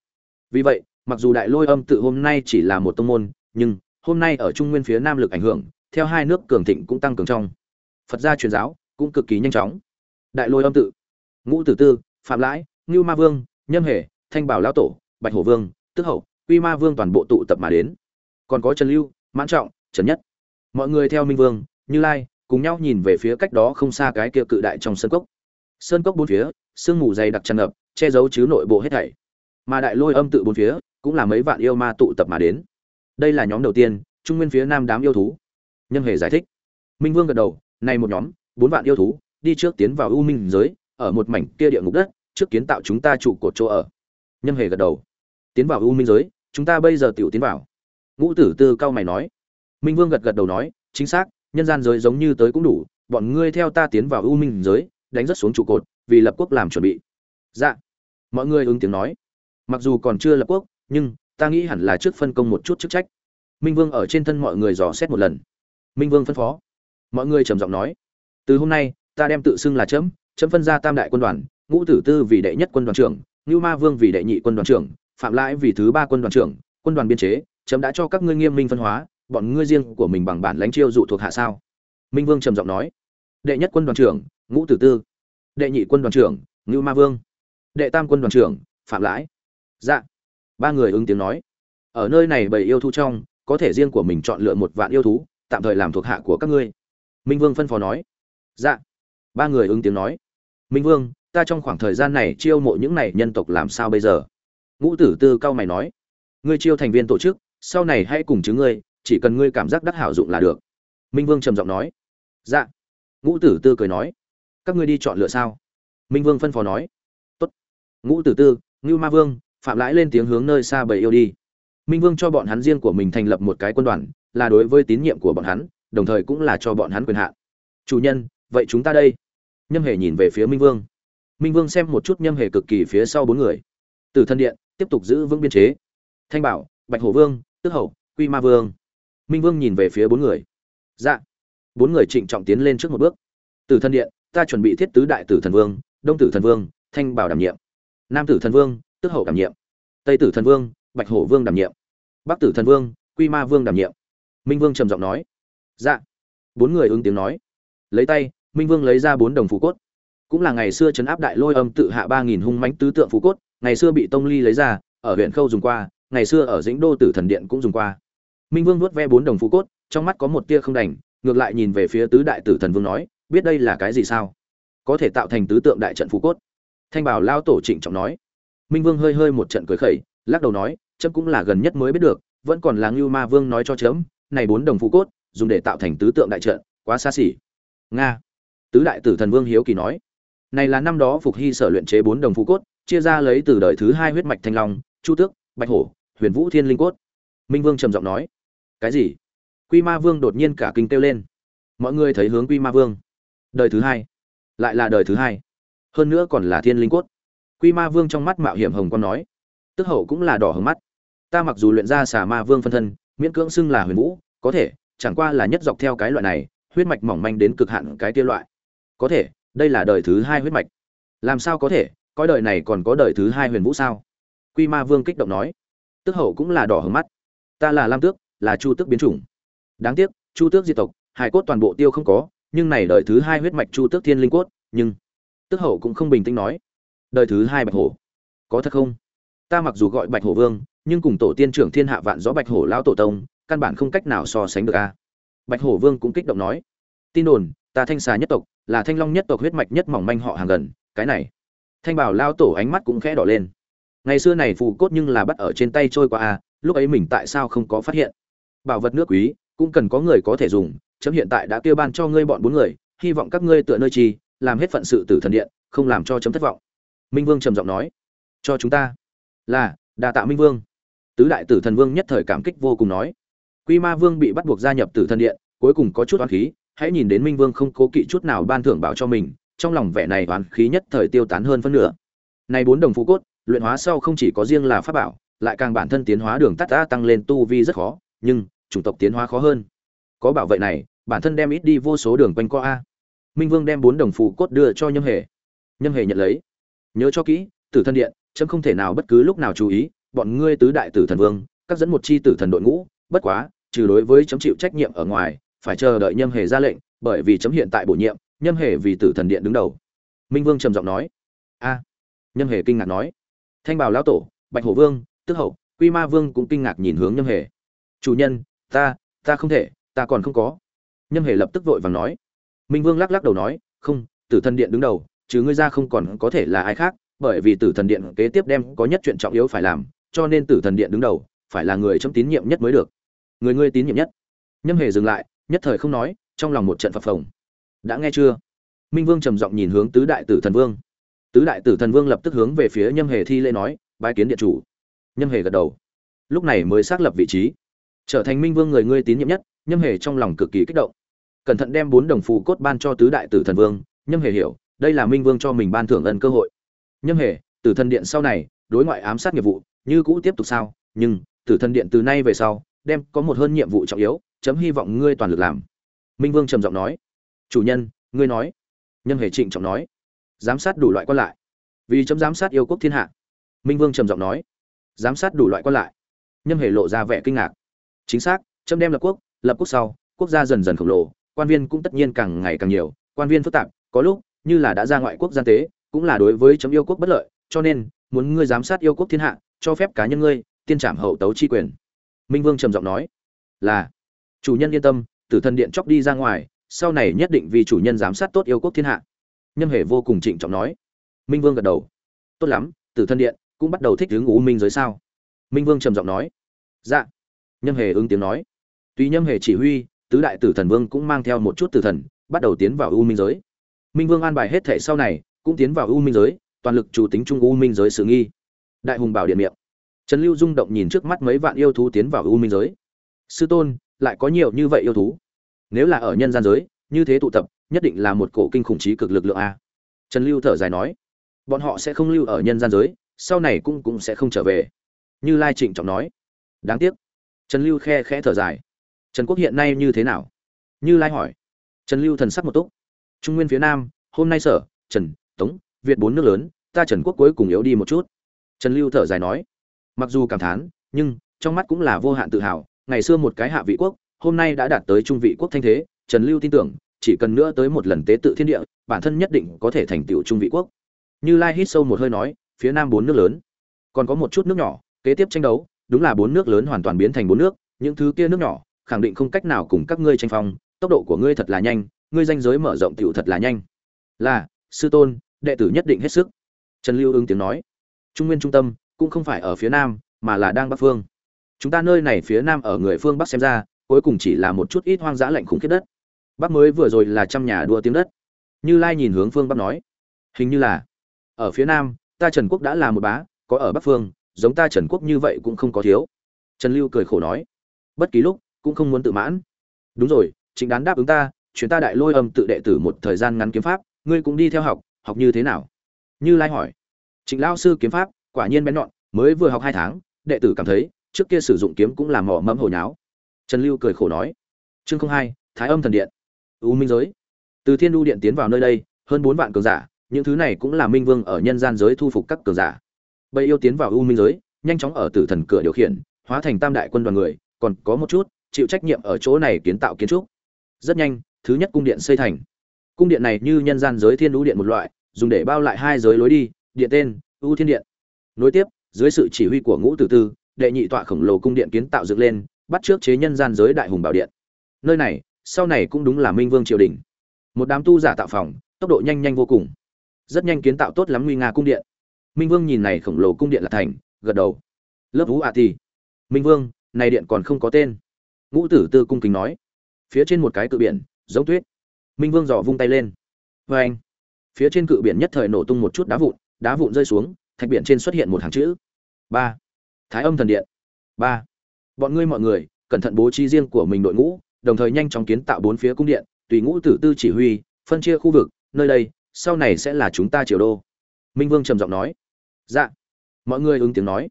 Vì vậy, mặc dù đại lôi âm tự hôm nay chỉ là một tông môn, nhưng hôm nay ở trung nguyên phía nam lực ảnh hưởng, theo hai nước cường thịnh cũng tăng cường trong. Phật gia truyền giáo cũng cực kỳ nhanh chóng. Đại lôi âm tự, ngũ tử tư, phạm lãi, ngưu ma vương, nhâm hề, thanh bảo lão tổ, bạch hổ vương, tức hậu, quy ma vương toàn bộ tụ tập mà đến. Còn có trần lưu mãn trọng, trần nhất. Mọi người theo minh vương, như lai, cùng nhau nhìn về phía cách đó không xa cái kia cự đại trong sơn cốc. Sơn cốc bốn phía, sương mù dày đặc tràn ngập, che giấu chứ nội bộ hết thảy. Mà đại lôi âm tự bốn phía, cũng là mấy vạn yêu ma tụ tập mà đến. Đây là nhóm đầu tiên, trung nguyên phía nam đám yêu thú. Nhân hề giải thích. Minh vương gật đầu, này một nhóm, bốn vạn yêu thú, đi trước tiến vào u minh giới, ở một mảnh kia địa ngục đất, trước kiến tạo chúng ta trụ cột chỗ ở. Nhân hề gật đầu, tiến vào u minh giới, chúng ta bây giờ tiểu tiến vào ngũ tử tư cao mày nói. Minh vương gật gật đầu nói, chính xác, nhân gian giới giống như tới cũng đủ, bọn ngươi theo ta tiến vào u minh giới, đánh rất xuống trụ cột, vì lập quốc làm chuẩn bị. Dạ. Mọi người ứng tiếng nói. Mặc dù còn chưa lập quốc, nhưng, ta nghĩ hẳn là trước phân công một chút chức trách. Minh vương ở trên thân mọi người dò xét một lần. Minh vương phân phó. Mọi người trầm giọng nói. Từ hôm nay, ta đem tự xưng là chấm chấm phân ra tam đại quân đoàn, ngũ tử tư vì đệ nhất quân đoàn trưởng, ngưu ma vương vì đệ nhị quân đoàn trưởng, phạm lãi vì thứ ba quân đoàn trưởng, quân đoàn biên chế chấm đã cho các ngươi nghiêm minh phân hóa, bọn ngươi riêng của mình bằng bản lãnh chiêu dụ thuộc hạ sao? Minh vương trầm giọng nói. Đệ nhất quân đoàn trưởng, ngũ tử tư. Đệ nhị quân đoàn trưởng, ngưu ma vương. Đệ tam quân đoàn trưởng, phạm lãi. Dạ. Ba người ứng tiếng nói. Ở nơi này bảy yêu thú trong, có thể riêng của mình chọn lựa một vạn yêu thú, tạm thời làm thuộc hạ của các ngươi. Minh vương phân phó nói. Dạ. Ba người ứng tiếng nói. Minh vương, ta trong khoảng thời gian này chiêu mộ những này nhân tộc làm sao bây giờ? Ngũ tử tư cao mày nói. Ngươi chiêu thành viên tổ chức sau này hãy cùng chứng ngươi, chỉ cần ngươi cảm giác đắc hảo dụng là được. Minh vương trầm giọng nói. Dạ. Ngũ tử tư cười nói. Các ngươi đi chọn lựa sao? Minh vương phân phó nói. Tốt. Ngũ tử tư, ngưu ma vương, phạm lãi lên tiếng hướng nơi xa bầy yêu đi. Minh vương cho bọn hắn riêng của mình thành lập một cái quân đoàn, là đối với tín nhiệm của bọn hắn, đồng thời cũng là cho bọn hắn quyền hạn. Chủ nhân, vậy chúng ta đây. Nhâm hề nhìn về phía minh vương. Minh vương xem một chút nhâm hề cực kỳ phía sau bốn người. Từ thân điện, tiếp tục giữ vững biên chế. Thanh bảo, bạch hổ vương tức hậu, quy ma vương. Minh vương nhìn về phía bốn người. Dạ. Bốn người trịnh trọng tiến lên trước một bước. Từ thân điện, ta chuẩn bị thiết tứ đại tử thần vương, đông tử thần vương, thanh bảo đảm nhiệm. Nam tử thần vương, tức hậu đảm nhiệm. Tây tử thần vương, bạch hổ vương đảm nhiệm. Bắc tử thần vương, quy ma vương đảm nhiệm. Minh vương trầm giọng nói. Dạ. Bốn người ứng tiếng nói. Lấy tay, minh vương lấy ra bốn đồng phú cốt. Cũng là ngày xưa trấn áp đại lôi âm tự hạ ba nghìn hung mãnh tứ tượng phú cốt, ngày xưa bị tông ly lấy ra, ở huyện khâu dùng qua ngày xưa ở dĩnh đô tử thần điện cũng dùng qua. Minh vương vuốt ve bốn đồng phú cốt, trong mắt có một tia không đành, ngược lại nhìn về phía tứ đại tử thần vương nói, biết đây là cái gì sao? Có thể tạo thành tứ tượng đại trận phú cốt. Thanh bảo lao tổ trịnh trọng nói. Minh vương hơi hơi một trận cười khẩy, lắc đầu nói, chấm cũng là gần nhất mới biết được, vẫn còn là ngưu ma vương nói cho chấm, này bốn đồng phú cốt, dùng để tạo thành tứ tượng đại trận, quá xa xỉ. Nga. Tứ đại tử thần vương hiếu kỳ nói. Này là năm đó phục hy sở luyện chế bốn đồng phú cốt, chia ra lấy từ đời thứ hai huyết mạch thanh long, chu tước, bạch hổ huyền vũ thiên linh cốt. Minh vương trầm giọng nói, cái gì? Quy ma vương đột nhiên cả kinh kêu lên. Mọi người thấy hướng quy ma vương. Đời thứ hai. Lại là đời thứ hai. Hơn nữa còn là thiên linh cốt. Quy ma vương trong mắt mạo hiểm hồng quan nói, tức hậu cũng là đỏ hứng mắt. Ta mặc dù luyện ra xà ma vương phân thân, miễn cưỡng xưng là huyền vũ, có thể, chẳng qua là nhất dọc theo cái loại này, huyết mạch mỏng manh đến cực hạn cái tiêu loại. Có thể, đây là đời thứ hai huyết mạch. Làm sao có thể? Coi đời này còn có đời thứ hai huyền vũ sao? Quy ma vương kích động nói tức hậu cũng là đỏ hứng mắt. Ta là lam tước, là chu tước biến chủng. Đáng tiếc, chu tước diệt tộc, hải cốt toàn bộ tiêu không có, nhưng này đời thứ hai huyết mạch chu tước thiên linh cốt, nhưng tức hậu cũng không bình tĩnh nói. Đời thứ hai bạch hổ. Có thật không? Ta mặc dù gọi bạch hổ vương, nhưng cùng tổ tiên trưởng thiên hạ vạn gió bạch hổ lão tổ tông, căn bản không cách nào so sánh được a. Bạch hổ vương cũng kích động nói. Tin đồn, ta thanh xà nhất tộc, là thanh long nhất tộc huyết mạch nhất mỏng manh họ hàng gần, cái này. Thanh bảo lao tổ ánh mắt cũng khẽ đỏ lên ngày xưa này phù cốt nhưng là bắt ở trên tay trôi qua a lúc ấy mình tại sao không có phát hiện? Bảo vật nước quý, cũng cần có người có thể dùng, chấm hiện tại đã kêu ban cho ngươi bọn bốn người, hy vọng các ngươi tựa nơi chi, làm hết phận sự tử thần điện, không làm cho chấm thất vọng. Minh vương trầm giọng nói. Cho chúng ta. Là đà tạ minh vương. Tứ đại tử thần vương nhất thời cảm kích vô cùng nói. Quy ma vương bị bắt buộc gia nhập tử thần điện, cuối cùng có chút oán khí, hãy nhìn đến minh vương không cố kỵ chút nào ban thưởng bảo cho mình, trong lòng vẻ này oán khí nhất thời tiêu tán hơn phân nửa. Này bốn đồng phú cốt luyện hóa sau không chỉ có riêng là pháp bảo, lại càng bản thân tiến hóa đường tắt ta tăng lên tu vi rất khó, nhưng chủng tộc tiến hóa khó hơn. Có bảo vệ này, bản thân đem ít đi vô số đường quanh co a. Minh vương đem bốn đồng phù cốt đưa cho nhâm hề. Nhâm hề nhận lấy. Nhớ cho kỹ, tử thân điện, chấm không thể nào bất cứ lúc nào chú ý, bọn ngươi tứ đại tử thần vương, các dẫn một chi tử thần đội ngũ, bất quá, trừ đối với chấm chịu trách nhiệm ở ngoài, phải chờ đợi nhâm hề ra lệnh, bởi vì chấm hiện tại bổ nhiệm, nhâm hề vì tử thần điện đứng đầu. Minh vương trầm giọng nói. A. Nhâm hề kinh ngạc nói thanh bảo lão tổ, bạch hổ vương, tức hậu, quy ma vương cũng kinh ngạc nhìn hướng nhâm hề. Chủ nhân, ta ta không thể, ta còn không có. Nhâm hề lập tức vội vàng nói. Minh vương lắc lắc đầu nói, không, tử thần điện đứng đầu chứ ngươi ra không còn có thể là ai khác, bởi vì tử thần điện kế tiếp đem có nhất chuyện trọng yếu phải làm, cho nên tử thần điện đứng đầu, phải là người trong tín nhiệm nhất mới được. Người ngươi tín nhiệm nhất? Nhâm hề dừng lại, nhất thời không nói, trong lòng một trận phập phồng. Đã nghe chưa? Minh vương trầm giọng nhìn hướng tứ đại tử thần vương tứ đại tử thần vương lập tức hướng về phía nhâm hề thi lễ nói, bái kiến điện chủ. Nhâm hề gật đầu. Lúc này mới xác lập vị trí. Trở thành minh vương người ngươi tín nhiệm nhất, nhâm hề trong lòng cực kỳ kích động. Cẩn thận đem bốn đồng phù cốt ban cho tứ đại tử thần vương, nhâm hề hiểu, đây là minh vương cho mình ban thưởng ân cơ hội. Nhâm hề, tử thần điện sau này, đối ngoại ám sát nghiệp vụ, như cũ tiếp tục sao, nhưng, tử thần điện từ nay về sau, đem có một hơn nhiệm vụ trọng yếu, chấm hy vọng ngươi toàn lực làm. Minh vương trầm giọng nói. Chủ nhân, ngươi nói. Nhâm hề trịnh trọng nói giám sát đủ loại quan lại. Vì chấm giám sát yêu quốc thiên hạ, minh vương trầm giọng nói, giám sát đủ loại quan lại. Nhâm hề lộ ra vẻ kinh ngạc. Chính xác, chấm đem lập quốc lập quốc sau, quốc gia dần dần khổng lồ, quan viên cũng tất nhiên càng ngày càng nhiều, quan viên phức tạp, có lúc, như là đã ra ngoại quốc gian tế, cũng là đối với chấm yêu quốc bất lợi, cho nên, muốn ngươi giám sát yêu quốc thiên hạ, cho phép cá nhân ngươi tiên trảm hậu tấu chi quyền. Minh vương trầm giọng nói, là, chủ nhân yên tâm, tử thần điện chóc đi ra ngoài, sau này nhất định vì chủ nhân giám sát tốt yêu quốc thiên hạ nhâm hề vô cùng trịnh trọng nói. Minh vương gật đầu. Tốt lắm, tử thần điện cũng bắt đầu thích hướng u minh giới sao? Minh vương trầm giọng nói. Dạ. Nhâm hề ứng tiếng nói. Tuy nhâm hề chỉ huy, tứ đại tử thần vương cũng mang theo một chút tử thần, bắt đầu tiến vào u minh giới. Minh vương an bài hết thể sau này, cũng tiến vào u minh giới, toàn lực chủ tính trung u minh giới sự nghi. Đại hùng bảo điện miệng. Trần lưu rung động nhìn trước mắt mấy vạn yêu thú tiến vào u minh giới. Sư tôn, lại có nhiều như vậy yêu thú? Nếu là ở nhân gian giới, như thế tụ tập nhất định là một cổ kinh khủng trí cực lực lượng a. Trần lưu thở dài nói, bọn họ sẽ không lưu ở nhân gian giới, sau này cũng cũng sẽ không trở về. Như lai trịnh trọng nói, đáng tiếc. Trần lưu khe khẽ thở dài, trần quốc hiện nay như thế nào? Như lai hỏi, trần lưu thần sắc một túc, trung nguyên phía nam, hôm nay sở, trần, tống, việt bốn nước lớn, ta trần quốc cuối cùng yếu đi một chút. Trần lưu thở dài nói, mặc dù cảm thán, nhưng trong mắt cũng là vô hạn tự hào. Ngày xưa một cái hạ vị quốc, hôm nay đã đạt tới trung vị quốc thanh thế, trần lưu tin tưởng chỉ cần nữa tới một lần tế tự thiên địa, bản thân nhất định có thể thành tựu trung vị quốc. Như lai hít sâu một hơi nói, phía nam bốn nước lớn. Còn có một chút nước nhỏ, kế tiếp tranh đấu, đúng là bốn nước lớn hoàn toàn biến thành bốn nước, những thứ kia nước nhỏ, khẳng định không cách nào cùng các ngươi tranh phong, tốc độ của ngươi thật là nhanh, ngươi danh giới mở rộng tựu thật là nhanh. Là, sư tôn, đệ tử nhất định hết sức. Trần lưu ứng tiếng nói. Trung nguyên trung tâm, cũng không phải ở phía nam, mà là đang bắc phương. Chúng ta nơi này phía nam ở người phương bắc xem ra, cuối cùng chỉ là một chút ít hoang dã lạnh khủng khiếp đất bác mới vừa rồi là trăm nhà đua tiếng đất. Như lai nhìn hướng phương bắc nói. Hình như là, ở phía nam, ta trần quốc đã là một bá, có ở bắc phương, giống ta trần quốc như vậy cũng không có thiếu. Trần lưu cười khổ nói. Bất kỳ lúc, cũng không muốn tự mãn. Đúng rồi chính đán đáp ứng ta, chuyến ta đại lôi âm tự đệ tử một thời gian ngắn kiếm pháp, ngươi cũng đi theo học học như thế nào? Như lai hỏi. Trịnh lao sư kiếm pháp, quả nhiên bén nhọn, mới vừa học hai tháng, đệ tử cảm thấy, trước kia sử dụng kiếm cũng làm mỏ mẫm hồi nháo. Trần lưu cười khổ nói. Chương không hai, thái âm thần điện u minh giới. Từ thiên đu điện tiến vào nơi đây, hơn bốn vạn cường giả, những thứ này cũng là minh vương ở nhân gian giới thu phục các cường giả. Bầy yêu tiến vào u minh giới, nhanh chóng ở tử thần cửa điều khiển, hóa thành tam đại quân đoàn người, còn có một chút, chịu trách nhiệm ở chỗ này kiến tạo kiến trúc. Rất nhanh, thứ nhất cung điện xây thành. Cung điện này như nhân gian giới thiên đu điện một loại, dùng để bao lại hai giới lối đi, điện tên, u thiên điện. Nối tiếp, dưới sự chỉ huy của ngũ tử tư, đệ nhị tọa khổng lồ cung điện kiến tạo dựng lên, bắt trước chế nhân gian giới đại hùng bảo điện. Nơi này sau này cũng đúng là minh vương triều đình. Một đám tu giả tạo phòng, tốc độ nhanh nhanh vô cùng. Rất nhanh kiến tạo tốt lắm nguy nga cung điện. Minh vương nhìn này khổng lồ cung điện là thành, gật đầu. Lớp vũ ạ thì minh vương, này điện còn không có tên. Ngũ tử tư cung kính nói. Phía trên một cái cự biển, giống tuyết. Minh vương dò vung tay lên. Vê anh, phía trên cự biển nhất thời nổ tung một chút đá vụn đá vụn rơi xuống, thạch biển trên xuất hiện một hàng chữ. Ba. Thái âm thần điện. Ba. Bọn ngươi mọi người, cẩn thận bố trí riêng của mình đội ngũ đồng thời nhanh chóng kiến tạo bốn phía cung điện, tùy ngũ tử tư chỉ huy, phân chia khu vực, nơi đây, sau này sẽ là chúng ta triều đô. Minh vương trầm giọng nói. Dạ. Mọi người ứng tiếng nói.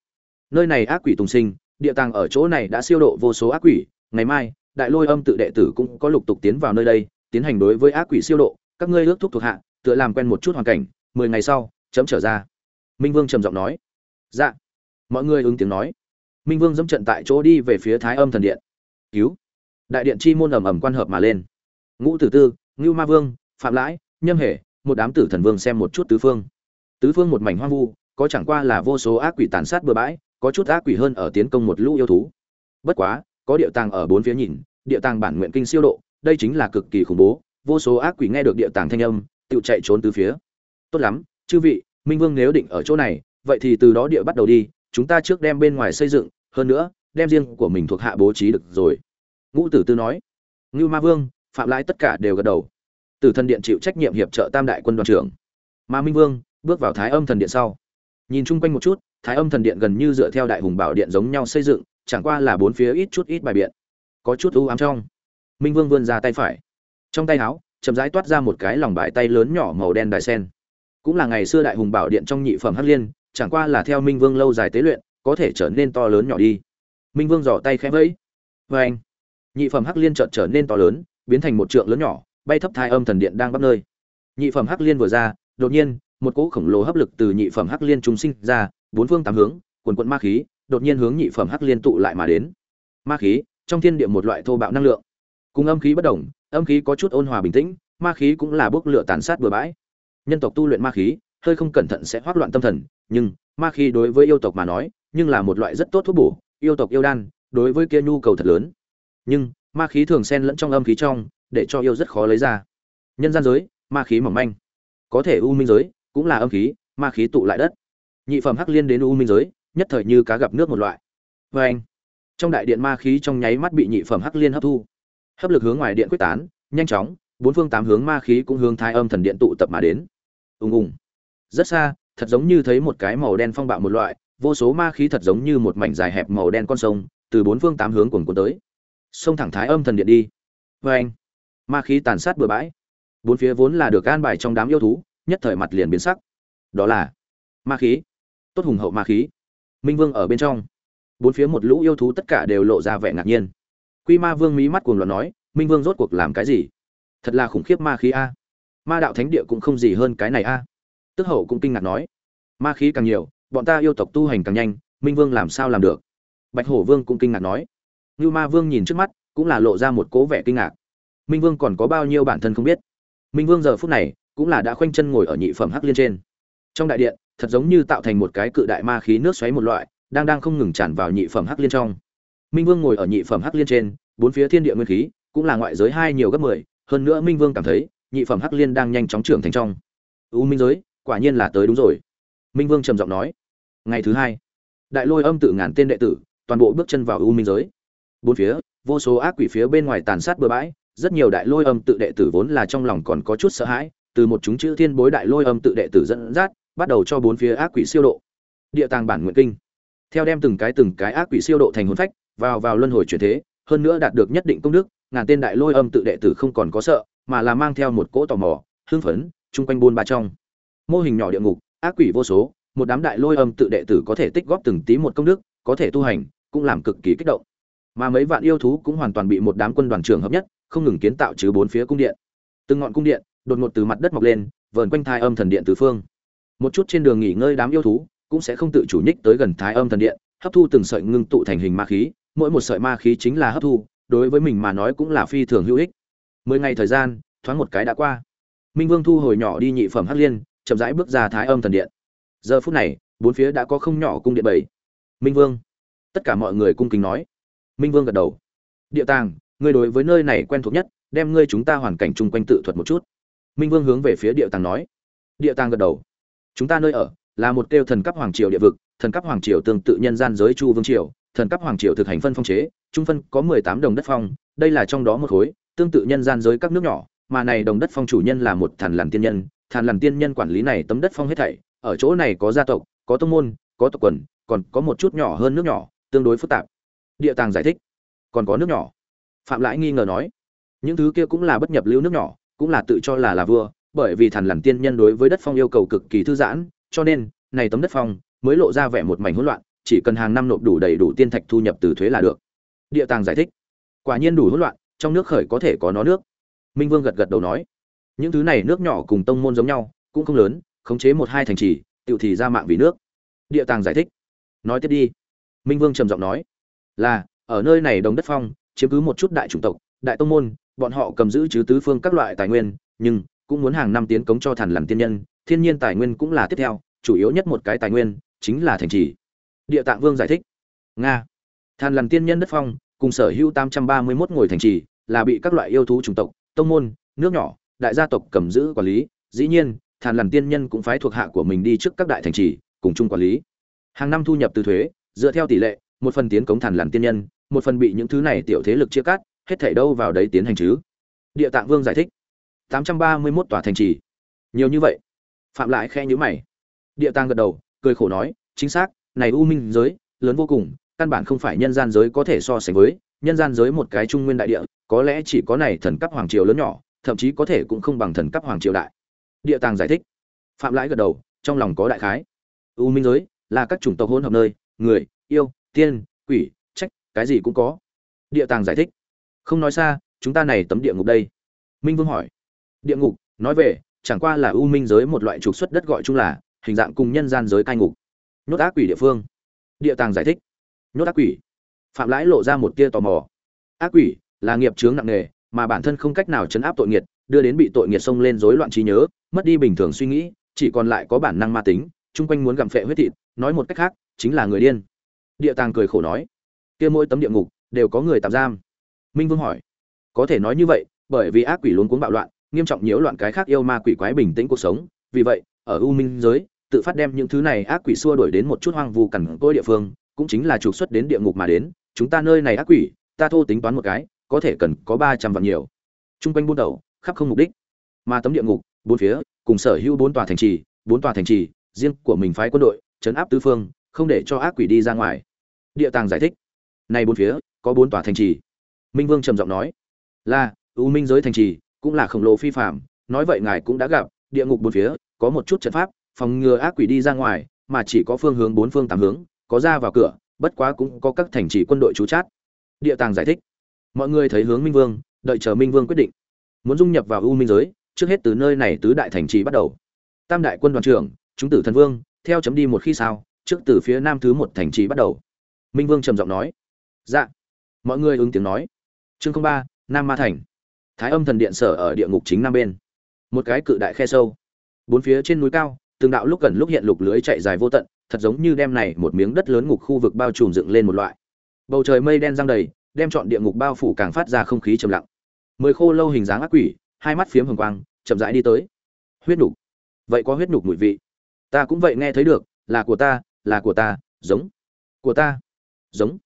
Nơi này ác quỷ tùng sinh, địa tàng ở chỗ này đã siêu độ vô số ác quỷ. Ngày mai, đại lôi âm tự đệ tử cũng có lục tục tiến vào nơi đây, tiến hành đối với ác quỷ siêu độ. Các ngươi ước thúc thuộc hạ, tựa làm quen một chút hoàn cảnh, mười ngày sau, chấm trở ra. Minh vương trầm giọng nói. Dạ. Mọi người ứng tiếng nói. Minh vương dẫm trận tại chỗ đi về phía thái âm thần điện. Cứu đại điện chi môn ầm ầm quan hợp mà lên. Ngũ tử tư, ngưu ma vương, phạm lãi, nhâm hệ một đám tử thần vương xem một chút tứ phương. Tứ phương một mảnh hoang vu, có chẳng qua là vô số ác quỷ tàn sát bừa bãi, có chút ác quỷ hơn ở tiến công một lũ yêu thú. Bất quá, có địa tàng ở bốn phía nhìn, địa tàng bản nguyện kinh siêu độ, đây chính là cực kỳ khủng bố, vô số ác quỷ nghe được địa tàng thanh âm, tự chạy trốn từ phía. Tốt lắm, chư vị, minh vương nếu định ở chỗ này, vậy thì từ đó địa bắt đầu đi, chúng ta trước đem bên ngoài xây dựng, hơn nữa, đem riêng của mình thuộc hạ bố trí được rồi ngũ tử tư nói, ngưu ma vương, phạm lãi tất cả đều gật đầu. Tử thần điện chịu trách nhiệm hiệp trợ tam đại quân đoàn trưởng. Mà minh vương bước vào thái âm thần điện sau. Nhìn chung quanh một chút, thái âm thần điện gần như dựa theo đại hùng bảo điện giống nhau xây dựng, chẳng qua là bốn phía ít chút ít bài biện. Có chút ưu ám trong. Minh vương vươn ra tay phải. Trong tay áo, chậm rãi toát ra một cái lòng bài tay lớn nhỏ màu đen đài sen. Cũng là ngày xưa đại hùng bảo điện trong nhị phẩm hắc liên, chẳng qua là theo minh vương lâu dài tế luyện, có thể trở nên to lớn nhỏ đi. Minh vương giỏ tay khẽ vẫy. Vê anh nhị phẩm hắc liên chợt trở nên to lớn, biến thành một trượng lớn nhỏ, bay thấp thai âm thần điện đang bắp nơi. Nhị phẩm hắc liên vừa ra, đột nhiên, một cỗ khổng lồ hấp lực từ nhị phẩm hắc liên trung sinh ra, bốn phương tám hướng, quần quận ma khí, đột nhiên hướng nhị phẩm hắc liên tụ lại mà đến. Ma khí, trong thiên địa một loại thô bạo năng lượng. Cùng âm khí bất đồng, âm khí có chút ôn hòa bình tĩnh, ma khí cũng là bốc lửa tàn sát bừa bãi. Nhân tộc tu luyện ma khí, hơi không cẩn thận sẽ hoác loạn tâm thần, nhưng, ma khí đối với yêu tộc mà nói, nhưng là một loại rất tốt thuốc bổ. Yêu tộc yêu đan, đối với kia nhu cầu thật lớn nhưng ma khí thường xen lẫn trong âm khí trong, để cho yêu rất khó lấy ra. Nhân gian giới, ma khí mỏng manh. Có thể u minh giới cũng là âm khí, ma khí tụ lại đất. Nhị phẩm hắc liên đến u minh giới, nhất thời như cá gặp nước một loại. Vê anh, trong đại điện ma khí trong nháy mắt bị nhị phẩm hắc liên hấp thu. Hấp lực hướng ngoài điện quyết tán, nhanh chóng, bốn phương tám hướng ma khí cũng hướng thái âm thần điện tụ tập mà đến. Ùng ùng. Rất xa, thật giống như thấy một cái màu đen phong bạo một loại, vô số ma khí thật giống như một mảnh dài hẹp màu đen con sông, từ bốn phương tám hướng cuồn cuộn tới xông thẳng thái âm thần điện đi. Vê anh, ma khí tàn sát bừa bãi. Bốn phía vốn là được an bài trong đám yêu thú, nhất thời mặt liền biến sắc. Đó là ma khí. Tốt hùng hậu ma khí. Minh vương ở bên trong. Bốn phía một lũ yêu thú tất cả đều lộ ra vẻ ngạc nhiên. Quy ma vương mí mắt cuồng loạn nói, minh vương rốt cuộc làm cái gì? Thật là khủng khiếp ma khí a. Ma đạo thánh địa cũng không gì hơn cái này a. Tức hậu cũng kinh ngạc nói, ma khí càng nhiều, bọn ta yêu tộc tu hành càng nhanh, minh vương làm sao làm được? Bạch hổ vương cũng kinh ngạc nói như ma vương nhìn trước mắt, cũng là lộ ra một cố vẻ kinh ngạc. Minh vương còn có bao nhiêu bản thân không biết? Minh vương giờ phút này, cũng là đã khoanh chân ngồi ở nhị phẩm hắc liên trên. Trong đại điện, thật giống như tạo thành một cái cự đại ma khí nước xoáy một loại, đang đang không ngừng tràn vào nhị phẩm hắc liên trong. Minh vương ngồi ở nhị phẩm hắc liên trên, bốn phía thiên địa nguyên khí, cũng là ngoại giới hai nhiều gấp mười, hơn nữa minh vương cảm thấy, nhị phẩm hắc liên đang nhanh chóng trưởng thành trong. U minh giới, quả nhiên là tới đúng rồi. Minh vương trầm giọng nói, ngày thứ hai. Đại lôi âm tự ngàn tên đệ tử, toàn bộ bước chân vào u minh giới bốn phía, vô số ác quỷ phía bên ngoài tàn sát bừa bãi, rất nhiều đại lôi âm tự đệ tử vốn là trong lòng còn có chút sợ hãi, từ một chúng chữ thiên bối đại lôi âm tự đệ tử dẫn dắt, bắt đầu cho bốn phía ác quỷ siêu độ. Địa tàng bản nguyện kinh. Theo đem từng cái từng cái ác quỷ siêu độ thành hồn phách, vào vào luân hồi chuyển thế, hơn nữa đạt được nhất định công đức, ngàn tên đại lôi âm tự đệ tử không còn có sợ, mà là mang theo một cỗ tò mò, hưng phấn, chung quanh buôn ba trong. Mô hình nhỏ địa ngục, ác quỷ vô số, một đám đại lôi âm tự đệ tử có thể tích góp từng tí một công đức, có thể tu hành, cũng làm cực kỳ kích động mà mấy vạn yêu thú cũng hoàn toàn bị một đám quân đoàn trưởng hợp nhất, không ngừng kiến tạo chứ bốn phía cung điện. Từng ngọn cung điện đột ngột từ mặt đất mọc lên, vờn quanh Thái âm thần điện tứ phương. Một chút trên đường nghỉ ngơi đám yêu thú cũng sẽ không tự chủ nhích tới gần thái âm thần điện, hấp thu từng sợi ngưng tụ thành hình ma khí, mỗi một sợi ma khí chính là hấp thu, đối với mình mà nói cũng là phi thường hữu ích. Mười ngày thời gian, thoáng một cái đã qua. Minh vương thu hồi nhỏ đi nhị phẩm hắc liên, chậm rãi bước ra thái âm thần điện. Giờ phút này, bốn phía đã có không nhỏ cung điện bảy. Minh vương, tất cả mọi người cung kính nói minh vương gật đầu. Địa tàng, ngươi đối với nơi này quen thuộc nhất, đem ngươi chúng ta hoàn cảnh chung quanh tự thuật một chút. Minh vương hướng về phía địa tàng nói. Địa tàng gật đầu. Chúng ta nơi ở là một kêu thần cấp hoàng triều địa vực, thần cấp hoàng triều tương tự nhân gian giới chu vương triều, thần cấp hoàng triều thực hành phân phong chế, trung phân có mười tám đồng đất phong, đây là trong đó một khối, tương tự nhân gian giới các nước nhỏ, mà này đồng đất phong chủ nhân là một thần lằn tiên nhân. Thần lằn tiên nhân quản lý này tấm đất phong hết thảy, ở chỗ này có gia tộc, có tông môn, có tộc quần, còn có một chút nhỏ hơn nước nhỏ, tương đối phức tạp địa tàng giải thích. Còn có nước nhỏ. Phạm lãi nghi ngờ nói. Những thứ kia cũng là bất nhập lưu nước nhỏ, cũng là tự cho là là vua, bởi vì thần lằn tiên nhân đối với đất phong yêu cầu cực kỳ thư giãn, cho nên, này tấm đất phong mới lộ ra vẻ một mảnh hỗn loạn, chỉ cần hàng năm nộp đủ đầy đủ tiên thạch thu nhập từ thuế là được. Địa tàng giải thích. Quả nhiên đủ hỗn loạn, trong nước khởi có thể có nó nước. Minh vương gật gật đầu nói. Những thứ này nước nhỏ cùng tông môn giống nhau, cũng không lớn, khống chế một hai thành trì tự thì ra mạng vì nước. Địa tàng giải thích. Nói tiếp đi. Minh vương trầm giọng nói là, ở nơi này đồng đất phong, chiếm cứ một chút đại chủng tộc, đại tông môn, bọn họ cầm giữ chứ tứ phương các loại tài nguyên, nhưng cũng muốn hàng năm tiến cống cho thần làm tiên nhân, thiên nhiên tài nguyên cũng là tiếp theo, chủ yếu nhất một cái tài nguyên chính là thành trì. Địa tạng vương giải thích. Nga. Thần làm tiên nhân đất phong, cùng sở hữu tám trăm ba mươi 831 ngồi thành trì, là bị các loại yêu thú chủng tộc, tông môn, nước nhỏ, đại gia tộc cầm giữ quản lý. Dĩ nhiên thần làm tiên nhân cũng phái thuộc hạ của mình đi trước các đại thành trì, cùng chung quản lý. Hàng năm thu nhập từ thuế, dựa theo tỷ lệ một phần tiến cống thần làm tiên nhân, một phần bị những thứ này tiểu thế lực chia cắt, hết thảy đâu vào đấy tiến hành chứ? Địa tạng vương giải thích. Tám trăm ba mươi 831 tòa thành trì. Nhiều như vậy. Phạm lại khe nhíu mày. Địa tạng gật đầu, cười khổ nói, chính xác, này u minh giới, lớn vô cùng, căn bản không phải nhân gian giới có thể so sánh với, nhân gian giới một cái trung nguyên đại địa, có lẽ chỉ có này thần cấp hoàng triều lớn nhỏ, thậm chí có thể cũng không bằng thần cấp hoàng triều đại. Địa tàng giải thích. Phạm lãi gật đầu, trong lòng có đại khái. U minh giới là các chủng tộc hỗn hợp nơi, người, yêu tiên, quỷ, trách, cái gì cũng có. Địa tàng giải thích. Không nói xa, chúng ta này tấm địa ngục đây. Minh vương hỏi. Địa ngục, nói về, chẳng qua là u minh giới một loại trục xuất đất gọi chung là, hình dạng cùng nhân gian giới cai ngục. Nhốt ác quỷ địa phương. Địa tàng giải thích. Nhốt ác quỷ. Phạm lãi lộ ra một tia tò mò. Ác quỷ, là nghiệp chướng nặng nề, mà bản thân không cách nào chấn áp tội nghiệt, đưa đến bị tội nghiệt xông lên rối loạn trí nhớ, mất đi bình thường suy nghĩ, chỉ còn lại có bản năng ma tính, chung quanh muốn gặm phệ huyết thịt, nói một cách khác, chính là người điên địa tàng cười khổ nói, kia mỗi tấm địa ngục đều có người tạm giam. Minh vương hỏi, có thể nói như vậy, bởi vì ác quỷ luôn cuốn bạo loạn, nghiêm trọng nhiễu loạn cái khác yêu ma quỷ quái bình tĩnh cuộc sống. Vì vậy, ở u minh giới, tự phát đem những thứ này ác quỷ xua đuổi đến một chút hoang vu cằn cỗi địa phương, cũng chính là trục xuất đến địa ngục mà đến. Chúng ta nơi này ác quỷ, ta thô tính toán một cái, có thể cần có ba trăm vạn nhiều. Chung quanh buôn đầu, khắp không mục đích. Mà tấm địa ngục, bốn phía, cùng sở hữu bốn tòa thành trì, bốn tòa thành trì, riêng của mình phái quân đội chấn áp tứ phương, không để cho ác quỷ đi ra ngoài địa tàng giải thích. Này bốn phía, có bốn tòa thành trì. Minh vương trầm giọng nói. Là, u minh giới thành trì, cũng là khổng lồ phi phạm nói vậy ngài cũng đã gặp, địa ngục bốn phía, có một chút trận pháp, phòng ngừa ác quỷ đi ra ngoài, mà chỉ có phương hướng bốn phương tám hướng, có ra vào cửa, bất quá cũng có các thành trì quân đội trú chát. Địa tàng giải thích. Mọi người thấy hướng minh vương, đợi chờ minh vương quyết định. Muốn dung nhập vào u minh giới, trước hết từ nơi này tứ đại thành trì bắt đầu. Tam đại quân đoàn trưởng, chúng tử thần vương, theo chấm đi một khi sao, trước từ phía nam thứ một thành trì bắt đầu minh vương trầm giọng nói. Dạ. Mọi người ứng tiếng nói. Chương ba, nam ma thành. Thái âm thần điện sở ở địa ngục chính nam bên. Một cái cự đại khe sâu. Bốn phía trên núi cao, từng đạo lúc gần lúc hiện lục lưới chạy dài vô tận, thật giống như đem này một miếng đất lớn ngục khu vực bao trùm dựng lên một loại. Bầu trời mây đen giăng đầy, đem chọn địa ngục bao phủ càng phát ra không khí trầm lặng. Mười khô lâu hình dáng ác quỷ, hai mắt phiếm hồng quang, chậm rãi đi tới. Huyết nục. vậy có huyết nục mùi vị? Ta cũng vậy nghe thấy được, là của ta, là của ta, giống. Của ta giống.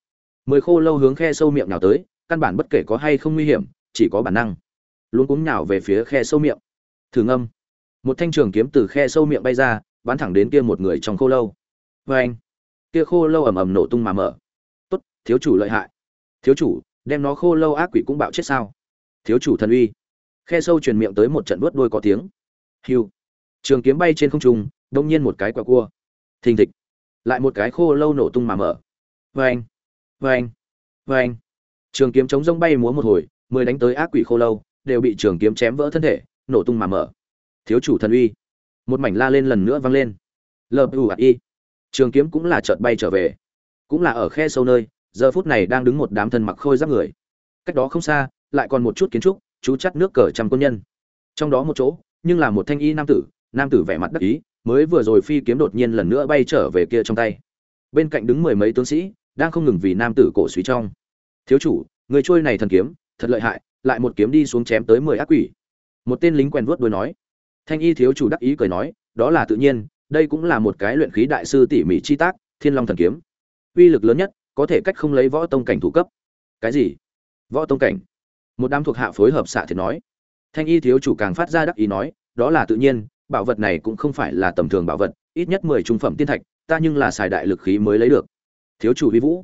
Mười khô lâu hướng khe sâu miệng nào tới, căn bản bất kể có hay không nguy hiểm, chỉ có bản năng. Luôn cúng nhào về phía khe sâu miệng. Thử ngâm. Một thanh trường kiếm từ khe sâu miệng bay ra, bắn thẳng đến kia một người trong khô lâu. Vê anh. Kia khô lâu ầm ầm nổ tung mà mở. Tốt, thiếu chủ lợi hại. Thiếu chủ, đem nó khô lâu ác quỷ cũng bạo chết sao? Thiếu chủ thần uy. Khe sâu truyền miệng tới một trận vớt đôi có tiếng. Hiu. Trường kiếm bay trên không trung, đông nhiên một cái quẹo cua. Thình thịch. Lại một cái khô lâu nổ tung mà mở. Vâng, vâng, vâng. trường kiếm chống rông bay múa một hồi mười đánh tới ác quỷ khô lâu đều bị trường kiếm chém vỡ thân thể nổ tung mà mở. Thiếu chủ thần uy. Một mảnh la lên lần nữa vang lên. Lợp ù ạt y trường kiếm cũng là chợt bay trở về. Cũng là ở khe sâu nơi giờ phút này đang đứng một đám thân mặc khôi giáp người. Cách đó không xa lại còn một chút kiến trúc chú chắt nước cờ trăm quân nhân. Trong đó một chỗ nhưng là một thanh y nam tử nam tử vẻ mặt đắc ý mới vừa rồi phi kiếm đột nhiên lần nữa bay trở về kia trong tay. Bên cạnh đứng mười mấy tướng sĩ đang không ngừng vì nam tử cổ suý trong. Thiếu chủ, người trôi này thần kiếm, thật lợi hại, lại một kiếm đi xuống chém tới mười ác quỷ. Một tên lính quen vuốt đuôi nói. Thanh y thiếu chủ đắc ý cười nói, đó là tự nhiên, đây cũng là một cái luyện khí đại sư tỉ mỉ chi tác, thiên long thần kiếm. Uy lực lớn nhất, có thể cách không lấy võ tông cảnh thủ cấp. Cái gì? Võ tông cảnh? Một đám thuộc hạ phối hợp xạ thiệt nói. Thanh y thiếu chủ càng phát ra đắc ý nói, đó là tự nhiên, bảo vật này cũng không phải là tầm thường bảo vật, ít nhất mười trung phẩm tiên thạch, ta nhưng là xài đại lực khí mới lấy được thiếu chủ vi vũ.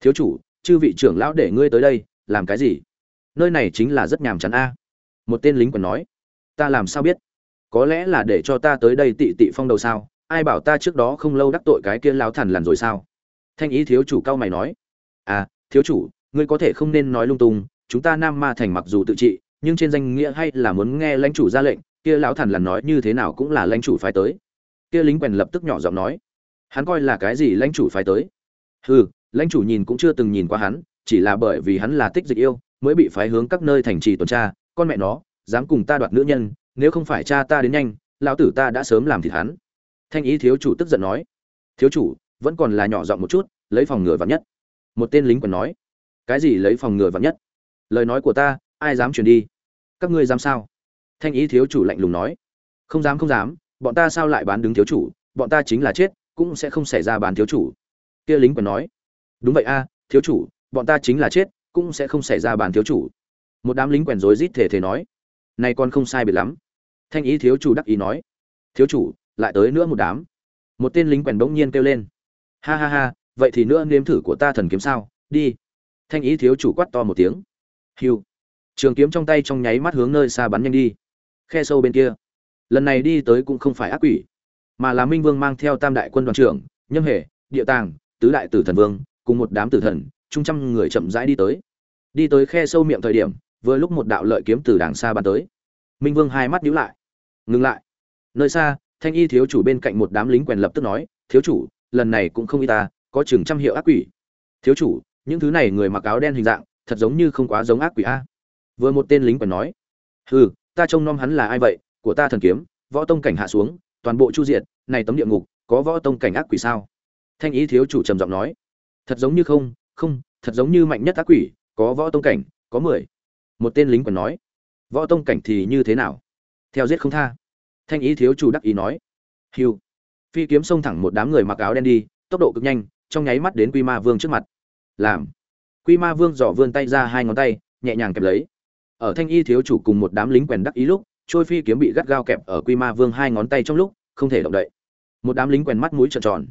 Thiếu chủ, chư vị trưởng lão để ngươi tới đây, làm cái gì? Nơi này chính là rất nhàm chán a. Một tên lính còn nói. Ta làm sao biết? Có lẽ là để cho ta tới đây tị tị phong đầu sao? Ai bảo ta trước đó không lâu đắc tội cái kia lão thần lần rồi sao? Thanh ý thiếu chủ cao mày nói. À thiếu chủ, ngươi có thể không nên nói lung tung. Chúng ta nam ma thành mặc dù tự trị, nhưng trên danh nghĩa hay là muốn nghe lãnh chủ ra lệnh, kia lão thần lần nói như thế nào cũng là lãnh chủ phái tới. Kia lính quèn lập tức nhỏ giọng nói. Hắn coi là cái gì lãnh chủ phái tới? Hừ, lãnh chủ nhìn cũng chưa từng nhìn qua hắn, chỉ là bởi vì hắn là tích dịch yêu, mới bị phái hướng các nơi thành trì tuần tra, con mẹ nó, dám cùng ta đoạt nữ nhân, nếu không phải cha ta đến nhanh, lão tử ta đã sớm làm thịt hắn. Thanh ý thiếu chủ tức giận nói. Thiếu chủ, vẫn còn là nhỏ giọng một chút, lấy phòng ngừa vạn nhất. Một tên lính còn nói. Cái gì lấy phòng ngừa vạn nhất? Lời nói của ta, ai dám truyền đi? Các ngươi dám sao? Thanh ý thiếu chủ lạnh lùng nói. Không dám không dám, bọn ta sao lại bán đứng thiếu chủ? Bọn ta chính là chết, cũng sẽ không xảy ra bán thiếu chủ kia lính còn nói, đúng vậy a, thiếu chủ, bọn ta chính là chết, cũng sẽ không xảy ra bàn thiếu chủ. Một đám lính quèn rối rít thể thể nói, này con không sai biệt lắm. Thanh ý thiếu chủ đắc ý nói, thiếu chủ, lại tới nữa một đám. Một tên lính quèn bỗng nhiên kêu lên, ha ha ha, vậy thì nữa nếm thử của ta thần kiếm sao, đi. Thanh ý thiếu chủ quát to một tiếng hiu trường kiếm trong tay trong nháy mắt hướng nơi xa bắn nhanh đi, khe sâu bên kia. Lần này đi tới cũng không phải ác quỷ, mà là minh vương mang theo tam đại quân đoàn trưởng, nhâm hệ địa tàng tứ đại tử thần vương, cùng một đám tử thần trung trăm người chậm rãi đi tới. Đi tới khe sâu miệng thời điểm, vừa lúc một đạo lợi kiếm từ đàng xa bàn tới. Minh vương hai mắt nhíu lại. Ngừng lại. Nơi xa, thanh y thiếu chủ bên cạnh một đám lính quèn lập tức nói, thiếu chủ, lần này cũng không y ta, có chừng trăm hiệu ác quỷ. Thiếu chủ, những thứ này người mặc áo đen hình dạng, thật giống như không quá giống ác quỷ a. Vừa một tên lính quèn nói. Hừ, ta trông nom hắn là ai vậy? Của ta thần kiếm, võ tông cảnh hạ xuống, toàn bộ chu diệt, này tấm địa ngục, có võ tông cảnh ác quỷ sao? Thanh ý thiếu chủ trầm giọng nói, thật giống như không không, thật giống như mạnh nhất ác quỷ, có võ tông cảnh, có mười. Một tên lính còn nói, võ tông cảnh thì như thế nào? Theo giết không tha. Thanh ý thiếu chủ đắc ý nói hiu phi kiếm xông thẳng một đám người mặc áo đen đi, tốc độ cực nhanh, trong nháy mắt đến quy ma vương trước mặt. Làm. Quy ma vương dò vươn tay ra hai ngón tay, nhẹ nhàng kẹp lấy. Ở thanh y thiếu chủ cùng một đám lính quèn đắc ý lúc, trôi phi kiếm bị gắt gao kẹp ở quy ma vương hai ngón tay trong lúc, không thể động đậy. Một đám lính quèn mắt mũi trợn tròn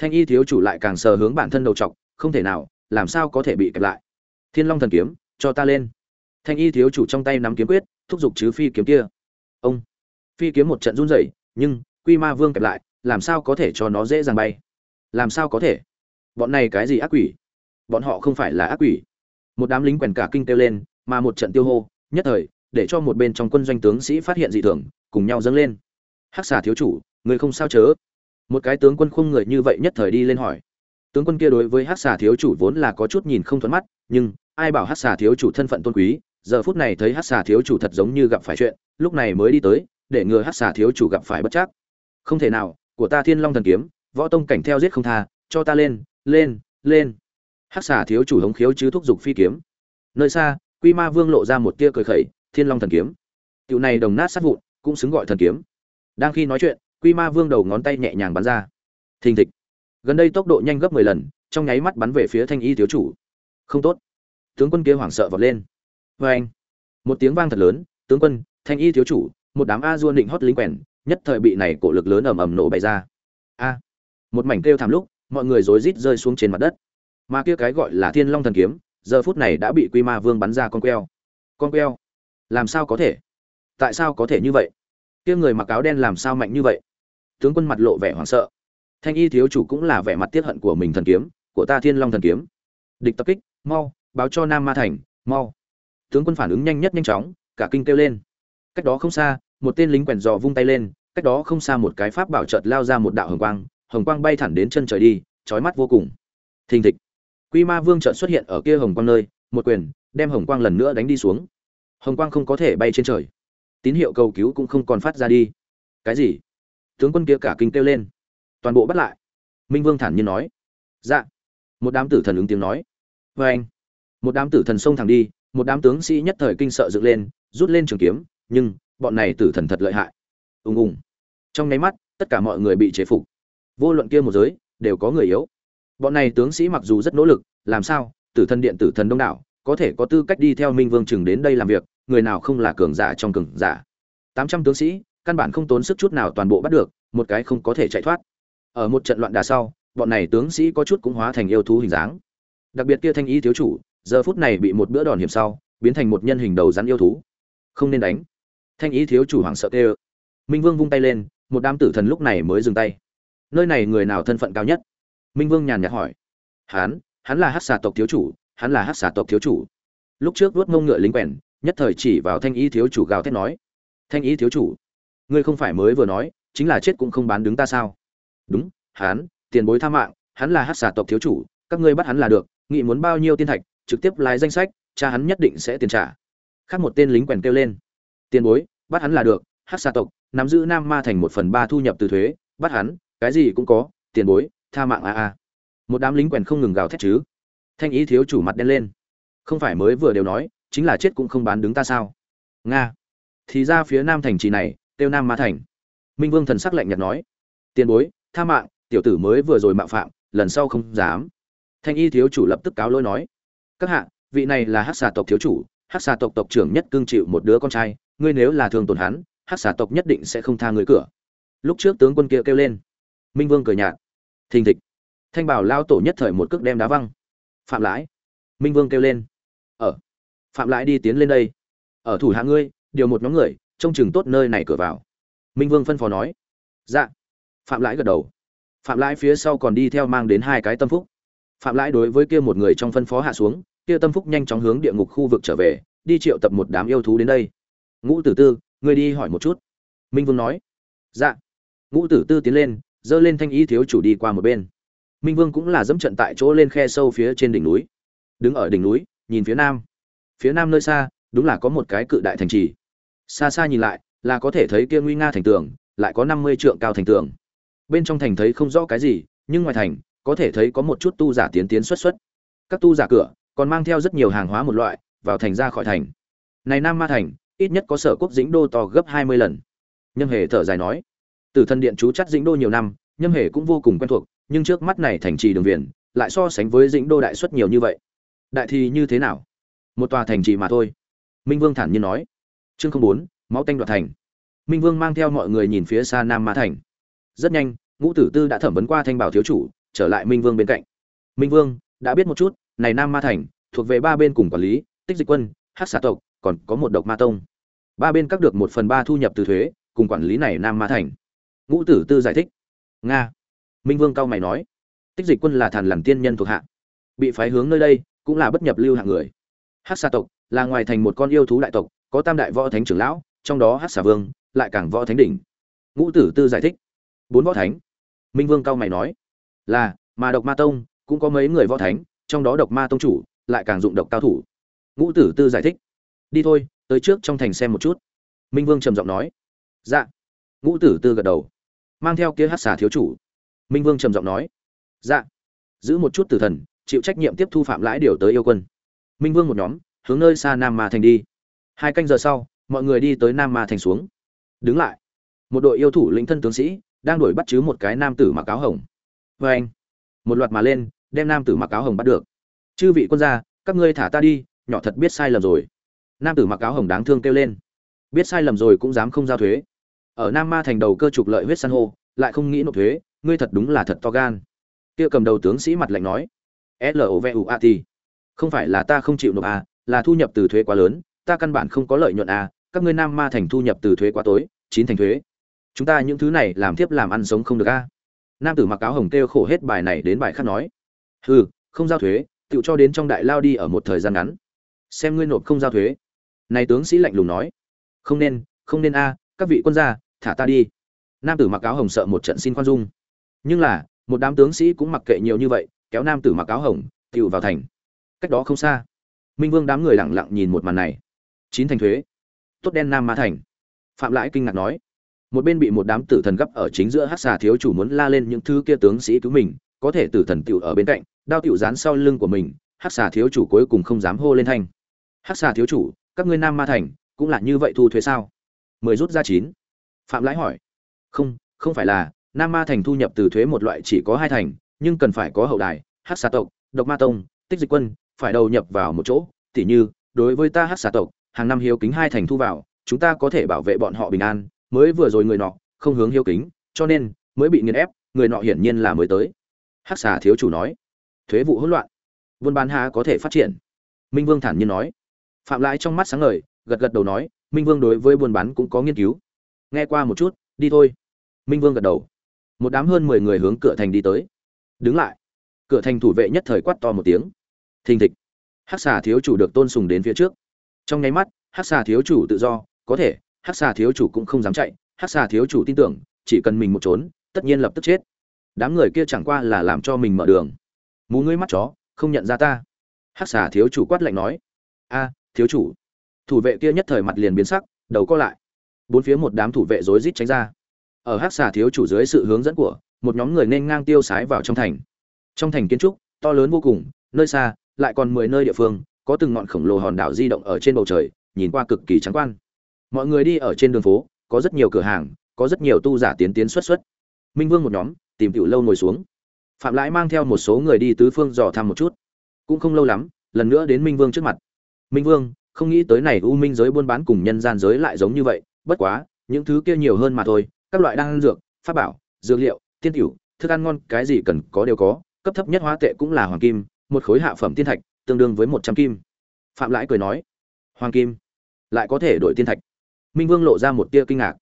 thanh y thiếu chủ lại càng sờ hướng bản thân đầu trọc, không thể nào, làm sao có thể bị kẹp lại? Thiên long thần kiếm, cho ta lên. Thanh y thiếu chủ trong tay nắm kiếm quyết, thúc giục chứ phi kiếm kia. Ông. Phi kiếm một trận run rẩy, nhưng, quy ma vương kẹp lại, làm sao có thể cho nó dễ dàng bay? Làm sao có thể? Bọn này cái gì ác quỷ? Bọn họ không phải là ác quỷ. Một đám lính quèn cả kinh kêu lên, mà một trận tiêu hô, nhất thời, để cho một bên trong quân doanh tướng sĩ phát hiện dị thường, cùng nhau dâng lên. Hắc xà thiếu chủ, người không sao chớ một cái tướng quân khung người như vậy nhất thời đi lên hỏi. Tướng quân kia đối với hắc xà thiếu chủ vốn là có chút nhìn không thuận mắt, nhưng ai bảo hắc xà thiếu chủ thân phận tôn quý, giờ phút này thấy hắc xà thiếu chủ thật giống như gặp phải chuyện, lúc này mới đi tới, để ngừa hắc xà thiếu chủ gặp phải bất chắc. Không thể nào, của ta thiên long thần kiếm, võ tông cảnh theo giết không tha, cho ta lên lên lên. Hắc xà thiếu chủ hống khiếu chứ thúc giục phi kiếm. Nơi xa, quy ma vương lộ ra một tia cười khẩy, thiên long thần kiếm. Tiểu này đồng nát sát vụn, cũng xứng gọi thần kiếm. Đang khi nói chuyện quy ma vương đầu ngón tay nhẹ nhàng bắn ra. Thình thịch. Gần đây tốc độ nhanh gấp mười lần, trong nháy mắt bắn về phía thanh y thiếu chủ. Không tốt. Tướng quân kia hoảng sợ vọt lên. Vê anh một tiếng vang thật lớn, tướng quân, thanh y thiếu chủ, một đám a duôn định hót lính quèn, nhất thời bị này cổ lực lớn ầm ầm nổ bày ra. A. Một mảnh kêu thảm lúc, mọi người rối rít rơi xuống trên mặt đất. Mà kia cái gọi là thiên long thần kiếm, giờ phút này đã bị quy ma vương bắn ra con queo. Con queo? Làm sao có thể? Tại sao có thể như vậy? Kia người mặc áo đen làm sao mạnh như vậy? Tướng quân mặt lộ vẻ hoảng sợ. Thanh y thiếu chủ cũng là vẻ mặt tiết hận của mình thần kiếm, của ta thiên long thần kiếm. Địch tập kích, mau, báo cho nam ma thành, mau. Tướng quân phản ứng nhanh nhất nhanh chóng, cả kinh kêu lên. Cách đó không xa, một tên lính quèn dò vung tay lên, cách đó không xa một cái pháp bảo chợt lao ra một đạo hồng quang hồng quang bay thẳng đến chân trời đi, chói mắt vô cùng. Thình thịch. Quy ma vương chợt xuất hiện ở kia hồng quang nơi, một quyền, đem hồng quang lần nữa đánh đi xuống. Hồng quang không có thể bay trên trời. Tín hiệu cầu cứu cũng không còn phát ra đi. Cái gì? Tướng quân kia cả kinh kêu lên. Toàn bộ bắt lại. Minh vương thản nhiên nói. Dạ. Một đám tử thần ứng tiếng nói. Vê anh. Một đám tử thần xông thẳng đi, một đám tướng sĩ nhất thời kinh sợ dựng lên, rút lên trường kiếm, nhưng bọn này tử thần thật lợi hại. Ùng ùng. Trong nháy mắt, tất cả mọi người bị chế phục. Vô luận kia một giới, đều có người yếu. Bọn này tướng sĩ mặc dù rất nỗ lực, làm sao, tử thần điện tử thần đông đảo, có thể có tư cách đi theo minh vương chừng đến đây làm việc, người nào không là cường giả trong cường giả. Tám trăm tướng sĩ căn bản không tốn sức chút nào toàn bộ bắt được, một cái không có thể chạy thoát. Ở một trận loạn đà sau, bọn này tướng sĩ có chút cũng hóa thành yêu thú hình dáng. Đặc biệt kia thanh y thiếu chủ, giờ phút này bị một bữa đòn hiểm sau, biến thành một nhân hình đầu rắn yêu thú. Không nên đánh. Thanh ý thiếu chủ hoảng sợ kêu. Minh vương vung tay lên, một đám tử thần lúc này mới dừng tay. Nơi này người nào thân phận cao nhất? Minh vương nhàn nhạt hỏi. Hắn hắn là hát xà tộc thiếu chủ, hắn là hát xà tộc thiếu chủ. Lúc trước vuốt mông ngựa lính quèn, nhất thời chỉ vào thanh ý thiếu chủ gào thét nói. Thanh ý thiếu chủ ngươi không phải mới vừa nói, chính là chết cũng không bán đứng ta sao? Đúng, hắn, tiền bối tha mạng, hắn là hát xà tộc thiếu chủ, các ngươi bắt hắn là được, nghị muốn bao nhiêu tiên thạch, trực tiếp lái danh sách, cha hắn nhất định sẽ tiền trả. Khác một tên lính quèn kêu lên. Tiền bối, bắt hắn là được hát xà tộc, nắm giữ nam ma thành một phần ba thu nhập từ thuế, bắt hắn, cái gì cũng có, tiền bối, tha mạng a a. Một đám lính quèn không ngừng gào thét chứ. Thanh ý thiếu chủ mặt đen lên. Không phải mới vừa đều nói, chính là chết cũng không bán đứng ta sao? Nga. Thì ra phía nam thành trì này tiêu nam ma thành. Minh vương thần sắc lạnh nhạt nói, tiền bối, tha mạng, tiểu tử mới vừa rồi mạo phạm, lần sau không dám. Thanh y thiếu chủ lập tức cáo lỗi nói, các hạ, vị này là hát xà tộc thiếu chủ hát xà tộc tộc trưởng nhất cương chịu một đứa con trai, ngươi nếu là thường tổn hắn hát xà tộc nhất định sẽ không tha người cửa. Lúc trước tướng quân kia kêu lên, minh vương cười nhạt, thình thịch. Thanh bảo lao tổ nhất thời một cước đem đá văng. Phạm lãi. Minh vương kêu lên ở phạm lãi đi tiến lên đây. Ở thủ hạ ngươi, điều một nhóm người trông chừng tốt nơi này cửa vào. Minh vương phân phó nói. Dạ. Phạm lãi gật đầu. Phạm lãi phía sau còn đi theo mang đến hai cái tâm phúc. Phạm lãi đối với kia một người trong phân phó hạ xuống, kia tâm phúc nhanh chóng hướng địa ngục khu vực trở về, đi triệu tập một đám yêu thú đến đây. Ngũ tử tư, ngươi đi hỏi một chút. Minh vương nói. Dạ. Ngũ tử tư tiến lên dơ lên thanh ý thiếu chủ đi qua một bên. Minh vương cũng là dẫm trận tại chỗ lên khe sâu phía trên đỉnh núi. Đứng ở đỉnh núi, nhìn phía nam. Phía nam nơi xa, đúng là có một cái cự đại thành trì xa xa nhìn lại, là có thể thấy kia nguy nga thành tường, lại có năm mươi trượng cao thành tường. Bên trong thành thấy không rõ cái gì, nhưng ngoài thành, có thể thấy có một chút tu giả tiến tiến xuất xuất. Các tu giả cửa, còn mang theo rất nhiều hàng hóa một loại, vào thành ra khỏi thành. Này nam ma thành, ít nhất có sở quốc dĩnh đô to gấp hai mươi lần. Nhâm hề thở dài nói từ thân điện chú chắc dĩnh đô nhiều năm, nhâm hề cũng vô cùng quen thuộc, nhưng trước mắt này thành trì đường viền, lại so sánh với dĩnh đô đại xuất nhiều như vậy. Đại thì như thế nào? Một tòa thành trì mà thôi. Minh vương thản nhiên nói chương không bốn, máu tanh đoạt thành. Minh vương mang theo mọi người nhìn phía xa nam ma thành. Rất nhanh, ngũ tử tư đã thẩm vấn qua thanh bảo thiếu chủ, trở lại minh vương bên cạnh. Minh vương, đã biết một chút, này nam ma thành, thuộc về ba bên cùng quản lý, tích dịch quân hát xà tộc, còn có một độc ma tông. Ba bên cắt được một phần ba thu nhập từ thuế, cùng quản lý này nam ma thành. Ngũ tử tư giải thích. Nga. Minh vương cao mày nói. Tích dịch quân là thàn làm tiên nhân thuộc hạ. Bị phái hướng nơi đây, cũng là bất nhập lưu hạng người. Hát xà tộc là ngoài thành một con yêu thú đại tộc có tam đại võ thánh trưởng lão, trong đó hát xà vương, lại càng võ thánh đỉnh. Ngũ tử tư giải thích. Bốn võ thánh. Minh vương cao mày nói, là mà độc ma tông, cũng có mấy người võ thánh, trong đó độc ma tông chủ, lại càng dụng độc cao thủ. Ngũ tử tư giải thích, đi thôi, tới trước trong thành xem một chút. Minh vương trầm giọng nói dạ. Ngũ tử tư gật đầu, mang theo kia hát xà thiếu chủ. Minh vương trầm giọng nói dạ. Giữ một chút tử thần, chịu trách nhiệm tiếp thu phạm lãi điều tới yêu quân. Minh vương một nhóm, hướng nơi xa nam ma thành đi hai canh giờ sau mọi người đi tới nam ma thành xuống. Đứng lại. Một đội yêu thủ lĩnh thân tướng sĩ đang đuổi bắt chứ một cái nam tử mặc áo hồng. Vê anh một loạt mà lên đem nam tử mặc áo hồng bắt được. Chư vị quân gia các ngươi thả ta đi nhỏ thật biết sai lầm rồi. Nam tử mặc áo hồng đáng thương kêu lên. Biết sai lầm rồi cũng dám không giao thuế. Ở nam ma thành đầu cơ trục lợi huyết san hô lại không nghĩ nộp thuế ngươi thật đúng là thật to gan. Kia cầm đầu tướng sĩ mặt lạnh nói l o v u a t không phải là ta không chịu nộp à, là thu nhập từ thuế quá lớn ta căn bản không có lợi nhuận à, các ngươi nam ma thành thu nhập từ thuế quá tối chín thành thuế. Chúng ta những thứ này làm tiếp làm ăn sống không được a nam tử mặc áo hồng kêu khổ hết bài này đến bài khác nói. Hừ không giao thuế tự cho đến trong đại lao đi ở một thời gian ngắn. Xem ngươi nộp không giao thuế. Này tướng sĩ lạnh lùng nói. Không nên không nên a các vị quân gia thả ta đi. Nam tử mặc áo hồng sợ một trận xin khoan dung. Nhưng là một đám tướng sĩ cũng mặc kệ nhiều như vậy kéo nam tử mặc áo hồng tựu vào thành. Cách đó không xa. Minh vương đám người lặng lặng nhìn một màn này chín thành thuế. Tốt đen nam ma thành. Phạm lãi kinh ngạc nói. Một bên bị một đám tử thần gấp ở chính giữa hát xà thiếu chủ muốn la lên những thứ kia tướng sĩ cứu mình, có thể tử thần tựu ở bên cạnh, đao tựu dán sau lưng của mình, hát xà thiếu chủ cuối cùng không dám hô lên thanh. Hát xà thiếu chủ, các ngươi nam ma thành, cũng là như vậy thu thuế sao? Mười rút ra chín. Phạm lãi hỏi. Không không phải là, nam ma thành thu nhập từ thuế một loại chỉ có hai thành, nhưng cần phải có hậu đài, hát xà tộc, độc ma tông, tích dịch quân, phải đầu nhập vào một chỗ. Tỉ như, đối với ta hát xà tộc hàng năm hiếu kính hai thành thu vào, chúng ta có thể bảo vệ bọn họ bình an, mới vừa rồi người nọ không hướng hiếu kính, cho nên mới bị nghiền ép, người nọ hiển nhiên là mới tới. Hắc xà thiếu chủ nói. Thuế vụ hỗn loạn, buôn bán há có thể phát triển? Minh vương thản nhiên nói. Phạm lãi trong mắt sáng ngời, gật gật đầu nói, minh vương đối với buôn bán cũng có nghiên cứu. Nghe qua một chút, đi thôi. Minh vương gật đầu. Một đám hơn mười người hướng cửa thành đi tới. Đứng lại. Cửa thành thủ vệ nhất thời quát to một tiếng. Thình thịch. Hắc xà thiếu chủ được tôn sùng đến phía trước trong nháy mắt, hắc xà thiếu chủ tự do, có thể, hắc xà thiếu chủ cũng không dám chạy, hắc xà thiếu chủ tin tưởng, chỉ cần mình một trốn, tất nhiên lập tức chết. Đám người kia chẳng qua là làm cho mình mở đường. Mù ngươi mắt chó, không nhận ra ta. Hắc xà thiếu chủ quát lạnh nói. A, thiếu chủ. Thủ vệ kia nhất thời mặt liền biến sắc, đầu co lại. Bốn phía một đám thủ vệ rối rít tránh ra. Ở hắc xà thiếu chủ dưới sự hướng dẫn của một nhóm người nên ngang tiêu sái vào trong thành. Trong thành kiến trúc, to lớn vô cùng, nơi xa, lại còn mười nơi địa phương có từng ngọn khổng lồ hòn đảo di động ở trên bầu trời, nhìn qua cực kỳ trắng quan. Mọi người đi ở trên đường phố, có rất nhiều cửa hàng, có rất nhiều tu giả tiến tiến xuất xuất. Minh vương một nhóm, tìm tiểu lâu ngồi xuống. Phạm lãi mang theo một số người đi tứ phương dò thăm một chút. Cũng không lâu lắm, lần nữa đến minh vương trước mặt. Minh vương, không nghĩ tới này u minh giới buôn bán cùng nhân gian giới lại giống như vậy, bất quá, những thứ kia nhiều hơn mà thôi, các loại đan dược, pháp bảo, dược liệu, tiên tiểu thức ăn ngon, cái gì cần có đều có, cấp thấp nhất hóa tệ cũng là hoàng kim, một khối hạ phẩm tiên thạch tương đương với một trăm kim. Phạm lãi cười nói, hoàng kim, lại có thể đổi tiên thạch. Minh vương lộ ra một tia kinh ngạc.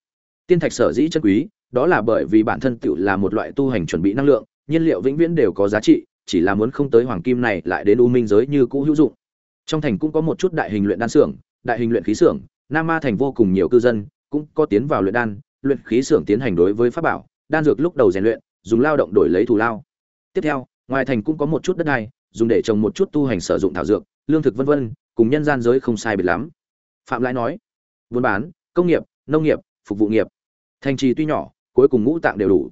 Tiên thạch sở dĩ chân quý, đó là bởi vì bản thân tựu là một loại tu hành chuẩn bị năng lượng, nhiên liệu vĩnh viễn đều có giá trị, chỉ là muốn không tới hoàng kim này lại đến u minh giới như cũ hữu dụng. Trong thành cũng có một chút đại hình luyện đan xưởng, đại hình luyện khí xưởng, nam ma thành vô cùng nhiều cư dân, cũng có tiến vào luyện đan, luyện khí xưởng tiến hành đối với pháp bảo, đan dược lúc đầu rèn luyện, dùng lao động đổi lấy thù lao. Tiếp theo, ngoài thành cũng có một chút đất đai dùng để trồng một chút tu hành sử dụng thảo dược, lương thực vân vân, cùng nhân gian giới không sai biệt lắm. Phạm lãi nói, buôn bán, công nghiệp, nông nghiệp, phục vụ nghiệp. Thành trì tuy nhỏ, cuối cùng ngũ tạng đều đủ.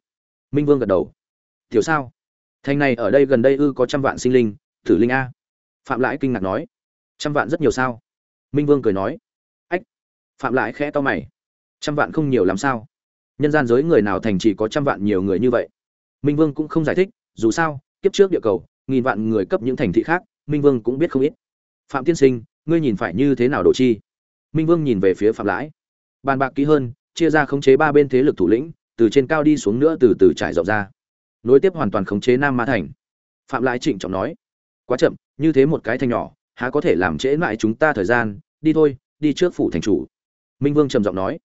Minh vương gật đầu, tiểu sao? Thành này ở đây gần đây ư có trăm vạn sinh linh, thử linh a. Phạm lãi kinh ngạc nói, trăm vạn rất nhiều sao? Minh vương cười nói, ách. Phạm lãi khẽ to mày, trăm vạn không nhiều lắm sao? Nhân gian giới người nào thành trì có trăm vạn nhiều người như vậy? Minh vương cũng không giải thích, dù sao, kiếp trước địa cầu nghìn vạn người cấp những thành thị khác, minh vương cũng biết không ít. Phạm tiên sinh, ngươi nhìn phải như thế nào độ chi? Minh vương nhìn về phía phạm lãi. Bàn bạc kỹ hơn, chia ra khống chế ba bên thế lực thủ lĩnh, từ trên cao đi xuống nữa từ từ trải rộng ra. Nối tiếp hoàn toàn khống chế nam ma thành. Phạm lãi trịnh trọng nói, quá chậm, như thế một cái thành nhỏ, há có thể làm trễ lại chúng ta thời gian? Đi thôi, đi trước phủ thành chủ. Minh vương trầm giọng nói.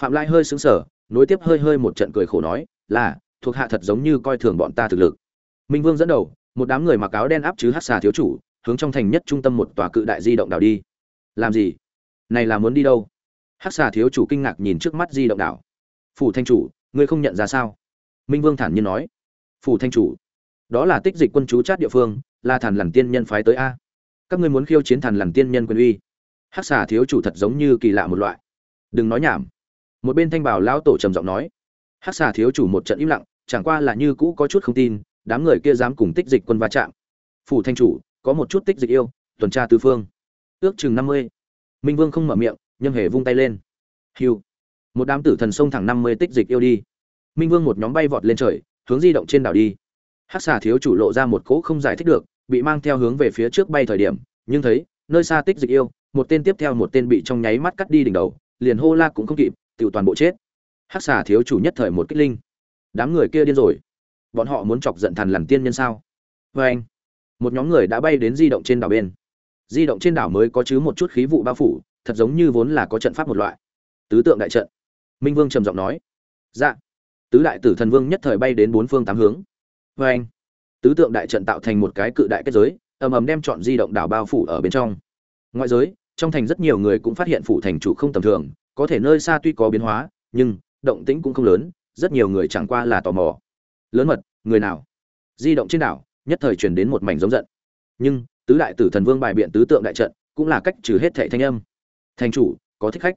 Phạm lãi hơi xứng sở nối tiếp hơi hơi một trận cười khổ nói, là, thuộc hạ thật giống như coi thường bọn ta thực lực. Minh vương dẫn đầu một đám người mặc áo đen áp chứ hát xà thiếu chủ, hướng trong thành nhất trung tâm một tòa cự đại di động đảo đi. Làm gì? Này là muốn đi đâu? Hát xà thiếu chủ kinh ngạc nhìn trước mắt di động đảo. Phủ thanh chủ, ngươi không nhận ra sao? Minh vương thản nhiên nói. Phủ thanh chủ, đó là tích dịch quân chú chát địa phương, là thần lằn tiên nhân phái tới a. Các ngươi muốn khiêu chiến thần lằn tiên nhân quyền uy. Hát xà thiếu chủ thật giống như kỳ lạ một loại. Đừng nói nhảm. Một bên thanh bảo lão tổ trầm giọng nói. Hát xà thiếu chủ một trận im lặng, chẳng qua là như cũ có chút không tin đám người kia dám cùng tích dịch quân va chạm. Phủ thanh chủ, có một chút tích dịch yêu, tuần tra tứ phương. Ước chừng năm mươi. Minh vương không mở miệng nhưng hề vung tay lên. Hiu. Một đám tử thần sông thẳng năm mươi tích dịch yêu đi. Minh vương một nhóm bay vọt lên trời, hướng di động trên đảo đi. Hát xà thiếu chủ lộ ra một cỗ không giải thích được, bị mang theo hướng về phía trước bay thời điểm, nhưng thấy, nơi xa tích dịch yêu, một tên tiếp theo một tên bị trong nháy mắt cắt đi đỉnh đầu, liền hô la cũng không kịp tự toàn bộ chết. Hát xà thiếu chủ nhất thời một kích linh. Đám người kia điên rồi bọn họ muốn chọc giận thần lằn tiên nhân sao? Vê anh, một nhóm người đã bay đến di động trên đảo bên. Di động trên đảo mới có chứ một chút khí vụ bao phủ, thật giống như vốn là có trận pháp một loại. Tứ tượng đại trận. Minh vương trầm giọng nói. Dạ. Tứ đại tử thần vương nhất thời bay đến bốn phương tám hướng. Vê anh, tứ tượng đại trận tạo thành một cái cự đại kết giới, ầm ầm đem chọn di động đảo bao phủ ở bên trong. Ngoại giới, trong thành rất nhiều người cũng phát hiện phủ thành chủ không tầm thường, có thể nơi xa tuy có biến hóa, nhưng động tĩnh cũng không lớn, rất nhiều người chẳng qua là tò mò lớn mật, người nào? Di động trên đảo, nhất thời truyền đến một mảnh giống giận. Nhưng, tứ đại tử thần vương bài biện tứ tượng đại trận cũng là cách trừ hết thệ thanh âm. Thành chủ, có thích khách.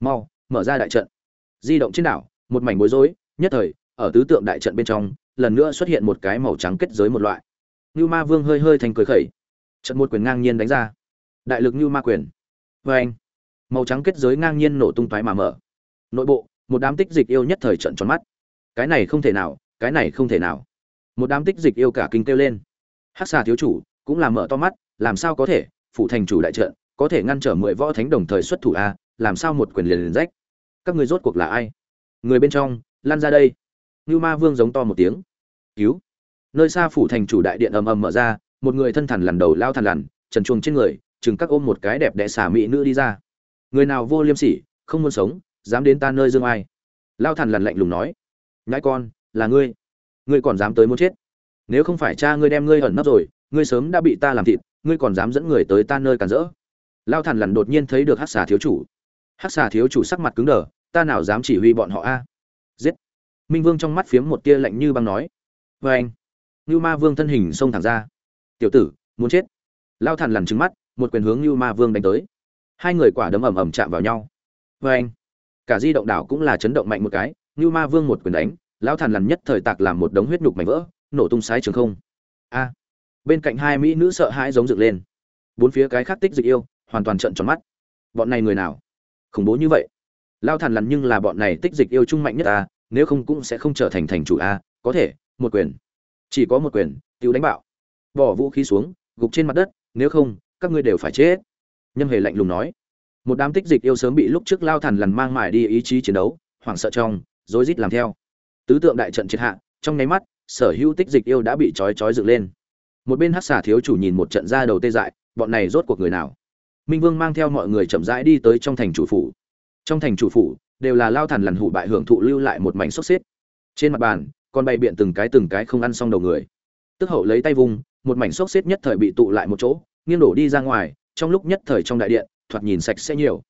Mau, mở ra đại trận. Di động trên đảo, một mảnh bối rối, nhất thời, ở tứ tượng đại trận bên trong, lần nữa xuất hiện một cái màu trắng kết giới một loại. Như ma vương hơi hơi thành cười khẩy. Trận một quyền ngang nhiên đánh ra. Đại lực như ma quyền. Vê anh, màu trắng kết giới ngang nhiên nổ tung toái mà mở. Nội bộ, một đám tích dịch yêu nhất thời trận tròn mắt. Cái này không thể nào cái này không thể nào. Một đám tích dịch yêu cả kinh kêu lên. Hắc xà thiếu chủ, cũng là mở to mắt, làm sao có thể? Phụ thành chủ đại trận, có thể ngăn trở mười võ thánh đồng thời xuất thủ a làm sao một quyền liền liền rách? Các người rốt cuộc là ai? Người bên trong, lan ra đây. Như ma vương giống to một tiếng. Cứu. Nơi xa phủ thành chủ đại điện ầm ầm mở ra, một người thân thản lằn đầu lao thằn lằn, trần chuồng trên người, chừng các ôm một cái đẹp đẽ xả mỹ nữ đi ra. Người nào vô liêm sỉ, không muốn sống, dám đến ta nơi dương ai? Lao thằn lằn lạnh lùng nói. Nhãi con là ngươi. Ngươi còn dám tới muốn chết. Nếu không phải cha ngươi đem ngươi ẩn nấp rồi, ngươi sớm đã bị ta làm thịt, ngươi còn dám dẫn người tới ta nơi cản rỡ. Lao thằn lằn đột nhiên thấy được hát xà thiếu chủ. Hát xà thiếu chủ sắc mặt cứng đờ, ta nào dám chỉ huy bọn họ a? Giết! Minh vương trong mắt phiếm một tia lạnh như băng nói. Vê anh, ngưu ma vương thân hình xông thẳng ra. Tiểu tử, muốn chết. Lao thằn lằn trứng mắt, một quyền hướng ngưu ma vương đánh tới. Hai người quả đấm ầm ầm chạm vào nhau. Vê anh, cả di động đảo cũng là chấn động mạnh một cái, ngưu ma vương một quyền đánh Lão thần lằn nhất thời tạc làm một đống huyết nhục mảnh vỡ, nổ tung sái trường không. A! Bên cạnh hai mỹ nữ sợ hãi giống dựng lên. Bốn phía cái khác tích dịch yêu, hoàn toàn trợn tròn mắt. Bọn này người nào? Khủng bố như vậy. Lao thần lằn nhưng là bọn này tích dịch yêu trung mạnh nhất a, nếu không cũng sẽ không trở thành thành chủ a, có thể, một quyền. Chỉ có một quyền tiêu đánh bạo. Bỏ vũ khí xuống, gục trên mặt đất, nếu không, các ngươi đều phải chết. Nhâm hề lạnh lùng nói. Một đám tích dịch yêu sớm bị lúc trước lao thần lằn mang mải đi ý chí chiến đấu, hoảng sợ trong, rối rít làm theo tứ tượng đại trận triệt hạ, trong nháy mắt, sở hữu tích dịch yêu đã bị trói trói dựng lên. Một bên hắc xà thiếu chủ nhìn một trận ra đầu tê dại, bọn này rốt cuộc người nào? Minh vương mang theo mọi người chậm rãi đi tới trong thành chủ phủ. Trong thành chủ phủ, đều là lao thằn lằn hủ bại hưởng thụ lưu lại một mảnh sốc xếp trên mặt bàn, còn bày biện từng cái từng cái không ăn xong đầu người. Tức hậu lấy tay vung, một mảnh sốc xếp nhất thời bị tụ lại một chỗ, nghiêng đổ đi ra ngoài, trong lúc nhất thời trong đại điện, thoạt nhìn sạch sẽ nhiều.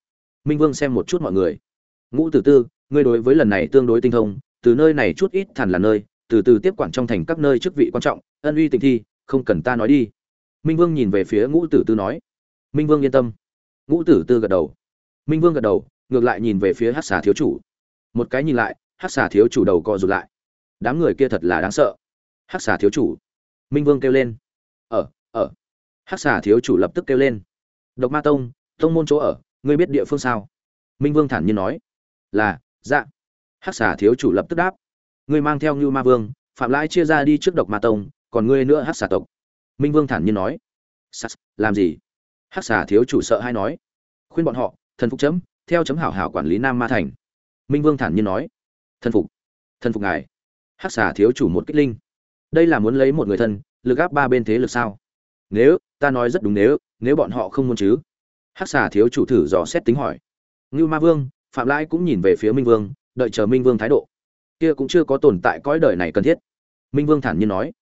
Minh vương xem một chút mọi người. Ngũ tử tư, ngươi đối với lần này tương đối tinh thông từ nơi này chút ít thản là nơi, từ từ tiếp quản trong thành các nơi chức vị quan trọng, ân uy tình thi, không cần ta nói đi. Minh vương nhìn về phía ngũ tử tư nói. Minh vương yên tâm. Ngũ tử tư gật đầu. Minh vương gật đầu, ngược lại nhìn về phía hát xà thiếu chủ. Một cái nhìn lại hát xà thiếu chủ đầu co rụt lại. Đám người kia thật là đáng sợ. Hát xà thiếu chủ. Minh vương kêu lên. Ở ở. Hát xà thiếu chủ lập tức kêu lên. Độc ma tông tông môn chỗ ở, ngươi biết địa phương sao? Minh vương thản nhiên nói. Là dạ. Hắc xà thiếu chủ lập tức đáp. Ngươi mang theo như ma vương, phạm lãi chia ra đi trước độc ma tông, còn ngươi nữa Hắc xà tộc. Minh vương thản nhiên nói. Sas làm gì? Hắc xà thiếu chủ sợ hay nói. Khuyên bọn họ, thần phục chấm, theo chấm hảo hảo quản lý nam ma thành. Minh vương thản nhiên nói. Thần phục. Thần phục ngài. Hắc xà thiếu chủ một kích linh. Đây là muốn lấy một người thân, lực áp ba bên thế lực sao? Nếu, ta nói rất đúng nếu nếu bọn họ không muốn chứ? Hắc xà thiếu chủ thử dò xét tính hỏi. Ngưu ma vương, phạm lãi cũng nhìn về phía minh vương đợi chờ minh vương thái độ. Kia cũng chưa có tồn tại cõi đời này cần thiết. Minh vương thản nhiên nói.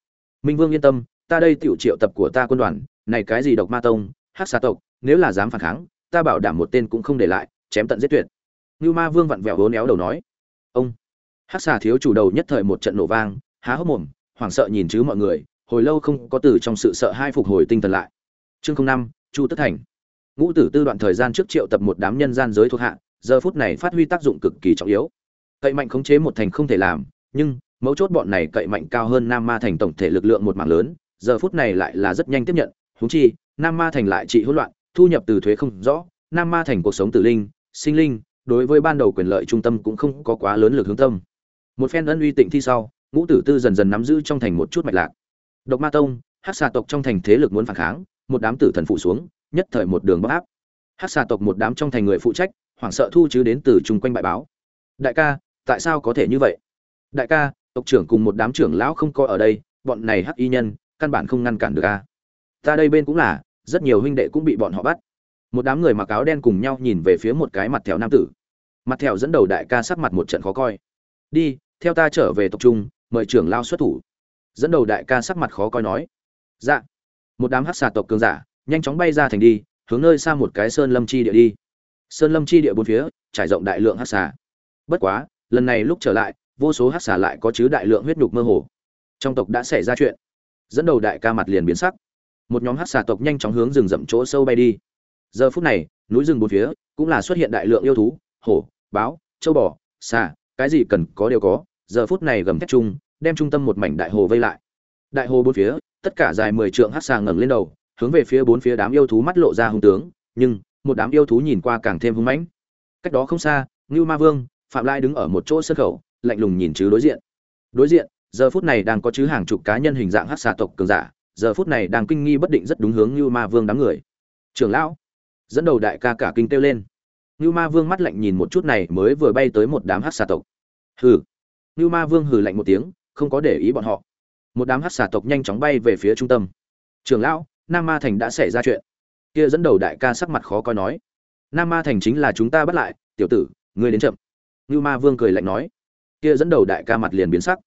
Minh vương yên tâm, ta đây tiểu triệu tập của ta quân đoàn, này cái gì độc ma tông hát xà tộc, nếu là dám phản kháng, ta bảo đảm một tên cũng không để lại, chém tận giết tuyệt. Ngưu ma vương vặn vẹo hố néo đầu nói. Ông. Hát xà thiếu chủ đầu nhất thời một trận nổ vang, há hốc mồm, hoảng sợ nhìn chứ mọi người, hồi lâu không có từ trong sự sợ hai phục hồi tinh thần lại. Chương năm, chu tất thành. Ngũ tử tư đoạn thời gian trước triệu tập một đám nhân gian giới thuộc hạ giờ phút này phát huy tác dụng cực kỳ trọng yếu. Cậy mạnh khống chế một thành không thể làm, nhưng, mấu chốt bọn này cậy mạnh cao hơn nam ma thành tổng thể lực lượng một mạng lớn, giờ phút này lại là rất nhanh tiếp nhận húng chi, nam ma thành lại trị hỗn loạn, thu nhập từ thuế không rõ, nam ma thành cuộc sống tử linh, sinh linh, đối với ban đầu quyền lợi trung tâm cũng không có quá lớn lực hướng tâm. Một phen ân uy tịnh thi sau, ngũ tử tư dần dần nắm giữ trong thành một chút mạch lạc. Độc ma tông hát xà tộc trong thành thế lực muốn phản kháng, một đám tử thần phụ xuống, nhất thời một đường bắc áp. Hát xà tộc một đám trong thành người phụ trách hoảng sợ thu chứ đến từ chung quanh bại báo. Đại ca, tại sao có thể như vậy? Đại ca, tộc trưởng cùng một đám trưởng lão không có ở đây, bọn này hắc y nhân, căn bản không ngăn cản được a. Ta đây bên cũng là, rất nhiều huynh đệ cũng bị bọn họ bắt. Một đám người mặc áo đen cùng nhau nhìn về phía một cái mặt thèo nam tử. Mặt thèo dẫn đầu đại ca sắc mặt một trận khó coi. Đi, theo ta trở về tộc trung mời trưởng lao xuất thủ. Dẫn đầu đại ca sắc mặt khó coi nói. Dạ. Một đám hát xà tộc cường giả, nhanh chóng bay ra thành đi, hướng nơi xa một cái sơn lâm chi địa đi sơn lâm chi địa bốn phía, trải rộng đại lượng hát xà. Bất quá, lần này lúc trở lại, vô số hát xà lại có chứ đại lượng huyết nhục mơ hồ. Trong tộc đã xảy ra chuyện, dẫn đầu đại ca mặt liền biến sắc. Một nhóm hát xà tộc nhanh chóng hướng rừng rậm chỗ sâu bay đi. Giờ phút này, núi rừng bốn phía cũng là xuất hiện đại lượng yêu thú, hổ, báo, châu bò, xà, cái gì cần có đều có. Giờ phút này gầm thép chung, đem trung tâm một mảnh đại hồ vây lại. Đại hồ bốn phía, tất cả dài mười trượng hát xà ngẩng lên đầu, hướng về phía bốn phía đám yêu thú mắt lộ ra hung tướng, nhưng một đám yêu thú nhìn qua càng thêm hung mãnh. Cách đó không xa, ngưu ma vương, phạm lai đứng ở một chỗ sân khẩu, lạnh lùng nhìn chứ đối diện. Đối diện, giờ phút này đang có chứ hàng chục cá nhân hình dạng hát xà tộc cường giả, giờ phút này đang kinh nghi bất định rất đúng hướng ngưu ma vương đám người. Trưởng lão! Dẫn đầu đại ca cả kinh kêu lên. Ngưu ma vương mắt lạnh nhìn một chút này mới vừa bay tới một đám hát xà tộc. Hừ! Ngưu ma vương hừ lạnh một tiếng, không có để ý bọn họ. Một đám hát xà tộc nhanh chóng bay về phía trung tâm. Trưởng lão, nam ma thành đã xảy ra chuyện kia dẫn đầu đại ca sắc mặt khó coi nói, nam ma thành chính là chúng ta bắt lại, tiểu tử, ngươi đến chậm. Ngưu ma vương cười lạnh nói, kia dẫn đầu đại ca mặt liền biến sắc.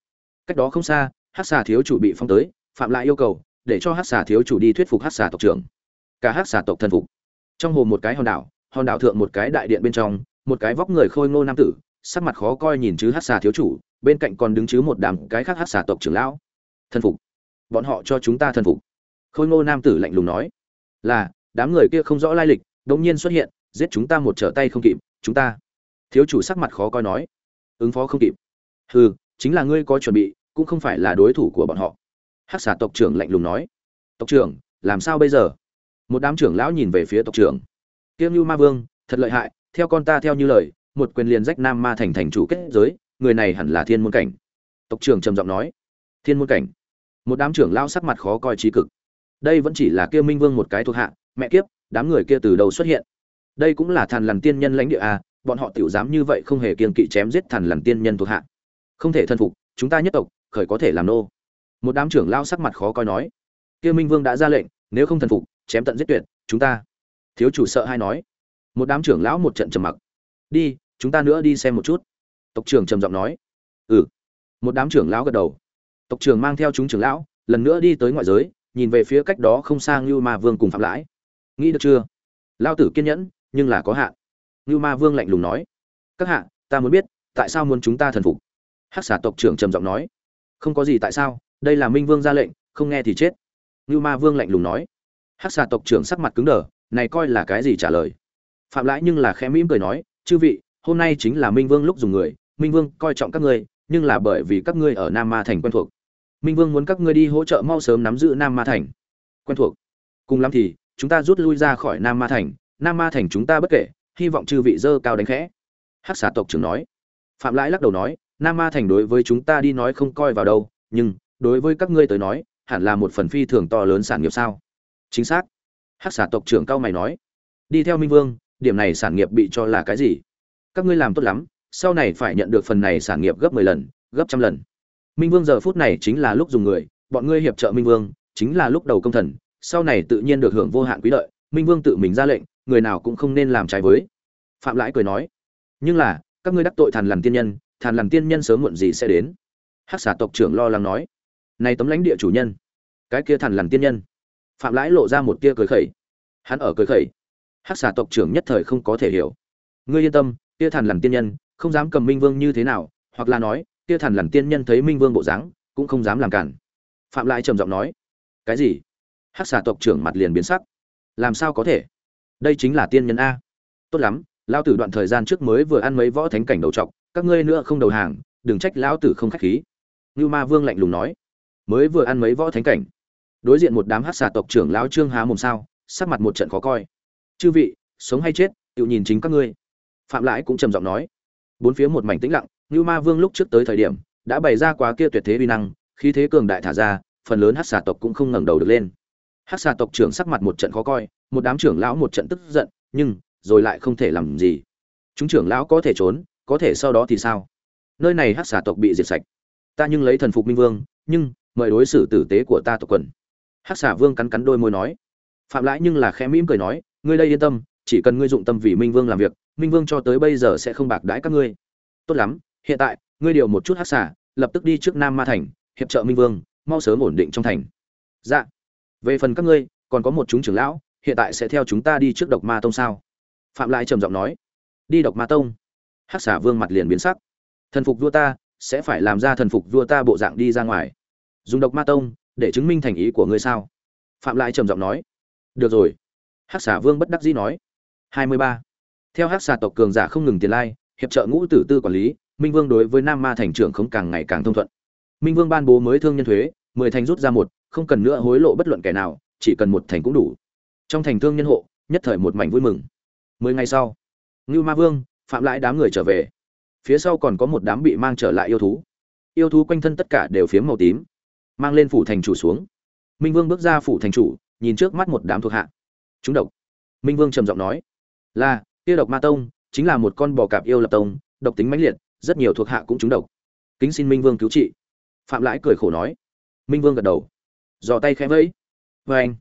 Cách đó không xa hát xà thiếu chủ bị phong tới, phạm lại yêu cầu, để cho hát xà thiếu chủ đi thuyết phục hát xà tộc trưởng. Cả hát xà tộc thân phục. Trong hồ một cái hòn đảo hòn đảo thượng một cái đại điện bên trong, một cái vóc người khôi ngô nam tử, sắc mặt khó coi nhìn chứ hát xà thiếu chủ, bên cạnh còn đứng chứ một đám cái khác hát xà tộc trưởng lão. Thân phục. Bọn họ cho chúng ta thân phục. Khôi ngô nam tử lạnh lùng nói, là đám người kia không rõ lai lịch đống nhiên xuất hiện, giết chúng ta một trở tay không kịp, chúng ta. Thiếu chủ sắc mặt khó coi nói, ứng phó không kịp. Hừ, chính là ngươi có chuẩn bị, cũng không phải là đối thủ của bọn họ. Hắc xà tộc trưởng lạnh lùng nói, tộc trưởng, làm sao bây giờ? Một đám trưởng lão nhìn về phía tộc trưởng. Kiêm như ma vương, thật lợi hại, theo con ta theo như lời, một quyền liền rách nam ma thành thành chủ kết giới, người này hẳn là thiên môn cảnh. Tộc trưởng trầm giọng nói, thiên môn cảnh. Một đám trưởng lão sắc mặt khó coi trí cực đây vẫn chỉ là kia minh vương một cái thuộc hạ, mẹ kiếp, đám người kia từ đầu xuất hiện. Đây cũng là thần lằn tiên nhân lãnh địa a bọn họ tiểu dám như vậy không hề kiêng kỵ chém giết thần lằn tiên nhân thuộc hạ. Không thể thân phục, chúng ta nhất tộc, khởi có thể làm nô. Một đám trưởng lao sắc mặt khó coi nói. Kia minh vương đã ra lệnh, nếu không thần phục, chém tận giết tuyệt, chúng ta. Thiếu chủ sợ hay nói. Một đám trưởng lão một trận trầm mặc. Đi, chúng ta nữa đi xem một chút. Tộc trưởng trầm giọng nói. Ừ. Một đám trưởng lão gật đầu. Tộc trưởng mang theo chúng trưởng lão, lần nữa đi tới ngoại giới nhìn về phía cách đó không xa như ma vương cùng phạm lãi. Nghĩ được chưa? Lao tử kiên nhẫn, nhưng là có hạn. Như ma vương lạnh lùng nói. Các hạ, ta muốn biết, tại sao muốn chúng ta thần phục? Hắc xà tộc trưởng trầm giọng nói. Không có gì tại sao, đây là minh vương ra lệnh, không nghe thì chết. Như ma vương lạnh lùng nói. Hắc xà tộc trưởng sắc mặt cứng đờ, này coi là cái gì trả lời? Phạm lãi nhưng là khẽ mỉm cười nói, chư vị, hôm nay chính là minh vương lúc dùng người, minh vương coi trọng các ngươi, nhưng là bởi vì các ngươi ở nam ma thành quen thuộc minh vương muốn các ngươi đi hỗ trợ mau sớm nắm giữ nam ma thành. Quen thuộc. Cùng lắm thì, chúng ta rút lui ra khỏi nam ma thành. Nam ma thành chúng ta bất kể, hy vọng chư vị dơ cao đánh khẽ. Hắc xà tộc trưởng nói. Phạm lãi lắc đầu nói, nam ma thành đối với chúng ta đi nói không coi vào đâu, nhưng, đối với các ngươi tới nói, hẳn là một phần phi thường to lớn sản nghiệp sao? Chính xác. Hắc xà tộc trưởng cao mày nói. Đi theo minh vương, điểm này sản nghiệp bị cho là cái gì? Các ngươi làm tốt lắm, sau này phải nhận được phần này sản nghiệp gấp mười lần, gấp trăm lần minh vương giờ phút này chính là lúc dùng người, bọn ngươi hiệp trợ minh vương, chính là lúc đầu công thần, sau này tự nhiên được hưởng vô hạn quý lợi, minh vương tự mình ra lệnh, người nào cũng không nên làm trái với. Phạm lãi cười nói, nhưng là, các ngươi đắc tội thàn lằn tiên nhân, thàn lằn tiên nhân sớm muộn gì sẽ đến? Hắc xà tộc trưởng lo lắng nói, này tấm lãnh địa chủ nhân, cái kia thàn lằn tiên nhân. Phạm lãi lộ ra một tia cười khẩy. Hắn ở cười khẩy. Hắc xà tộc trưởng nhất thời không có thể hiểu. Ngươi yên tâm, kia thàn lằn tiên nhân, không dám cầm minh vương như thế nào, hoặc là nói kia thần lằn tiên nhân thấy minh vương bộ dáng, cũng không dám làm cản. Phạm lại trầm giọng nói, cái gì? Hắc xà tộc trưởng mặt liền biến sắc. Làm sao có thể? Đây chính là tiên nhân a. Tốt lắm, lão tử đoạn thời gian trước mới vừa ăn mấy võ thánh cảnh đầu trọc, các ngươi nữa không đầu hàng, đừng trách lão tử không khách khí. Như ma vương lạnh lùng nói, mới vừa ăn mấy võ thánh cảnh. Đối diện một đám hát xà tộc trưởng lão trương há mồm sao, sắc mặt một trận khó coi. Chư vị, sống hay chết, tự nhìn chính các ngươi. Phạm lãi cũng trầm giọng nói, bốn phía một mảnh tĩnh lặng như ma vương lúc trước tới thời điểm, đã bày ra quá kia tuyệt thế uy năng, khí thế cường đại thả ra, phần lớn Hắc xà tộc cũng không ngẩng đầu được lên. Hắc xà tộc trưởng sắc mặt một trận khó coi, một đám trưởng lão một trận tức giận, nhưng, rồi lại không thể làm gì. Chúng trưởng lão có thể trốn, có thể sau đó thì sao? Nơi này Hắc xà tộc bị diệt sạch. Ta nhưng lấy thần phục minh vương, nhưng, mời đối xử tử tế của ta tộc quần. Hắc xà vương cắn cắn đôi môi nói. Phạm lãi nhưng là khẽ mỉm cười nói, ngươi đây yên tâm, chỉ cần ngươi dụng tâm vì minh vương làm việc, minh vương cho tới bây giờ sẽ không bạc đãi các ngươi. Tốt lắm hiện tại, ngươi điều một chút hắc xả lập tức đi trước nam ma thành, hiệp trợ minh vương, mau sớm ổn định trong thành. Dạ. Về phần các ngươi, còn có một chúng trưởng lão, hiện tại sẽ theo chúng ta đi trước độc ma tông sao? Phạm lại trầm giọng nói. Đi độc ma tông. Hắc xả vương mặt liền biến sắc. Thần phục vua ta, sẽ phải làm ra thần phục vua ta bộ dạng đi ra ngoài. Dùng độc ma tông, để chứng minh thành ý của ngươi sao? Phạm lại trầm giọng nói. Được rồi. Hắc xả vương bất đắc dĩ nói. Hai mươi ba. Theo hắc xà tộc cường giả không ngừng tiền lai, hiệp trợ ngũ tử tư quản lý minh vương đối với nam ma thành trưởng không càng ngày càng thông thuận. Minh vương ban bố mới thương nhân thuế, mười thành rút ra một, không cần nữa hối lộ bất luận kẻ nào, chỉ cần một thành cũng đủ. Trong thành thương nhân hộ, nhất thời một mảnh vui mừng. Mười ngày sau, ngưu ma vương, phạm lại đám người trở về. Phía sau còn có một đám bị mang trở lại yêu thú. Yêu thú quanh thân tất cả đều phiếm màu tím, mang lên phủ thành chủ xuống. Minh vương bước ra phủ thành chủ, nhìn trước mắt một đám thuộc hạ. Chúng độc. Minh vương trầm giọng nói. Là, kia độc ma tông, chính là một con bò cạp yêu lập tông, độc tính mãnh liệt rất nhiều thuộc hạ cũng trúng độc. Kính xin minh vương cứu trị. Phạm lãi cười khổ nói. Minh vương gật đầu. Giò tay khẽ vẫy. Vê anh,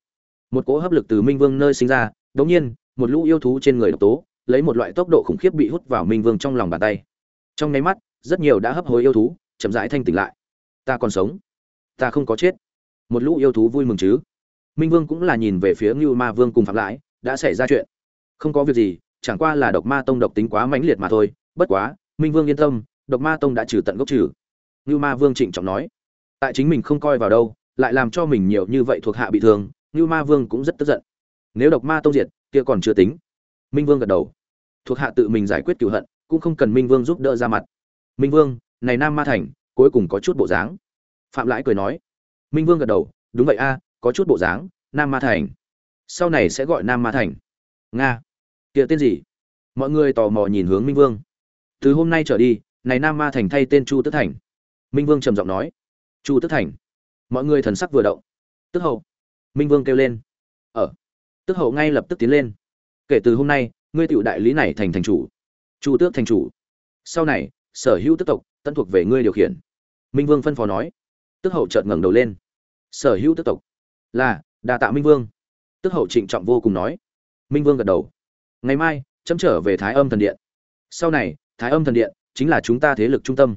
một cỗ hấp lực từ minh vương nơi sinh ra đ ỗ n g nhiên, một lũ yêu thú trên người độc tố, lấy một loại tốc độ khủng khiếp bị hút vào minh vương trong lòng bàn tay. Trong nháy mắt, rất nhiều đã hấp hối yêu thú, chậm rãi thanh tỉnh lại. Ta còn sống. Ta không có chết. Một lũ yêu thú vui mừng chứ. Minh vương cũng là nhìn về phía ngưu ma vương cùng phạm lãi, đã xảy ra chuyện. Không có việc gì, chẳng qua là độc ma tông độc tính quá mãnh liệt mà thôi, bất quá minh vương yên tâm, độc ma tông đã trừ tận gốc trừ. Ngưu ma vương trịnh trọng nói. Tại chính mình không coi vào đâu, lại làm cho mình nhiều như vậy thuộc hạ bị thương, ngưu ma vương cũng rất tức giận. Nếu độc ma tông diệt, kia còn chưa tính. Minh vương gật đầu. Thuộc hạ tự mình giải quyết cựu hận, cũng không cần minh vương giúp đỡ ra mặt. Minh vương, này nam ma thành, cuối cùng có chút bộ dáng. Phạm lãi cười nói. Minh vương gật đầu. Đúng vậy a, có chút bộ dáng, nam ma thành. Sau này sẽ gọi nam ma thành. Nga. Kia tên gì? Mọi người tò mò nhìn hướng minh vương từ hôm nay trở đi, này nam ma thành thay tên chu tức thành. Minh vương trầm giọng nói. Chu tức thành. Mọi người thần sắc vừa động. Tức hậu minh vương kêu lên. Ở. Tức hậu ngay lập tức tiến lên. Kể từ hôm nay, ngươi tựu đại lý này thành thành chủ. Chu tước thành chủ. Sau này, sở hữu tức tộc tân thuộc về ngươi điều khiển. Minh vương phân phó nói. Tức hậu chợt ngẩng đầu lên. Sở hữu tức tộc. Là đà tạ minh vương. Tức hậu trịnh trọng vô cùng nói. Minh vương gật đầu. Ngày mai, chấm trở về thái âm thần điện. Sau này thái âm thần điện chính là chúng ta thế lực trung tâm.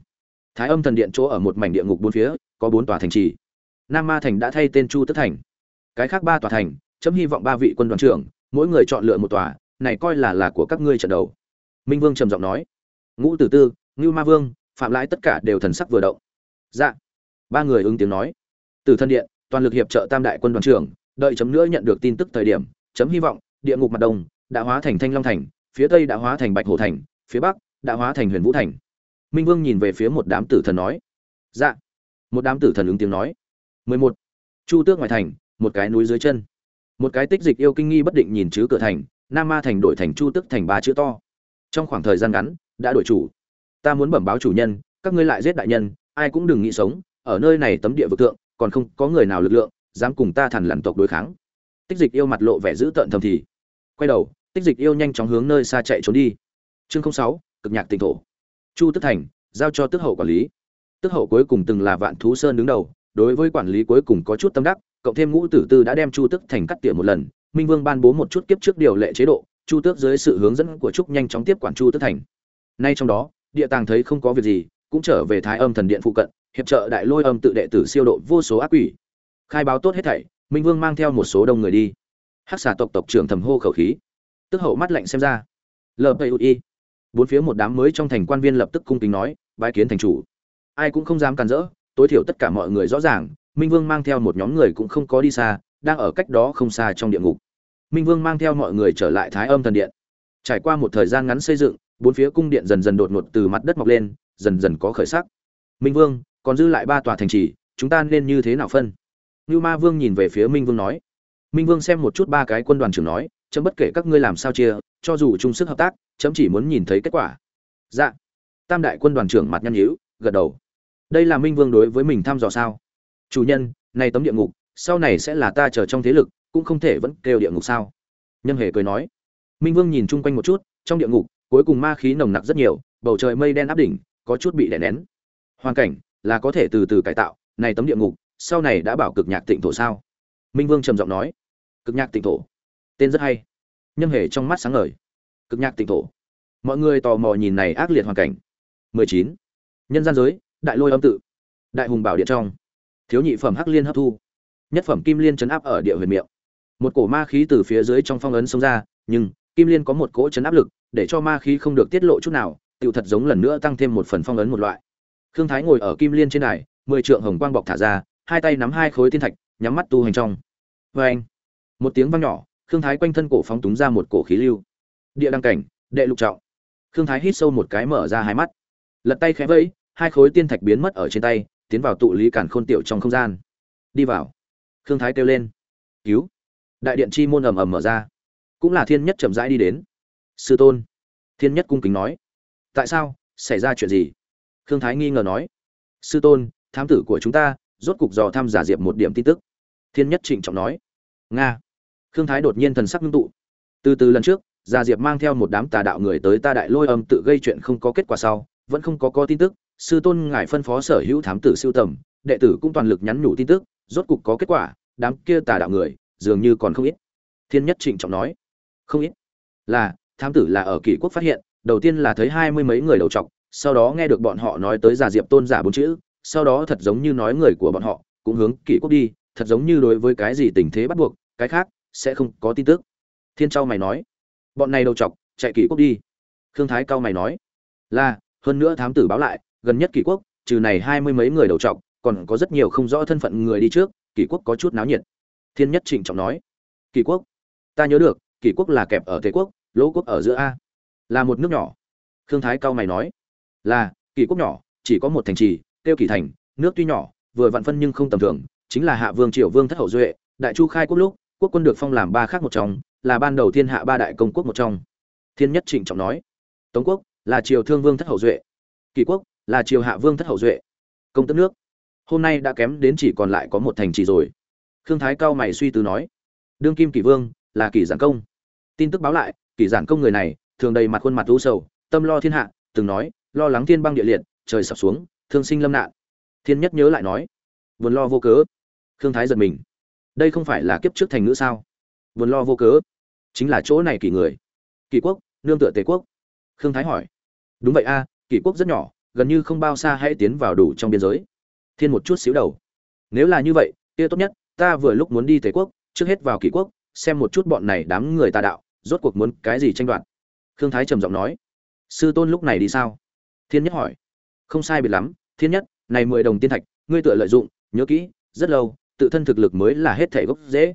Thái âm thần điện chỗ ở một mảnh địa ngục bốn phía, có bốn tòa thành trì. Nam ma thành đã thay tên chu tất thành. Cái khác ba tòa thành, chấm hy vọng ba vị quân đoàn trưởng, mỗi người chọn lựa một tòa, này coi là là của các ngươi trận đầu. Minh vương trầm giọng nói. Ngũ tử tư, ngưu ma vương, phạm lãi tất cả đều thần sắc vừa động. Dạ. Ba người ứng tiếng nói. Từ thân điện, toàn lực hiệp trợ tam đại quân đoàn trưởng, đợi chấm nữa nhận được tin tức thời điểm, chấm hy vọng, địa ngục mặt đông đã hóa thành thanh long thành, phía tây đã hóa thành bạch hổ thành, phía bắc đã hóa thành huyền vũ thành. Minh vương nhìn về phía một đám tử thần nói dạ. Một đám tử thần ứng tiếng nói, mười một. Chu tước ngoài thành, một cái núi dưới chân. Một cái tích dịch yêu kinh nghi bất định nhìn chứ cửa thành, nam ma thành đổi thành chu tước thành ba chữ to. Trong khoảng thời gian ngắn, đã đổi chủ. Ta muốn bẩm báo chủ nhân, các ngươi lại giết đại nhân, ai cũng đừng nghĩ sống, ở nơi này tấm địa vực tượng còn không có người nào lực lượng, dám cùng ta thằn lằn tộc đối kháng. Tích dịch yêu mặt lộ vẻ dữ tợn thầm thì, quay đầu, tích dịch yêu nhanh chóng hướng nơi xa chạy trốn đi. Chương sáu cực nhạc tỉnh thổ. Chu tức thành, giao cho tức hậu quản lý. Tức hậu cuối cùng từng là vạn thú sơn đứng đầu, đối với quản lý cuối cùng có chút tâm đắc, cộng thêm ngũ tử tư đã đem chu tức thành cắt tỉa một lần, minh vương ban bố một chút kiếp trước điều lệ chế độ, chu tước dưới sự hướng dẫn của trúc nhanh chóng tiếp quản chu tức thành. Nay trong đó, địa tàng thấy không có việc gì, cũng trở về thái âm thần điện phụ cận, hiệp trợ đại lôi âm tự đệ tử siêu độ vô số ác quỷ. Khai báo tốt hết thảy, minh vương mang theo một số đông người đi. Hắc xà tộc tộc trưởng thầm hô khẩu khí. Tức hậu mắt lạnh xem ra. Lpi bốn phía một đám mới trong thành quan viên lập tức cung kính nói, bái kiến thành chủ. Ai cũng không dám cản rỡ, tối thiểu tất cả mọi người rõ ràng, minh vương mang theo một nhóm người cũng không có đi xa, đang ở cách đó không xa trong địa ngục. Minh vương mang theo mọi người trở lại thái âm thần điện. Trải qua một thời gian ngắn xây dựng, bốn phía cung điện dần dần đột ngột từ mặt đất mọc lên, dần dần có khởi sắc. Minh vương, còn dư lại ba tòa thành trì, chúng ta nên như thế nào phân? Như ma vương nhìn về phía minh vương nói. Minh vương xem một chút ba cái quân đoàn trưởng nói, chấm bất kể các ngươi làm sao chia, cho dù chung sức hợp tác chấm chỉ muốn nhìn thấy kết quả. Dạ. Tam đại quân đoàn trưởng mặt nhăn nhíu, gật đầu. Đây là minh vương đối với mình thăm dò sao? Chủ nhân, này tấm địa ngục, sau này sẽ là ta chờ trong thế lực, cũng không thể vẫn kêu địa ngục sao? Nhân hề cười nói. Minh vương nhìn chung quanh một chút, trong địa ngục, cuối cùng ma khí nồng nặc rất nhiều, bầu trời mây đen áp đỉnh, có chút bị đè nén. Hoàn cảnh là có thể từ từ cải tạo, này tấm địa ngục, sau này đã bảo cực nhạc tịnh thổ sao? Minh vương trầm giọng nói. Cực nhạc tịnh thổ. Tên rất hay. Nhân hề trong mắt sáng ngời cực nhạc tịnh thổ. Mọi người tò mò nhìn này ác liệt hoàn cảnh. 19. nhân gian giới, đại lôi âm tự. Đại hùng bảo điện trong. Thiếu nhị phẩm hắc liên hấp thu. Nhất phẩm kim liên chấn áp ở địa huyền miệng. Một cổ ma khí từ phía dưới trong phong ấn xông ra, nhưng kim liên có một cỗ chấn áp lực, để cho ma khí không được tiết lộ chút nào, tựu thật giống lần nữa tăng thêm một phần phong ấn một loại. Khương thái ngồi ở kim liên trên đài, mười trượng hồng quang bọc thả ra, hai tay nắm hai khối tiên thạch, nhắm mắt tu hành trong. Vê anh một tiếng vang nhỏ, khương thái quanh thân cổ phóng túng ra một cổ khí lưu địa đăng cảnh, đệ lục trọng. Khương thái hít sâu một cái mở ra hai mắt. Lật tay khẽ vẫy, hai khối tiên thạch biến mất ở trên tay, tiến vào tụ lý cản khôn tiểu trong không gian. Đi vào. Khương thái kêu lên. Cứu. Đại điện chi môn ầm ầm mở ra. Cũng là thiên nhất chậm rãi đi đến. Sư tôn. Thiên nhất cung kính nói. Tại sao? Xảy ra chuyện gì? Khương thái nghi ngờ nói. Sư tôn, thám tử của chúng ta, rốt cục dò thăm giả diệp một điểm tin tức. Thiên nhất trịnh trọng nói. Nga. Khương thái đột nhiên thần sắc ngưng tụ. Từ từ lần trước Gia diệp mang theo một đám tà đạo người tới ta đại lôi âm tự gây chuyện không có kết quả sau, vẫn không có có tin tức, sư tôn ngài phân phó sở hữu thám tử siêu tầm, đệ tử cũng toàn lực nhắn nhủ tin tức, rốt cục có kết quả, đám kia tà đạo người, dường như còn không ít. Thiên nhất trịnh trọng nói, không ít. Là, thám tử là ở kỷ quốc phát hiện, đầu tiên là thấy hai mươi mấy người đầu trọc, sau đó nghe được bọn họ nói tới Gia diệp tôn giả bốn chữ, sau đó thật giống như nói người của bọn họ, cũng hướng kỷ quốc đi, thật giống như đối với cái gì tình thế bắt buộc, cái khác sẽ không có tin tức. Thiên trao mày nói bọn này đầu chọc, chạy kỷ quốc đi. Khương thái cao mày nói, là, hơn nữa thám tử báo lại, gần nhất kỷ quốc, trừ này hai mươi mấy người đầu trọc còn có rất nhiều không rõ thân phận người đi trước, kỷ quốc có chút náo nhiệt. Thiên nhất trịnh trọng nói, kỷ quốc? Ta nhớ được, kỷ quốc là kẹp ở thế quốc, lỗ quốc ở giữa a. Là một nước nhỏ. Khương thái cao mày nói, là, kỷ quốc nhỏ, chỉ có một thành trì, tiêu kỷ thành, nước tuy nhỏ, vừa vạn phân nhưng không tầm thường, chính là hạ vương triều vương thất hậu duệ, đại chu khai quốc lúc, quốc quân được phong làm ba khác một trong là ban đầu thiên hạ ba đại công quốc một trong. Thiên nhất trịnh trọng nói, tống quốc là triều thương vương thất hậu duệ kỳ quốc là triều hạ vương thất hậu duệ, công tức nước. Hôm nay đã kém đến chỉ còn lại có một thành trì rồi. Khương thái cao mày suy tư nói, đương kim kỷ vương là kỷ giản công. Tin tức báo lại, kỷ giản công người này thường đầy mặt khuôn mặt u sầu, tâm lo thiên hạ, từng nói, lo lắng thiên băng địa liệt, trời sập xuống, thương sinh lâm nạn. Thiên nhất nhớ lại nói, buồn lo vô cớ. Khương thái giật mình, đây không phải là kiếp trước thành ngữ sao? Buồn lo vô cớ chính là chỗ này kỳ người. Kỳ quốc, nương tựa tề quốc. Khương thái hỏi. Đúng vậy a kỳ quốc rất nhỏ, gần như không bao xa hãy tiến vào đủ trong biên giới. Thiên một chút xíu đầu. Nếu là như vậy, kia tốt nhất, ta vừa lúc muốn đi tề quốc, trước hết vào kỳ quốc, xem một chút bọn này đám người tà đạo, rốt cuộc muốn cái gì tranh đoạt. Khương thái trầm giọng nói. Sư tôn lúc này đi sao? Thiên nhất hỏi. Không sai biệt lắm, thiên nhất, này mười đồng tiên thạch, ngươi tựa lợi dụng, nhớ kỹ, rất lâu, tự thân thực lực mới là hết thể gốc dễ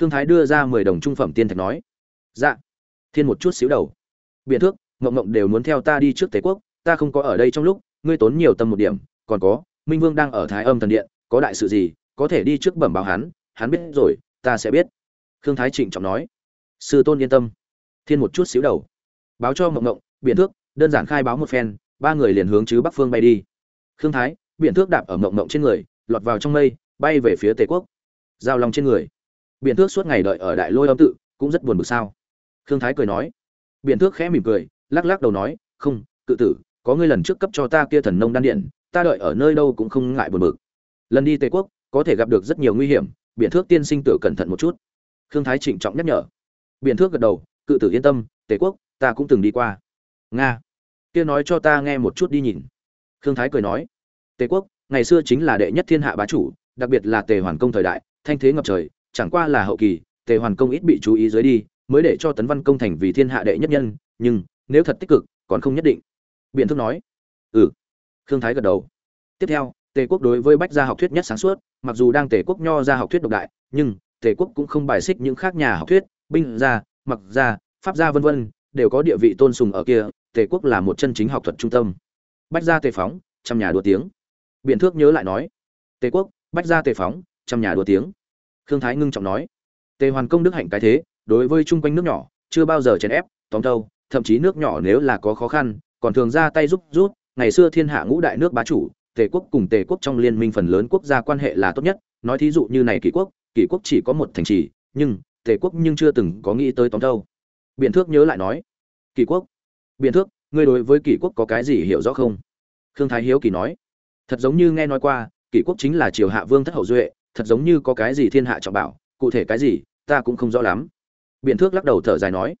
khương thái đưa ra mười đồng trung phẩm tiên thạch nói dạ. Thiên một chút xíu đầu. Biện thước, ngộng ngộng đều muốn theo ta đi trước tề quốc, ta không có ở đây trong lúc, ngươi tốn nhiều tâm một điểm, còn có, minh vương đang ở thái âm thần điện, có đại sự gì, có thể đi trước bẩm báo hắn hắn biết rồi, ta sẽ biết. Khương thái trịnh trọng nói. Sư tôn yên tâm. Thiên một chút xíu đầu. Báo cho ngộng ngộng biện thước, đơn giản khai báo một phen, ba người liền hướng chứ bắc phương bay đi. Khương thái biện thước đạp ở ngộng ngộng trên người, lọt vào trong mây, bay về phía tề quốc. Giao long trên người. Biện thước suốt ngày đợi ở đại lôi âm tự, cũng rất buồn bực sao khương thái cười nói. Biện thước khẽ mỉm cười, lắc lắc đầu nói, không, cự tử, có ngươi lần trước cấp cho ta kia thần nông đan điện, ta đợi ở nơi đâu cũng không ngại buồn bực. Lần đi tề quốc, có thể gặp được rất nhiều nguy hiểm biện thước tiên sinh tự cẩn thận một chút. Khương thái trịnh trọng nhắc nhở. Biện thước gật đầu, cự tử yên tâm, tề quốc, ta cũng từng đi qua. Nga, kia nói cho ta nghe một chút đi nhìn. Khương thái cười nói. Tề quốc, ngày xưa chính là đệ nhất thiên hạ bá chủ, đặc biệt là tề hoàn công thời đại, thanh thế ngập trời, chẳng qua là hậu kỳ, tề hoàn công ít bị chú ý dưới đi mới để cho tấn văn công thành vì thiên hạ đệ nhất nhân, nhưng nếu thật tích cực, còn không nhất định. Biện thức nói ừ. Khương thái gật đầu. Tiếp theo, tề quốc đối với bách gia học thuyết nhất sáng suốt, mặc dù đang tề quốc nho ra học thuyết độc đại, nhưng tề quốc cũng không bài xích những khác nhà học thuyết, binh gia, mặc gia, pháp gia vân vân, đều có địa vị tôn sùng ở kia, tề quốc là một chân chính học thuật trung tâm. Bách gia tề phóng, trăm nhà đua tiếng. Biện thước nhớ lại nói, tề quốc, bách gia tề phóng, trăm nhà đua tiếng. Khương thái ngưng trọng nói, tề hoàn công đức hạnh cái thế đối với chung quanh nước nhỏ, chưa bao giờ chèn ép, tóm thâu thậm chí nước nhỏ nếu là có khó khăn, còn thường ra tay giúp rút ngày xưa thiên hạ ngũ đại nước bá chủ, tề quốc cùng tề quốc trong liên minh phần lớn quốc gia quan hệ là tốt nhất. Nói thí dụ như này kỷ quốc kỷ quốc chỉ có một thành trì, nhưng tề quốc nhưng chưa từng có nghĩ tới tóm thâu biện thước nhớ lại nói, kỷ quốc, biện thước, ngươi đối với kỷ quốc có cái gì hiểu rõ không? Khương thái hiếu kỳ nói, thật giống như nghe nói qua, kỷ quốc chính là triều hạ vương thất hậu duệ, thật giống như có cái gì thiên hạ trọng bảo, cụ thể cái gì, ta cũng không rõ lắm biện thước lắc đầu thở dài nói,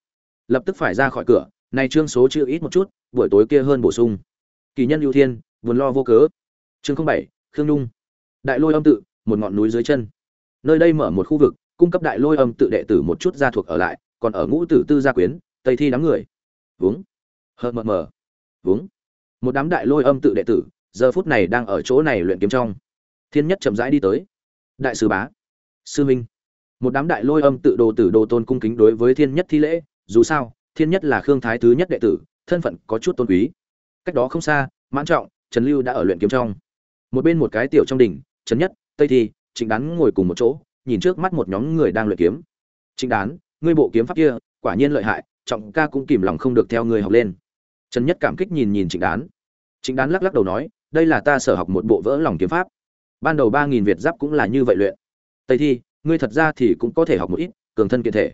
lập tức phải ra khỏi cửa này trương số chưa ít một chút, buổi tối kia hơn bổ sung. Kỳ nhân ưu thiên vốn lo vô cớ. Chương không bảy, khương nhung. Đại lôi âm tự, một ngọn núi dưới chân. Nơi đây mở một khu vực, cung cấp đại lôi âm tự đệ tử một chút gia thuộc ở lại, còn ở ngũ tử tư gia quyến, tây thi đám người. Vướng hờ mờ mờ. Vướng một đám đại lôi âm tự đệ tử, giờ phút này đang ở chỗ này luyện kiếm trong. Thiên nhất chậm rãi đi tới. Đại sứ bá. Sư minh một đám đại lôi âm tự đồ tử đồ tôn cung kính đối với thiên nhất thi lễ, dù sao, thiên nhất là khương thái thứ nhất đệ tử, thân phận có chút tôn quý. Cách đó không xa, mãn trọng, trần lưu đã ở luyện kiếm trong. Một bên một cái tiểu trong đỉnh, trần nhất, tây thi, trịnh đán ngồi cùng một chỗ, nhìn trước mắt một nhóm người đang luyện kiếm. Trịnh đán, ngươi bộ kiếm pháp kia, quả nhiên lợi hại, trọng ca cũng kìm lòng không được theo người học lên. Trần nhất cảm kích nhìn nhìn trịnh đán. Trịnh đán lắc lắc đầu nói, đây là ta sở học một bộ vỡ lòng kiếm pháp. Ban đầu ba nghìn việt giáp cũng là như vậy luyện. Tây thi ngươi thật ra thì cũng có thể học một ít, cường thân kiện thể.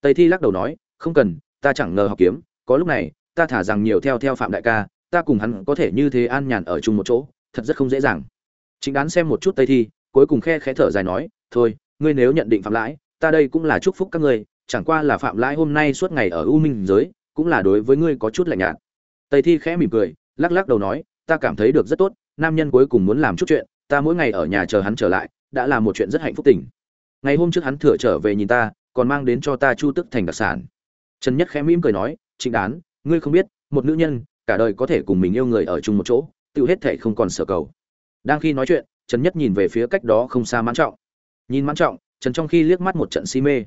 Tây thi lắc đầu nói, không cần, ta chẳng ngờ học kiếm, có lúc này, ta thả rằng nhiều theo theo phạm đại ca, ta cùng hắn có thể như thế an nhàn ở chung một chỗ, thật rất không dễ dàng. Chính đán xem một chút tây thi, cuối cùng khe khẽ thở dài nói, thôi, ngươi nếu nhận định phạm lãi, ta đây cũng là chúc phúc các ngươi, chẳng qua là phạm lãi hôm nay suốt ngày ở u minh giới, cũng là đối với ngươi có chút lạnh nhạt. Tây thi khẽ mỉm cười, lắc lắc đầu nói, ta cảm thấy được rất tốt, nam nhân cuối cùng muốn làm chút chuyện, ta mỗi ngày ở nhà chờ hắn trở lại, đã là một chuyện rất hạnh phúc tình ngày hôm trước hắn thừa trở về nhìn ta, còn mang đến cho ta chu tức thành đặc sản. Trần nhất khẽ mỉm cười nói, trịnh đán, ngươi không biết, một nữ nhân, cả đời có thể cùng mình yêu người ở chung một chỗ, tự hết thể không còn sở cầu. Đang khi nói chuyện, trần nhất nhìn về phía cách đó không xa mãn trọng. Nhìn mãn trọng, trần trong khi liếc mắt một trận si mê.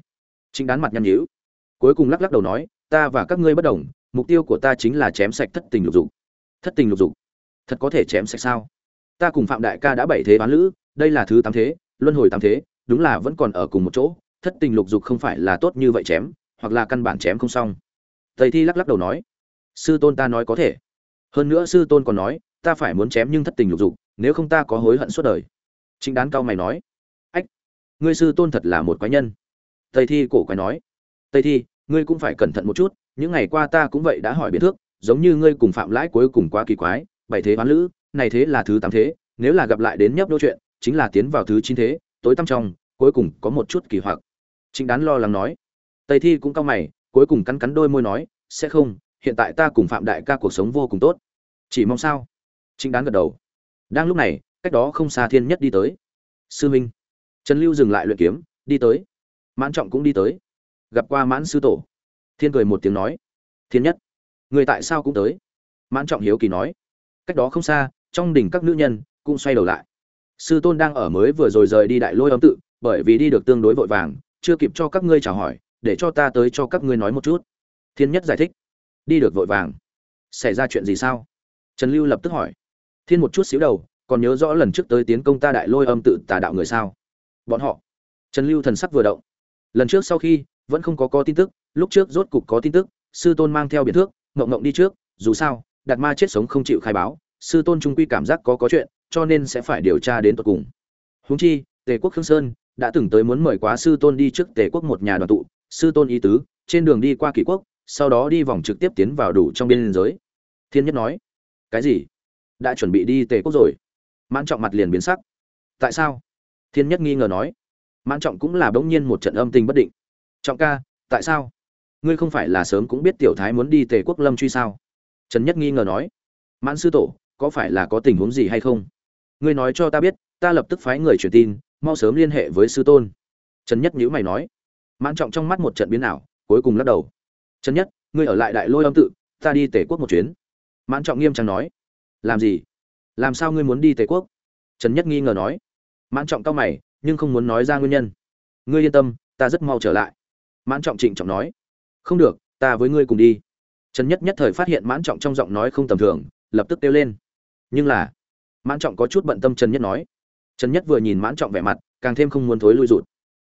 Trịnh đán mặt nhăn nhíu, cuối cùng lắc lắc đầu nói, ta và các ngươi bất đồng, mục tiêu của ta chính là chém sạch thất tình lục dục. Thất tình lục dục? Thật có thể chém sạch sao? Ta cùng phạm đại ca đã bảy thế bán lữ, đây là thứ tám thế, luân hồi tám thế đúng là vẫn còn ở cùng một chỗ, thất tình lục dục không phải là tốt như vậy chém, hoặc là căn bản chém không xong. Thầy thi lắc lắc đầu nói, sư tôn ta nói có thể. Hơn nữa sư tôn còn nói, ta phải muốn chém nhưng thất tình lục dục, nếu không ta có hối hận suốt đời. Chính đán cao mày nói, ách, ngươi sư tôn thật là một quái nhân. Thầy thi cổ quái nói, tây thi, ngươi cũng phải cẩn thận một chút, những ngày qua ta cũng vậy đã hỏi biến thước, giống như ngươi cùng phạm lãi cuối cùng quá kỳ quái, bảy thế hoán lữ, này thế là thứ tám thế, nếu là gặp lại đến nhấp đôi chuyện, chính là tiến vào thứ chín thế tối tăm trong, cuối cùng có một chút kỳ hoặc. Chính đán lo lắng nói. Tây thi cũng cao mày, cuối cùng cắn cắn đôi môi nói, sẽ không, hiện tại ta cùng phạm đại ca cuộc sống vô cùng tốt. Chỉ mong sao? Chính đán gật đầu. Đang lúc này, cách đó không xa thiên nhất đi tới. Sư minh. Trần lưu dừng lại luyện kiếm, đi tới. Mãn trọng cũng đi tới. Gặp qua mãn sư tổ. Thiên cười một tiếng nói, thiên nhất, người tại sao cũng tới? Mãn trọng hiếu kỳ nói, cách đó không xa, trong đỉnh các nữ nhân cũng xoay đầu lại sư tôn đang ở mới vừa rồi rời đi đại lôi âm tự, bởi vì đi được tương đối vội vàng, chưa kịp cho các ngươi chào hỏi, để cho ta tới cho các ngươi nói một chút. Thiên nhất giải thích. Đi được vội vàng. Xảy ra chuyện gì sao? Trần lưu lập tức hỏi. Thiên một chút xíu đầu, còn nhớ rõ lần trước tới tiến công ta đại lôi âm tự tà đạo người sao? Bọn họ. Trần lưu thần sắc vừa động. Lần trước sau khi, vẫn không có có tin tức, lúc trước rốt cục có tin tức, sư tôn mang theo biệt thước, ngộng ngộng đi trước, dù sao, đạt ma chết sống không chịu khai báo, sư tôn trung quy cảm giác có có chuyện cho nên sẽ phải điều tra đến tận cùng. Huống chi, tề quốc khương sơn đã từng tới muốn mời quá sư tôn đi trước tề quốc một nhà đoàn tụ, sư tôn ý tứ, trên đường đi qua kỷ quốc, sau đó đi vòng trực tiếp tiến vào đủ trong biên giới. Thiên nhất nói, cái gì? Đã chuẩn bị đi tề quốc rồi? Mãn trọng mặt liền biến sắc. Tại sao? Thiên nhất nghi ngờ nói. Mãn trọng cũng là bỗng nhiên một trận âm tình bất định. Trọng ca, tại sao? Ngươi không phải là sớm cũng biết tiểu thái muốn đi tề quốc lâm truy sao? Trần nhất nghi ngờ nói. Mãn sư tổ, có phải là có tình huống gì hay không? Ngươi nói cho ta biết, ta lập tức phái người truyền tin, mau sớm liên hệ với sư tôn. Trần nhất nhữ mày nói. Mãn trọng trong mắt một trận biến ảo, cuối cùng lắc đầu. Trần nhất, ngươi ở lại đại lôi âm tự, ta đi tề quốc một chuyến. Mãn trọng nghiêm trang nói. Làm gì? Làm sao ngươi muốn đi tề quốc? Trần nhất nghi ngờ nói. Mãn trọng cao mày, nhưng không muốn nói ra nguyên nhân. Ngươi yên tâm, ta rất mau trở lại. Mãn trọng trịnh trọng nói. Không được, ta với ngươi cùng đi. Trần nhất nhất thời phát hiện mãn trọng trong giọng nói không tầm thường, lập tức kêu lên. Nhưng là mãn trọng có chút bận tâm trần nhất nói. Trần nhất vừa nhìn mãn trọng vẻ mặt, càng thêm không muốn thối lui rụt.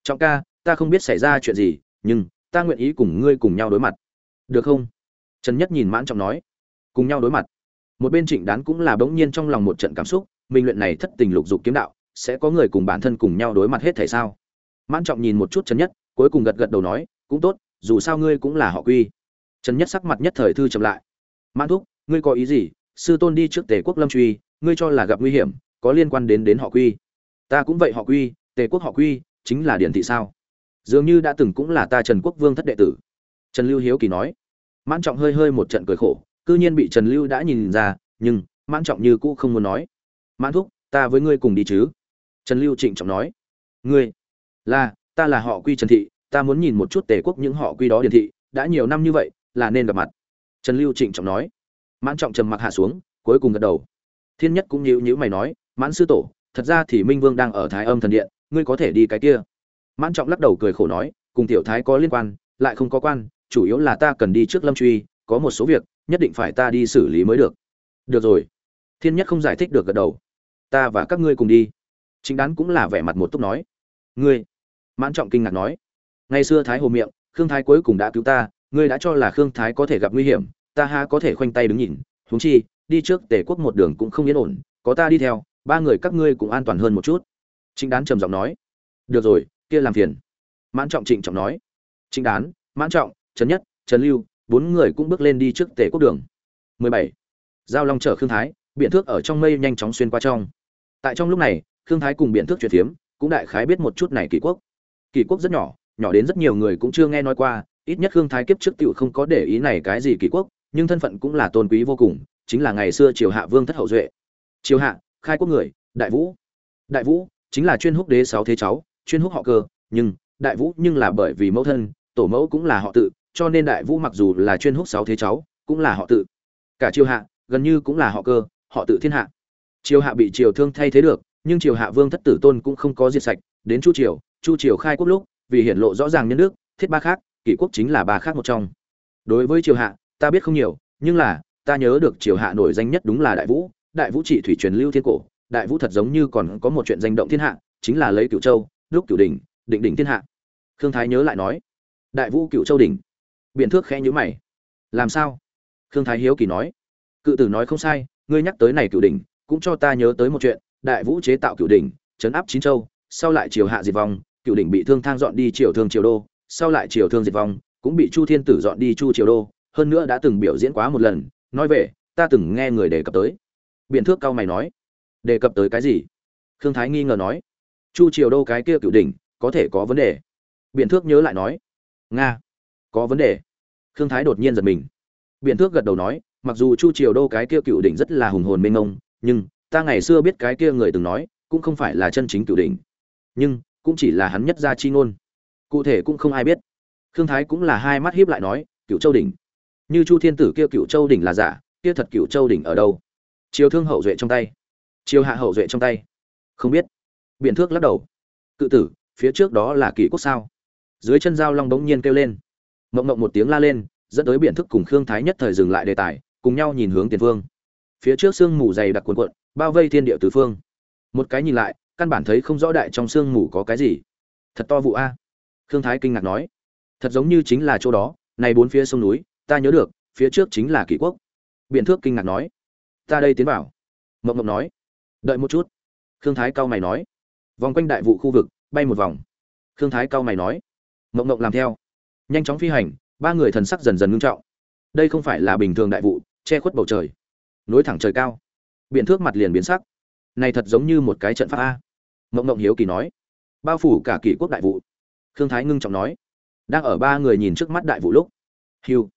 Trọng ca, ta không biết xảy ra chuyện gì, nhưng ta nguyện ý cùng ngươi cùng nhau đối mặt. Được không? Trần nhất nhìn mãn trọng nói. Cùng nhau đối mặt. Một bên trịnh đán cũng là bỗng nhiên trong lòng một trận cảm xúc minh luyện này thất tình lục dục kiếm đạo, sẽ có người cùng bản thân cùng nhau đối mặt hết thể sao? Mãn trọng nhìn một chút trần nhất, cuối cùng gật gật đầu nói, cũng tốt, dù sao ngươi cũng là họ quy. Trần nhất sắc mặt nhất thời thư chậm lại. Mãn thúc, ngươi có ý gì? Sư tôn đi trước tề quốc lâm truy ngươi cho là gặp nguy hiểm, có liên quan đến đến họ quy. Ta cũng vậy họ quy, tề quốc họ quy, chính là điển thị sao? Dường như đã từng cũng là ta trần quốc vương thất đệ tử. Trần lưu hiếu kỳ nói. Mãn trọng hơi hơi một trận cười khổ, cư nhiên bị trần lưu đã nhìn ra, nhưng mãn trọng như cũ không muốn nói. Mãn thúc, ta với ngươi cùng đi chứ? Trần lưu trịnh trọng nói. Ngươi, là, ta là họ quy trần thị, ta muốn nhìn một chút tề quốc những họ quy đó điển thị, đã nhiều năm như vậy, là nên gặp mặt. Trần lưu trịnh trọng nói. Mãn trọng trầm mặc hạ xuống, cuối cùng gật đầu thiên nhất cũng nhíu nhíu mày nói, mãn sư tổ, thật ra thì minh vương đang ở thái âm thần điện, ngươi có thể đi cái kia. Mãn trọng lắc đầu cười khổ nói, cùng tiểu thái có liên quan, lại không có quan, chủ yếu là ta cần đi trước lâm truy, có một số việc, nhất định phải ta đi xử lý mới được. Được rồi. Thiên nhất không giải thích được gật đầu. Ta và các ngươi cùng đi. Chính đán cũng là vẻ mặt một túc nói. Ngươi? Mãn trọng kinh ngạc nói. Ngày xưa thái hồ miệng, khương thái cuối cùng đã cứu ta, ngươi đã cho là khương thái có thể gặp nguy hiểm, ta ha có thể khoanh tay đứng nhìn, huống chi đi trước tề quốc một đường cũng không yên ổn, có ta đi theo, ba người các ngươi cũng an toàn hơn một chút. Chính đán trầm giọng nói. Được rồi, kia làm phiền. Mãn trọng trịnh trọng nói. Chính đán, mãn trọng, trần nhất, trần lưu, bốn người cũng bước lên đi trước tề quốc đường. 17. giao long chở khương thái biện thước ở trong mây nhanh chóng xuyên qua trong. Tại trong lúc này, khương thái cùng biện thước chuyển phiếm, cũng đại khái biết một chút này kỳ quốc. Kỳ quốc rất nhỏ nhỏ đến rất nhiều người cũng chưa nghe nói qua, ít nhất khương thái kiếp trước tựu không có để ý này cái gì kỳ quốc, nhưng thân phận cũng là tôn quý vô cùng chính là ngày xưa triều hạ vương thất hậu duệ. Triều hạ, khai quốc người, đại vũ. Đại vũ chính là chuyên húc đế sáu thế cháu, chuyên húc họ cơ, nhưng đại vũ nhưng là bởi vì mẫu thân, tổ mẫu cũng là họ tự, cho nên đại vũ mặc dù là chuyên húc sáu thế cháu, cũng là họ tự. Cả triều hạ, gần như cũng là họ cơ, họ tự thiên hạ. Triều hạ bị triều thương thay thế được, nhưng triều hạ vương thất tử tôn cũng không có diệt sạch, đến chu triều chu triều khai quốc lúc, vì hiển lộ rõ ràng nhân nước thiết ba khác, kỷ quốc chính là ba khác một trong. Đối với triều hạ, ta biết không nhiều, nhưng là ta nhớ được triều hạ nổi danh nhất đúng là đại vũ đại vũ trị thủy truyền lưu thiên cổ, đại vũ thật giống như còn có một chuyện danh động thiên hạ, chính là lấy cửu châu, lúc cửu đỉnh, định đỉnh thiên hạ. Khương thái nhớ lại nói, đại vũ cửu châu đỉnh. Biện thước khẽ nhữ mày. Làm sao? Khương thái hiếu kỳ nói. Cự tử nói không sai, ngươi nhắc tới này cửu đỉnh, cũng cho ta nhớ tới một chuyện, đại vũ chế tạo cửu đỉnh, chấn áp chín châu, sau lại triều hạ diệt vong, cửu đỉnh bị thương thang dọn đi triều thương triều đô, sau lại triều thương diệt vong, cũng bị chu thiên tử dọn đi chu triều đô, hơn nữa đã từng biểu diễn quá một lần nói về, ta từng nghe người đề cập tới. Biện thước cao mày nói. Đề cập tới cái gì? Khương thái nghi ngờ nói. Chu triều đô cái kia cựu đỉnh, có thể có vấn đề. Biện thước nhớ lại nói. Nga, có vấn đề. Khương thái đột nhiên giật mình. Biện thước gật đầu nói, mặc dù chu triều đô cái kia cựu đỉnh rất là hùng hồn mênh mông, nhưng ta ngày xưa biết cái kia người từng nói, cũng không phải là chân chính cựu đỉnh. Nhưng, cũng chỉ là hắn nhất gia chi ngôn. Cụ thể cũng không ai biết. Khương thái cũng là hai mắt hiếp lại nói, cựu châu đỉnh như chu thiên tử kia cựu châu đỉnh là giả, kia thật cựu châu đỉnh ở đâu? Chiều thương hậu duệ trong tay. Chiều hạ hậu duệ trong tay. Không biết. Biện thước lắc đầu. Cự tử, phía trước đó là kỷ quốc sao? Dưới chân dao long bỗng nhiên kêu lên. Mộng mộng một tiếng la lên, dẫn tới biện thức cùng khương thái nhất thời dừng lại đề tài, cùng nhau nhìn hướng tiền phương phía trước sương mù dày đặc cuồn cuộn, bao vây thiên địa tứ phương. Một cái nhìn lại, căn bản thấy không rõ đại trong sương mù có cái gì. Thật to vụ a. Khương thái kinh ngạc nói. Thật giống như chính là chỗ đó, này bốn phía sông núi ta nhớ được, phía trước chính là kỷ quốc. Biện thước kinh ngạc nói. Ta đây tiến vào. Mộng mộng nói. Đợi một chút. Khương thái cao mày nói. Vòng quanh đại vụ khu vực, bay một vòng. Khương thái cao mày nói. Mộng mộng làm theo. Nhanh chóng phi hành, ba người thần sắc dần dần ngưng trọng. Đây không phải là bình thường đại vụ, che khuất bầu trời. Nối thẳng trời cao. Biện thước mặt liền biến sắc. Này thật giống như một cái trận pháp a. Mộng mộng hiếu kỳ nói. Bao phủ cả kỷ quốc đại vụ. Khương thái ngưng trọng nói. Đang ở ba người nhìn trước mắt đại vụ lúc. Hiu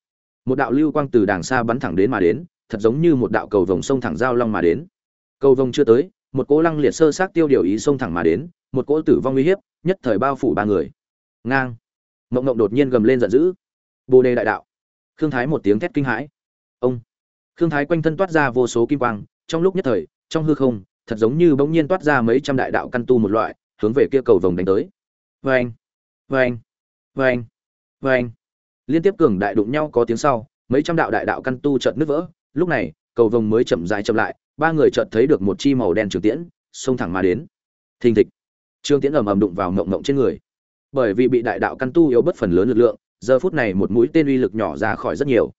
một đạo lưu quang từ đàng xa bắn thẳng đến mà đến, thật giống như một đạo cầu vồng sông thẳng giao long mà đến. Cầu vồng chưa tới, một cỗ lăng liệt sơ sát tiêu điều ý sông thẳng mà đến, một cỗ tử vong uy hiếp, nhất thời bao phủ ba người. Ngang. Mộng mộng đột nhiên gầm lên giận dữ. Bồ đề đại đạo. Khương thái một tiếng thét kinh hãi. Ông. Khương thái quanh thân toát ra vô số kim quang, trong lúc nhất thời, trong hư không, thật giống như bỗng nhiên toát ra mấy trăm đại đạo căn tu một loại, hướng về kia cầu vồng đánh tới. Vê anh vê anh vê anh vê anh liên tiếp cường đại đụng nhau có tiếng sau, mấy trăm đạo đại đạo căn tu chợt nứt vỡ. Lúc này, cầu vồng mới chậm rãi chậm lại, ba người chợt thấy được một chi màu đen trường tiễn, xông thẳng mà đến. Thình thịch, trường tiễn ầm ầm đụng vào ngộng ngộng trên người. Bởi vì bị đại đạo căn tu yếu bất phần lớn lực lượng, giờ phút này một mũi tên uy lực nhỏ ra khỏi rất nhiều.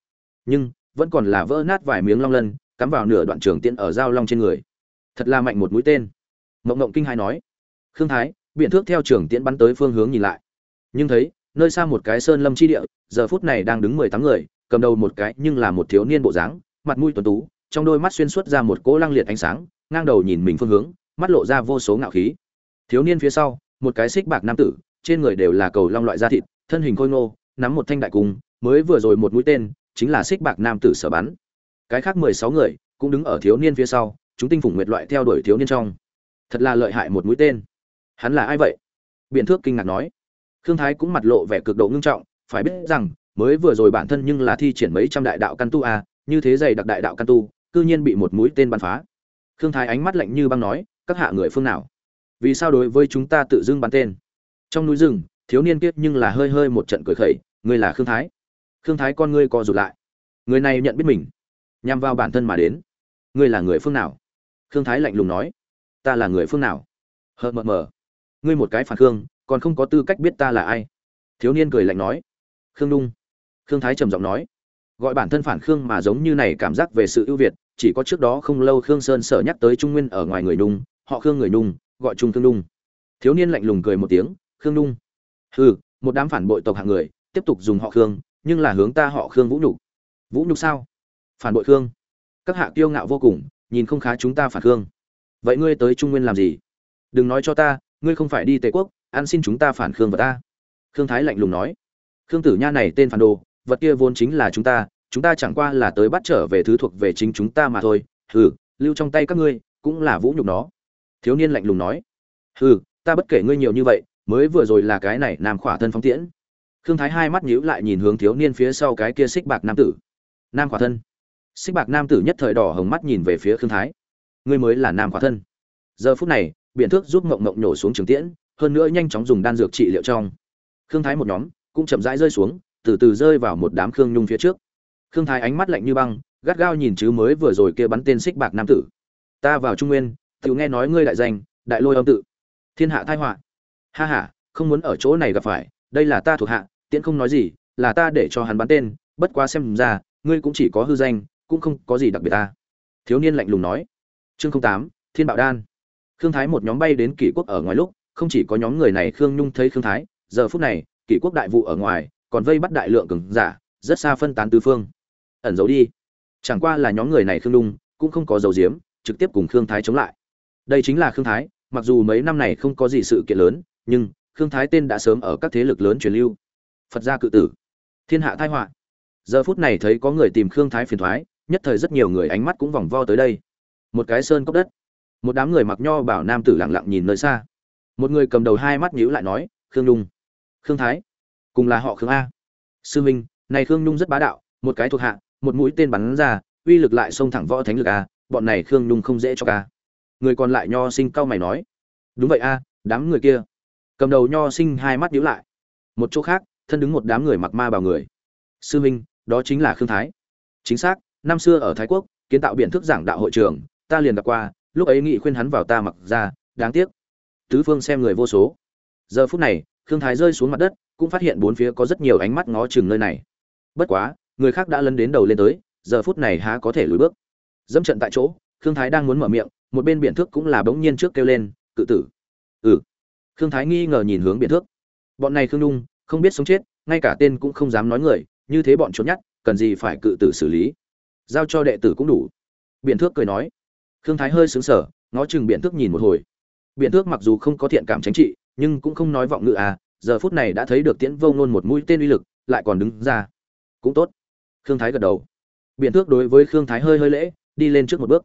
Nhưng, vẫn còn là vỡ nát vài miếng long lân, cắm vào nửa đoạn trường tiễn ở dao long trên người. Thật là mạnh một mũi tên. Ngộng ngộng kinh hai nói. Khương thái, biện thước theo trường tiễn bắn tới phương hướng nhìn lại. Nhưng thấy nơi xa một cái sơn lâm chi địa, giờ phút này đang đứng mười tám người, cầm đầu một cái nhưng là một thiếu niên bộ dáng, mặt mũi tuấn tú, trong đôi mắt xuyên suốt ra một cỗ lăng liệt ánh sáng, ngang đầu nhìn mình phương hướng, mắt lộ ra vô số ngạo khí. Thiếu niên phía sau, một cái xích bạc nam tử, trên người đều là cầu long loại da thịt, thân hình khôi ngô, nắm một thanh đại cung, mới vừa rồi một mũi tên, chính là xích bạc nam tử sở bắn. Cái khác mười sáu người cũng đứng ở thiếu niên phía sau, chúng tinh phụng nguyệt loại theo đuổi thiếu niên trong. Thật là lợi hại một mũi tên. Hắn là ai vậy? Biện thước kinh ngạc nói khương thái cũng mặt lộ vẻ cực độ ngưng trọng phải biết rằng mới vừa rồi bản thân nhưng là thi triển mấy trăm đại đạo căn tu à, như thế dày đặc đại đạo căn tu cư nhiên bị một mũi tên bắn phá. Khương thái ánh mắt lạnh như băng nói các hạ người phương nào? Vì sao đối với chúng ta tự dưng bắn tên? Trong núi rừng thiếu niên kiết nhưng là hơi hơi một trận cười khẩy ngươi là khương thái. Khương thái con ngươi co rụt lại. Người này nhận biết mình nhằm vào bản thân mà đến. Ngươi là người phương nào? Khương thái lạnh lùng nói. Ta là người phương nào? Hờ mờ mờ. Ngươi một cái phản khương còn không có tư cách biết ta là ai. Thiếu niên cười lạnh nói. Khương đung khương thái trầm giọng nói. Gọi bản thân phản khương mà giống như này cảm giác về sự ưu việt, chỉ có trước đó không lâu khương sơn sở nhắc tới trung nguyên ở ngoài người nung, họ khương người nung, gọi trung khương nung. Thiếu niên lạnh lùng cười một tiếng, khương nung. Hừ, một đám phản bội tộc hạng người, tiếp tục dùng họ khương, nhưng là hướng ta họ khương vũ nhục. Vũ nhục sao? Phản bội khương. Các hạ kiêu ngạo vô cùng, nhìn không khá chúng ta phản khương. Vậy ngươi tới trung nguyên làm gì? Đừng nói cho ta, ngươi không phải đi tề quốc ăn xin chúng ta phản khương vật ta khương thái lạnh lùng nói. Khương tử nha này tên phản đồ, vật kia vốn chính là chúng ta chúng ta chẳng qua là tới bắt trở về thứ thuộc về chính chúng ta mà thôi. Hừ, lưu trong tay các ngươi, cũng là vũ nhục nó. Thiếu niên lạnh lùng nói. Hừ, ta bất kể ngươi nhiều như vậy, mới vừa rồi là cái này nam khỏa thân phóng tiễn. Khương thái hai mắt nhíu lại nhìn hướng thiếu niên phía sau cái kia xích bạc nam tử. Nam khỏa thân. Xích bạc nam tử nhất thời đỏ hồng mắt nhìn về phía khương thái. Ngươi mới là nam khỏa thân. Giờ phút này biện thước giúp mộng mộng nhổ xuống trường tiễn hơn nữa nhanh chóng dùng đan dược trị liệu trong. Khương thái một nhóm cũng chậm rãi rơi xuống, từ từ rơi vào một đám khương nhung phía trước. Khương thái ánh mắt lạnh như băng, gắt gao nhìn chứ mới vừa rồi kia bắn tên xích bạc nam tử. Ta vào trung nguyên tự nghe nói ngươi đại danh, đại lôi âm tự. Thiên hạ thai họa. Ha ha, không muốn ở chỗ này gặp phải, đây là ta thuộc hạ, tiễn không nói gì, là ta để cho hắn bắn tên, bất quá xem ra, ngươi cũng chỉ có hư danh, cũng không có gì đặc biệt ta. Thiếu niên lạnh lùng nói. Chương tám, thiên bạo đan. Khương thái một nhóm bay đến kỷ quốc ở ngoài lúc không chỉ có nhóm người này khương nhung thấy khương thái, giờ phút này, kỷ quốc đại vụ ở ngoài, còn vây bắt đại lượng cường giả, rất xa phân tán tứ phương. Ẩn giấu đi. Chẳng qua là nhóm người này khương nhung, cũng không có dầu diếm trực tiếp cùng khương thái chống lại. Đây chính là khương thái, mặc dù mấy năm này không có gì sự kiện lớn, nhưng khương thái tên đã sớm ở các thế lực lớn truyền lưu. Phật gia cự tử. Thiên hạ thái họa. Giờ phút này thấy có người tìm khương thái phiền thoái, nhất thời rất nhiều người ánh mắt cũng vòng vo tới đây. Một cái sơn cốc đất. Một đám người mặc nho bảo nam tử lặng lặng nhìn nơi xa một người cầm đầu hai mắt nhíu lại nói, khương nhung, khương thái, cùng là họ khương a. Sư minh, này khương nhung rất bá đạo, một cái thuộc hạ, một mũi tên bắn ra, uy lực lại xông thẳng võ thánh lực a, bọn này khương nhung không dễ cho ca người còn lại nho sinh cau mày nói, đúng vậy a, đám người kia. Cầm đầu nho sinh hai mắt nhíu lại. Một chỗ khác, thân đứng một đám người mặc ma bào người. Sư minh, đó chính là khương thái. Chính xác, năm xưa ở thái quốc, kiến tạo biện thức giảng đạo hội trường, ta liền gặp qua, lúc ấy nghị khuyên hắn vào ta mặc ra, đáng tiếc tứ phương xem người vô số. Giờ phút này, khương thái rơi xuống mặt đất, cũng phát hiện bốn phía có rất nhiều ánh mắt ngó chừng nơi này. Bất quá, người khác đã lấn đến đầu lên tới, giờ phút này há có thể lùi bước. Dẫm trận tại chỗ, khương thái đang muốn mở miệng, một bên biển thước cũng là bỗng nhiên trước kêu lên, cự tử. Ừ. Khương thái nghi ngờ nhìn hướng biển thước. Bọn này khương nhung, không biết sống chết, ngay cả tên cũng không dám nói người, như thế bọn trốn nhát, cần gì phải cự tử xử lý? Giao cho đệ tử cũng đủ. Biện thước cười nói. Khương thái hơi xứng sở ngó chừng biện thước nhìn một hồi biện thước mặc dù không có thiện cảm tránh trị, nhưng cũng không nói vọng ngữ à giờ phút này đã thấy được tiễn vông nôn một mũi tên uy lực, lại còn đứng ra. Cũng tốt. Khương thái gật đầu. Biện thước đối với khương thái hơi hơi lễ, đi lên trước một bước.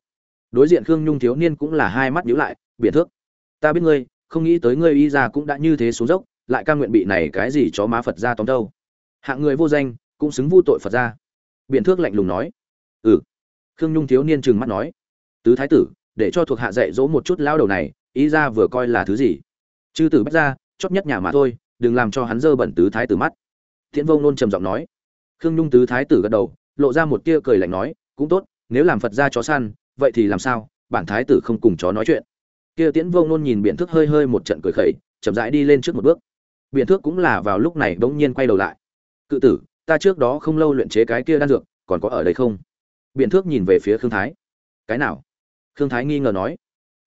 Đối diện khương nhung thiếu niên cũng là hai mắt nhíu lại biện thước, ta biết ngươi, không nghĩ tới ngươi y ra cũng đã như thế xuống dốc, lại ca nguyện bị này cái gì chó má phật ra tóm đâu. Hạng người vô danh, cũng xứng vu tội phật ra. Biện thước lạnh lùng nói. Ừ. Khương nhung thiếu niên trừng mắt nói. Tứ thái tử, để cho thuộc hạ dạy dỗ một chút lao đầu này ý ra vừa coi là thứ gì? Chư tử bách ra chót nhất nhà mà thôi, đừng làm cho hắn dơ bẩn tứ thái tử mắt. Thiện vông nôn trầm giọng nói. Khương nhung tứ thái tử gật đầu, lộ ra một tia cười lạnh nói, cũng tốt, nếu làm phật ra chó săn, vậy thì làm sao? Bản thái tử không cùng chó nói chuyện. Kia tiễn vông nôn nhìn biện thước hơi hơi một trận cười khẩy, chậm rãi đi lên trước một bước. Biện thước cũng là vào lúc này bỗng nhiên quay đầu lại. Cự tử, ta trước đó không lâu luyện chế cái kia đan dược, còn có ở đây không? Biện thước nhìn về phía khương thái. Cái nào? Khương thái nghi ngờ nói.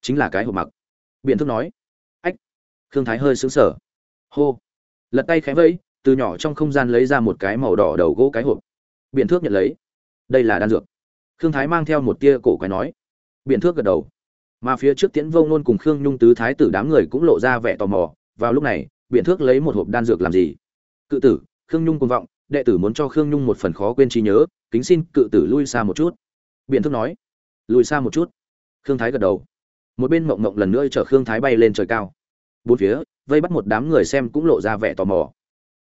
Chính là cái hộp mặc biện thước nói. Ách, khương thái hơi xứng sở hô. Lật tay khẽ vẫy, từ nhỏ trong không gian lấy ra một cái màu đỏ đầu gỗ cái hộp. Biện thước nhận lấy. Đây là đan dược. Khương thái mang theo một tia cổ quái nói. Biện thước gật đầu. Mà phía trước tiễn vông nôn cùng khương nhung tứ thái tử đám người cũng lộ ra vẻ tò mò. Vào lúc này, biện thước lấy một hộp đan dược làm gì? Cự tử, khương nhung cùng vọng, đệ tử muốn cho khương nhung một phần khó quên trí nhớ, kính xin cự tử lui xa một chút. Biện thước nói. Lùi xa một chút. Khương thái gật đầu một bên mộng mộng lần nữa chở khương thái bay lên trời cao. Bốn phía, vây bắt một đám người xem cũng lộ ra vẻ tò mò.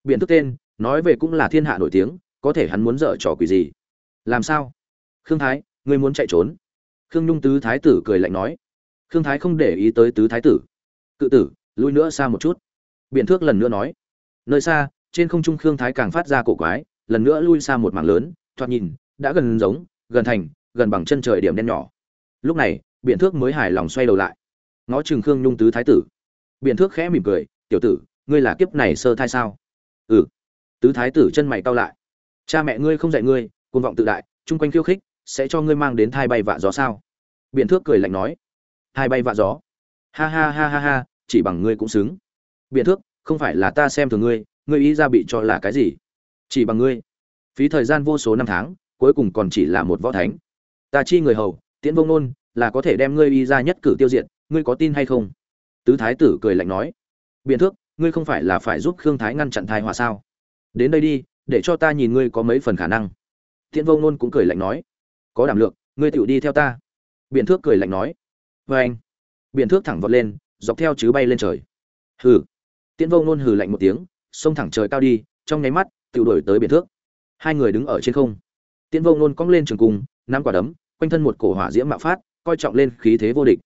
Biện thức tên, nói về cũng là thiên hạ nổi tiếng, có thể hắn muốn dở trò quỷ gì? Làm sao? Khương thái, ngươi muốn chạy trốn? Khương nhung tứ thái tử cười lạnh nói. Khương thái không để ý tới tứ thái tử. Cự tử, lui nữa xa một chút. Biện thước lần nữa nói. Nơi xa, trên không trung khương thái càng phát ra cổ quái, lần nữa lui xa một mảng lớn, thoạt nhìn, đã gần giống, gần thành, gần bằng chân trời điểm đen nhỏ. Lúc này biện thước mới hài lòng xoay đầu lại. Ngó chừng khương nhung tứ thái tử. Biện thước khẽ mỉm cười, tiểu tử, ngươi là kiếp này sơ thai sao? Ừ. Tứ thái tử chân mày cau lại. Cha mẹ ngươi không dạy ngươi, cuồng vọng tự đại, chung quanh khiêu khích, sẽ cho ngươi mang đến thai bay vạ gió sao? Biện thước cười lạnh nói. Thai bay vạ gió? Ha ha ha ha ha, chỉ bằng ngươi cũng xứng. Biện thước, không phải là ta xem thường ngươi ngươi ý ra bị cho là cái gì? Chỉ bằng ngươi. Phí thời gian vô số năm tháng, cuối cùng còn chỉ là một võ thánh. Ta chi người hầu, tiễn vông nôn là có thể đem ngươi y ra nhất cử tiêu diệt, ngươi có tin hay không? Tứ thái tử cười lạnh nói. Biện thước, ngươi không phải là phải giúp khương thái ngăn chặn thai họa sao? Đến đây đi, để cho ta nhìn ngươi có mấy phần khả năng. Tiễn vông nôn cũng cười lạnh nói. Có đảm lượng, ngươi tựu đi theo ta. Biện thước cười lạnh nói. Vê anh. Biện thước thẳng vọt lên, dọc theo chứ bay lên trời. Hừ. Tiễn vông nôn hừ lạnh một tiếng, xông thẳng trời cao đi, trong nháy mắt tựu đổi tới biện thước. Hai người đứng ở trên không. Tiễn vông nôn cong lên trường cung năm quả đấm, quanh thân một cổ hỏa diễm mạo phát coi trọng lên khí thế vô địch.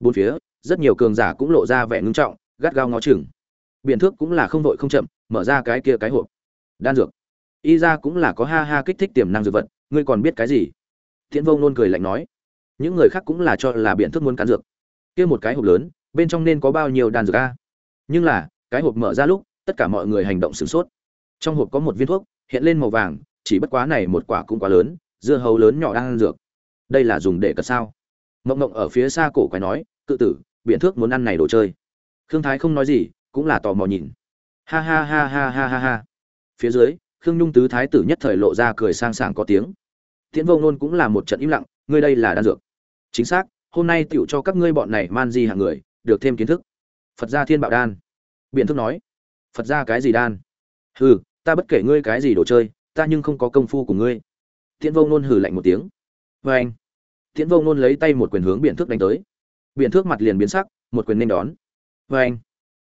Bốn phía, rất nhiều cường giả cũng lộ ra vẻ ngưng trọng, gắt gao ngó chừng. Biện thước cũng là không vội không chậm, mở ra cái kia cái hộp. Đan dược. Y ra cũng là có ha ha kích thích tiềm năng dược vật, ngươi còn biết cái gì? Tiễn vông nôn cười lạnh nói. Những người khác cũng là cho là biện thước muốn cắn dược. Kia một cái hộp lớn, bên trong nên có bao nhiêu đan dược a? Nhưng là, cái hộp mở ra lúc, tất cả mọi người hành động sửng sốt. Trong hộp có một viên thuốc, hiện lên màu vàng, chỉ bất quá này một quả cũng quá lớn, dưa hấu lớn nhỏ đang ăn dược. Đây là dùng để cật sao? Mộng mộng ở phía xa cổ quái nói, cự tử biện thước muốn ăn này đồ chơi. Khương thái không nói gì, cũng là tò mò nhìn. Ha ha ha ha ha ha ha. Phía dưới, khương nhung tứ thái tử nhất thời lộ ra cười sang sảng có tiếng. Tiễn vô ngôn cũng là một trận im lặng, ngươi đây là đan dược. Chính xác, hôm nay tựu cho các ngươi bọn này man di hạng người, được thêm kiến thức. Phật gia thiên bạo đan. Biện thức nói, phật gia cái gì đan? Hừ, ta bất kể ngươi cái gì đồ chơi, ta nhưng không có công phu của ngươi. Tiễn vô ngôn hừ lạnh một tiếng. Vê anh tiễn vô ngôn lấy tay một quyền hướng biển thước đánh tới. Biển thước mặt liền biến sắc, một quyền nên đón. Và anh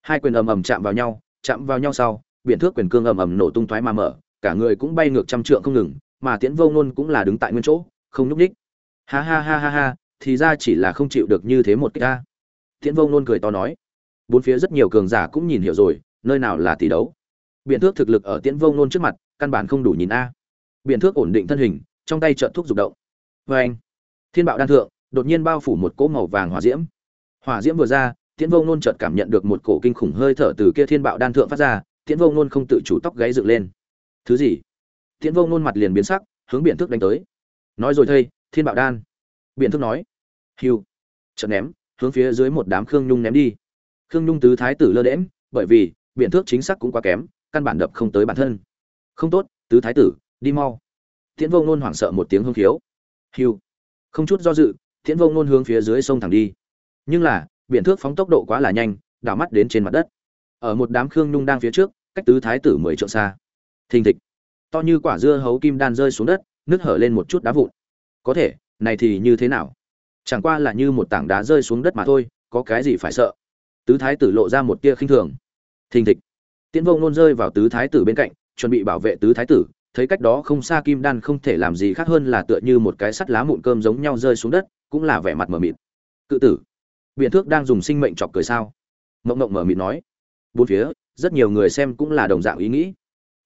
hai quyền ầm ầm chạm vào nhau, chạm vào nhau sau, biển thước quyền cương ầm ầm nổ tung thoái mà mở, cả người cũng bay ngược trăm trượng không ngừng, mà tiễn vô ngôn cũng là đứng tại nguyên chỗ, không nhúc nhích. ha ha ha ha ha, thì ra chỉ là không chịu được như thế một cái a. tiễn vô ngôn cười to nói. Bốn phía rất nhiều cường giả cũng nhìn hiểu rồi, nơi nào là tỷ đấu. Biển thước thực lực ở tiễn vô ngôn trước mặt, căn bản không đủ nhìn a. Biển thước ổn định thân hình, trong tay trợn thuốc dục động. Và anh thiên bạo đan thượng, đột nhiên bao phủ một cỗ màu vàng hỏa diễm. Hỏa diễm vừa ra, tiễn vô ngôn chợt cảm nhận được một cổ kinh khủng hơi thở từ kia thiên bạo đan thượng phát ra, tiễn vô ngôn không tự chủ tóc gáy dựng lên. Thứ gì? Tiễn vô ngôn mặt liền biến sắc, hướng biện thước đánh tới. Nói rồi thây thiên bạo đan. Biện thước nói. Hiu chợt ném, hướng phía dưới một đám khương nhung ném đi. Khương nhung tứ thái tử lơ đễm bởi vì biện thước chính xác cũng quá kém, căn bản đập không tới bản thân. Không tốt, tứ thái tử, đi mau. Tiễn vô ngôn hoảng sợ một tiếng hương khiếu. Hiu không chút do dự Thiễn vô ngôn hướng phía dưới sông thẳng đi. Nhưng là biện thước phóng tốc độ quá là nhanh, đảo mắt đến trên mặt đất. Ở một đám khương nhung đang phía trước, cách tứ thái tử mười trượng xa. Thình thịch. To như quả dưa hấu kim đan rơi xuống đất, nứt hở lên một chút đá vụn. Có thể, này thì như thế nào? Chẳng qua là như một tảng đá rơi xuống đất mà thôi, có cái gì phải sợ? Tứ thái tử lộ ra một tia khinh thường. Thình thịch. Tiễn vô ngôn rơi vào tứ thái tử bên cạnh, chuẩn bị bảo vệ tứ thái tử thấy cách đó không xa kim đan không thể làm gì khác hơn là tựa như một cái sắt lá mụn cơm giống nhau rơi xuống đất, cũng là vẻ mặt mờ mịt. Cự tử biện thước đang dùng sinh mệnh chọc cười sao? Mộng mộng mờ mịt nói. Bốn phía, rất nhiều người xem cũng là đồng dạng ý nghĩ.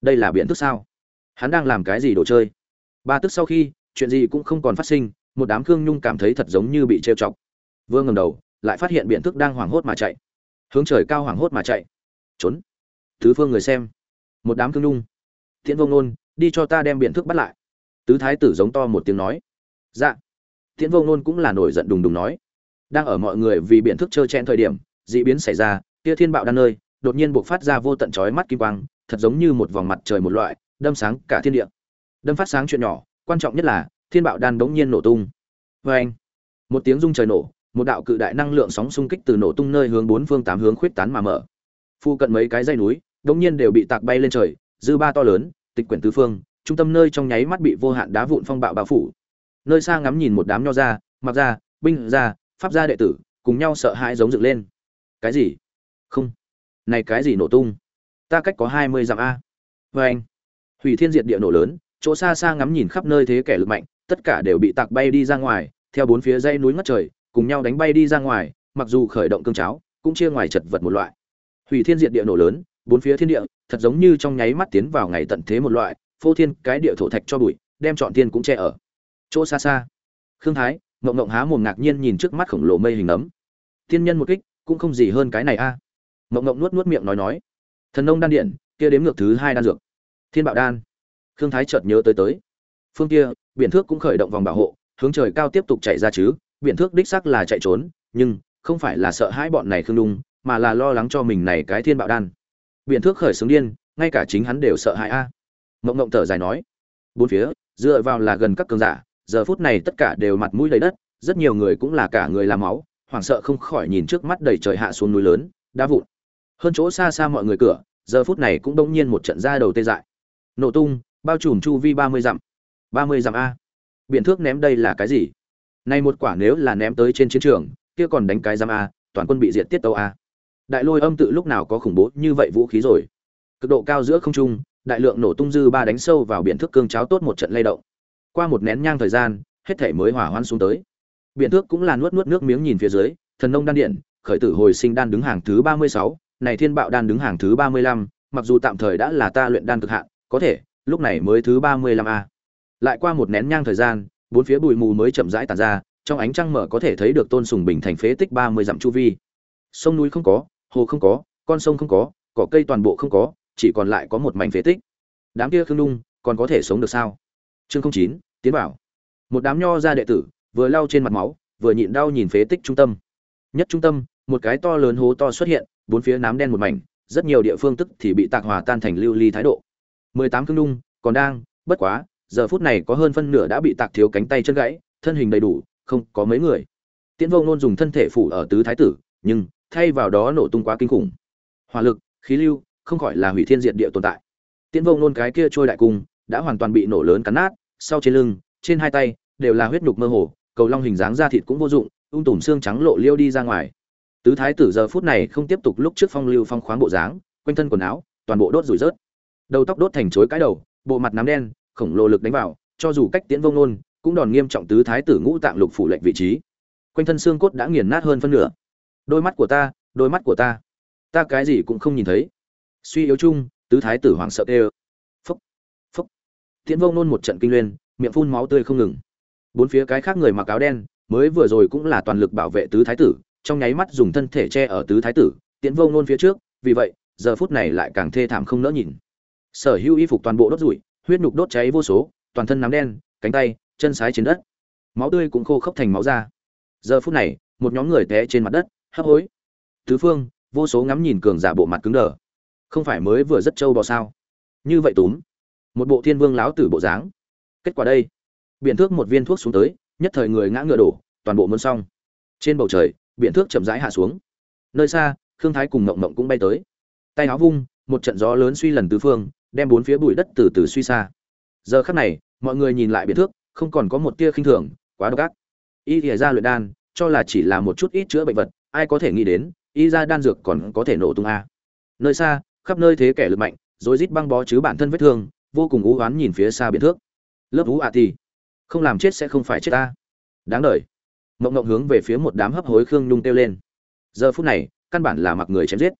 Đây là biện thước sao? Hắn đang làm cái gì đồ chơi? Ba tức sau khi, chuyện gì cũng không còn phát sinh, một đám khương nhung cảm thấy thật giống như bị trêu chọc. Vừa ngầm đầu, lại phát hiện biện thước đang hoảng hốt mà chạy. Hướng trời cao hoảng hốt mà chạy. Trốn. Thứ phương người xem. Một đám khương nhung. Tiễn vông nôn đi cho ta đem biện thước bắt lại. Tứ thái tử giống to một tiếng nói. Dạ. Tiễn vô nôn cũng là nổi giận đùng đùng nói. Đang ở mọi người vì biện thước trơ chen thời điểm, dị biến xảy ra, kia thiên bạo đan nơi, đột nhiên buộc phát ra vô tận chói mắt kim quang, thật giống như một vòng mặt trời một loại, đâm sáng cả thiên địa. Đâm phát sáng chuyện nhỏ, quan trọng nhất là, thiên bạo đan bỗng nhiên nổ tung. Vê anh một tiếng rung trời nổ, một đạo cự đại năng lượng sóng xung kích từ nổ tung nơi hướng bốn phương tám hướng khuyết tán mà mở. Phu cận mấy cái dây núi đống nhiên đều bị tạc bay lên trời, dư ba to lớn tịch quyển tứ phương, trung tâm nơi trong nháy mắt bị vô hạn đá vụn phong bạo bao phủ. Nơi xa ngắm nhìn một đám nho ra mặc gia, binh gia, pháp gia đệ tử, cùng nhau sợ hãi giống dựng lên. Cái gì? Không. Này cái gì nổ tung? Ta cách có hai mươi dặm a. Vê anh, hủy thiên diệt địa nổ lớn, chỗ xa xa ngắm nhìn khắp nơi thế kẻ lực mạnh, tất cả đều bị tạc bay đi ra ngoài, theo bốn phía dây núi ngất trời, cùng nhau đánh bay đi ra ngoài, mặc dù khởi động cương cháo, cũng chia ngoài chật vật một loại. Hủy thiên diệt địa nổ lớn bốn phía thiên địa, thật giống như trong nháy mắt tiến vào ngày tận thế một loại, phô thiên cái địa thổ thạch cho bụi, đem trọn thiên cũng che ở chỗ xa xa. Khương thái, ngộng ngộng há mồm ngạc nhiên nhìn trước mắt khổng lồ mây hình ấm. Thiên nhân một kích, cũng không gì hơn cái này a. À. ngộng ngộng nuốt nuốt miệng nói nói. Thần nông đan điện, kia đếm ngược thứ hai đan dược. Thiên bạo đan. Khương thái chợt nhớ tới tới. Phương kia, biển thước cũng khởi động vòng bảo hộ, hướng trời cao tiếp tục chạy ra chứ, biển thước đích xác là chạy trốn, nhưng không phải là sợ hãi bọn này khương đung mà là lo lắng cho mình này cái thiên bạo đan biện thước khởi xướng điên, ngay cả chính hắn đều sợ hãi a. Mộng mộng thở dài nói, bốn phía, dựa vào là gần các cường giả, giờ phút này tất cả đều mặt mũi đầy đất, rất nhiều người cũng là cả người làm máu, hoảng sợ không khỏi nhìn trước mắt đầy trời hạ xuống núi lớn, đá vụn. Hơn chỗ xa xa mọi người cửa, giờ phút này cũng đông nhiên một trận ra đầu tê dại. Nổ tung, bao trùm chu vi ba mươi dặm. Ba mươi dặm a. Biện thước ném đây là cái gì? Nay một quả nếu là ném tới trên chiến trường, kia còn đánh cái giam a, toàn quân bị diệt tiết tàu a đại lôi âm tự lúc nào có khủng bố như vậy vũ khí rồi. Cực độ cao giữa không trung, đại lượng nổ tung dư ba đánh sâu vào biển thước cương cháo tốt một trận lay động. Qua một nén nhang thời gian, hết thể mới hỏa hoan xuống tới. Biển thước cũng là nuốt nuốt nước miếng nhìn phía dưới, thần nông đan điện, khởi tử hồi sinh đan đứng hàng thứ ba mươi sáu, này thiên bạo đan đứng hàng thứ ba mươi lăm, mặc dù tạm thời đã là ta luyện đan cực hạn, có thể, lúc này mới thứ ba mươi lăm a. Lại qua một nén nhang thời gian, bốn phía bụi mù mới chậm rãi tàn ra, trong ánh trăng mở có thể thấy được tôn sùng bình thành phế tích ba mươi dặm chu vi. Sông núi không có hồ không có, con sông không có, cỏ cây toàn bộ không có, chỉ còn lại có một mảnh phế tích. Đám kia khương đung còn có thể sống được sao? Chương chín, tiến bảo. Một đám nho ra đệ tử vừa lau trên mặt máu, vừa nhịn đau nhìn phế tích trung tâm. Nhất trung tâm, một cái to lớn hố to xuất hiện, bốn phía nám đen một mảnh, rất nhiều địa phương tức thì bị tạc hòa tan thành lưu ly thái độ. Mười tám khương đung còn đang, bất quá, giờ phút này có hơn phân nửa đã bị tạc thiếu cánh tay chân gãy, thân hình đầy đủ, không có mấy người. Tiễn vô ngôn dùng thân thể phủ ở tứ thái tử, nhưng thay vào đó nổ tung quá kinh khủng. Hỏa lực, khí lưu, không khỏi là hủy thiên diệt địa tồn tại. Tiễn vô ngôn cái kia trôi đại cung, đã hoàn toàn bị nổ lớn cắn nát, sau trên lưng, trên hai tay, đều là huyết nhục mơ hồ, cầu long hình dáng da thịt cũng vô dụng, ung tùm xương trắng lộ liêu đi ra ngoài. Tứ thái tử giờ phút này không tiếp tục lúc trước phong lưu phong khoáng bộ dáng, quanh thân quần áo, toàn bộ đốt rủi rớt. Đầu tóc đốt thành chối cái đầu, bộ mặt nám đen, khổng lồ lực đánh vào, cho dù cách tiễn vông nôn, cũng đòn nghiêm trọng tứ thái tử ngũ tạng lục phủ lệnh vị trí. Quanh thân xương cốt đã nghiền nát hơn phân nửa đôi mắt của ta, đôi mắt của ta. Ta cái gì cũng không nhìn thấy. Suy yếu chung, tứ thái tử hoảng sợ tê ơ phúc phúc. Tiễn vông nôn một trận kinh luyên miệng phun máu tươi không ngừng. Bốn phía cái khác người mặc áo đen, mới vừa rồi cũng là toàn lực bảo vệ tứ thái tử, trong nháy mắt dùng thân thể che ở tứ thái tử, tiễn vông nôn phía trước, vì vậy, giờ phút này lại càng thê thảm không nỡ nhìn. Sở hữu y phục toàn bộ đốt rụi, huyết nhục đốt cháy vô số, toàn thân nắm đen, cánh tay, chân sái trên đất. Máu tươi cũng khô khốc thành máu ra. Giờ phút này, một nhóm người té trên mặt đất hấp hối. Tứ phương, vô số ngắm nhìn cường giả bộ mặt cứng đờ. Không phải mới vừa rất trâu bò sao? Như vậy túm. Một bộ thiên vương láo tử bộ dáng. Kết quả đây. Biện thước một viên thuốc xuống tới, nhất thời người ngã ngựa đổ, toàn bộ muôn xong. Trên bầu trời biện thước chậm rãi hạ xuống. Nơi xa, khương thái cùng mộng mộng cũng bay tới. Tay áo vung, một trận gió lớn suy lần tứ phương, đem bốn phía bụi đất từ từ suy xa. Giờ khắc này, mọi người nhìn lại biện thước, không còn có một tia khinh thường, quá độc ác. Y thìa ra luyện đan, cho là chỉ là một chút ít chữa bệnh vật ai có thể nghĩ đến, y ra đan dược còn có thể nổ tung a. Nơi xa, khắp nơi thế kẻ lực mạnh rồi rít băng bó chứ bản thân vết thương, vô cùng ú oán nhìn phía xa biển thước. Lớp ú ạ à thì không làm chết sẽ không phải chết ta. Đáng đời mộng mộng hướng về phía một đám hấp hối khương nhung kêu lên. Giờ phút này, căn bản là mặc người chém giết.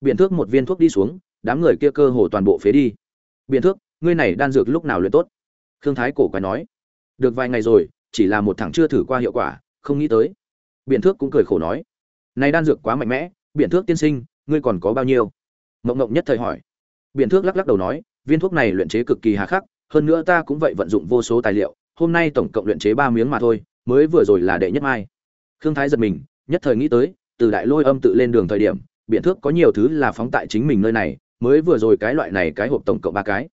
Biển thước một viên thuốc đi xuống, đám người kia cơ hồ toàn bộ phế đi. Biển thước, ngươi này đan dược lúc nào luyện tốt? Khương thái cổ quái nói. Được vài ngày rồi, chỉ là một thằng chưa thử qua hiệu quả, không nghĩ tới. Biển thước cũng cười khổ nói này đan dược quá mạnh mẽ biện thước tiên sinh ngươi còn có bao nhiêu? Mộng mộng nhất thời hỏi. Biện thước lắc lắc đầu nói viên thuốc này luyện chế cực kỳ hà khắc hơn nữa ta cũng vậy vận dụng vô số tài liệu hôm nay tổng cộng luyện chế ba miếng mà thôi mới vừa rồi là đệ nhất mai. Khương thái giật mình nhất thời nghĩ tới từ đại lôi âm tự lên đường thời điểm biện thước có nhiều thứ là phóng tại chính mình nơi này mới vừa rồi cái loại này cái hộp tổng cộng ba cái.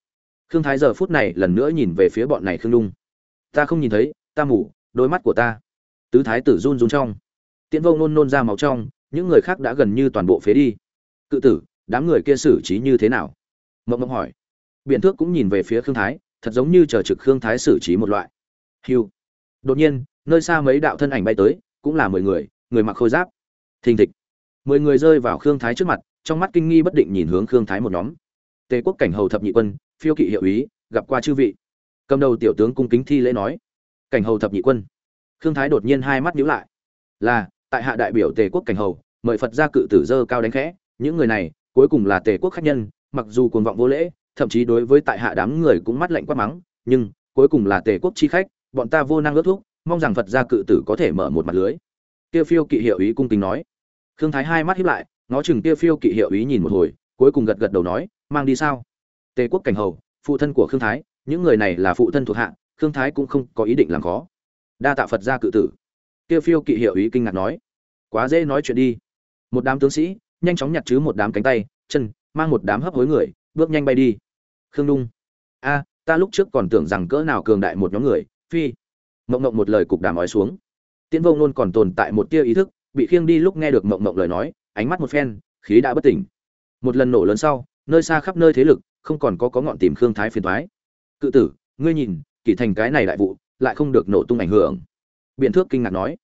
Khương thái giờ phút này lần nữa nhìn về phía bọn này khương lung, ta không nhìn thấy ta mủ đôi mắt của ta. Tứ thái tử run run trong tiễn vô nôn nôn ra máu trong, những người khác đã gần như toàn bộ phế đi. Cự tử, đám người kia xử trí như thế nào? Mộng mộng hỏi. Biện thước cũng nhìn về phía khương thái, thật giống như chờ trực khương thái xử trí một loại. Hiu đột nhiên, nơi xa mấy đạo thân ảnh bay tới, cũng là mười người người mặc khôi giáp. Thình thịch. Mười người rơi vào khương thái trước mặt, trong mắt kinh nghi bất định nhìn hướng khương thái một nhóm. Tề quốc cảnh hầu thập nhị quân, phiêu kỵ hiệu ý, gặp qua chư vị. Cầm đầu tiểu tướng cung kính thi lễ nói. Cảnh hầu thập nhị quân. Khương thái đột nhiên hai mắt nhíu lại. Là tại hạ đại biểu tề quốc cảnh hầu, mời phật ra cự tử dơ cao đánh khẽ. Những người này, cuối cùng là tề quốc khách nhân, mặc dù cuồng vọng vô lễ, thậm chí đối với tại hạ đám người cũng mắt lạnh quát mắng, nhưng cuối cùng là tề quốc chi khách, bọn ta vô năng ước thúc, mong rằng phật gia cự tử có thể mở một mặt lưới. Tiêu phiêu kỵ hiệu ý cung kính nói. Khương thái hai mắt hiếp lại, ngó chừng Tiêu phiêu kỵ hiệu ý nhìn một hồi, cuối cùng gật gật đầu nói, mang đi sao? Tề quốc cảnh hầu, phụ thân của khương thái, những người này là phụ thân thuộc hạ, khương thái cũng không có ý định làm khó. Đa tạ phật gia cự tử kia phiêu kỵ hiệu ý kinh ngạc nói, quá dễ nói chuyện đi. Một đám tướng sĩ nhanh chóng nhặt chứ một đám cánh tay, chân, mang một đám hấp hối người, bước nhanh bay đi. Khương đung a, ta lúc trước còn tưởng rằng cỡ nào cường đại một nhóm người, phi. Mộng mộng một lời cục đàm nói xuống. Tiễn vô Nôn còn tồn tại một tia ý thức, bị khiêng đi lúc nghe được mộng mộng lời nói, ánh mắt một phen, khí đã bất tỉnh. Một lần nổ lớn sau, nơi xa khắp nơi thế lực, không còn có có ngọn tìm khương thái phiền thoái cự tử, ngươi nhìn kỳ thành cái này đại vụ, lại không được nổ tung ảnh hưởng biện thước kinh ngạc nói.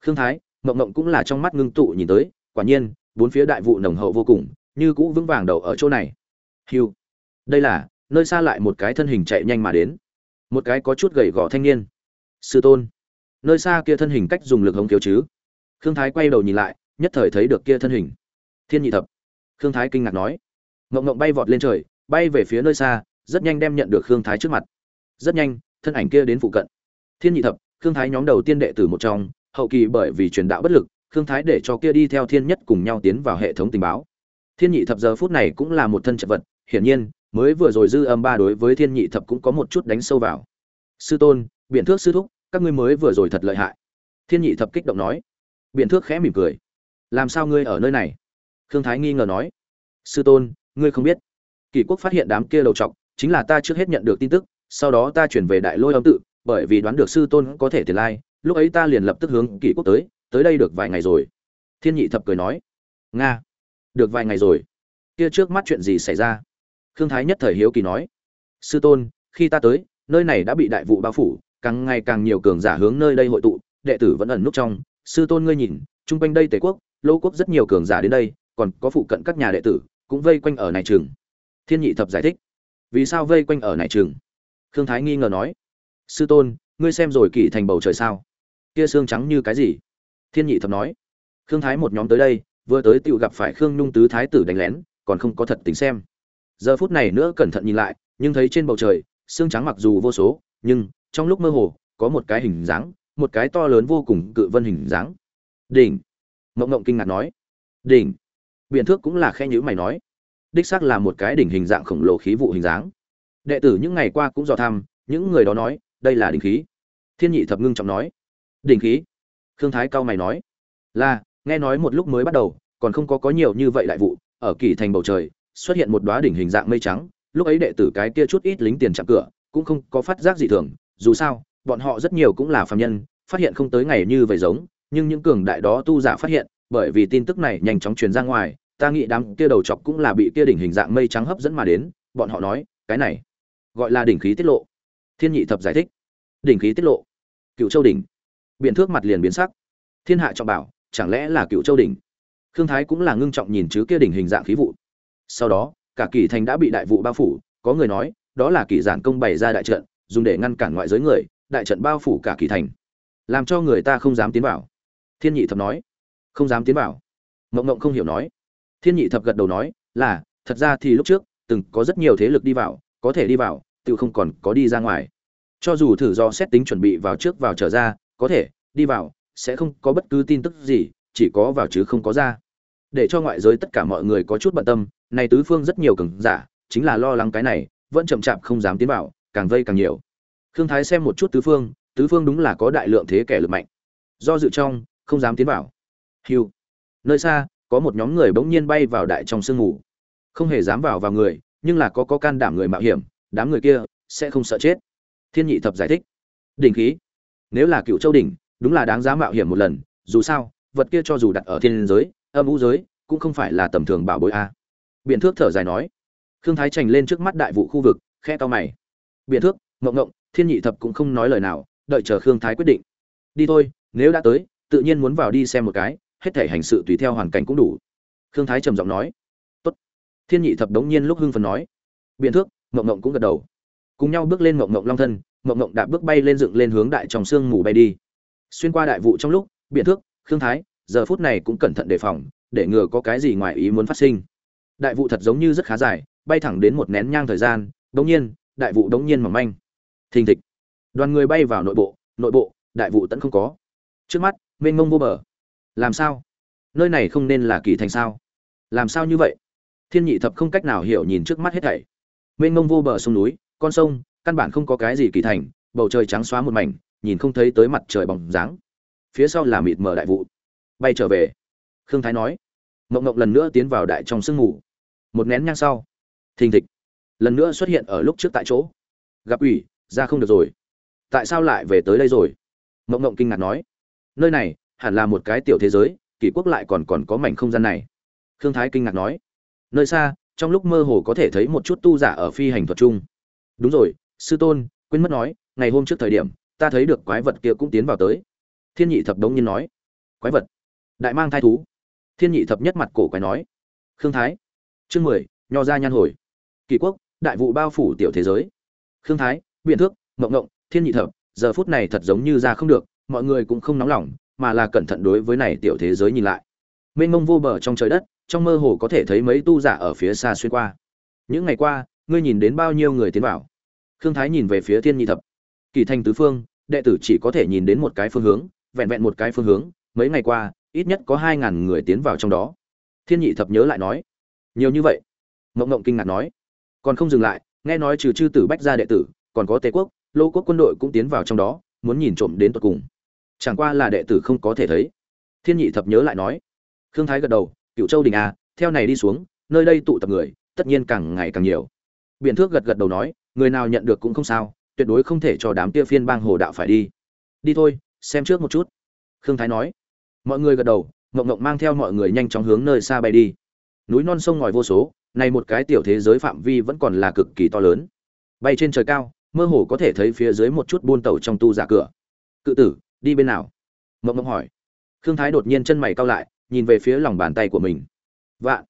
Khương thái, mộng mộng cũng là trong mắt ngưng tụ nhìn tới, quả nhiên, bốn phía đại vụ nồng hậu vô cùng, như cũ vững vàng đầu ở chỗ này. Hiu đây là, nơi xa lại một cái thân hình chạy nhanh mà đến. Một cái có chút gầy gò thanh niên. Sư tôn. Nơi xa kia thân hình cách dùng lực hống kiếu chứ. Khương thái quay đầu nhìn lại, nhất thời thấy được kia thân hình. Thiên nhị thập. Khương thái kinh ngạc nói. Ngộng ngộng bay vọt lên trời, bay về phía nơi xa, rất nhanh đem nhận được khương thái trước mặt. Rất nhanh, thân ảnh kia đến phụ cận. Thiên nhị thập khương thái nhóm đầu tiên đệ tử một trong, hậu kỳ bởi vì truyền đạo bất lực, khương thái để cho kia đi theo thiên nhất cùng nhau tiến vào hệ thống tình báo. Thiên nhị thập giờ phút này cũng là một thân chật vật, hiển nhiên, mới vừa rồi dư âm ba đối với thiên nhị thập cũng có một chút đánh sâu vào. Sư tôn, biện thước sư thúc, các ngươi mới vừa rồi thật lợi hại. Thiên nhị thập kích động nói. Biện thước khẽ mỉm cười. Làm sao ngươi ở nơi này? Khương thái nghi ngờ nói. Sư tôn, ngươi không biết. Kỷ quốc phát hiện đám kia đầu trọc, chính là ta trước hết nhận được tin tức, sau đó ta chuyển về đại lôi âm tự bởi vì đoán được sư tôn có thể tiền lai, lúc ấy ta liền lập tức hướng kỷ quốc tới tới đây được vài ngày rồi. Thiên nhị thập cười nói, nga, được vài ngày rồi. Kia trước mắt chuyện gì xảy ra? Khương thái nhất thời hiếu kỳ nói, sư tôn, khi ta tới, nơi này đã bị đại vụ bao phủ, càng ngày càng nhiều cường giả hướng nơi đây hội tụ, đệ tử vẫn ẩn núp trong. Sư tôn ngươi nhìn, chung quanh đây tề quốc, lô quốc rất nhiều cường giả đến đây, còn có phụ cận các nhà đệ tử, cũng vây quanh ở này trường thiên nhị thập giải thích, vì sao vây quanh ở này trường khương thái nghi ngờ nói sư tôn, ngươi xem rồi kỳ thành bầu trời sao? Kia xương trắng như cái gì? Thiên nhị thập nói. Khương thái một nhóm tới đây, vừa tới tựu gặp phải khương nhung tứ thái tử đánh lén, còn không có thật tính xem. Giờ phút này nữa cẩn thận nhìn lại, nhưng thấy trên bầu trời, xương trắng mặc dù vô số, nhưng trong lúc mơ hồ, có một cái hình dáng, một cái to lớn vô cùng cự vân hình dáng. Đỉnh. Mộng mộng kinh ngạc nói. Đỉnh. Biện thước cũng là khe nhữ mày nói. Đích xác là một cái đỉnh hình dạng khổng lồ khí vụ hình dáng. Đệ tử những ngày qua cũng dò thăm, những người đó nói đây là đỉnh khí. Thiên nhị thập ngưng trọng nói. Đỉnh khí? Khương thái cao mày nói. Là, nghe nói một lúc mới bắt đầu, còn không có có nhiều như vậy đại vụ, ở kỳ thành bầu trời, xuất hiện một đóa đỉnh hình dạng mây trắng, lúc ấy đệ tử cái kia chút ít lính tiền chạm cửa, cũng không có phát giác gì thường, dù sao, bọn họ rất nhiều cũng là phàm nhân, phát hiện không tới ngày như vậy giống, nhưng những cường đại đó tu giả phát hiện, bởi vì tin tức này nhanh chóng truyền ra ngoài, ta nghĩ đám kia đầu chọc cũng là bị kia đỉnh hình dạng mây trắng hấp dẫn mà đến, bọn họ nói, cái này, gọi là đỉnh khí tiết lộ. Thiên nhị thập giải thích đỉnh khí tiết lộ. Cựu châu đỉnh. Biện thước mặt liền biến sắc. Thiên hạ trọng bảo, chẳng lẽ là cựu châu đỉnh? Khương thái cũng là ngưng trọng nhìn chứ kia đỉnh hình dạng khí vụ. Sau đó, cả kỳ thành đã bị đại vụ bao phủ, có người nói, đó là kỳ giản công bày ra đại trận, dùng để ngăn cản ngoại giới người, đại trận bao phủ cả kỳ thành. Làm cho người ta không dám tiến vào. Thiên nhị thập nói. Không dám tiến vào. Mộng mộng không hiểu nói. Thiên nhị thập gật đầu nói, là, thật ra thì lúc trước, từng có rất nhiều thế lực đi vào, có thể đi vào, tự không còn có đi ra ngoài cho dù thử do xét tính chuẩn bị vào trước vào trở ra, có thể, đi vào, sẽ không có bất cứ tin tức gì, chỉ có vào chứ không có ra. Để cho ngoại giới tất cả mọi người có chút bận tâm, này tứ phương rất nhiều cường giả, chính là lo lắng cái này, vẫn chậm chạp không dám tiến vào, càng vây càng nhiều. Khương thái xem một chút tứ phương tứ phương đúng là có đại lượng thế kẻ lực mạnh. Do dự trong, không dám tiến vào. Hiu. Nơi xa, có một nhóm người bỗng nhiên bay vào đại trong sương mù. Không hề dám vào vào người, nhưng là có có can đảm người mạo hiểm, đám người kia sẽ không sợ chết thiên nhị thập giải thích. Đỉnh khí. Nếu là cựu châu đỉnh, đúng là đáng giá mạo hiểm một lần, dù sao, vật kia cho dù đặt ở thiên giới, âm vũ giới, cũng không phải là tầm thường bảo bối a. Biện thước thở dài nói. Khương thái trành lên trước mắt đại vụ khu vực khe to mày. Biện thước, ngộng ngộng, thiên nhị thập cũng không nói lời nào, đợi chờ khương thái quyết định. Đi thôi, nếu đã tới, tự nhiên muốn vào đi xem một cái, hết thể hành sự tùy theo hoàn cảnh cũng đủ. Khương thái trầm giọng nói. Tốt. Thiên nhị thập đống nhiên lúc hưng phấn nói. Biện thước, ngộng ngộng cũng gật đầu cùng nhau bước lên mộng mộng long thân mộng mộng đạp bước bay lên dựng lên hướng đại trong sương mù bay đi. Xuyên qua đại vụ trong lúc biện thước, khương thái, giờ phút này cũng cẩn thận đề phòng, để ngừa có cái gì ngoài ý muốn phát sinh. Đại vụ thật giống như rất khá dài, bay thẳng đến một nén nhang thời gian, đống nhiên, đại vụ đống nhiên mỏng manh. Thình thịch. Đoàn người bay vào nội bộ nội bộ, đại vụ tẫn không có. Trước mắt, mênh mông vô bờ. Làm sao? Nơi này không nên là kỳ thành sao? Làm sao như vậy? Thiên nhị thập không cách nào hiểu nhìn trước mắt hết thảy. Mênh mông vô bờ sông núi con sông, căn bản không có cái gì kỳ thành, bầu trời trắng xóa một mảnh, nhìn không thấy tới mặt trời bóng dáng. Phía sau là mịt mờ đại vụ. Bay trở về. Khương thái nói. Mộng mộng lần nữa tiến vào đại trong sương mù. Một nén nhang sau. Thình thịch. Lần nữa xuất hiện ở lúc trước tại chỗ. Gặp ủy, ra không được rồi. Tại sao lại về tới đây rồi? Mộng mộng kinh ngạc nói. Nơi này, hẳn là một cái tiểu thế giới, kỷ quốc lại còn còn có mảnh không gian này. Khương thái kinh ngạc nói. Nơi xa, trong lúc mơ hồ có thể thấy một chút tu giả ở phi hành thuật chung đúng rồi, sư tôn, quên mất nói, ngày hôm trước thời điểm, ta thấy được quái vật kia cũng tiến vào tới. Thiên nhị thập đống nhiên nói. Quái vật? Đại mang thai thú. Thiên nhị thập nhất mặt cổ quái nói. Khương thái. Chương mười, nho ra nhan hồi. Kỳ quốc, đại vụ bao phủ tiểu thế giới. Khương thái, biện thước, mộng ngộng, thiên nhị thập, giờ phút này thật giống như ra không được, mọi người cũng không nóng lòng, mà là cẩn thận đối với này tiểu thế giới nhìn lại. Mênh mông vô bờ trong trời đất, trong mơ hồ có thể thấy mấy tu giả ở phía xa xuyên qua. Những ngày qua ngươi nhìn đến bao nhiêu người tiến vào? Khương thái nhìn về phía thiên nhị thập. Kỳ thành tứ phương, đệ tử chỉ có thể nhìn đến một cái phương hướng, vẹn vẹn một cái phương hướng, mấy ngày qua, ít nhất có hai ngàn người tiến vào trong đó. Thiên nhị thập nhớ lại nói. Nhiều như vậy? Mộng mộng kinh ngạc nói. Còn không dừng lại, nghe nói trừ chư tử bách gia đệ tử, còn có tề quốc, lô quốc quân đội cũng tiến vào trong đó, muốn nhìn trộm đến tận cùng. Chẳng qua là đệ tử không có thể thấy. Thiên nhị thập nhớ lại nói. Khương thái gật đầu cựu châu đình a theo này đi xuống, nơi đây tụ tập người, tất nhiên càng ngày càng nhiều biện thước gật gật đầu nói, người nào nhận được cũng không sao, tuyệt đối không thể cho đám kia phiên bang hồ đạo phải đi. Đi thôi, xem trước một chút. Khương thái nói. Mọi người gật đầu, ngộng ngộng mang theo mọi người nhanh chóng hướng nơi xa bay đi. Núi non sông ngòi vô số, này một cái tiểu thế giới phạm vi vẫn còn là cực kỳ to lớn. Bay trên trời cao, mơ hồ có thể thấy phía dưới một chút buôn tàu trong tu giả cửa. Cự tử, đi bên nào? Mộng mộng hỏi. Khương thái đột nhiên chân mày cao lại, nhìn về phía lòng bàn tay của mình. Vạn.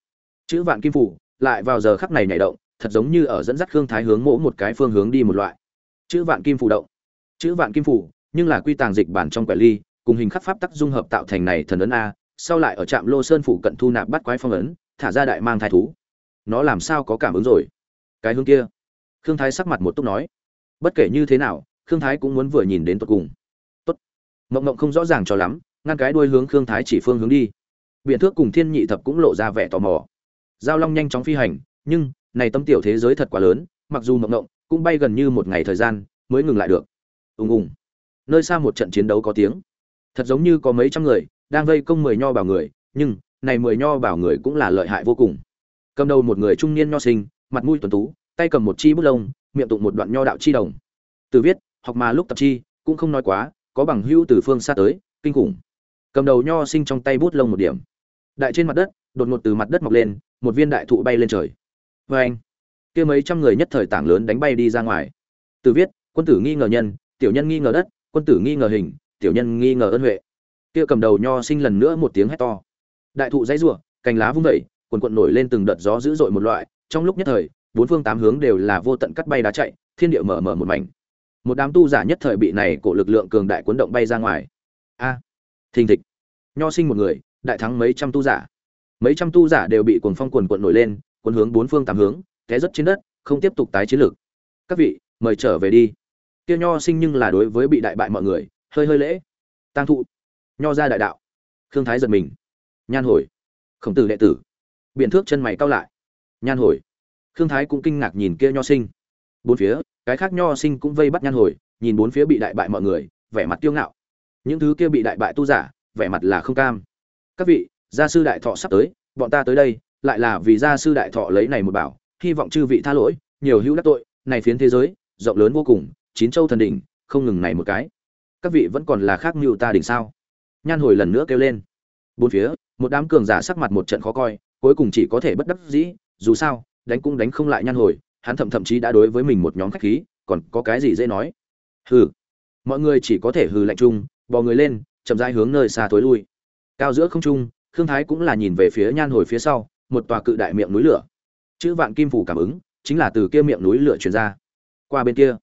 Chữ vạn kim phủ lại vào giờ khắc này nhảy động thật giống như ở dẫn dắt khương thái hướng mỗ một cái phương hướng đi một loại. Chữ vạn kim phủ động. Chữ vạn kim phủ, nhưng là quy tàng dịch bản trong quẻ ly, cùng hình khắc pháp tắc dung hợp tạo thành này thần ấn a, sau lại ở trạm lô sơn phủ cận thu nạp bắt quái phong ấn, thả ra đại mang thai thú. Nó làm sao có cảm ứng rồi? Cái hướng kia. Khương thái sắc mặt một túc nói. Bất kể như thế nào, khương thái cũng muốn vừa nhìn đến tột cùng. Tốt. Mộng mộng không rõ ràng cho lắm, ngăn cái đuôi hướng khương thái chỉ phương hướng đi. Biện thước cùng thiên nhị thập cũng lộ ra vẻ tò mò. Giao long nhanh chóng phi hành, nhưng này tâm tiểu thế giới thật quá lớn, mặc dù mộng mộng, cũng bay gần như một ngày thời gian mới ngừng lại được. Ùng ùng. Nơi xa một trận chiến đấu có tiếng. Thật giống như có mấy trăm người đang vây công mười nho bảo người, nhưng này mười nho bảo người cũng là lợi hại vô cùng. Cầm đầu một người trung niên nho sinh, mặt mũi tuấn tú, tay cầm một chi bút lông, miệng tụng một đoạn nho đạo chi đồng. Từ viết, học mà lúc tập chi, cũng không nói quá, có bằng hữu từ phương xa tới, kinh khủng. Cầm đầu nho sinh trong tay bút lông một điểm. Đại trên mặt đất, đột ngột từ mặt đất mọc lên, một viên đại thụ bay lên trời vê anh. Kia mấy trăm người nhất thời tảng lớn đánh bay đi ra ngoài. Từ viết, quân tử nghi ngờ nhân, tiểu nhân nghi ngờ đất, quân tử nghi ngờ hình, tiểu nhân nghi ngờ ân huệ. Kia cầm đầu nho sinh lần nữa một tiếng hét to. Đại thụ dãy rủa, cành lá vung vẩy, quần quận nổi lên từng đợt gió dữ dội một loại. Trong lúc nhất thời, bốn phương tám hướng đều là vô tận cắt bay đá chạy, thiên địa mở mở một mảnh. Một đám tu giả nhất thời bị này cổ lực lượng cường đại cuốn động bay ra ngoài. A, thình thịch. Nho sinh một người, đại thắng mấy trăm tu giả. Mấy trăm tu giả đều bị cuồng phong quần quận nổi lên cuốn hướng bốn phương tám hướng, té rất trên đất, không tiếp tục tái chiến lược. Các vị, mời trở về đi. Kia nho sinh nhưng là đối với bị đại bại mọi người, hơi hơi lễ. Tang thụ. Nho ra đại đạo. Khương thái giật mình. Nhan hồi. Khổng tử đệ tử. Biện thước chân mày cao lại. Nhan hồi. Khương thái cũng kinh ngạc nhìn kia nho sinh. Bốn phía, cái khác nho sinh cũng vây bắt nhan hồi, nhìn bốn phía bị đại bại mọi người, vẻ mặt tiêu ngạo. Những thứ kia bị đại bại tu giả, vẻ mặt là không cam. Các vị, gia sư đại thọ sắp tới, bọn ta tới đây lại là vì gia sư đại thọ lấy này một bảo, hy vọng chư vị tha lỗi, nhiều hữu đắc tội, này phiến thế giới, rộng lớn vô cùng, chín châu thần đỉnh, không ngừng này một cái. Các vị vẫn còn là khác mưu ta đỉnh sao? Nhan hồi lần nữa kêu lên. Bốn phía, một đám cường giả sắc mặt một trận khó coi, cuối cùng chỉ có thể bất đắc dĩ, dù sao, đánh cũng đánh không lại nhan hồi, hắn thậm thậm chí đã đối với mình một nhóm khách khí, còn có cái gì dễ nói? Hừ. Mọi người chỉ có thể hừ lạnh chung, bò người lên, chậm rãi hướng nơi xa tối lui. Cao giữa không trung, khương thái cũng là nhìn về phía nhan hồi phía sau một tòa cự đại miệng núi lửa. Chữ vạn kim phủ cảm ứng, chính là từ kia miệng núi lửa truyền ra. Qua bên kia,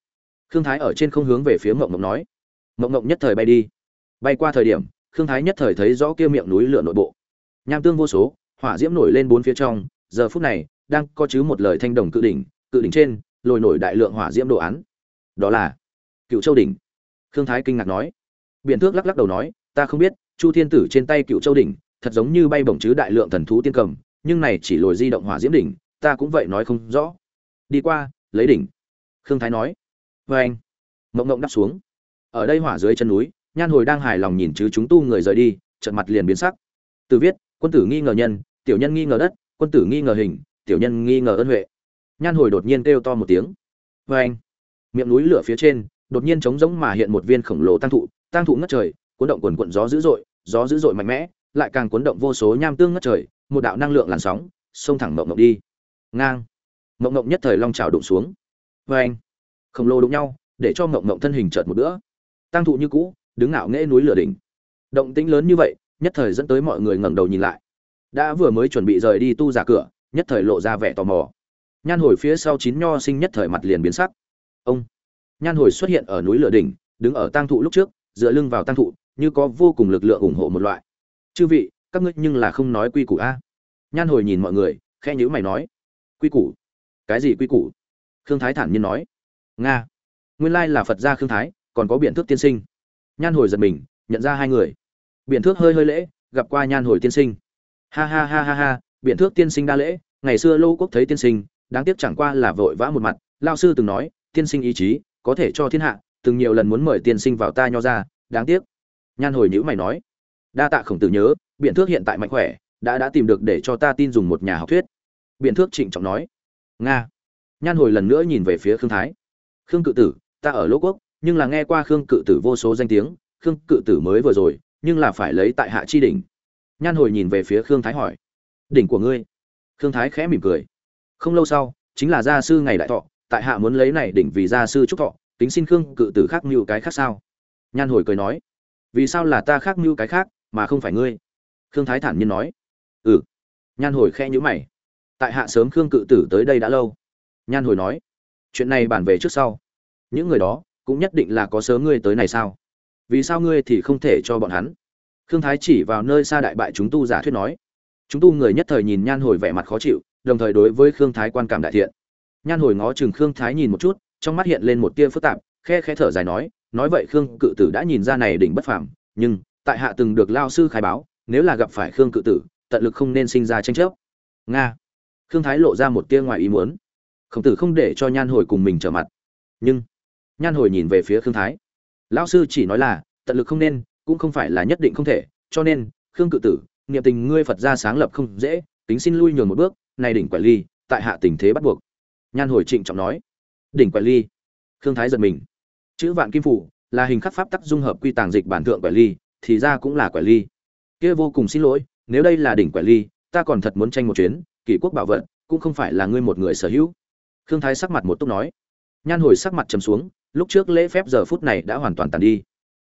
khương thái ở trên không hướng về phía mộng mộng nói. Mộng mộng nhất thời bay đi. Bay qua thời điểm, khương thái nhất thời thấy rõ kia miệng núi lửa nội bộ. Nham tương vô số, hỏa diễm nổi lên bốn phía trong, giờ phút này, đang có chứ một lời thanh đồng cự đỉnh cự đỉnh trên, lồi nổi đại lượng hỏa diễm đồ án. Đó là cựu châu đỉnh. Khương thái kinh ngạc nói. Biện thước lắc lắc đầu nói, ta không biết, chu thiên tử trên tay cựu châu đỉnh, thật giống như bay bổng chứ đại lượng thần thú tiên cầm nhưng này chỉ lồi di động hỏa diễm đỉnh, ta cũng vậy nói không rõ. Đi qua, lấy đỉnh. Khương thái nói. Vê anh. Mộng mộng đắp xuống. Ở đây hỏa dưới chân núi, nhan hồi đang hài lòng nhìn chứ chúng tu người rời đi trận mặt liền biến sắc. Từ viết, quân tử nghi ngờ nhân, tiểu nhân nghi ngờ đất, quân tử nghi ngờ hình, tiểu nhân nghi ngờ ân huệ. Nhan hồi đột nhiên kêu to một tiếng. Vê anh. Miệng núi lửa phía trên, đột nhiên trống rỗng mà hiện một viên khổng lồ tăng thụ tăng thụ ngất trời, cuốn động quần quận gió dữ dội, gió dữ dội mạnh mẽ lại càng cuốn động vô số nham tương ngất trời, một đạo năng lượng làn sóng, xông thẳng mộng mộng đi. Ngang. Mộng mộng nhất thời long trào đụng xuống. Vê anh khổng lồ đụng nhau, để cho mộng mộng thân hình chợt một bữa. Tăng thụ như cũ, đứng ngạo nghễ núi lửa đỉnh. Động tĩnh lớn như vậy, nhất thời dẫn tới mọi người ngẩng đầu nhìn lại. Đã vừa mới chuẩn bị rời đi tu giả cửa, nhất thời lộ ra vẻ tò mò. Nhan hồi phía sau chín nho sinh nhất thời mặt liền biến sắc. Ông. Nhan hồi xuất hiện ở núi lửa đỉnh, đứng ở tang thụ lúc trước, dựa lưng vào tang thụ, như có vô cùng lực lượng ủng hộ một loại chư vị, các ngươi nhưng là không nói quy củ a. Nhan hồi nhìn mọi người khe nhữ mày nói, quy củ? Cái gì quy củ? Khương thái thản nhiên nói, nga, nguyên lai là phật gia khương thái, còn có biện thước tiên sinh. Nhan hồi giật mình, nhận ra hai người. Biện thước hơi hơi lễ, gặp qua nhan hồi tiên sinh. Ha ha ha ha ha biện thước tiên sinh đa lễ, ngày xưa lô quốc thấy tiên sinh, đáng tiếc chẳng qua là vội vã một mặt. Lao sư từng nói, tiên sinh ý chí, có thể cho thiên hạ, từng nhiều lần muốn mời tiên sinh vào ta nho ra, đáng tiếc. Nhan hồi nhữ mày nói đa tạ khổng tử nhớ, biện thước hiện tại mạnh khỏe, đã đã tìm được để cho ta tin dùng một nhà học thuyết. Biện thước trịnh trọng nói. Nga. Nhan hồi lần nữa nhìn về phía khương thái. Khương cự tử, ta ở lỗ quốc, nhưng là nghe qua khương cự tử vô số danh tiếng, khương cự tử mới vừa rồi, nhưng là phải lấy tại hạ chi đỉnh. Nhan hồi nhìn về phía khương thái hỏi. Đỉnh của ngươi. Khương thái khẽ mỉm cười. Không lâu sau, chính là gia sư ngày đại thọ, tại hạ muốn lấy này đỉnh vì gia sư trúc thọ tính xin khương cự tử khác mưu cái khác sao? Nhan hồi cười nói. Vì sao là ta khác mưu cái khác mà không phải ngươi. Khương thái thản nhiên nói. Ừ. Nhan hồi khe nhữ mày. Tại hạ sớm khương cự tử tới đây đã lâu. Nhan hồi nói. Chuyện này bàn về trước sau. Những người đó cũng nhất định là có sớm ngươi tới này sao? Vì sao ngươi thì không thể cho bọn hắn? Khương thái chỉ vào nơi xa đại bại chúng tu giả thuyết nói. Chúng tu người nhất thời nhìn nhan hồi vẻ mặt khó chịu, đồng thời đối với khương thái quan cảm đại thiện. Nhan hồi ngó chừng khương thái nhìn một chút, trong mắt hiện lên một tia phức tạp, khe khe thở dài nói nói vậy khương cự tử đã nhìn ra này đỉnh bất phàm, nhưng tại hạ từng được lao sư khai báo, nếu là gặp phải khương cự tử, tận lực không nên sinh ra tranh chấp. Nga. Khương thái lộ ra một tia ngoài ý muốn. Khổng tử không để cho nhan hồi cùng mình trở mặt. Nhưng, nhan hồi nhìn về phía khương thái. Lão sư chỉ nói là, tận lực không nên, cũng không phải là nhất định không thể, cho nên, khương cự tử, niệm tình ngươi phật ra sáng lập không dễ, tính xin lui nhường một bước này đỉnh quản ly, tại hạ tình thế bắt buộc. Nhan hồi trịnh trọng nói. Đỉnh quản ly. Khương thái giật mình. Chữ vạn kim phủ là hình khắc pháp tắc dung hợp quy tàng dịch bản thượng quản ly thì ra cũng là quẻ ly. Kia vô cùng xin lỗi, nếu đây là đỉnh quẻ ly, ta còn thật muốn tranh một chuyến, kỷ quốc bảo vận, cũng không phải là ngươi một người sở hữu. Khương thái sắc mặt một túc nói. Nhan hồi sắc mặt trầm xuống, lúc trước lễ phép giờ phút này đã hoàn toàn tàn đi.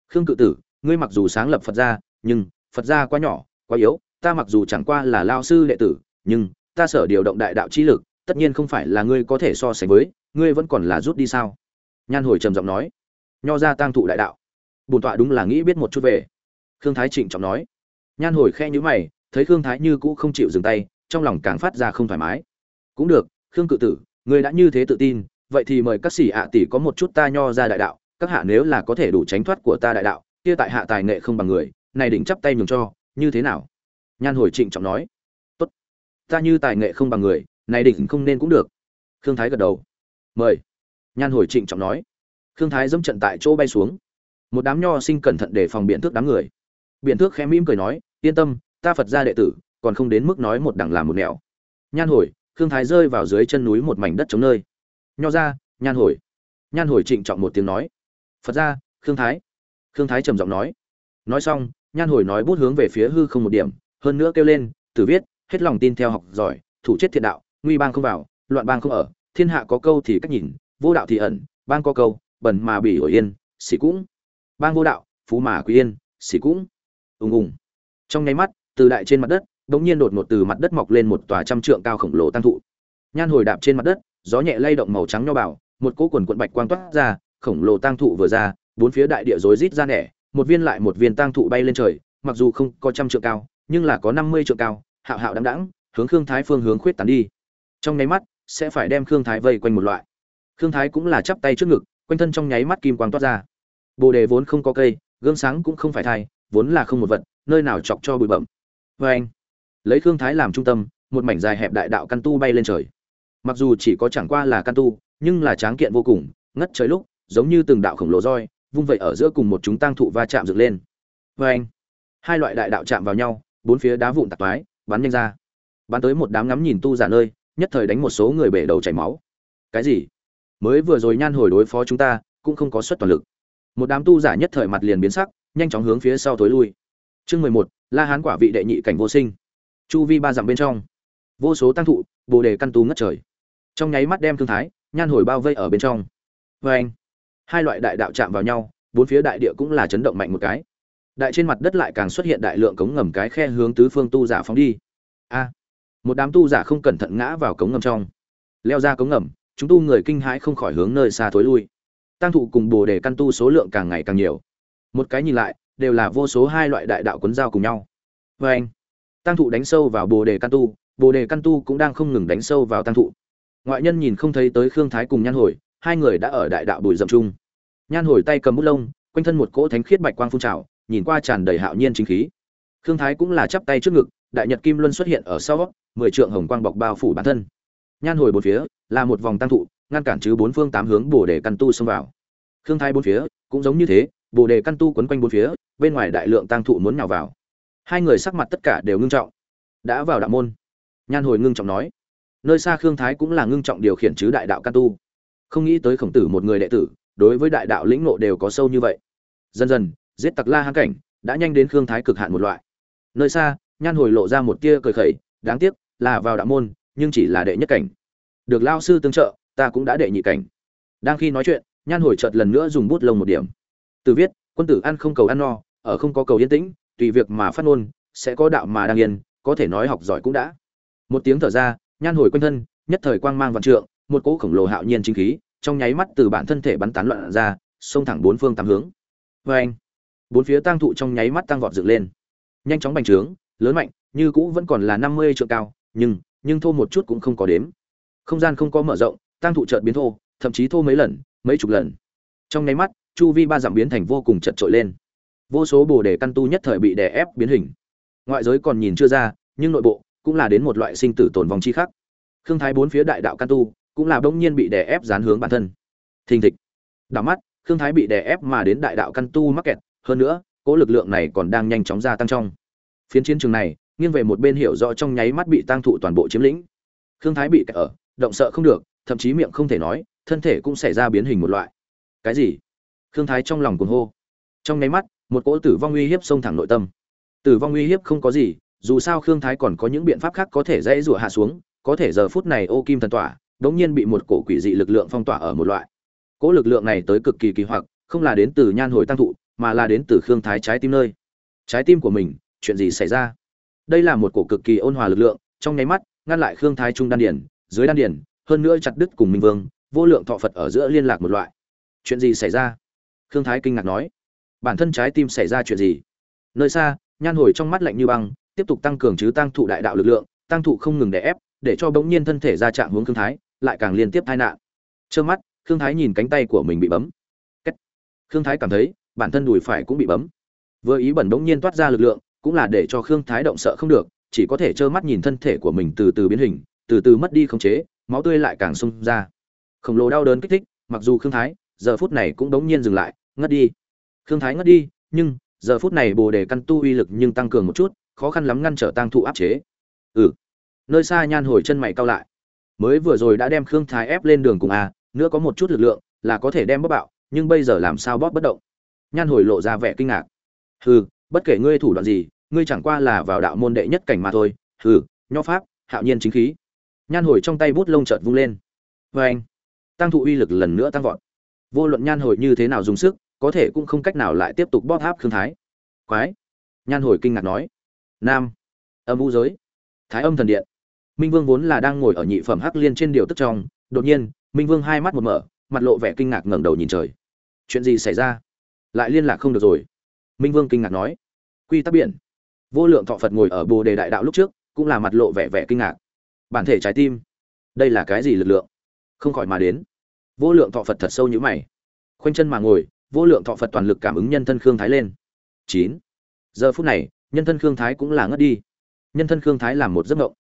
Khương cự tử, ngươi mặc dù sáng lập phật gia, nhưng phật gia quá nhỏ, quá yếu, ta mặc dù chẳng qua là lao sư đệ tử, nhưng ta sở điều động đại đạo trí lực, tất nhiên không phải là ngươi có thể so sánh với, ngươi vẫn còn là rút đi sao? Nhan hồi trầm giọng nói. Nho ra tăng thụ đại đạo. Bổn tọa đúng là nghĩ biết một chút về khương thái trịnh trọng nói. Nhan hồi khe nhữ mày, thấy khương thái như cũ không chịu dừng tay, trong lòng càng phát ra không thoải mái. Cũng được, khương cự tử, người đã như thế tự tin, vậy thì mời các sĩ ạ tỷ có một chút ta nho ra đại đạo, các hạ nếu là có thể đủ tránh thoát của ta đại đạo, kia tại hạ tài nghệ không bằng người, này đỉnh chắp tay nhường cho, như thế nào? Nhan hồi trịnh trọng nói. Tốt, ta như tài nghệ không bằng người, này đỉnh không nên cũng được. Khương thái gật đầu. Mời. Nhan hồi trịnh trọng nói. Khương thái dẫm trận tại chỗ bay xuống. Một đám nho sinh cẩn thận để phòng biện thước đám người biện thước khẽ mỉm cười nói, yên tâm, ta phật gia đệ tử, còn không đến mức nói một đằng làm một nẻo. Nhan hồi, khương thái rơi vào dưới chân núi một mảnh đất trống nơi. Nho ra nhan hồi. Nhan hồi trịnh trọng một tiếng nói. Phật gia, khương thái. Khương thái trầm giọng nói. Nói xong, nhan hồi nói bút hướng về phía hư không một điểm, hơn nữa kêu lên, tử viết, hết lòng tin theo học giỏi, thủ chết thiện đạo, nguy bang không vào, loạn bang không ở, thiên hạ có câu thì cách nhìn, vô đạo thì ẩn, bang có câu bẩn mà bỉ ổi yên, xỉ cũng. Bang vô đạo, phú mà quý yên, xỉ cũng ùng ùng. Trong nháy mắt từ đại trên mặt đất đống nhiên đột ngột từ mặt đất mọc lên một tòa trăm trượng cao khổng lồ tăng thụ. Nhan hồi đạp trên mặt đất gió nhẹ lay động màu trắng nho bảo một cỗ quần quận bạch quang toát ra khổng lồ tăng thụ vừa ra bốn phía đại địa rối rít ra nẻ một viên lại một viên tăng thụ bay lên trời mặc dù không có trăm trượng cao nhưng là có năm mươi trượng cao hạo hạo đăng đãng, hướng khương thái phương hướng khuyết tán đi. Trong nháy mắt sẽ phải đem khương thái vây quanh một loại. Khương thái cũng là chắp tay trước ngực quanh thân trong nháy mắt kim quang toát ra. Bồ đề vốn không có cây gương sáng cũng không phải thai vốn là không một vật, nơi nào chọc cho bụi bẩm vê anh, lấy khương thái làm trung tâm, một mảnh dài hẹp đại đạo căn tu bay lên trời. Mặc dù chỉ có chẳng qua là căn tu, nhưng là tráng kiện vô cùng, ngất trời lúc, giống như từng đạo khổng lồ roi, vung vậy ở giữa cùng một chúng tăng thụ va chạm dựng lên. Vê anh, hai loại đại đạo chạm vào nhau, bốn phía đá vụn tạc toái, bắn nhanh ra. Bắn tới một đám ngắm nhìn tu giả nơi, nhất thời đánh một số người bể đầu chảy máu. Cái gì? Mới vừa rồi nhan hồi đối phó chúng ta, cũng không có suất toàn lực. Một đám tu giả nhất thời mặt liền biến sắc nhanh chóng hướng phía sau tối lui. Chương mười một, la hán quả vị đệ nhị cảnh vô sinh. Chu vi ba dặm bên trong, vô số tăng thụ, bồ đề căn tu ngất trời. Trong nháy mắt đem thương thái, nhan hồi bao vây ở bên trong. Vê anh, hai loại đại đạo chạm vào nhau, bốn phía đại địa cũng là chấn động mạnh một cái. Đại trên mặt đất lại càng xuất hiện đại lượng cống ngầm cái khe hướng tứ phương tu giả phóng đi. A, một đám tu giả không cẩn thận ngã vào cống ngầm trong. Leo ra cống ngầm, chúng tu người kinh hãi không khỏi hướng nơi xa thối lui. Tăng thụ cùng bồ đề căn tu số lượng càng ngày càng nhiều một cái nhìn lại, đều là vô số hai loại đại đạo quấn giao cùng nhau. Vê anh, tăng thụ đánh sâu vào bồ đề căn tu, bồ đề căn tu cũng đang không ngừng đánh sâu vào tăng thụ. Ngoại nhân nhìn không thấy tới khương thái cùng nhan hồi, hai người đã ở đại đạo bùi dậm chung. Nhan hồi tay cầm bút lông, quanh thân một cỗ thánh khiết bạch quang phun trào, nhìn qua tràn đầy hạo nhiên chính khí. Khương thái cũng là chắp tay trước ngực, đại nhật kim luân xuất hiện ở sau mười trượng hồng quang bọc bao phủ bản thân. Nhan hồi bốn phía, là một vòng tăng thụ, ngăn cản chứ bốn phương tám hướng bồ đề căn tu xông vào. Khương thái bốn phía, cũng giống như thế bồ đề căn tu quấn quanh bốn phía, bên ngoài đại lượng tăng thụ muốn nhào vào. Hai người sắc mặt tất cả đều ngưng trọng. Đã vào đạo môn. Nhan hồi ngưng trọng nói, nơi xa khương thái cũng là ngưng trọng điều khiển chứ đại đạo căn tu. Không nghĩ tới khổng tử một người đệ tử, đối với đại đạo lĩnh nộ đều có sâu như vậy. Dần dần, giết tặc la hán cảnh đã nhanh đến khương thái cực hạn một loại. Nơi xa, nhan hồi lộ ra một tia cười khẩy, đáng tiếc là vào đạo môn, nhưng chỉ là đệ nhất cảnh. Được lao sư tương trợ, ta cũng đã đệ nhị cảnh. Đang khi nói chuyện, nhan hồi chợt lần nữa dùng bút lông một điểm từ viết, quân tử ăn không cầu ăn no, ở không có cầu yên tĩnh, tùy việc mà phát ngôn, sẽ có đạo mà đang yên, có thể nói học giỏi cũng đã. Một tiếng thở ra, nhan hồi quanh thân, nhất thời quang mang vạn trượng, một cỗ khổng lồ hạo nhiên chính khí, trong nháy mắt từ bản thân thể bắn tán loạn ra, xông thẳng bốn phương tám hướng. Vê anh, bốn phía tăng thụ trong nháy mắt tăng vọt dựng lên. Nhanh chóng bành trướng, lớn mạnh, như cũ vẫn còn là năm mươi trượng cao, nhưng nhưng thô một chút cũng không có đếm. Không gian không có mở rộng tăng thụ chợt biến thô, thậm chí thô mấy lần, mấy chục lần. Trong nháy mắt chu vi ba dặm biến thành vô cùng chật trội lên. Vô số bồ đề căn tu nhất thời bị đè ép biến hình. Ngoại giới còn nhìn chưa ra, nhưng nội bộ cũng là đến một loại sinh tử tồn vong chi khác khương thái bốn phía đại đạo căn tu cũng là bỗng nhiên bị đè ép dán hướng bản thân. Thình thịch. Đảo mắt, khương thái bị đè ép mà đến đại đạo căn tu mắc kẹt. Hơn nữa cỗ lực lượng này còn đang nhanh chóng gia tăng trong. Phiến chiến trường này, nghiêng về một bên hiểu rõ trong nháy mắt bị tăng thụ toàn bộ chiếm lĩnh. Khương thái bị kẹt ở, động sợ không được, thậm chí miệng không thể nói, thân thể cũng xảy ra biến hình một loại. Cái gì? Khương thái trong lòng cuồng hô. Trong nháy mắt, một cỗ tử vong uy hiếp xông thẳng nội tâm. Tử vong uy hiếp không có gì, dù sao khương thái còn có những biện pháp khác có thể dễ rủa hạ xuống, có thể giờ phút này ô kim thần tỏa, đống nhiên bị một cổ quỷ dị lực lượng phong tỏa ở một loại. Cỗ lực lượng này tới cực kỳ kỳ hoặc, không là đến từ nhan hồi tăng thụ, mà là đến từ khương thái trái tim nơi. Trái tim của mình, chuyện gì xảy ra? Đây là một cổ cực kỳ ôn hòa lực lượng, trong nháy mắt, ngăn lại khương thái trung đan điển dưới đan điển hơn nữa chặt đứt cùng minh vương, vô lượng thọ phật ở giữa liên lạc một loại. Chuyện gì xảy ra? Khương thái kinh ngạc nói, bản thân trái tim xảy ra chuyện gì? Nơi xa, nhan hồi trong mắt lạnh như băng, tiếp tục tăng cường chứ tăng thụ đại đạo lực lượng, tăng thụ không ngừng đè ép, để cho bỗng nhiên thân thể ra trạng hướng khương thái, lại càng liên tiếp tai nạn. Trơ mắt, khương thái nhìn cánh tay của mình bị bấm. Kết. khương thái cảm thấy, bản thân đùi phải cũng bị bấm. Vừa ý bẩn bỗng nhiên toát ra lực lượng, cũng là để cho khương thái động sợ không được, chỉ có thể trơ mắt nhìn thân thể của mình từ từ biến hình, từ từ mất đi khống chế, máu tươi lại càng xông ra. Khổng lồ đau đớn kích thích, mặc dù khương thái giờ phút này cũng đống nhiên dừng lại, ngất đi. Khương thái ngất đi, nhưng giờ phút này bồ đề căn tu uy lực nhưng tăng cường một chút, khó khăn lắm ngăn trở tăng thụ áp chế. Ừ. Nơi xa nhan hồi chân mày cao lại. Mới vừa rồi đã đem khương thái ép lên đường cùng a nữa có một chút lực lượng, là có thể đem bóp bạo, nhưng bây giờ làm sao bóp bất động? Nhan hồi lộ ra vẻ kinh ngạc. Hừ, bất kể ngươi thủ đoạn gì, ngươi chẳng qua là vào đạo môn đệ nhất cảnh mà thôi. Hừ, nho pháp, hạo nhiên chính khí. Nhan hồi trong tay bút lông chợt vung lên. Vê anh tăng thụ uy lực lần nữa tăng vọt vô luận nhan hồi như thế nào dùng sức, có thể cũng không cách nào lại tiếp tục bóp áp khương thái. Quái! Nhan hồi kinh ngạc nói. Nam! Âm u giới! Thái âm thần điện! Minh vương vốn là đang ngồi ở nhị phẩm hắc liên trên điều tức trong, đột nhiên, minh vương hai mắt một mở, mặt lộ vẻ kinh ngạc ngẩng đầu nhìn trời. Chuyện gì xảy ra? Lại liên lạc không được rồi. Minh vương kinh ngạc nói. Quy tắc biển! Vô lượng thọ phật ngồi ở bồ đề đại đạo lúc trước, cũng là mặt lộ vẻ vẻ kinh ngạc. Bản thể trái tim! Đây là cái gì lực lượng? Không khỏi mà đến vô lượng thọ phật thật sâu như mày. Khoanh chân mà ngồi, vô lượng thọ phật toàn lực cảm ứng nhân thân khương thái lên. Chín. Giờ phút này, nhân thân khương thái cũng là ngất đi. Nhân thân khương thái làm một giấc ngộng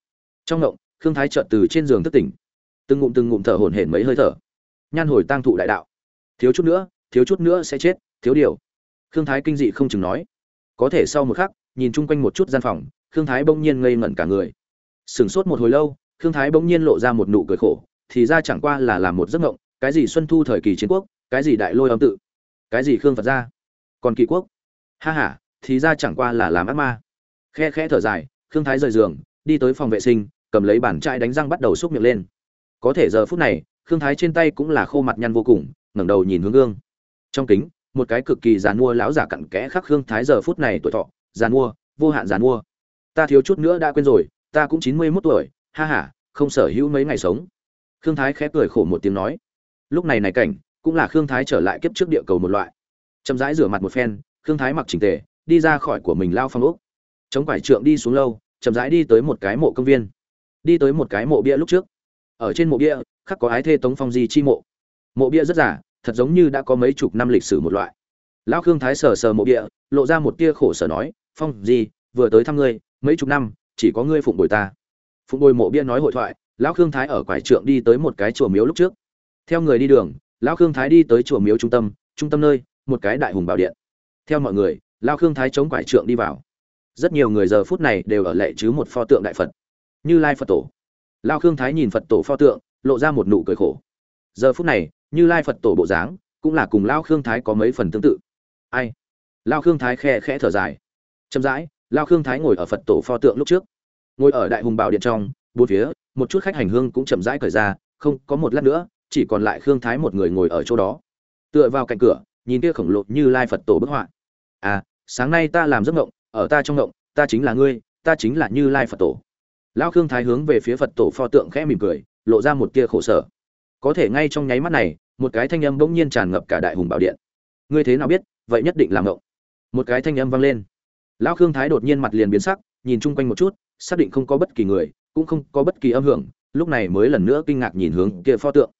trong ngộng khương thái chợt từ trên giường thức tỉnh. Từng ngụm từng ngụm thở hổn hển mấy hơi thở. Nhan hồi tăng thụ đại đạo. Thiếu chút nữa, thiếu chút nữa sẽ chết, thiếu điều. Khương thái kinh dị không chừng nói. Có thể sau một khắc, nhìn chung quanh một chút gian phòng, khương thái bỗng nhiên ngây ngẩn cả người. Sửng sốt một hồi lâu, khương thái bỗng nhiên lộ ra một nụ cười khổ, thì ra chẳng qua là làm một giấc ngộng cái gì xuân thu thời kỳ chiến quốc cái gì đại lôi âm tự cái gì khương phật gia, còn kỳ quốc. Ha h a thì ra chẳng qua là làm ác ma. Khe khẽ thở dài khương thái rời giường đi tới phòng vệ sinh cầm lấy bản trại đánh răng bắt đầu xúc miệng lên. Có thể giờ phút này khương thái trên tay cũng là khô mặt nhăn vô cùng ngẩng đầu nhìn hướng gương. Trong kính một cái cực kỳ dàn mua lão giả cặn kẽ khắc khương thái giờ phút này tuổi thọ dàn mua vô hạn dàn mua ta thiếu chút nữa đã quên rồi ta cũng chín mươi mốt tuổi ha h a không sở hữu mấy ngày sống. Khương thái khẽ cười khổ một tiếng nói lúc này này cảnh, cũng là khương thái trở lại kiếp trước địa cầu một loại. Chậm rãi rửa mặt một phen, khương thái mặc chỉnh tề, đi ra khỏi của mình lao phong úc. Chống quải trượng đi xuống lâu, chậm rãi đi tới một cái mộ công viên. Đi tới một cái mộ bia lúc trước. Ở trên mộ bia, khắc có ái thê tống phong di chi mộ. Mộ bia rất giả thật giống như đã có mấy chục năm lịch sử một loại. Lão khương thái sờ sờ mộ bia, lộ ra một tia khổ sở nói, phong di, vừa tới thăm ngươi, mấy chục năm, chỉ có ngươi phụng bồi ta. Phụng bồi mộ bia nói hội thoại, lão khương thái ở quải trượng đi tới một cái chùa miếu lúc trước theo người đi đường, lão khương thái đi tới chùa miếu trung tâm trung tâm nơi, một cái đại hùng bảo điện. Theo mọi người, lão khương thái chống quải trượng đi vào. Rất nhiều người giờ phút này đều ở lệ chứ một pho tượng đại phật. Như lai phật tổ. Lão khương thái nhìn phật tổ pho tượng, lộ ra một nụ cười khổ. Giờ phút này, như lai phật tổ bộ dáng, cũng là cùng lão khương thái có mấy phần tương tự. Ai? Lão khương thái khe khẽ thở dài. Chậm rãi, lão khương thái ngồi ở phật tổ pho tượng lúc trước. Ngồi ở đại hùng bảo điện trong, bốn phía, một chút khách hành hương cũng chậm rãi cởi ra, không có một lát nữa chỉ còn lại khương thái một người ngồi ở chỗ đó. Tựa vào cạnh cửa, nhìn kia khổng lồ như lai phật tổ bức họa. À sáng nay ta làm giấc ngộng, ở ta trong ngộng, ta chính là ngươi, ta chính là như lai phật tổ. Lão khương thái hướng về phía phật tổ pho tượng khẽ mỉm cười, lộ ra một tia khổ sở. Có thể ngay trong nháy mắt này, một cái thanh âm bỗng nhiên tràn ngập cả đại hùng bảo điện. Ngươi thế nào biết, vậy nhất định làm ngộng. Một cái thanh âm vang lên. Lão khương thái đột nhiên mặt liền biến sắc, nhìn chung quanh một chút, xác định không có bất kỳ người, cũng không có bất kỳ âm hưởng, lúc này mới lần nữa kinh ngạc nhìn hướng kia pho tượng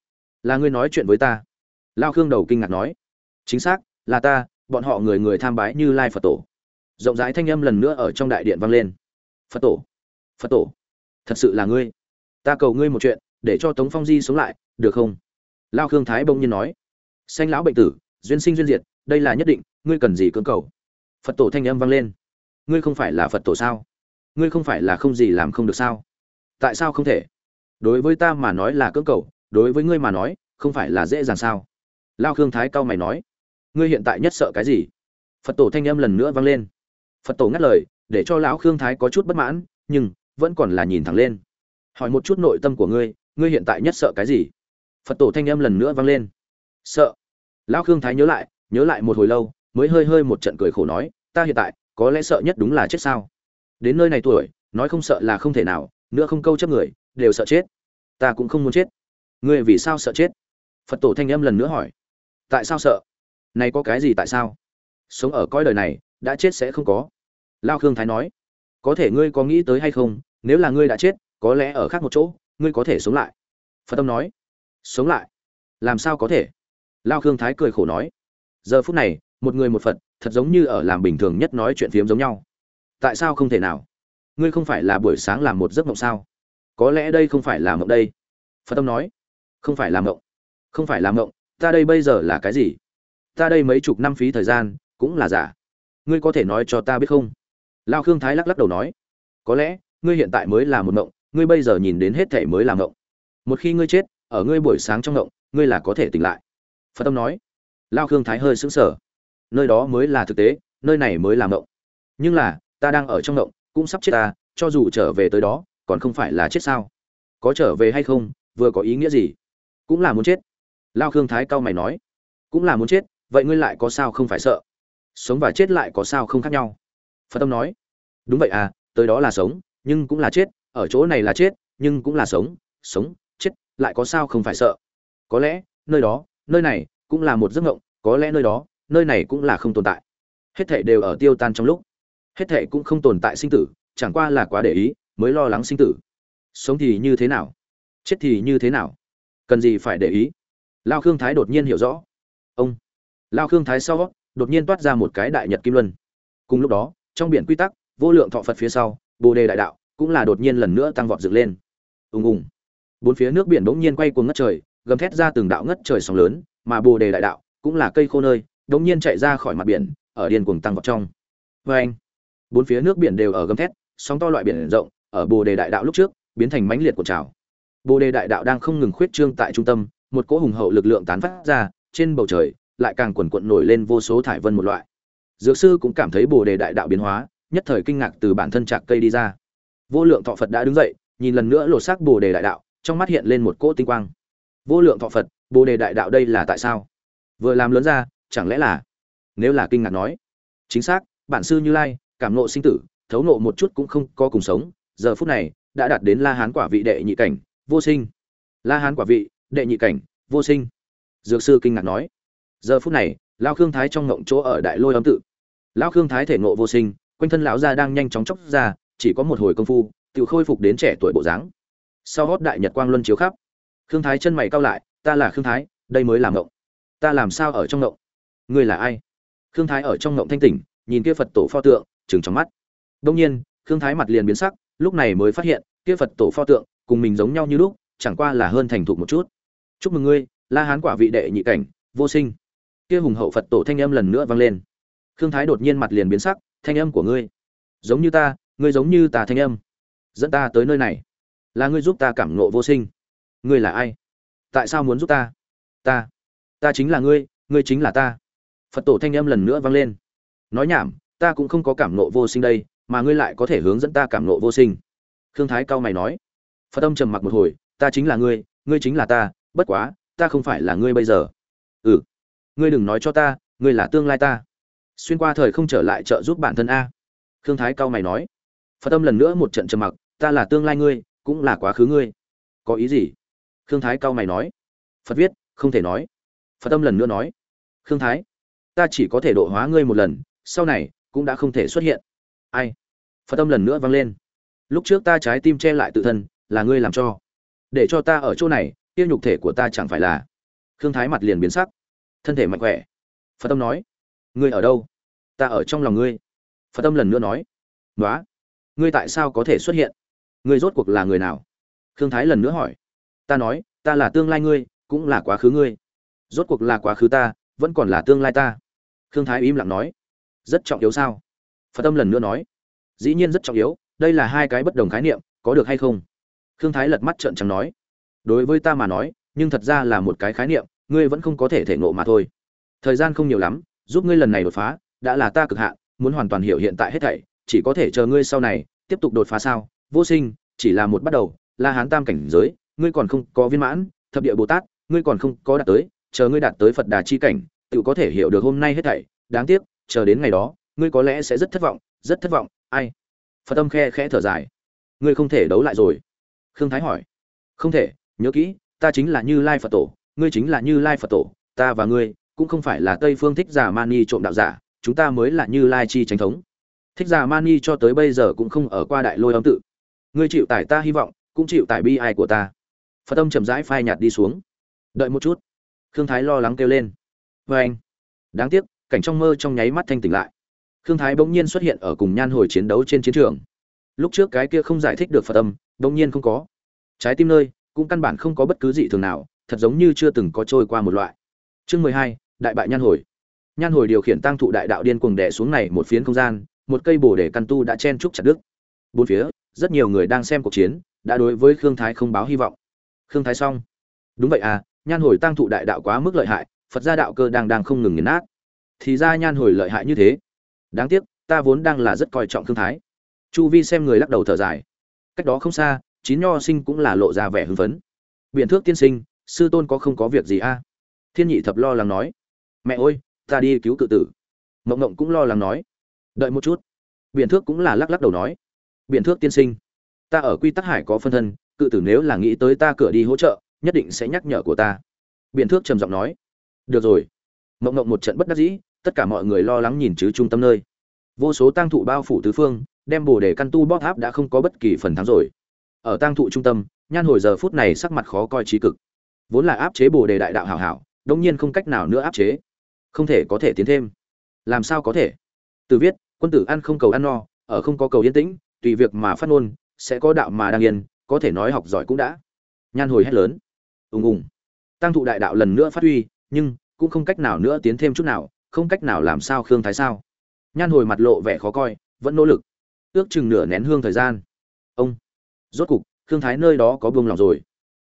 là ngươi nói chuyện với ta. Lao khương đầu kinh ngạc nói. Chính xác, là ta, bọn họ người người tham bái như lai phật tổ. Rộng rãi thanh âm lần nữa ở trong đại điện vang lên. Phật tổ phật tổ, thật sự là ngươi. Ta cầu ngươi một chuyện, để cho tống phong di sống lại, được không? Lao khương thái bỗng nhiên nói. Xanh lão bệnh tử, duyên sinh duyên diệt, đây là nhất định, ngươi cần gì cưỡng cầu? Phật tổ thanh âm vang lên. Ngươi không phải là phật tổ sao? Ngươi không phải là không gì làm không được sao? Tại sao không thể? Đối với ta mà nói là cưỡng cầu đối với ngươi mà nói, không phải là dễ dàng sao? Lao khương thái cao mày nói. Ngươi hiện tại nhất sợ cái gì? Phật tổ thanh âm lần nữa vang lên. Phật tổ ngắt lời, để cho lão khương thái có chút bất mãn, nhưng vẫn còn là nhìn thẳng lên. Hỏi một chút nội tâm của ngươi ngươi hiện tại nhất sợ cái gì? Phật tổ thanh âm lần nữa vang lên. Sợ. Lão khương thái nhớ lại nhớ lại một hồi lâu, mới hơi hơi một trận cười khổ nói, ta hiện tại, có lẽ sợ nhất đúng là chết sao? Đến nơi này tuổi, nói không sợ là không thể nào, nữa không câu chấp người, đều sợ chết. Ta cũng không muốn chết ngươi vì sao sợ chết? Phật tổ thanh âm lần nữa hỏi. Tại sao sợ? Này có cái gì tại sao? Sống ở cõi đời này, đã chết sẽ không có. Lao khương thái nói. Có thể ngươi có nghĩ tới hay không? Nếu là ngươi đã chết, có lẽ ở khác một chỗ, ngươi có thể sống lại. Phật tâm nói. Sống lại? Làm sao có thể? Lao khương thái cười khổ nói. Giờ phút này, một người một phật, thật giống như ở làm bình thường nhất nói chuyện phiếm giống nhau. Tại sao không thể nào? Ngươi không phải là buổi sáng làm một giấc mộng sao? Có lẽ đây không phải là mộng đây. Phật tâm nói không phải làm ngộng không phải làm ngộng ta đây bây giờ là cái gì? Ta đây mấy chục năm phí thời gian, cũng là giả. Ngươi có thể nói cho ta biết không? Lao khương thái lắc lắc đầu nói. Có lẽ, ngươi hiện tại mới là một ngộng ngươi bây giờ nhìn đến hết thể mới là ngộng một khi ngươi chết, ở ngươi buổi sáng trong ngộng ngươi là có thể tỉnh lại. Phật tâm nói. Lao khương thái hơi sững sờ. Nơi đó mới là thực tế, nơi này mới là ngộng nhưng là, ta đang ở trong ngộng cũng sắp chết ta, cho dù trở về tới đó, còn không phải là chết sao? Có trở về hay không, vừa có ý nghĩa gì? Cũng là muốn chết. Lao khương thái cao mày nói. Cũng là muốn chết, vậy ngươi lại có sao không phải sợ? Sống và chết lại có sao không khác nhau? Phật tâm nói. Đúng vậy à tới đó là sống, nhưng cũng là chết, ở chỗ này là chết, nhưng cũng là sống sống, chết, lại có sao không phải sợ? Có lẽ, nơi đó, nơi này, cũng là một giấc ngộng có lẽ nơi đó, nơi này cũng là không tồn tại. Hết thệ đều ở tiêu tan trong lúc. Hết thệ cũng không tồn tại sinh tử, chẳng qua là quá để ý, mới lo lắng sinh tử. Sống thì như thế nào? Chết thì như thế nào? Cần gì phải để ý? Lao khương thái đột nhiên hiểu rõ. Ông. Lao khương thái sau, đột nhiên toát ra một cái đại nhật kim luân. Cùng lúc đó, trong biển quy tắc, vô lượng thọ phật phía sau, bồ đề đại đạo cũng là đột nhiên lần nữa tăng vọt dựng lên. Ùng ùng. Bốn phía nước biển bỗng nhiên quay cuồng ngất trời, gầm thét ra từng đạo ngất trời sóng lớn, mà bồ đề đại đạo cũng là cây khô nơi đống nhiên chạy ra khỏi mặt biển, ở điên cuồng tăng vọt trong. Vê anh, bốn phía nước biển đều ở gầm thét, sóng to loại biển rộng, ở bồ đề đại đạo lúc trước, biến thành mãnh liệt của trào bồ đề đại đạo đang không ngừng khuyết trương tại trung tâm, một cỗ hùng hậu lực lượng tán phát ra, trên bầu trời, lại càng quần quật nổi lên vô số thải vân một loại. Dược sư cũng cảm thấy bồ đề đại đạo biến hóa, nhất thời kinh ngạc từ bản thân chạc cây đi ra. Vô lượng thọ phật đã đứng dậy, nhìn lần nữa lột xác bồ đề đại đạo, trong mắt hiện lên một cỗ tinh quang. Vô lượng thọ phật, bồ đề đại đạo đây là tại sao? Vừa làm lớn ra, chẳng lẽ là? Nếu là kinh ngạc nói. Chính xác, bản sư như lai, cảm ngộ sinh tử, thấu ngộ một chút cũng không có cùng sống, giờ phút này, đã đạt đến la hán quả vị đệ nhị cảnh vô sinh. La hán quả vị, đệ nhị cảnh, vô sinh. Dược sư kinh ngạc nói. Giờ phút này lao khương thái trong ngộng chỗ ở đại lôi âm tự. Lao khương thái thể ngộ vô sinh, quanh thân lão gia đang nhanh chóng chốc ra, chỉ có một hồi công phu tự khôi phục đến trẻ tuổi bộ dáng. Sau hót đại nhật quang luân chiếu khắp. Khương thái chân mày cao lại, ta là khương thái, đây mới làm ngộng. Ta làm sao ở trong ngộng? Ngươi là ai? Khương thái ở trong ngộng thanh tỉnh, nhìn kia phật tổ pho tượng chừng trong mắt. Đông nhiên, khương thái mặt liền biến sắc, lúc này mới phát hiện, kia phật tổ pho tượng cùng mình giống nhau như lúc, chẳng qua là hơn thành thục một chút. Chúc mừng ngươi, la hán quả vị đệ nhị cảnh, vô sinh. Kia hùng hậu phật tổ thanh âm lần nữa vang lên. Khương thái đột nhiên mặt liền biến sắc, thanh âm của ngươi, giống như ta, ngươi giống như ta thanh âm. Dẫn ta tới nơi này. Là ngươi giúp ta cảm ngộ vô sinh. Ngươi là ai? Tại sao muốn giúp ta? Ta. Ta chính là ngươi ngươi chính là ta. Phật tổ thanh âm lần nữa vang lên. Nói nhảm, ta cũng không có cảm ngộ vô sinh đây, mà ngươi lại có thể hướng dẫn ta cảm ngộ vô sinh. Khương thái cao mày nói phật âm trầm mặc một hồi, ta chính là ngươi ngươi chính là ta, bất quá, ta không phải là ngươi bây giờ. Ừ ngươi đừng nói cho ta, ngươi là tương lai ta. Xuyên qua thời không trở lại trợ giúp bản thân a. Khương thái cao mày nói. Phật tâm lần nữa một trận trầm mặc, ta là tương lai ngươi, cũng là quá khứ ngươi. Có ý gì? Khương thái cao mày nói. Phật viết, không thể nói. Phật tâm lần nữa nói. Khương thái, ta chỉ có thể độ hóa ngươi một lần, sau này cũng đã không thể xuất hiện. Ai? Phật tâm lần nữa vang lên. Lúc trước ta trái tim che lại tự thân là ngươi làm cho. Để cho ta ở chỗ này tiêu nhục thể của ta chẳng phải là. Khương thái mặt liền biến sắc. Thân thể mạnh khỏe. Phật tâm nói, ngươi ở đâu? Ta ở trong lòng ngươi. Phật tâm lần nữa nói nói ngươi tại sao có thể xuất hiện? Ngươi rốt cuộc là người nào? Khương thái lần nữa hỏi, ta nói, ta là tương lai ngươi, cũng là quá khứ ngươi. Rốt cuộc là quá khứ ta, vẫn còn là tương lai ta. Khương thái im lặng nói, rất trọng yếu sao? Phật tâm lần nữa nói, dĩ nhiên rất trọng yếu, đây là hai cái bất đồng khái niệm, có được hay không? Khương thái lật mắt trợn trắng nói, đối với ta mà nói, nhưng thật ra là một cái khái niệm, ngươi vẫn không có thể thể ngộ mà thôi. Thời gian không nhiều lắm, giúp ngươi lần này đột phá, đã là ta cực hạn, muốn hoàn toàn hiểu hiện tại hết thảy, chỉ có thể chờ ngươi sau này, tiếp tục đột phá sao? Vô sinh, chỉ là một bắt đầu, la hán tam cảnh giới, ngươi còn không có viên mãn, thập địa bồ tát, ngươi còn không có đạt tới, chờ ngươi đạt tới phật đà chi cảnh, tự có thể hiểu được hôm nay hết thảy. Đáng tiếc, chờ đến ngày đó, ngươi có lẽ sẽ rất thất vọng, rất thất vọng, ai? Phật âm khe khẽ thở dài, ngươi không thể đấu lại rồi khương thái hỏi. Không thể, nhớ kỹ, ta chính là như lai phật tổ, ngươi chính là như lai phật tổ, ta và ngươi cũng không phải là tây phương thích giả mani trộm đạo giả, chúng ta mới là như lai chi tránh thống. Thích giả mani cho tới bây giờ cũng không ở qua đại lôi âm tự. Ngươi chịu tải ta hy vọng, cũng chịu tải bi ai của ta. Phật âm chậm rãi phai nhạt đi xuống. Đợi một chút. Khương thái lo lắng kêu lên. Vê anh. Đáng tiếc, cảnh trong mơ trong nháy mắt thanh tỉnh lại. Khương thái bỗng nhiên xuất hiện ở cùng nhan hồi chiến đấu trên chiến trường lúc trước cái kia không giải thích được phật âm đông nhiên không có. Trái tim nơi, cũng căn bản không có bất cứ gì thường nào, thật giống như chưa từng có trôi qua một loại. Chương mười hai, đại bại nhan hồi. Nhan hồi điều khiển tăng thụ đại đạo điên cuồng đè xuống này một phiến không gian, một cây bồ để căn tu đã chen trúc chặt đứt. Bốn phía, rất nhiều người đang xem cuộc chiến, đã đối với khương thái không báo hy vọng. Khương thái xong. Đúng vậy à nhan hồi tăng thụ đại đạo quá mức lợi hại, phật gia đạo cơ đang đang không ngừng nghiền nát. Thì ra nhan hồi lợi hại như thế. Đáng tiếc, ta vốn đang là rất coi trọng khương thái chu vi xem người lắc đầu thở dài. Cách đó không xa, chín nho sinh cũng là lộ ra vẻ hưng phấn. Biện thước tiên sinh, sư tôn có không có việc gì a? Thiên nhị thập lo lắng nói. Mẹ ơi, ta đi cứu cự tử. Mộng mộng cũng lo lắng nói. Đợi một chút. Biện thước cũng là lắc lắc đầu nói. Biện thước tiên sinh, ta ở quy tắc hải có phân thân, cự tử nếu là nghĩ tới ta cửa đi hỗ trợ, nhất định sẽ nhắc nhở của ta. Biện thước trầm giọng nói. Được rồi. Mộng mộng một trận bất đắc dĩ, tất cả mọi người lo lắng nhìn chứ trung tâm nơi. Vô số tang thụ bao phủ tứ phương đem bồ đề căn tu bóp áp đã không có bất kỳ phần thắng rồi. Ở tang thụ trung tâm, nhan hồi giờ phút này sắc mặt khó coi trí cực. Vốn là áp chế bồ đề đại đạo hảo hảo đông nhiên không cách nào nữa áp chế. Không thể có thể tiến thêm. Làm sao có thể? Từ viết, quân tử ăn không cầu ăn no, ở không có cầu yên tĩnh, tùy việc mà phát ngôn, sẽ có đạo mà đang yên, có thể nói học giỏi cũng đã. Nhan hồi hét lớn. Ùng ùng. Tăng thụ đại đạo lần nữa phát huy, nhưng cũng không cách nào nữa tiến thêm chút nào, không cách nào làm sao khương thái sao? Nhan hồi mặt lộ vẻ khó coi, vẫn nỗ lực ước chừng nửa nén hương thời gian. Ông. Rốt cục, khương thái nơi đó có buông lòng rồi.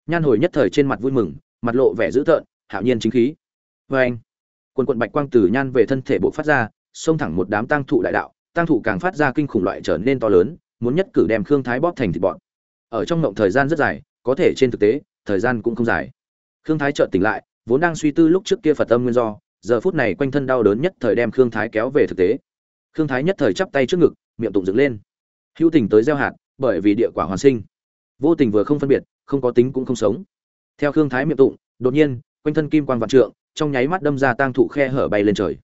Nhan hồi nhất thời trên mặt vui mừng, mặt lộ vẻ dữ tợn, hạo nhiên chính khí. Vê anh, quần quận bạch quang từ nhan về thân thể bộ phát ra, xông thẳng một đám tăng thụ đại đạo tăng thụ càng phát ra kinh khủng loại trở nên to lớn, muốn nhất cử đem khương thái bóp thành thịt bọn ở trong ngộng thời gian rất dài, có thể trên thực tế, thời gian cũng không dài. Khương thái chợt tỉnh lại, vốn đang suy tư lúc trước kia phật âm nguyên do, giờ phút này quanh thân đau đớn nhất thời đem khương thái kéo về thực tế. Khương thái nhất thời chắp tay trước ngực miệng tụng dựng lên. Hữu tình tới gieo hạt, bởi vì địa quả hoàn sinh. Vô tình vừa không phân biệt, không có tính cũng không sống. Theo khương thái miệng tụng, đột nhiên, quanh thân kim quang vạn trượng, trong nháy mắt đâm ra tang thụ khe hở bay lên trời.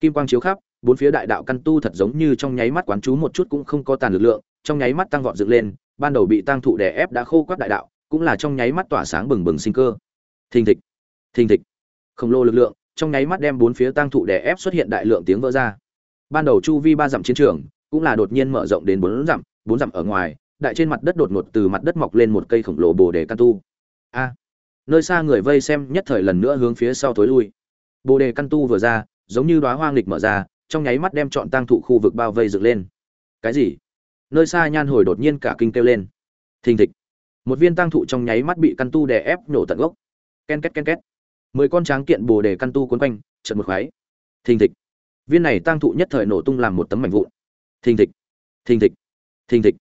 Kim quang chiếu khắp, bốn phía đại đạo căn tu thật giống như trong nháy mắt quán chú một chút cũng không có tàn lực lượng, trong nháy mắt tăng vọt dựng lên, ban đầu bị tăng thụ đè ép đã khô quắt đại đạo, cũng là trong nháy mắt tỏa sáng bừng bừng sinh cơ. Thình thịch thình thịch. Khổng lồ lực lượng, trong nháy mắt đem bốn phía tăng thụ đè ép xuất hiện đại lượng tiếng vỡ ra. Ban đầu chu vi ba dặm chiến trường cũng là đột nhiên mở rộng đến bốn dặm bốn dặm ở ngoài, đại trên mặt đất đột ngột từ mặt đất mọc lên một cây khổng lồ bồ đề căn tu. A, nơi xa người vây xem nhất thời lần nữa hướng phía sau thối lui. Bồ đề căn tu vừa ra, giống như đoá hoang lịch mở ra, trong nháy mắt đem chọn tăng thụ khu vực bao vây dựng lên. Cái gì? Nơi xa nhan hồi đột nhiên cả kinh kêu lên. Thình thịch. Một viên tăng thụ trong nháy mắt bị căn tu đè ép nổ tận gốc. Ken két ken két. Mười con tráng kiện bồ đề căn tu quấn quanh trận một khoáy thình thịch. Viên này tăng thụ nhất thời nổ tung làm một tấm mảnh vụn thình thịch thình thịch thình thịch.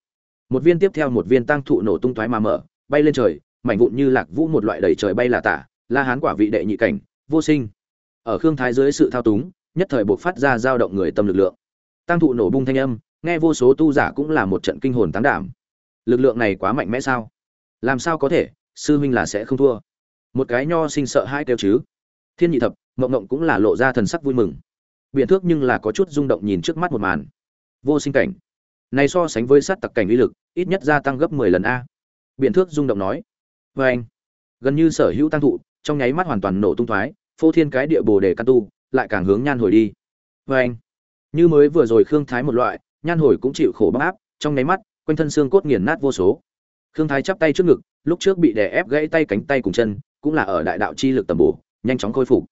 Một viên tiếp theo một viên tăng thụ nổ tung toái mà mở, bay lên trời, mảnh vụn như lạc vũ một loại đầy trời bay là tả, la hán quả vị đệ nhị cảnh, vô sinh. Ở khương thái dưới sự thao túng, nhất thời buộc phát ra dao động người tâm lực lượng. Tăng thụ nổ bung thanh âm, nghe vô số tu giả cũng là một trận kinh hồn tán đảm. Lực lượng này quá mạnh mẽ sao? Làm sao có thể? Sư huynh là sẽ không thua. Một cái nho sinh sợ hai kêu chứ. Thiên nhị thập, mộng mộng cũng là lộ ra thần sắc vui mừng. Biện thước nhưng là có chút rung động nhìn trước mắt một màn vô sinh cảnh. Này so sánh với sát tặc cảnh uy lực, ít nhất gia tăng gấp mười lần a. Biện thước rung động nói. Vê anh, gần như sở hữu tăng thụ, trong nháy mắt hoàn toàn nổ tung thoái, phô thiên cái địa bồ đề căn tu, lại càng hướng nhan hồi đi. Vê anh, như mới vừa rồi khương thái một loại, nhan hồi cũng chịu khổ bóc áp, trong nháy mắt, quanh thân xương cốt nghiền nát vô số. Khương thái chắp tay trước ngực, lúc trước bị đè ép gãy tay cánh tay cùng chân, cũng là ở đại đạo chi lực tầm bổ, nhanh chóng khôi phục.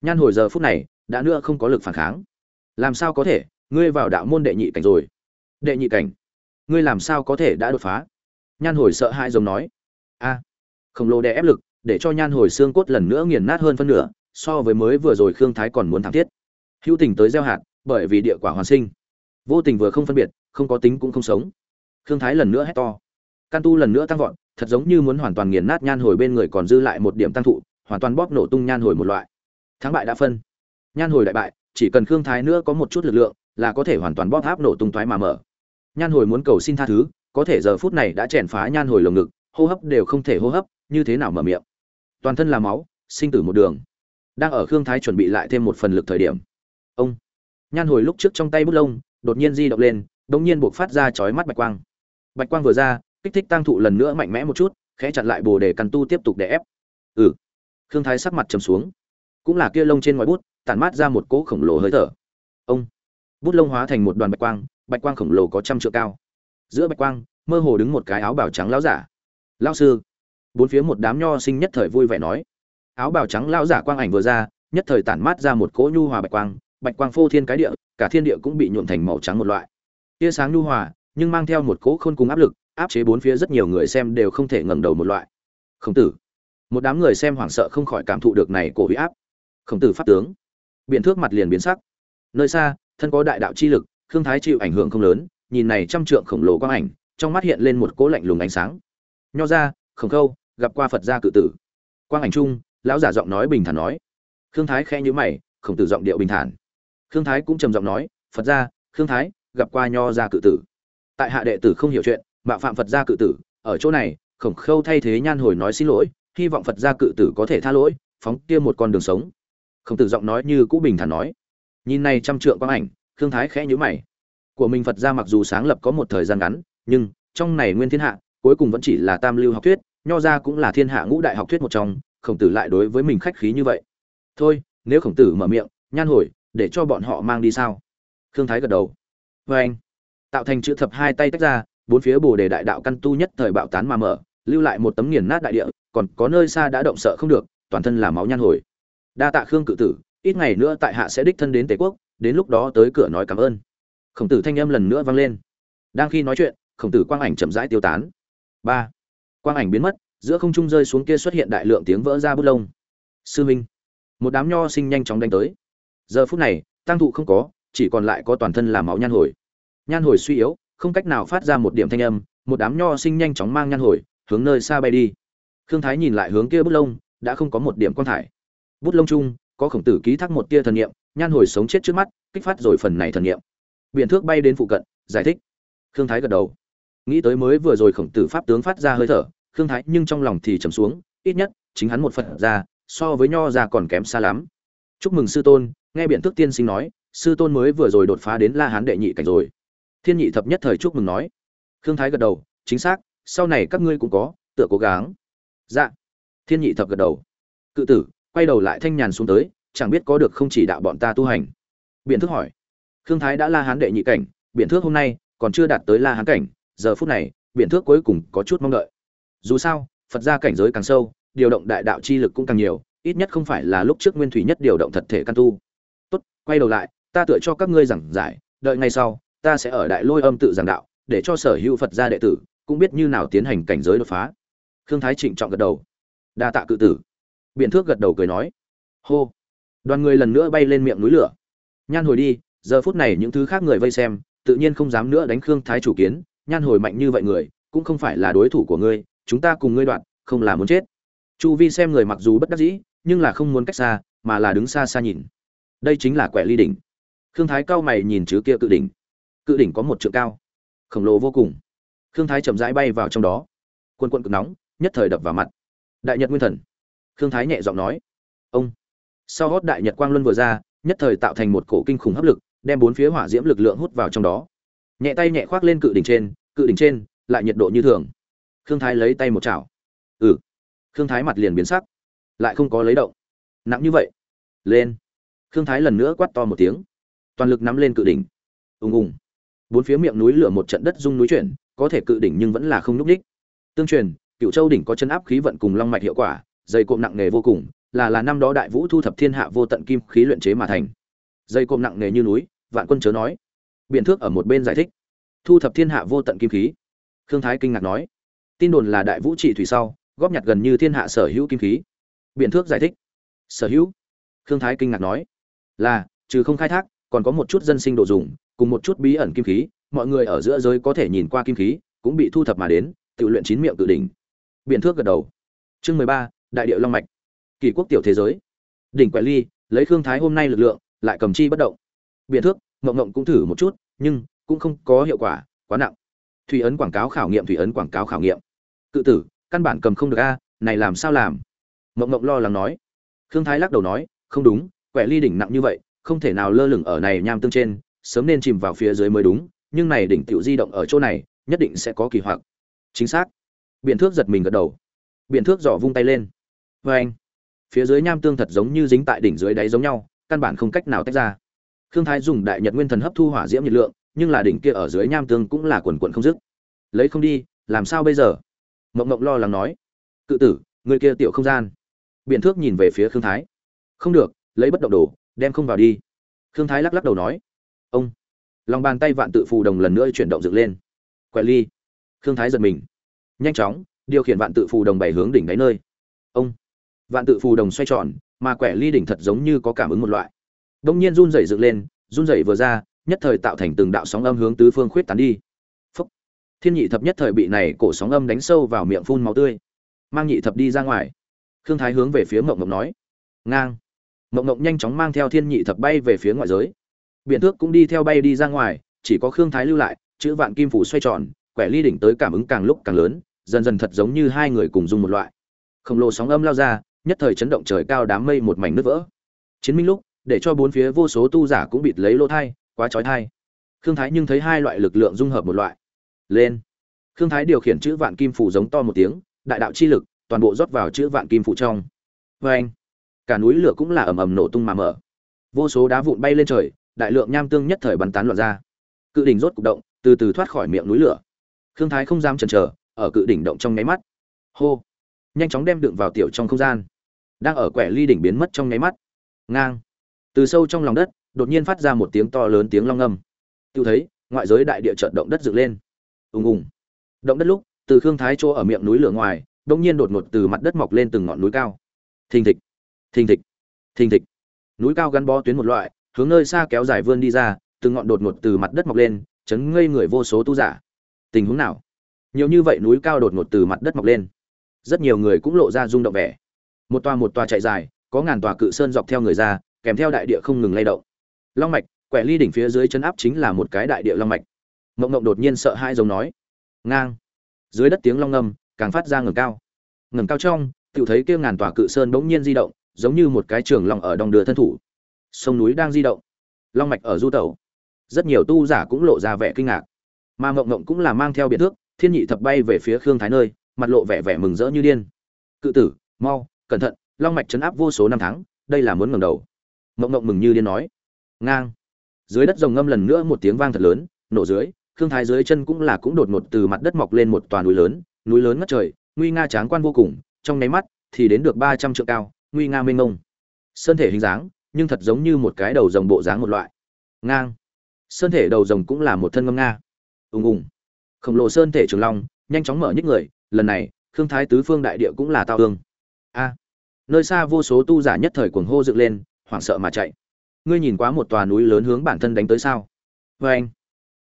Nhan hồi giờ phút này, đã nữa không có lực phản kháng. Làm sao có thể? Ngươi vào đạo môn đệ nhị cảnh rồi. Đệ nhị cảnh? Ngươi làm sao có thể đã đột phá? Nhan hồi sợ hãi giống nói. A, khổng lồ đè ép lực, để cho nhan hồi xương cốt lần nữa nghiền nát hơn phân nửa, so với mới vừa rồi khương thái còn muốn thảm thiết. Hữu tình tới gieo hạt, bởi vì địa quả hoàn sinh. Vô tình vừa không phân biệt, không có tính cũng không sống. Khương thái lần nữa hét to. Can tu lần nữa tăng vọt, thật giống như muốn hoàn toàn nghiền nát nhan hồi bên người còn dư lại một điểm tăng thụ, hoàn toàn bóp nổ tung nhan hồi một loại. Thắng bại đã phân. Nhan hồi đại bại, chỉ cần khương thái nữa có một chút lực lượng là có thể hoàn toàn bóp áp nổ tung thoái mà mở. Nhan hồi muốn cầu xin tha thứ, có thể giờ phút này đã chèn phá nhan hồi lồng ngực, hô hấp đều không thể hô hấp, như thế nào mở miệng? Toàn thân là máu, sinh tử một đường. Đang ở khương thái chuẩn bị lại thêm một phần lực thời điểm. Ông. Nhan hồi lúc trước trong tay bút lông, đột nhiên di động lên đ ỗ n g nhiên buộc phát ra chói mắt bạch quang. Bạch quang vừa ra, kích thích tăng thụ lần nữa mạnh mẽ một chút, khẽ chặn lại bồ để căn tu tiếp tục đè ép. Ừ. Khương thái sắc mặt trầm xuống. Cũng là kia lông trên ngoài bút, tản mát ra một cỗ khổng lồ hơi thở. Ông bút lông hóa thành một đoàn bạch quang bạch quang khổng lồ có trăm trượng cao. Giữa bạch quang, mơ hồ đứng một cái áo bào trắng lão giả. Lão sư. Bốn phía một đám nho sinh nhất thời vui vẻ nói. Áo bào trắng lão giả quang ảnh vừa ra, nhất thời tản mát ra một cỗ nhu hòa bạch quang bạch quang phô thiên cái địa, cả thiên địa cũng bị nhuộm thành màu trắng một loại. Tia sáng nhu hòa, nhưng mang theo một cỗ khôn cùng áp lực, áp chế bốn phía rất nhiều người xem đều không thể ngẩng đầu một loại. Khổng tử. Một đám người xem hoảng sợ không khỏi cảm thụ được này cổ huy áp. Khổng tử pháp tướng. Biện thước mặt liền biến sắc. Nơi xa thân có đại đạo chi lực, khương thái chịu ảnh hưởng không lớn, nhìn này trăm trượng khổng lồ quang ảnh, trong mắt hiện lên một cỗ lạnh lùng ánh sáng. Nho ra, khổng khâu, gặp qua phật gia cự tử. Quang ảnh chung, lão giả giọng nói bình thản nói. Khương thái khẽ nhíu mày, khổng tử giọng điệu bình thản. Khương thái cũng trầm giọng nói, phật gia, khương thái, gặp qua nho gia cự tử. Tại hạ đệ tử không hiểu chuyện, mạo phạm phật gia cự tử, ở chỗ này, khổng khâu thay thế nhan hồi nói xin lỗi, hy vọng phật gia cự tử có thể tha lỗi, phóng kia một con đường sống. Khổng tử giọng nói như cũ bình thản nói nhìn này trăm trượng quang ảnh, khương thái khẽ nhíu mày. Của mình phật gia mặc dù sáng lập có một thời gian ngắn, nhưng trong này nguyên thiên hạ, cuối cùng vẫn chỉ là tam lưu học thuyết, nho gia cũng là thiên hạ ngũ đại học thuyết một trong, khổng tử lại đối với mình khách khí như vậy. Thôi, nếu khổng tử mở miệng, nhan hồi, để cho bọn họ mang đi sao? Khương thái gật đầu. Vê anh, tạo thành chữ thập hai tay tách ra, bốn phía bồ đề đại đạo căn tu nhất thời bạo tán mà mở, lưu lại một tấm nghiền nát đại địa, còn có nơi xa đã động sợ không được, toàn thân là máu nhan hồi. Đa tạ khương cự tử ít ngày nữa tại hạ sẽ đích thân đến tề quốc, đến lúc đó tới cửa nói cảm ơn. Khổng tử thanh âm lần nữa vang lên. Đang khi nói chuyện, khổng tử quang ảnh chậm rãi tiêu tán. Ba. Quang ảnh biến mất, giữa không trung rơi xuống kia xuất hiện đại lượng tiếng vỡ ra bút lông. Sư minh. Một đám nho sinh nhanh chóng đánh tới. Giờ phút này, tăng thụ không có, chỉ còn lại có toàn thân là máu nhan hồi. Nhan hồi suy yếu, không cách nào phát ra một điểm thanh âm, một đám nho sinh nhanh chóng mang nhan hồi, hướng nơi xa bay đi. Khương thái nhìn lại hướng kia bút lông, đã không có một điểm quan thải. Bút lông chung có khổng tử ký thác một tia thần niệm, nhan hồi sống chết trước mắt, kích phát rồi phần này thần niệm. Biện thước bay đến phụ cận, giải thích. Khương thái gật đầu. Nghĩ tới mới vừa rồi khổng tử pháp tướng phát ra hơi thở, khương thái nhưng trong lòng thì trầm xuống, ít nhất, chính hắn một phần ra, so với nho ra còn kém xa lắm. Chúc mừng sư tôn, nghe biện thước tiên sinh nói, sư tôn mới vừa rồi đột phá đến la hán đệ nhị cảnh rồi. Thiên nhị thập nhất thời chúc mừng nói. Khương thái gật đầu, chính xác, sau này các ngươi cũng có, tựa cố gắng. Dạ. Thiên nhị thập gật đầu. Cự tử quay đầu lại thanh nhàn xuống tới, chẳng biết có được không chỉ đạo bọn ta tu hành. Biện Thước hỏi. Khương thái đã la hán đệ nhị cảnh, biện thước hôm nay còn chưa đạt tới la hán cảnh, giờ phút này, biện thước cuối cùng có chút mong đợi. Dù sao, phật gia cảnh giới càng sâu, điều động đại đạo chi lực cũng càng nhiều, ít nhất không phải là lúc trước nguyên thủy nhất điều động thật thể căn tu. Tốt, quay đầu lại, ta tựa cho các ngươi giảng giải, đợi ngay sau, ta sẽ ở đại lôi âm tự giảng đạo, để cho sở hữu phật gia đệ tử cũng biết như nào tiến hành cảnh giới đột phá. Khương thái trịnh trọng gật đầu. Đa tạ cự tử biện thước gật đầu cười nói, hô. Đoàn người lần nữa bay lên miệng núi lửa. Nhan hồi đi, giờ phút này những thứ khác người vây xem, tự nhiên không dám nữa đánh khương thái chủ kiến. Nhan hồi mạnh như vậy người, cũng không phải là đối thủ của ngươi, chúng ta cùng ngươi đoạn, không là muốn chết. Chu vi xem người mặc dù bất đắc dĩ, nhưng là không muốn cách xa, mà là đứng xa xa nhìn. Đây chính là quẻ ly đỉnh. Khương thái cao mày nhìn chứ kia cự đỉnh. Cự đỉnh có một trượng cao. Khổng lồ vô cùng. Khương thái chậm rãi bay vào trong đó. Quân quân cực nóng, nhất thời đập vào mặt. Đại nhật nguyên thần khương thái nhẹ giọng nói, ông. Sau hót đại nhật quang luân vừa ra, nhất thời tạo thành một cổ kinh khủng hấp lực, đem bốn phía hỏa diễm lực lượng hút vào trong đó. Nhẹ tay nhẹ khoác lên cự đỉnh trên, cự đỉnh trên, lại nhiệt độ như thường. Khương thái lấy tay một chảo. Ừ. Khương thái mặt liền biến sắc, lại không có lấy động. Nặng như vậy. Lên. Khương thái lần nữa quát to một tiếng. Toàn lực nắm lên cự đỉnh. Ùng ùng. Bốn phía miệng núi lửa một trận đất rung núi chuyển, có thể cự đỉnh nhưng vẫn là không nhúc ních tương truyền cựu châu đỉnh có chân áp khí vận cùng long mạch hiệu quả dây cộm nặng nề vô cùng, là là năm đó đại vũ thu thập thiên hạ vô tận kim khí luyện chế mà thành. Dây cộm nặng nề như núi, vạn quân chớ nói. Biện thước ở một bên giải thích. Thu thập thiên hạ vô tận kim khí. Khương thái kinh ngạc nói. Tin đồn là đại vũ trị thủy sau, góp nhặt gần như thiên hạ sở hữu kim khí. Biện thước giải thích. Sở hữu? Khương thái kinh ngạc nói. Là, trừ không khai thác, còn có một chút dân sinh đồ dùng, cùng một chút bí ẩn kim khí, mọi người ở giữa giới có thể nhìn qua kim khí, cũng bị thu thập mà đến, tự luyện chín miệng tự đỉnh. Biện thước gật đầu. Chương mười ba đại điệu long mạch. Kỳ quốc tiểu thế giới. Đỉnh quẹt ly, lấy khương thái hôm nay lực lượng, lại cầm chi bất động. Biện thước, mộng mộng cũng thử một chút, nhưng cũng không có hiệu quả, quá nặng. Thủy ấn quảng cáo khảo nghiệm, thủy ấn quảng cáo khảo nghiệm. Cự tử, căn bản cầm không được a, này làm sao làm? Mộng mộng lo lắng nói. Khương thái lắc đầu nói, không đúng, quẻ ly đỉnh nặng như vậy, không thể nào lơ lửng ở này nham tương trên, sớm nên chìm vào phía dưới mới đúng, nhưng này đỉnh tiểu di động ở chỗ này, nhất định sẽ có kỳ hoặc. Chính xác. Biện thước giật mình gật đầu. Biện thước giỏ vung tay lên vê anh, phía dưới nham tương thật giống như dính tại đỉnh dưới đáy giống nhau, căn bản không cách nào tách ra. Khương thái dùng đại nhật nguyên thần hấp thu hỏa diễm nhiệt lượng, nhưng là đỉnh kia ở dưới nham tương cũng là quần quần không dứt. Lấy không đi, làm sao bây giờ? Mộng mộng lo lắng nói. Cự tử, người kia tiểu không gian. Biện thước nhìn về phía khương thái. Không được, lấy bất động đồ, đem không vào đi. Khương thái lắc lắc đầu nói. Ông. Lòng bàn tay vạn tự phù đồng lần nữa chuyển động dựng lên. Quẹ ly. Khương thái giật mình. Nhanh chóng, điều khiển vạn tự phù đồng bảy hướng đỉnh đáy nơi. Ông vạn tự phù đồng xoay tròn, mà quẻ ly đỉnh thật giống như có cảm ứng một loại. Đông nhiên run rẩy dựng lên, run rẩy vừa ra, nhất thời tạo thành từng đạo sóng âm hướng tứ phương khuyết tán đi. Phúc. thiên nhị thập nhất thời bị này cổ sóng âm đánh sâu vào miệng phun máu tươi. Mang nhị thập đi ra ngoài. Khương thái hướng về phía mộng mộng nói. Ngang. Mộng mộng nhanh chóng mang theo thiên nhị thập bay về phía ngoại giới. Biện thước cũng đi theo bay đi ra ngoài, chỉ có khương thái lưu lại, chữ vạn kim phủ xoay tròn, quẻ ly đỉnh tới cảm ứng càng lúc càng lớn, dần dần thật giống như hai người cùng dùng một loại. Khổng lồ sóng âm lao ra nhất thời chấn động trời cao đám mây một mảnh nứt vỡ. Chiến minh lúc, để cho bốn phía vô số tu giả cũng bịt lấy lỗ thai, quá trói thai. Khương thái nhưng thấy hai loại lực lượng dung hợp một loại. Lên. Khương thái điều khiển chữ vạn kim phủ giống to một tiếng, đại đạo chi lực, toàn bộ rót vào chữ vạn kim phủ trong. Vê anh cả núi lửa cũng là ầm ầm nổ tung mà mở. Vô số đá vụn bay lên trời, đại lượng nham tương nhất thời bắn tán loạn ra. Cự đỉnh rốt cục động, từ từ thoát khỏi miệng núi lửa. Khương thái không dám chần chờ, ở cự đỉnh động trong nháy mắt. Hô. Nhanh chóng đem đựng vào tiểu trong không gian đang ở quẻ ly đỉnh biến mất trong nháy mắt. Ngang. Từ sâu trong lòng đất, đột nhiên phát ra một tiếng to lớn tiếng long âm. Tự thấy, ngoại giới đại địa chợt động đất dựng lên. Ùng ùng. Động đất lúc, từ khương thái chỗ ở miệng núi lửa ngoài, đông nhiên đột ngột từ mặt đất mọc lên từng ngọn núi cao. Thình thịch. Thình thịch. Thình thịch. Núi cao gắn bó tuyến một loại, hướng nơi xa kéo dài vươn đi ra, từng ngọn đột ngột từ mặt đất mọc lên, chấn ngây người vô số tu giả. Tình huống nào? Nhiều như vậy núi cao đột ngột từ mặt đất mọc lên. Rất nhiều người cũng lộ ra rung động vẻ một tòa một tòa chạy dài, có ngàn tòa cự sơn dọc theo người ra, kèm theo đại địa không ngừng lay động. Long mạch, quẻ ly đỉnh phía dưới chân áp chính là một cái đại địa long mạch. Mộng mộng đột nhiên sợ hai giống nói, ngang! Dưới đất tiếng long ngâm càng phát ra ngừng cao. Ngừng cao trong tự thấy kia ngàn tòa cự sơn bỗng nhiên di động, giống như một cái trường long ở đông đưa thân thủ. Sông núi đang di động. Long mạch ở du tẩu. Rất nhiều tu giả cũng lộ ra vẻ kinh ngạc. Mà mộng mộng cũng là mang theo biệt thước, thiên nhị thập bay về phía khương thái nơi, mặt lộ vẻ vẻ mừng rỡ như điên. Cự tử, mau cẩn thận, long mạch chấn áp vô số năm tháng, đây là muốn ngẩng đầu. Mộng mộng mừng như điên nói. Ngang. Dưới đất rồng ngâm lần nữa một tiếng vang thật lớn, nổ dưới, khương thái dưới chân cũng là cũng đột ngột từ mặt đất mọc lên một toàn núi lớn núi lớn ngất trời, nguy nga tráng quan vô cùng, trong nháy mắt thì đến được ba trăm trượng cao, nguy nga mênh mông. Sơn thể hình dáng, nhưng thật giống như một cái đầu rồng bộ dáng một loại. Ngang. Sơn thể đầu rồng cũng là một thân ngâm nga. Ùng ùng. Khổng lồ sơn thể trường long, nhanh chóng mở nhích người, lần này, khương thái tứ phương đại địa cũng là tao thương a nơi xa vô số tu giả nhất thời cuồng hô dựng lên, hoảng sợ mà chạy. Ngươi nhìn quá một tòa núi lớn hướng bản thân đánh tới sao? Vê anh,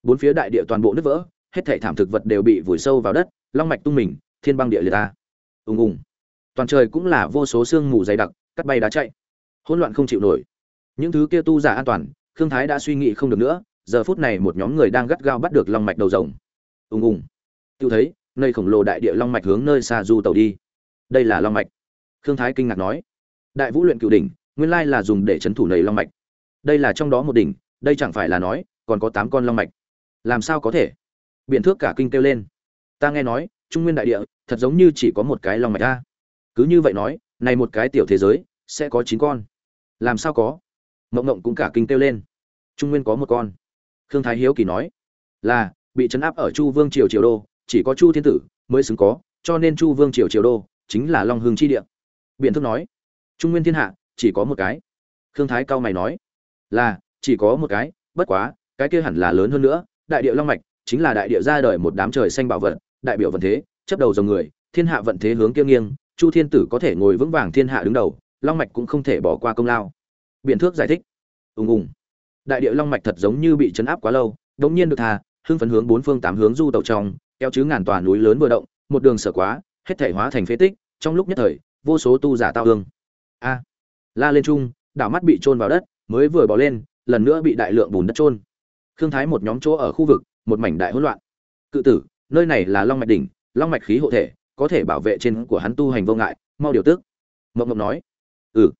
bốn phía đại địa toàn bộ nứt vỡ, hết thảy thảm thực vật đều bị vùi sâu vào đất, long mạch tung mình, thiên băng địa liệt ta ùng ùng. Toàn trời cũng là vô số sương mù dày đặc, cắt bay đá chạy. Hỗn loạn không chịu nổi. Những thứ kia tu giả an toàn, khương thái đã suy nghĩ không được nữa, giờ phút này một nhóm người đang gắt gao bắt được long mạch đầu rồng. Ùng ùng. Tiêu thấy, nơi khổng lồ đại địa long mạch hướng nơi xa du tàu đi. Đây là long mạch khương thái kinh ngạc nói, đại vũ luyện cựu đỉnh, nguyên lai là dùng để chấn thủ nầy long mạch. Đây là trong đó một đỉnh, đây chẳng phải là nói, còn có tám con long mạch. Làm sao có thể? Biện thước cả kinh kêu lên, ta nghe nói, trung nguyên đại địa, thật giống như chỉ có một cái long mạch ta cứ như vậy nói, này một cái tiểu thế giới, sẽ có chín con. Làm sao có? Mộng mộng cũng cả kinh kêu lên, trung nguyên có một con. Khương thái hiếu kỳ nói, là, bị chấn áp ở chu vương triều triều đô, chỉ có chu thiên tử mới xứng có, cho nên chu vương triều triều đô chính là long hương chi địa biện thức nói, trung nguyên thiên hạ, chỉ có một cái. Khương thái cao mày nói, là, chỉ có một cái, bất quá, cái kia hẳn là lớn hơn nữa, đại địa long mạch, chính là đại địa ra đời một đám trời xanh bảo vật, đại biểu vận thế, chấp đầu dòng người, thiên hạ vận thế hướng kiêng nghiêng, chu thiên tử có thể ngồi vững vàng thiên hạ đứng đầu, long mạch cũng không thể bỏ qua công lao. Biện thước giải thích, ùng ùng, đại địa long mạch thật giống như bị chấn áp quá lâu, đống nhiên được thà hưng phấn hướng bốn phương tám hướng du tàu trong, kéo chứ ngàn tòa núi lớn vừa động, một đường sở quá, hết thể hóa thành phế tích, trong lúc nhất thời vô số tu giả tao hương. A, la lên trung đảo mắt bị trôn vào đất, mới vừa bỏ lên, lần nữa bị đại lượng bùn đất trôn khương thái một nhóm chỗ ở khu vực, một mảnh đại hỗn loạn. Cự tử, nơi này là long mạch đỉnh, long mạch khí hộ thể, có thể bảo vệ trên của hắn tu hành vô ngại, mau điều tức. Mộng mộng nói. Ừ.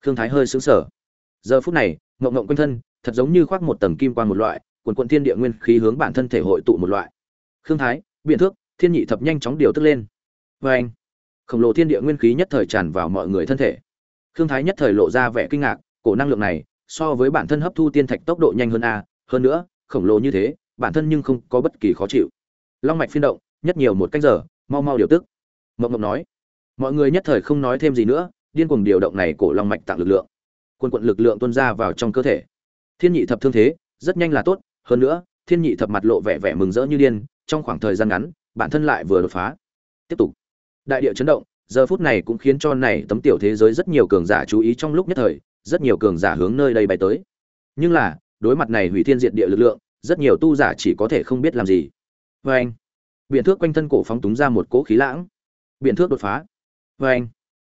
Khương thái hơi xứng sở giờ phút này, mộng mộng quanh thân, thật giống như khoác một tầng kim quan một loại, quần quận thiên địa nguyên khí hướng bản thân thể hội tụ một loại. Khương thái, biện thước, thiên nhị thập nhanh chóng điều tức lên. Vê anh khổng lồ thiên địa nguyên khí nhất thời tràn vào mọi người thân thể. Khương thái nhất thời lộ ra vẻ kinh ngạc, cổ năng lượng này, so với bản thân hấp thu tiên thạch tốc độ nhanh hơn a, hơn nữa, khổng lồ như thế, bản thân nhưng không có bất kỳ khó chịu. Long mạch phiên động, nhất nhiều một cách giờ, mau mau điều tức. Mộng mộng nói, mọi người nhất thời không nói thêm gì nữa, điên cuồng điều động này cổ long mạch tặng lực lượng. Quân quận lực lượng tuôn ra vào trong cơ thể. Thiên nhị thập thương thế, rất nhanh là tốt, hơn nữa, thiên nhị thập mặt lộ vẻ vẻ mừng rỡ như điên, trong khoảng thời gian ngắn, bản thân lại vừa đột phá. Tiếp tục đại địa chấn động, giờ phút này cũng khiến cho này tấm tiểu thế giới rất nhiều cường giả chú ý trong lúc nhất thời, rất nhiều cường giả hướng nơi đây bay tới. Nhưng là, đối mặt này hủy thiên diệt địa lực lượng, rất nhiều tu giả chỉ có thể không biết làm gì. Vâng. Vê anh biện thước quanh thân cổ phóng túng ra một cỗ khí lãng. Biện thước đột phá. Vê anh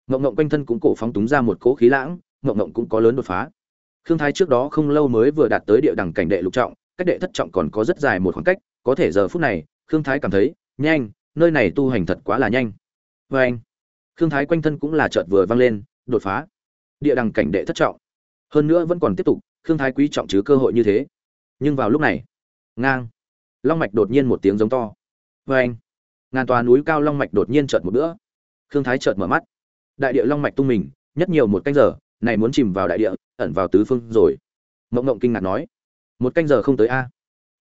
ngộng ngộng quanh thân cũng cổ phóng túng ra một cỗ khí lãng, ngộng ngộng cũng có lớn đột phá. Khương thái trước đó không lâu mới vừa đạt tới địa đẳng cảnh đệ lục trọng, cách đệ thất trọng còn có rất dài một khoảng cách, có thể giờ phút này, khương thái cảm thấy, nhanh, nơi này tu hành thật quá là nhanh vê anh. Khương thái quanh thân cũng là chợt vừa vang lên, đột phá. Địa đằng cảnh đệ thất trọng. Hơn nữa vẫn còn tiếp tục, khương thái quý trọng chứ cơ hội như thế. Nhưng vào lúc này, ngang. Long mạch đột nhiên một tiếng giống to. Vê anh. Ngàn tòa núi cao long mạch đột nhiên chợt một bữa. Khương thái chợt mở mắt. Đại địa long mạch tung mình, nhất nhiều một canh giờ, này muốn chìm vào đại địa, ẩn vào tứ phương rồi. Mộng mộng kinh ngạc nói. Một canh giờ không tới a.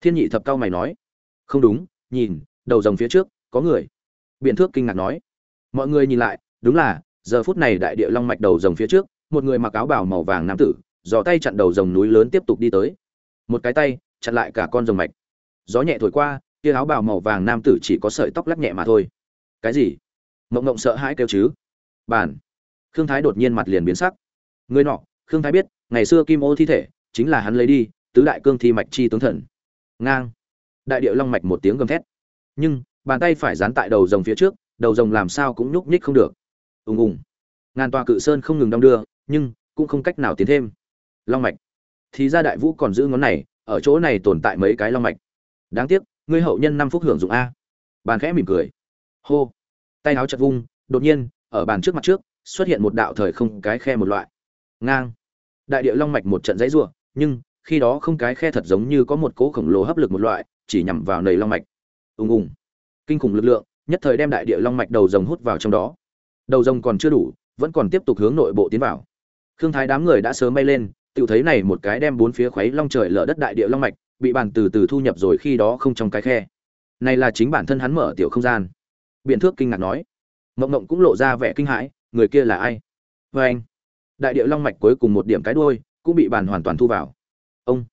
Thiên nhị thập cao mày nói. Không đúng, nhìn, đầu rồng phía trước, có người. Biện thước kinh ngạc nói mọi người nhìn lại, đúng là, giờ phút này đại địa long mạch đầu rồng phía trước, một người mặc áo bào màu vàng nam tử, giò tay chặn đầu rồng núi lớn tiếp tục đi tới. Một cái tay, chặn lại cả con rồng mạch. Gió nhẹ thổi qua, kia áo bào màu vàng nam tử chỉ có sợi tóc lắc nhẹ mà thôi. Cái gì? Mộng mộng sợ hãi kêu chứ? Bản khương thái đột nhiên mặt liền biến sắc. Người nọ, khương thái biết, ngày xưa kim ô thi thể, chính là hắn lấy đi, tứ đại cương thi mạch chi tướng thần. Ngang. Đại địa long mạch một tiếng gầm thét. Nhưng, bàn tay phải dán tại đầu rồng phía trước đầu rồng làm sao cũng nhúc nhích không được. Ùng ùng. Ngàn tòa cự sơn không ngừng đong đưa, nhưng cũng không cách nào tiến thêm. Long mạch. Thì ra đại vũ còn giữ ngón này, ở chỗ này tồn tại mấy cái long mạch. Đáng tiếc, ngươi hậu nhân năm phúc hưởng dụng a. Bàn khẽ mỉm cười. Hô. Tay áo chật vung, đột nhiên, ở bàn trước mặt trước, xuất hiện một đạo thời không cái khe một loại. Ngang. Đại địa long mạch một trận dãy rủa, nhưng khi đó không cái khe thật giống như có một cỗ khổng lồ hấp lực một loại, chỉ nhằm vào nầy long mạch. Ùng ùng. Kinh khủng lực lượng nhất thời đem đại địa long mạch đầu rồng hút vào trong đó. Đầu rồng còn chưa đủ, vẫn còn tiếp tục hướng nội bộ tiến vào. Khương thái đám người đã sớm bay lên tự thấy này một cái đem bốn phía khuấy long trời lở đất đại địa long mạch, bị bàn từ từ thu nhập rồi khi đó không trong cái khe. Này là chính bản thân hắn mở tiểu không gian. Biện thước kinh ngạc nói. Mộng mộng cũng lộ ra vẻ kinh hãi, người kia là ai? Vê anh, đại địa long mạch cuối cùng một điểm cái đuôi, cũng bị bàn hoàn toàn thu vào. Ông,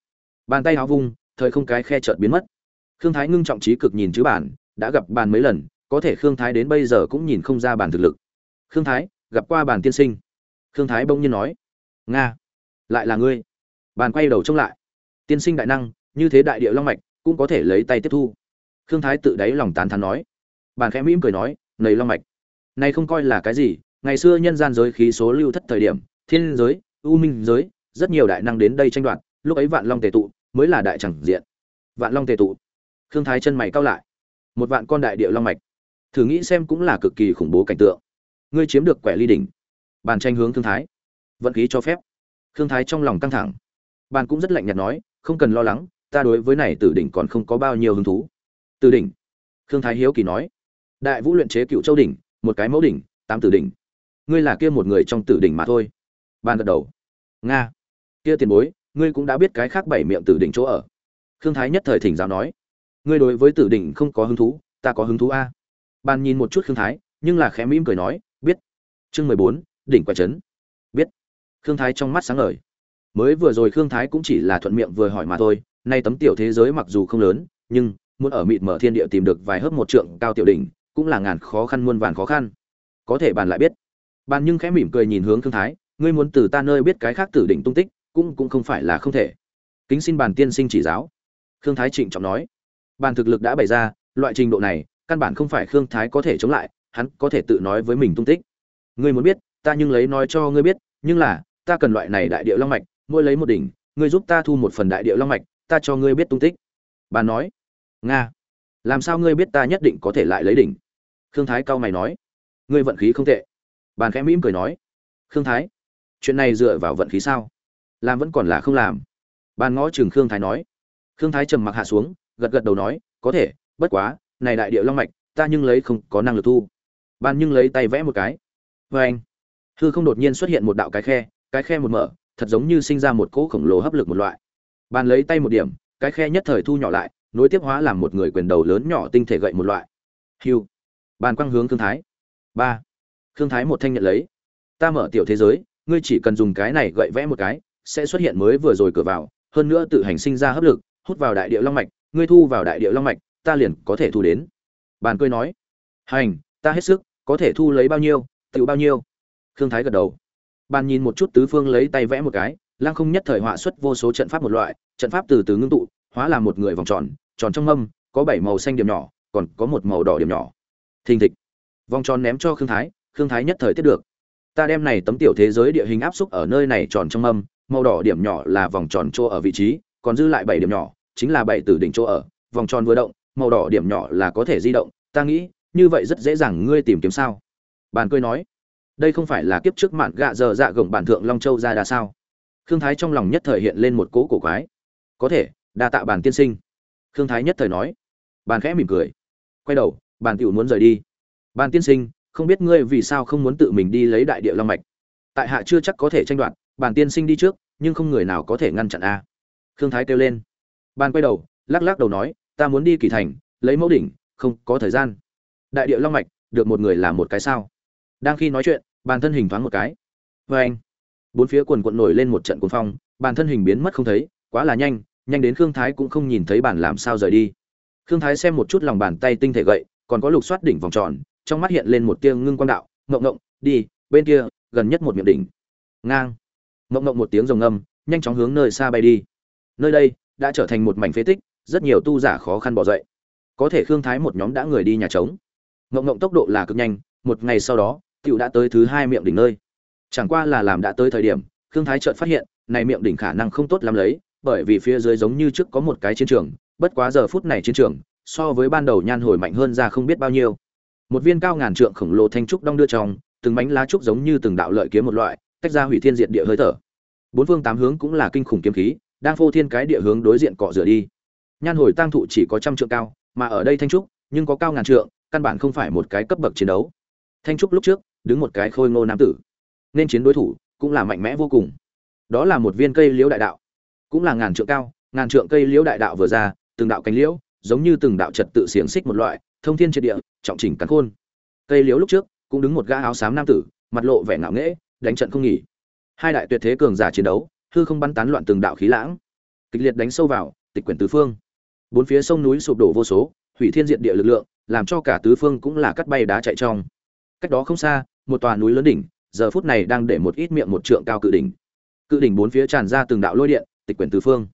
bàn tay áo vung, thời không cái khe chợt biến mất. Khương thái ngưng trọng trí cực nhìn chứ bản, đã gặp bàn mấy lần có thể khương thái đến bây giờ cũng nhìn không ra bản thực lực. Khương thái, gặp qua bản tiên sinh. Khương thái bỗng nhiên nói, nga, lại là ngươi. Bàn quay đầu trông lại. Tiên sinh đại năng, như thế đại địa long mạch, cũng có thể lấy tay tiếp thu. Khương thái tự đáy lòng tán thán nói. Bàn khẽ mỉm cười nói nầy long mạch, này không coi là cái gì. Ngày xưa nhân gian giới khí số lưu thất thời điểm, thiên giới, u minh giới, rất nhiều đại năng đến đây tranh đoạt. Lúc ấy vạn long tề tụ mới là đại chẳng diện. Vạn long tề tụ. Khương thái chân mày cao lại. Một vạn con đại địa long mạch thử nghĩ xem cũng là cực kỳ khủng bố cảnh tượng. Ngươi chiếm được quẻ ly đỉnh. Bàn tranh hướng thương thái. Vận khí cho phép. Thương thái trong lòng căng thẳng. Bàn cũng rất lạnh nhạt nói, không cần lo lắng, ta đối với này tử đỉnh còn không có bao nhiêu hứng thú. Tử đỉnh. Thương thái hiếu kỳ nói. Đại vũ luyện chế cựu châu đỉnh, một cái mẫu đỉnh, tám tử đỉnh. Ngươi là kia một người trong tử đỉnh mà thôi. Ban gật đầu. Nga. Kia tiền bối, ngươi cũng đã biết cái khác bảy miệng tử đỉnh chỗ ở. Thương thái nhất thời thỉnh giáo nói. Ngươi đối với tử đỉnh không có hứng thú, ta có hứng thú a ban nhìn một chút khương thái, nhưng là khẽ mỉm cười nói, biết. Chương mười bốn, đỉnh quả trấn. Biết. Khương thái trong mắt sáng ngời. Mới vừa rồi khương thái cũng chỉ là thuận miệng vừa hỏi mà thôi, nay tấm tiểu thế giới mặc dù không lớn, nhưng muốn ở mịt mở thiên địa tìm được vài hớp một trượng cao tiểu đỉnh, cũng là ngàn khó khăn muôn vàn khó khăn. Có thể bàn lại biết. Bàn nhưng khẽ mỉm cười nhìn hướng khương thái, ngươi muốn từ ta nơi biết cái khác tử đỉnh tung tích, cũng cũng không phải là không thể. Kính xin bàn tiên sinh chỉ giáo. Khương thái trịnh trọng nói. Bàn thực lực đã bày ra, loại trình độ này căn bản không phải khương thái có thể chống lại, hắn có thể tự nói với mình tung tích. Ngươi muốn biết, ta nhưng lấy nói cho ngươi biết, nhưng là, ta cần loại này đại địa long mạch, mỗi lấy một đỉnh, ngươi giúp ta thu một phần đại địa long mạch, ta cho ngươi biết tung tích. Bà nói. Nga, làm sao ngươi biết ta nhất định có thể lại lấy đỉnh? Khương thái cao mày nói. Ngươi vận khí không tệ. Bàn khẽ mỉm cười nói. Khương thái, chuyện này dựa vào vận khí sao? Làm vẫn còn là không làm. Bàn ngõ chừng khương thái nói. Khương thái trầm mặc hạ xuống, gật gật đầu nói, có thể, bất quá này đại địa long mạch, ta nhưng lấy không có năng lực thu. Ban nhưng lấy tay vẽ một cái. Vê anh, hư không đột nhiên xuất hiện một đạo cái khe cái khe một mở, thật giống như sinh ra một cỗ khổng lồ hấp lực một loại. Ban lấy tay một điểm, cái khe nhất thời thu nhỏ lại, nối tiếp hóa làm một người quyền đầu lớn nhỏ tinh thể gậy một loại. Hiu bàn quang hướng thương thái. Ba. Thương thái một thanh nhận lấy. Ta mở tiểu thế giới, ngươi chỉ cần dùng cái này gậy vẽ một cái, sẽ xuất hiện mới vừa rồi cửa vào, hơn nữa tự hành sinh ra hấp lực, hút vào đại địa long mạch, ngươi thu vào đại địa long mạch ta liền có thể thu đến. Bàn cười nói hành ta hết sức có thể thu lấy bao nhiêu tự bao nhiêu. Khương thái gật đầu. Bàn nhìn một chút tứ phương lấy tay vẽ một cái lang không nhất thời họa xuất vô số trận pháp một loại trận pháp từ từ ngưng tụ hóa là một người vòng tròn tròn trong mâm có bảy màu xanh điểm nhỏ còn có một màu đỏ điểm nhỏ. Thình thịch. Vòng tròn ném cho khương thái khương thái nhất thời tiếp được. Ta đem này tấm tiểu thế giới địa hình áp xúc ở nơi này tròn trong mâm, màu đỏ điểm nhỏ là vòng tròn chỗ ở vị trí còn dư lại bảy điểm nhỏ chính là bảy tử đỉnh chỗ ở. Vòng tròn vừa động màu đỏ điểm nhỏ là có thể di động, ta nghĩ, như vậy rất dễ dàng ngươi tìm kiếm sao? Bàn cười nói, đây không phải là kiếp trước mạn gạ giờ dạ gồng bản thượng long châu ra đa sao? Khương thái trong lòng nhất thời hiện lên một cỗ cổ quái. Có thể, đa tạ bàn tiên sinh. Khương thái nhất thời nói. Bàn khẽ mỉm cười. Quay đầu, bàn tiểu muốn rời đi. Bàn tiên sinh, không biết ngươi vì sao không muốn tự mình đi lấy đại địa long mạch. Tại hạ chưa chắc có thể tranh đoạt, bàn tiên sinh đi trước, nhưng không người nào có thể ngăn chặn a. Khương thái kêu lên. Bàn quay đầu, lắc lắc đầu nói ta muốn đi kỳ thành, lấy mẫu đỉnh, không có thời gian. Đại địa long mạch, được một người làm một cái sao? Đang khi nói chuyện, bàn thân hình thoáng một cái. Vê anh, bốn phía quần quận nổi lên một trận cuồng phong, bàn thân hình biến mất không thấy, quá là nhanh nhanh đến khương thái cũng không nhìn thấy bản làm sao rời đi. Khương thái xem một chút lòng bàn tay tinh thể gậy, còn có lục xoát đỉnh vòng tròn, trong mắt hiện lên một tia ngưng quang đạo, ngộng ngộng, đi, bên kia, gần nhất một miệng đỉnh. Ngang. Ngộng ngộng một tiếng rồng âm nhanh chóng hướng nơi xa bay đi. Nơi đây đã trở thành một mảnh phế tích rất nhiều tu giả khó khăn bỏ dậy. Có thể khương thái một nhóm đã người đi nhà trống. Ngộng ngộng tốc độ là cực nhanh, một ngày sau đó, tiểu đã tới thứ hai miệng đỉnh nơi. Chẳng qua là làm đã tới thời điểm, khương thái chợt phát hiện, này miệng đỉnh khả năng không tốt lắm lấy, bởi vì phía dưới giống như trước có một cái chiến trường, bất quá giờ phút này chiến trường, so với ban đầu nhan hồi mạnh hơn ra không biết bao nhiêu. Một viên cao ngàn trượng khổng lồ thanh trúc đong đưa trong, từng mảnh lá trúc giống như từng đạo lợi kiếm một loại, tách ra hủy thiên diệt địa hơi thở. Bốn phương tám hướng cũng là kinh khủng kiếm khí, đang phô thiên cái địa hướng đối diện cọ rửa đi nhan hồi tăng thụ chỉ có trăm trượng cao, mà ở đây thanh trúc, nhưng có cao ngàn trượng, căn bản không phải một cái cấp bậc chiến đấu. Thanh trúc lúc trước, đứng một cái khôi ngô nam tử. Nên chiến đối thủ, cũng là mạnh mẽ vô cùng. Đó là một viên cây liễu đại đạo. Cũng là ngàn trượng cao, ngàn trượng cây liễu đại đạo vừa ra, từng đạo cánh liễu, giống như từng đạo trật tự xiềng xích một loại, thông thiên triệt địa, trọng chỉnh cắn khôn. Cây liễu lúc trước, cũng đứng một gã áo xám nam tử, mặt lộ vẻ ngạo nghễ, đánh trận không nghỉ. Hai đại tuyệt thế cường giả chiến đấu, hư không bắn tán loạn từng đạo khí lãng. Kịch liệt đánh sâu vào, tịch quyển tứ phương bốn phía sông núi sụp đổ vô số, hủy thiên diện địa lực lượng, làm cho cả tứ phương cũng là cắt bay đá chạy trong. Cách đó không xa, một tòa núi lớn đỉnh, giờ phút này đang để một ít miệng một trượng cao cự đỉnh. Cự đỉnh bốn phía tràn ra từng đạo lôi điện, tịch quyển tứ phương.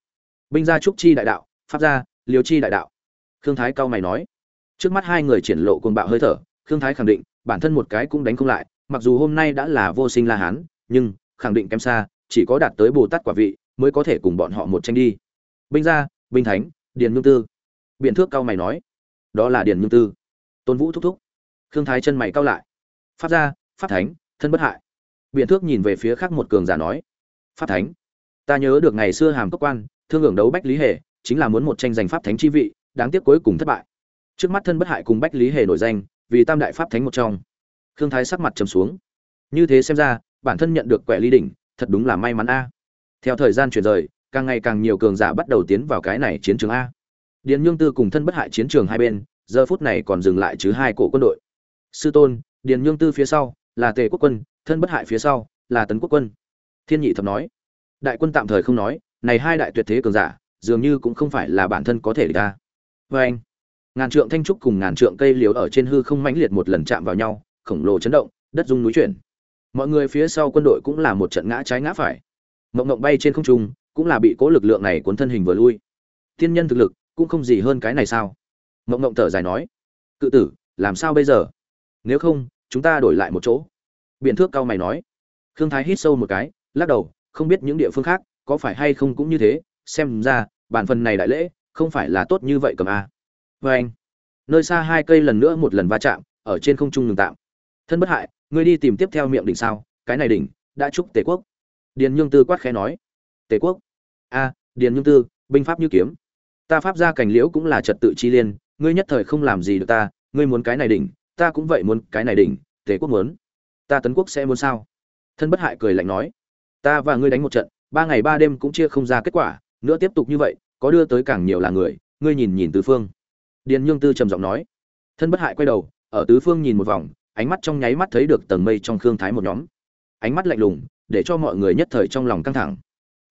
Binh gia trúc chi đại đạo, pháp gia liều chi đại đạo. Khương thái cao mày nói. Trước mắt hai người triển lộ cuồng bạo hơi thở, khương thái khẳng định, bản thân một cái cũng đánh không lại, mặc dù hôm nay đã là vô sinh la hán, nhưng, khẳng định kém xa, chỉ có đạt tới bồ tát quả vị, mới có thể cùng bọn họ một tranh đi. Binh gia, binh thánh điền nhung tư. Biện thước cao mày nói. Đó là điền nhung tư. Tôn vũ thúc thúc. Khương thái chân mày cao lại. Pháp gia, pháp thánh, thân bất hại. Biện thước nhìn về phía khác một cường giả nói. Pháp thánh. Ta nhớ được ngày xưa hàm cốc quan, thương hưởng đấu bách lý hề, chính là muốn một tranh giành pháp thánh chi vị, đáng tiếc cuối cùng thất bại. Trước mắt thân bất hại cùng bách lý hề nổi danh, vì tam đại pháp thánh một trong. Khương thái sắc mặt trầm xuống. Như thế xem ra, bản thân nhận được quẻ ly đỉnh, thật đúng là may mắn a. Theo thời gian chuyển rời càng ngày càng nhiều cường giả bắt đầu tiến vào cái này chiến trường a. Điền nhương tư cùng thân bất hại chiến trường hai bên, giờ phút này còn dừng lại chứ hai cổ quân đội. Sư tôn, điền nhương tư phía sau, là tề quốc quân, thân bất hại phía sau, là tấn quốc quân. Thiên nhị thập nói. Đại quân tạm thời không nói, này hai đại tuyệt thế cường giả, dường như cũng không phải là bản thân có thể địch ta. Vê anh ngàn trượng thanh trúc cùng ngàn trượng cây liễu ở trên hư không mãnh liệt một lần chạm vào nhau, khổng lồ chấn động, đất rung núi chuyển. Mọi người phía sau quân đội cũng là một trận ngã trái ngã phải. Mộng mộng bay trên không trung cũng là bị cố lực lượng này cuốn thân hình vừa lui. Thiên nhân thực lực cũng không gì hơn cái này sao? Mộng mộng thở dài nói, cự tử, làm sao bây giờ? Nếu không, chúng ta đổi lại một chỗ. Biện thước cao mày nói. Khương thái hít sâu một cái, lắc đầu, không biết những địa phương khác có phải hay không cũng như thế, xem ra bản phần này đại lễ không phải là tốt như vậy cầm a. Vê anh, nơi xa hai cây lần nữa một lần va chạm ở trên không trung ngừng tạm. Thân bất hại, ngươi đi tìm tiếp theo miệng đỉnh sao, cái này đỉnh đã chúc tề quốc. Điền nhương tư quát khẽ nói tề quốc. A, điền nhung tư, binh pháp như kiếm. Ta pháp ra cảnh liễu cũng là trật tự chi liên, ngươi nhất thời không làm gì được ta, ngươi muốn cái này đỉnh, ta cũng vậy muốn cái này đỉnh, tề quốc muốn. Ta tấn quốc sẽ muốn sao? Thân bất hại cười lạnh nói. Ta và ngươi đánh một trận, ba ngày ba đêm cũng chia không ra kết quả, nữa tiếp tục như vậy, có đưa tới càng nhiều là người, ngươi nhìn nhìn tứ phương. Điền nhung tư trầm giọng nói. Thân bất hại quay đầu, ở tứ phương nhìn một vòng, ánh mắt trong nháy mắt thấy được tầng mây trong khương thái một nhóm. Ánh mắt lạnh lùng, để cho mọi người nhất thời trong lòng căng thẳng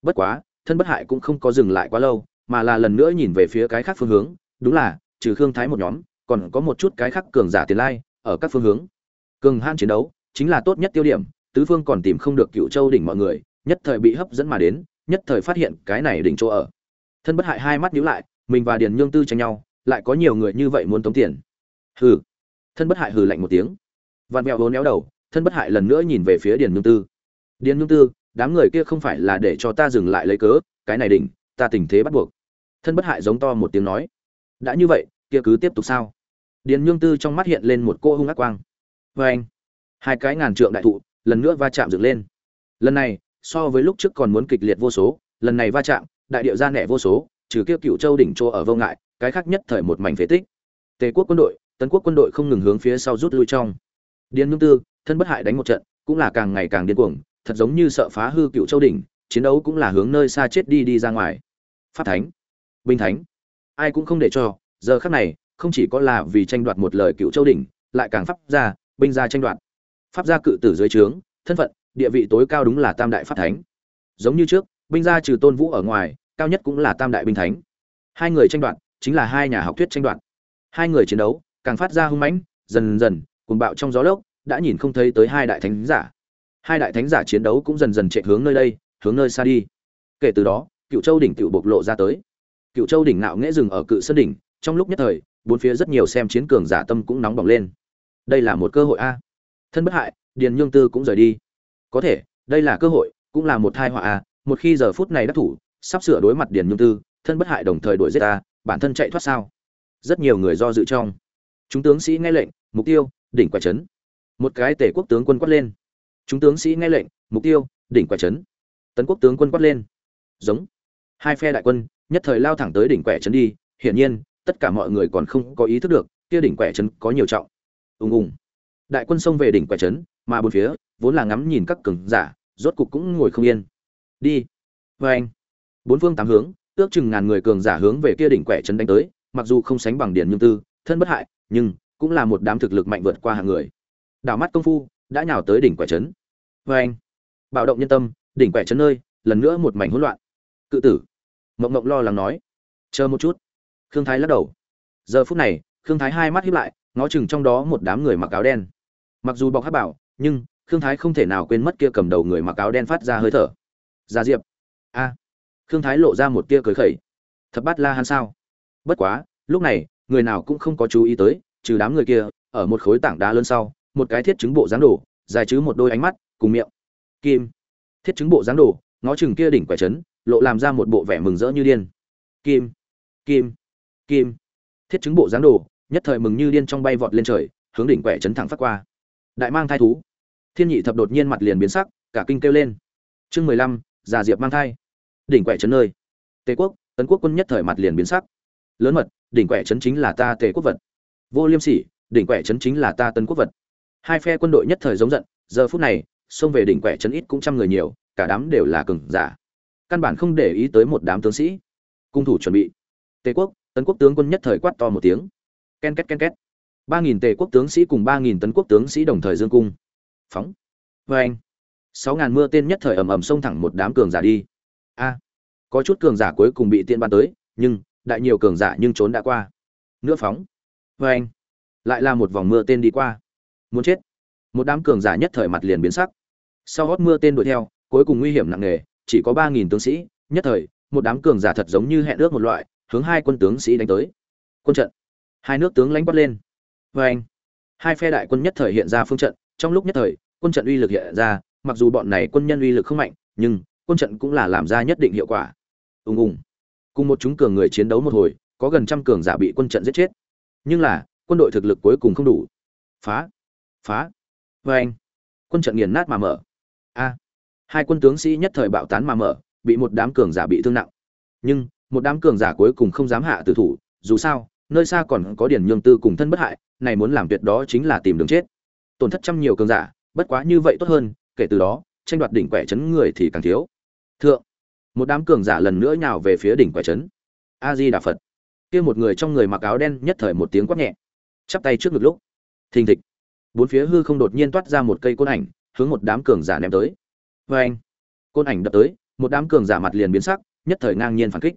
bất quá, thân bất hại cũng không có dừng lại quá lâu, mà là lần nữa nhìn về phía cái khác phương hướng, đúng là, trừ khương thái một nhóm, còn có một chút cái khác cường giả tiền lai, ở các phương hướng. Cường han chiến đấu, chính là tốt nhất tiêu điểm, tứ phương còn tìm không được cựu châu đỉnh mọi người, nhất thời bị hấp dẫn mà đến, nhất thời phát hiện cái này đỉnh chỗ ở. Thân bất hại hai mắt nhíu lại, mình và điền nhương tư tranh nhau, lại có nhiều người như vậy muốn tống tiền. Hừ. Thân bất hại hừ lạnh một tiếng. Vạn mẹo vốn éo đầu, thân bất hại lần nữa nhìn về phía điền nhung tư. Điền nhung tư đám người kia không phải là để cho ta dừng lại lấy cớ, cái này đỉnh, ta tình thế bắt buộc. Thân bất hại giống to một tiếng nói. Đã như vậy, kia cứ tiếp tục sao? Điền nhương tư trong mắt hiện lên một cô hung ác quang. Vê anh, hai cái ngàn trượng đại thụ, lần nữa va chạm dựng lên. Lần này, so với lúc trước còn muốn kịch liệt vô số, lần này va chạm, đại điệu ra nẻ vô số, trừ kia cựu châu đỉnh chỗ ở vô ngại, cái khác nhất thời một mảnh phế tích. Tề quốc quân đội, tấn quốc quân đội không ngừng hướng phía sau rút lui trong. Điền nhung tư, thân bất hại đánh một trận, cũng là càng ngày càng điên cuồng thật giống như sợ phá hư cựu châu đỉnh, chiến đấu cũng là hướng nơi xa chết đi đi ra ngoài. Pháp thánh, binh thánh, ai cũng không để cho, giờ khắc này, không chỉ có là vì tranh đoạt một lời cựu châu đỉnh, lại càng pháp gia, binh gia tranh đoạt. Pháp gia cự tử dưới trướng, thân phận, địa vị tối cao đúng là tam đại pháp thánh. Giống như trước, binh gia trừ tôn vũ ở ngoài, cao nhất cũng là tam đại binh thánh. Hai người tranh đoạt, chính là hai nhà học thuyết tranh đoạt. Hai người chiến đấu, càng phát ra hung mãnh, dần dần, cuồng bạo trong gió lốc, đã nhìn không thấy tới hai đại thánh giả hai đại thánh giả chiến đấu cũng dần dần chạy hướng nơi đây, hướng nơi xa đi. Kể từ đó, cựu châu đỉnh cựu bộc lộ ra tới. Cựu châu đỉnh nạo nghễ rừng ở cự sơn đỉnh, trong lúc nhất thời, bốn phía rất nhiều xem chiến cường giả tâm cũng nóng bỏng lên. Đây là một cơ hội a. Thân bất hại, điền nhương tư cũng rời đi. Có thể, đây là cơ hội, cũng là một thai họa a. Một khi giờ phút này đắc thủ, sắp sửa đối mặt điền nhung tư, thân bất hại đồng thời đuổi giết ta bản thân chạy thoát sao? Rất nhiều người do dự trong. Chúng tướng sĩ nghe lệnh, mục tiêu, đỉnh quả trấn. Một cái tể quốc tướng quân quát lên chúng tướng sĩ nghe lệnh, mục tiêu, đỉnh quẻ trấn. Tấn quốc tướng quân quát lên. Giống. Hai phe đại quân, nhất thời lao thẳng tới đỉnh quẻ trấn đi. Hiển nhiên, tất cả mọi người còn không có ý thức được, kia đỉnh quẻ trấn có nhiều trọng. Ùng ùng. Đại quân xông về đỉnh quẻ trấn, mà bốn phía, vốn là ngắm nhìn các cường giả, rốt cục cũng ngồi không yên. Đi. Vê anh bốn phương tám hướng, ước chừng ngàn người cường giả hướng về kia đỉnh quẻ trấn đánh tới, mặc dù không sánh bằng điển nhung tư, thân bất hại, nhưng cũng là một đám thực lực mạnh vượt qua hàng người. Đảo mắt công phu, đã nhào tới đỉnh quẻ trấn vê anh, bạo động nhân tâm, đỉnh quẻ chấn nơi, lần nữa một mảnh hỗn loạn. Cự tử. Mộng mộng lo lắng nói. Chờ một chút. Khương thái lắc đầu. Giờ phút này, khương thái hai mắt hiếp lại, ngó chừng trong đó một đám người mặc áo đen. Mặc dù bọc hát bảo, nhưng khương thái không thể nào quên mất kia cầm đầu người mặc áo đen phát ra hơi thở. Gia diệp. A. Khương thái lộ ra một tia cười khẩy. Thập bát la hắn sao? Bất quá, lúc này, người nào cũng không có chú ý tới, trừ đám người kia, ở một khối tảng đá lớn sau, một cái thiết chứng bộ dáng đổ, dài chứ một đôi ánh mắt cùng miệng. Kim. Thiết chứng bộ dáng đổ ngó chừng kia đỉnh quẻ trấn, lộ làm ra một bộ vẻ mừng rỡ như điên. Kim. Kim. Kim. Thiết chứng bộ dáng đổ nhất thời mừng như điên trong bay vọt lên trời, hướng đỉnh quẻ trấn thẳng phát qua. Đại mang thai thú. Thiên nhị thập đột nhiên mặt liền biến sắc, cả kinh kêu lên. Chương mười lăm, già diệp mang thai. Đỉnh quẻ trấn nơi. Tề quốc, tấn quốc quân nhất thời mặt liền biến sắc. Lớn mật, đỉnh quẻ trấn chính là ta tề quốc vật. Vô liêm sỉ, đỉnh quẻ trấn chính là ta tân quốc vật. Hai phe quân đội nhất thời giống giận, giờ phút này xông về đỉnh quẻ trấn ít cũng trăm người nhiều, cả đám đều là cường giả. Căn bản không để ý tới một đám tướng sĩ. Cung thủ chuẩn bị. Tề quốc, tấn quốc tướng quân nhất thời quát to một tiếng. Ken két ken két. Ba nghìn tề quốc tướng sĩ cùng ba nghìn tấn quốc tướng sĩ đồng thời dương cung. Phóng. Vê anh. Sáu ngàn mưa tên nhất thời ầm ầm xông thẳng một đám cường giả đi. A. Có chút cường giả cuối cùng bị tiên ban tới, nhưng đại nhiều cường giả nhưng trốn đã qua. Nữa phóng. Vê anh. Lại là một vòng mưa tên đi qua. Muốn chết. Một đám cường giả nhất thời mặt liền biến sắc sau hót mưa tên đuổi theo, cuối cùng nguy hiểm nặng nề, chỉ có ba nghìn tướng sĩ, nhất thời, một đám cường giả thật giống như hẹn ước một loại, hướng hai quân tướng sĩ đánh tới. Quân trận. Hai nước tướng lãnh bắt lên. Vê anh, hai phe đại quân nhất thời hiện ra phương trận, trong lúc nhất thời, quân trận uy lực hiện ra, mặc dù bọn này quân nhân uy lực không mạnh, nhưng, quân trận cũng là làm ra nhất định hiệu quả. Ùng ùng. Cùng một chúng cường người chiến đấu một hồi, có gần trăm cường giả bị quân trận giết chết. Nhưng là, quân đội thực lực cuối cùng không đủ. Phá. Phá. Vê anh, quân trận nghiền nát mà mở a. Hai quân tướng sĩ nhất thời bạo tán mà mở, bị một đám cường giả bị thương nặng. Nhưng, một đám cường giả cuối cùng không dám hạ tử thủ, dù sao, nơi xa còn có điển nhương tư cùng thân bất hại, này muốn làm tuyệt đó chính là tìm đường chết. Tổn thất trăm nhiều cường giả, bất quá như vậy tốt hơn, kể từ đó, tranh đoạt đỉnh quẻ chấn người thì càng thiếu. Thượng, một đám cường giả lần nữa nhào về phía đỉnh quẻ trấn. A di đà phật kia một người trong người mặc áo đen nhất thời một tiếng quát nhẹ. Chắp tay trước ngực lúc. Thình thịch. Bốn phía hư không đột nhiên toát ra một cây côn ảnh hướng một đám cường giả ném tới. Vê anh, côn ảnh đập tới, một đám cường giả mặt liền biến sắc, nhất thời ngang nhiên phản kích.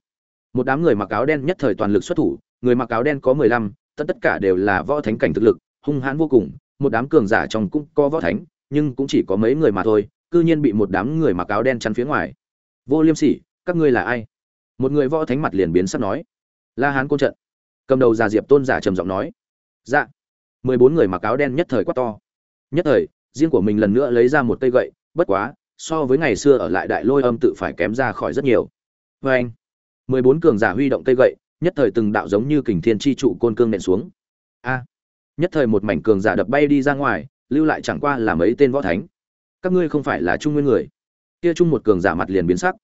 Một đám người mặc áo đen nhất thời toàn lực xuất thủ, người mặc áo đen có mười lăm, tất tất cả đều là võ thánh cảnh thực lực, hung hãn vô cùng, một đám cường giả trong cũng có võ thánh, nhưng cũng chỉ có mấy người mà thôi, cư nhiên bị một đám người mặc áo đen chắn phía ngoài. Vô liêm sỉ, các ngươi là ai? Một người võ thánh mặt liền biến sắp nói. La hán côn trận. Cầm đầu già diệp tôn giả trầm giọng nói. Dạ. Mười bốn người mặc áo đen nhất thời quát to. Nhất thời riêng của mình lần nữa lấy ra một cây gậy, bất quá, so với ngày xưa ở lại đại lôi âm tự phải kém ra khỏi rất nhiều. Vê anh, mười bốn cường giả huy động cây gậy, nhất thời từng đạo giống như kình thiên chi trụ côn cương nện xuống. A, nhất thời một mảnh cường giả đập bay đi ra ngoài, lưu lại chẳng qua là mấy tên võ thánh. Các ngươi không phải là trung nguyên người. Kia chung một cường giả mặt liền biến sắc.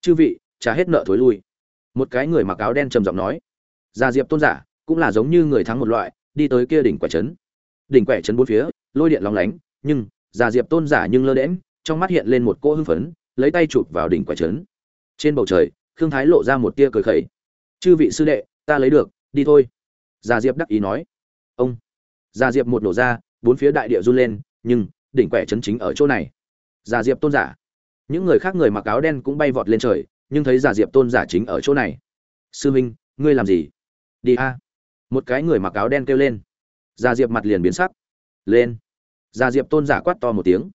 Chư vị, trả hết nợ thối lui. Một cái người mặc áo đen trầm giọng nói. Gia diệp tôn giả, cũng là giống như người thắng một loại, đi tới kia đỉnh quẻ trấn. Đỉnh quẻ trấn bốn phía, lôi điện lóng lánh nhưng già diệp tôn giả nhưng lơ đễm trong mắt hiện lên một cỗ hưng phấn, lấy tay chụp vào đỉnh quẻ trấn. Trên bầu trời, khương thái lộ ra một tia cười khẩy. Chư vị sư đệ, ta lấy được, đi thôi. Già diệp đắc ý nói. Ông. Già diệp một nổ ra, bốn phía đại địa run lên, nhưng đỉnh quẻ chấn chính ở chỗ này. Già diệp tôn giả. Những người khác người mặc áo đen cũng bay vọt lên trời, nhưng thấy giả diệp tôn giả chính ở chỗ này. Sư minh ngươi làm gì? Đi a. Một cái người mặc áo đen kêu lên. Giả diệp mặt liền biến sắc. Lên gia diệp tôn giả quát to một tiếng.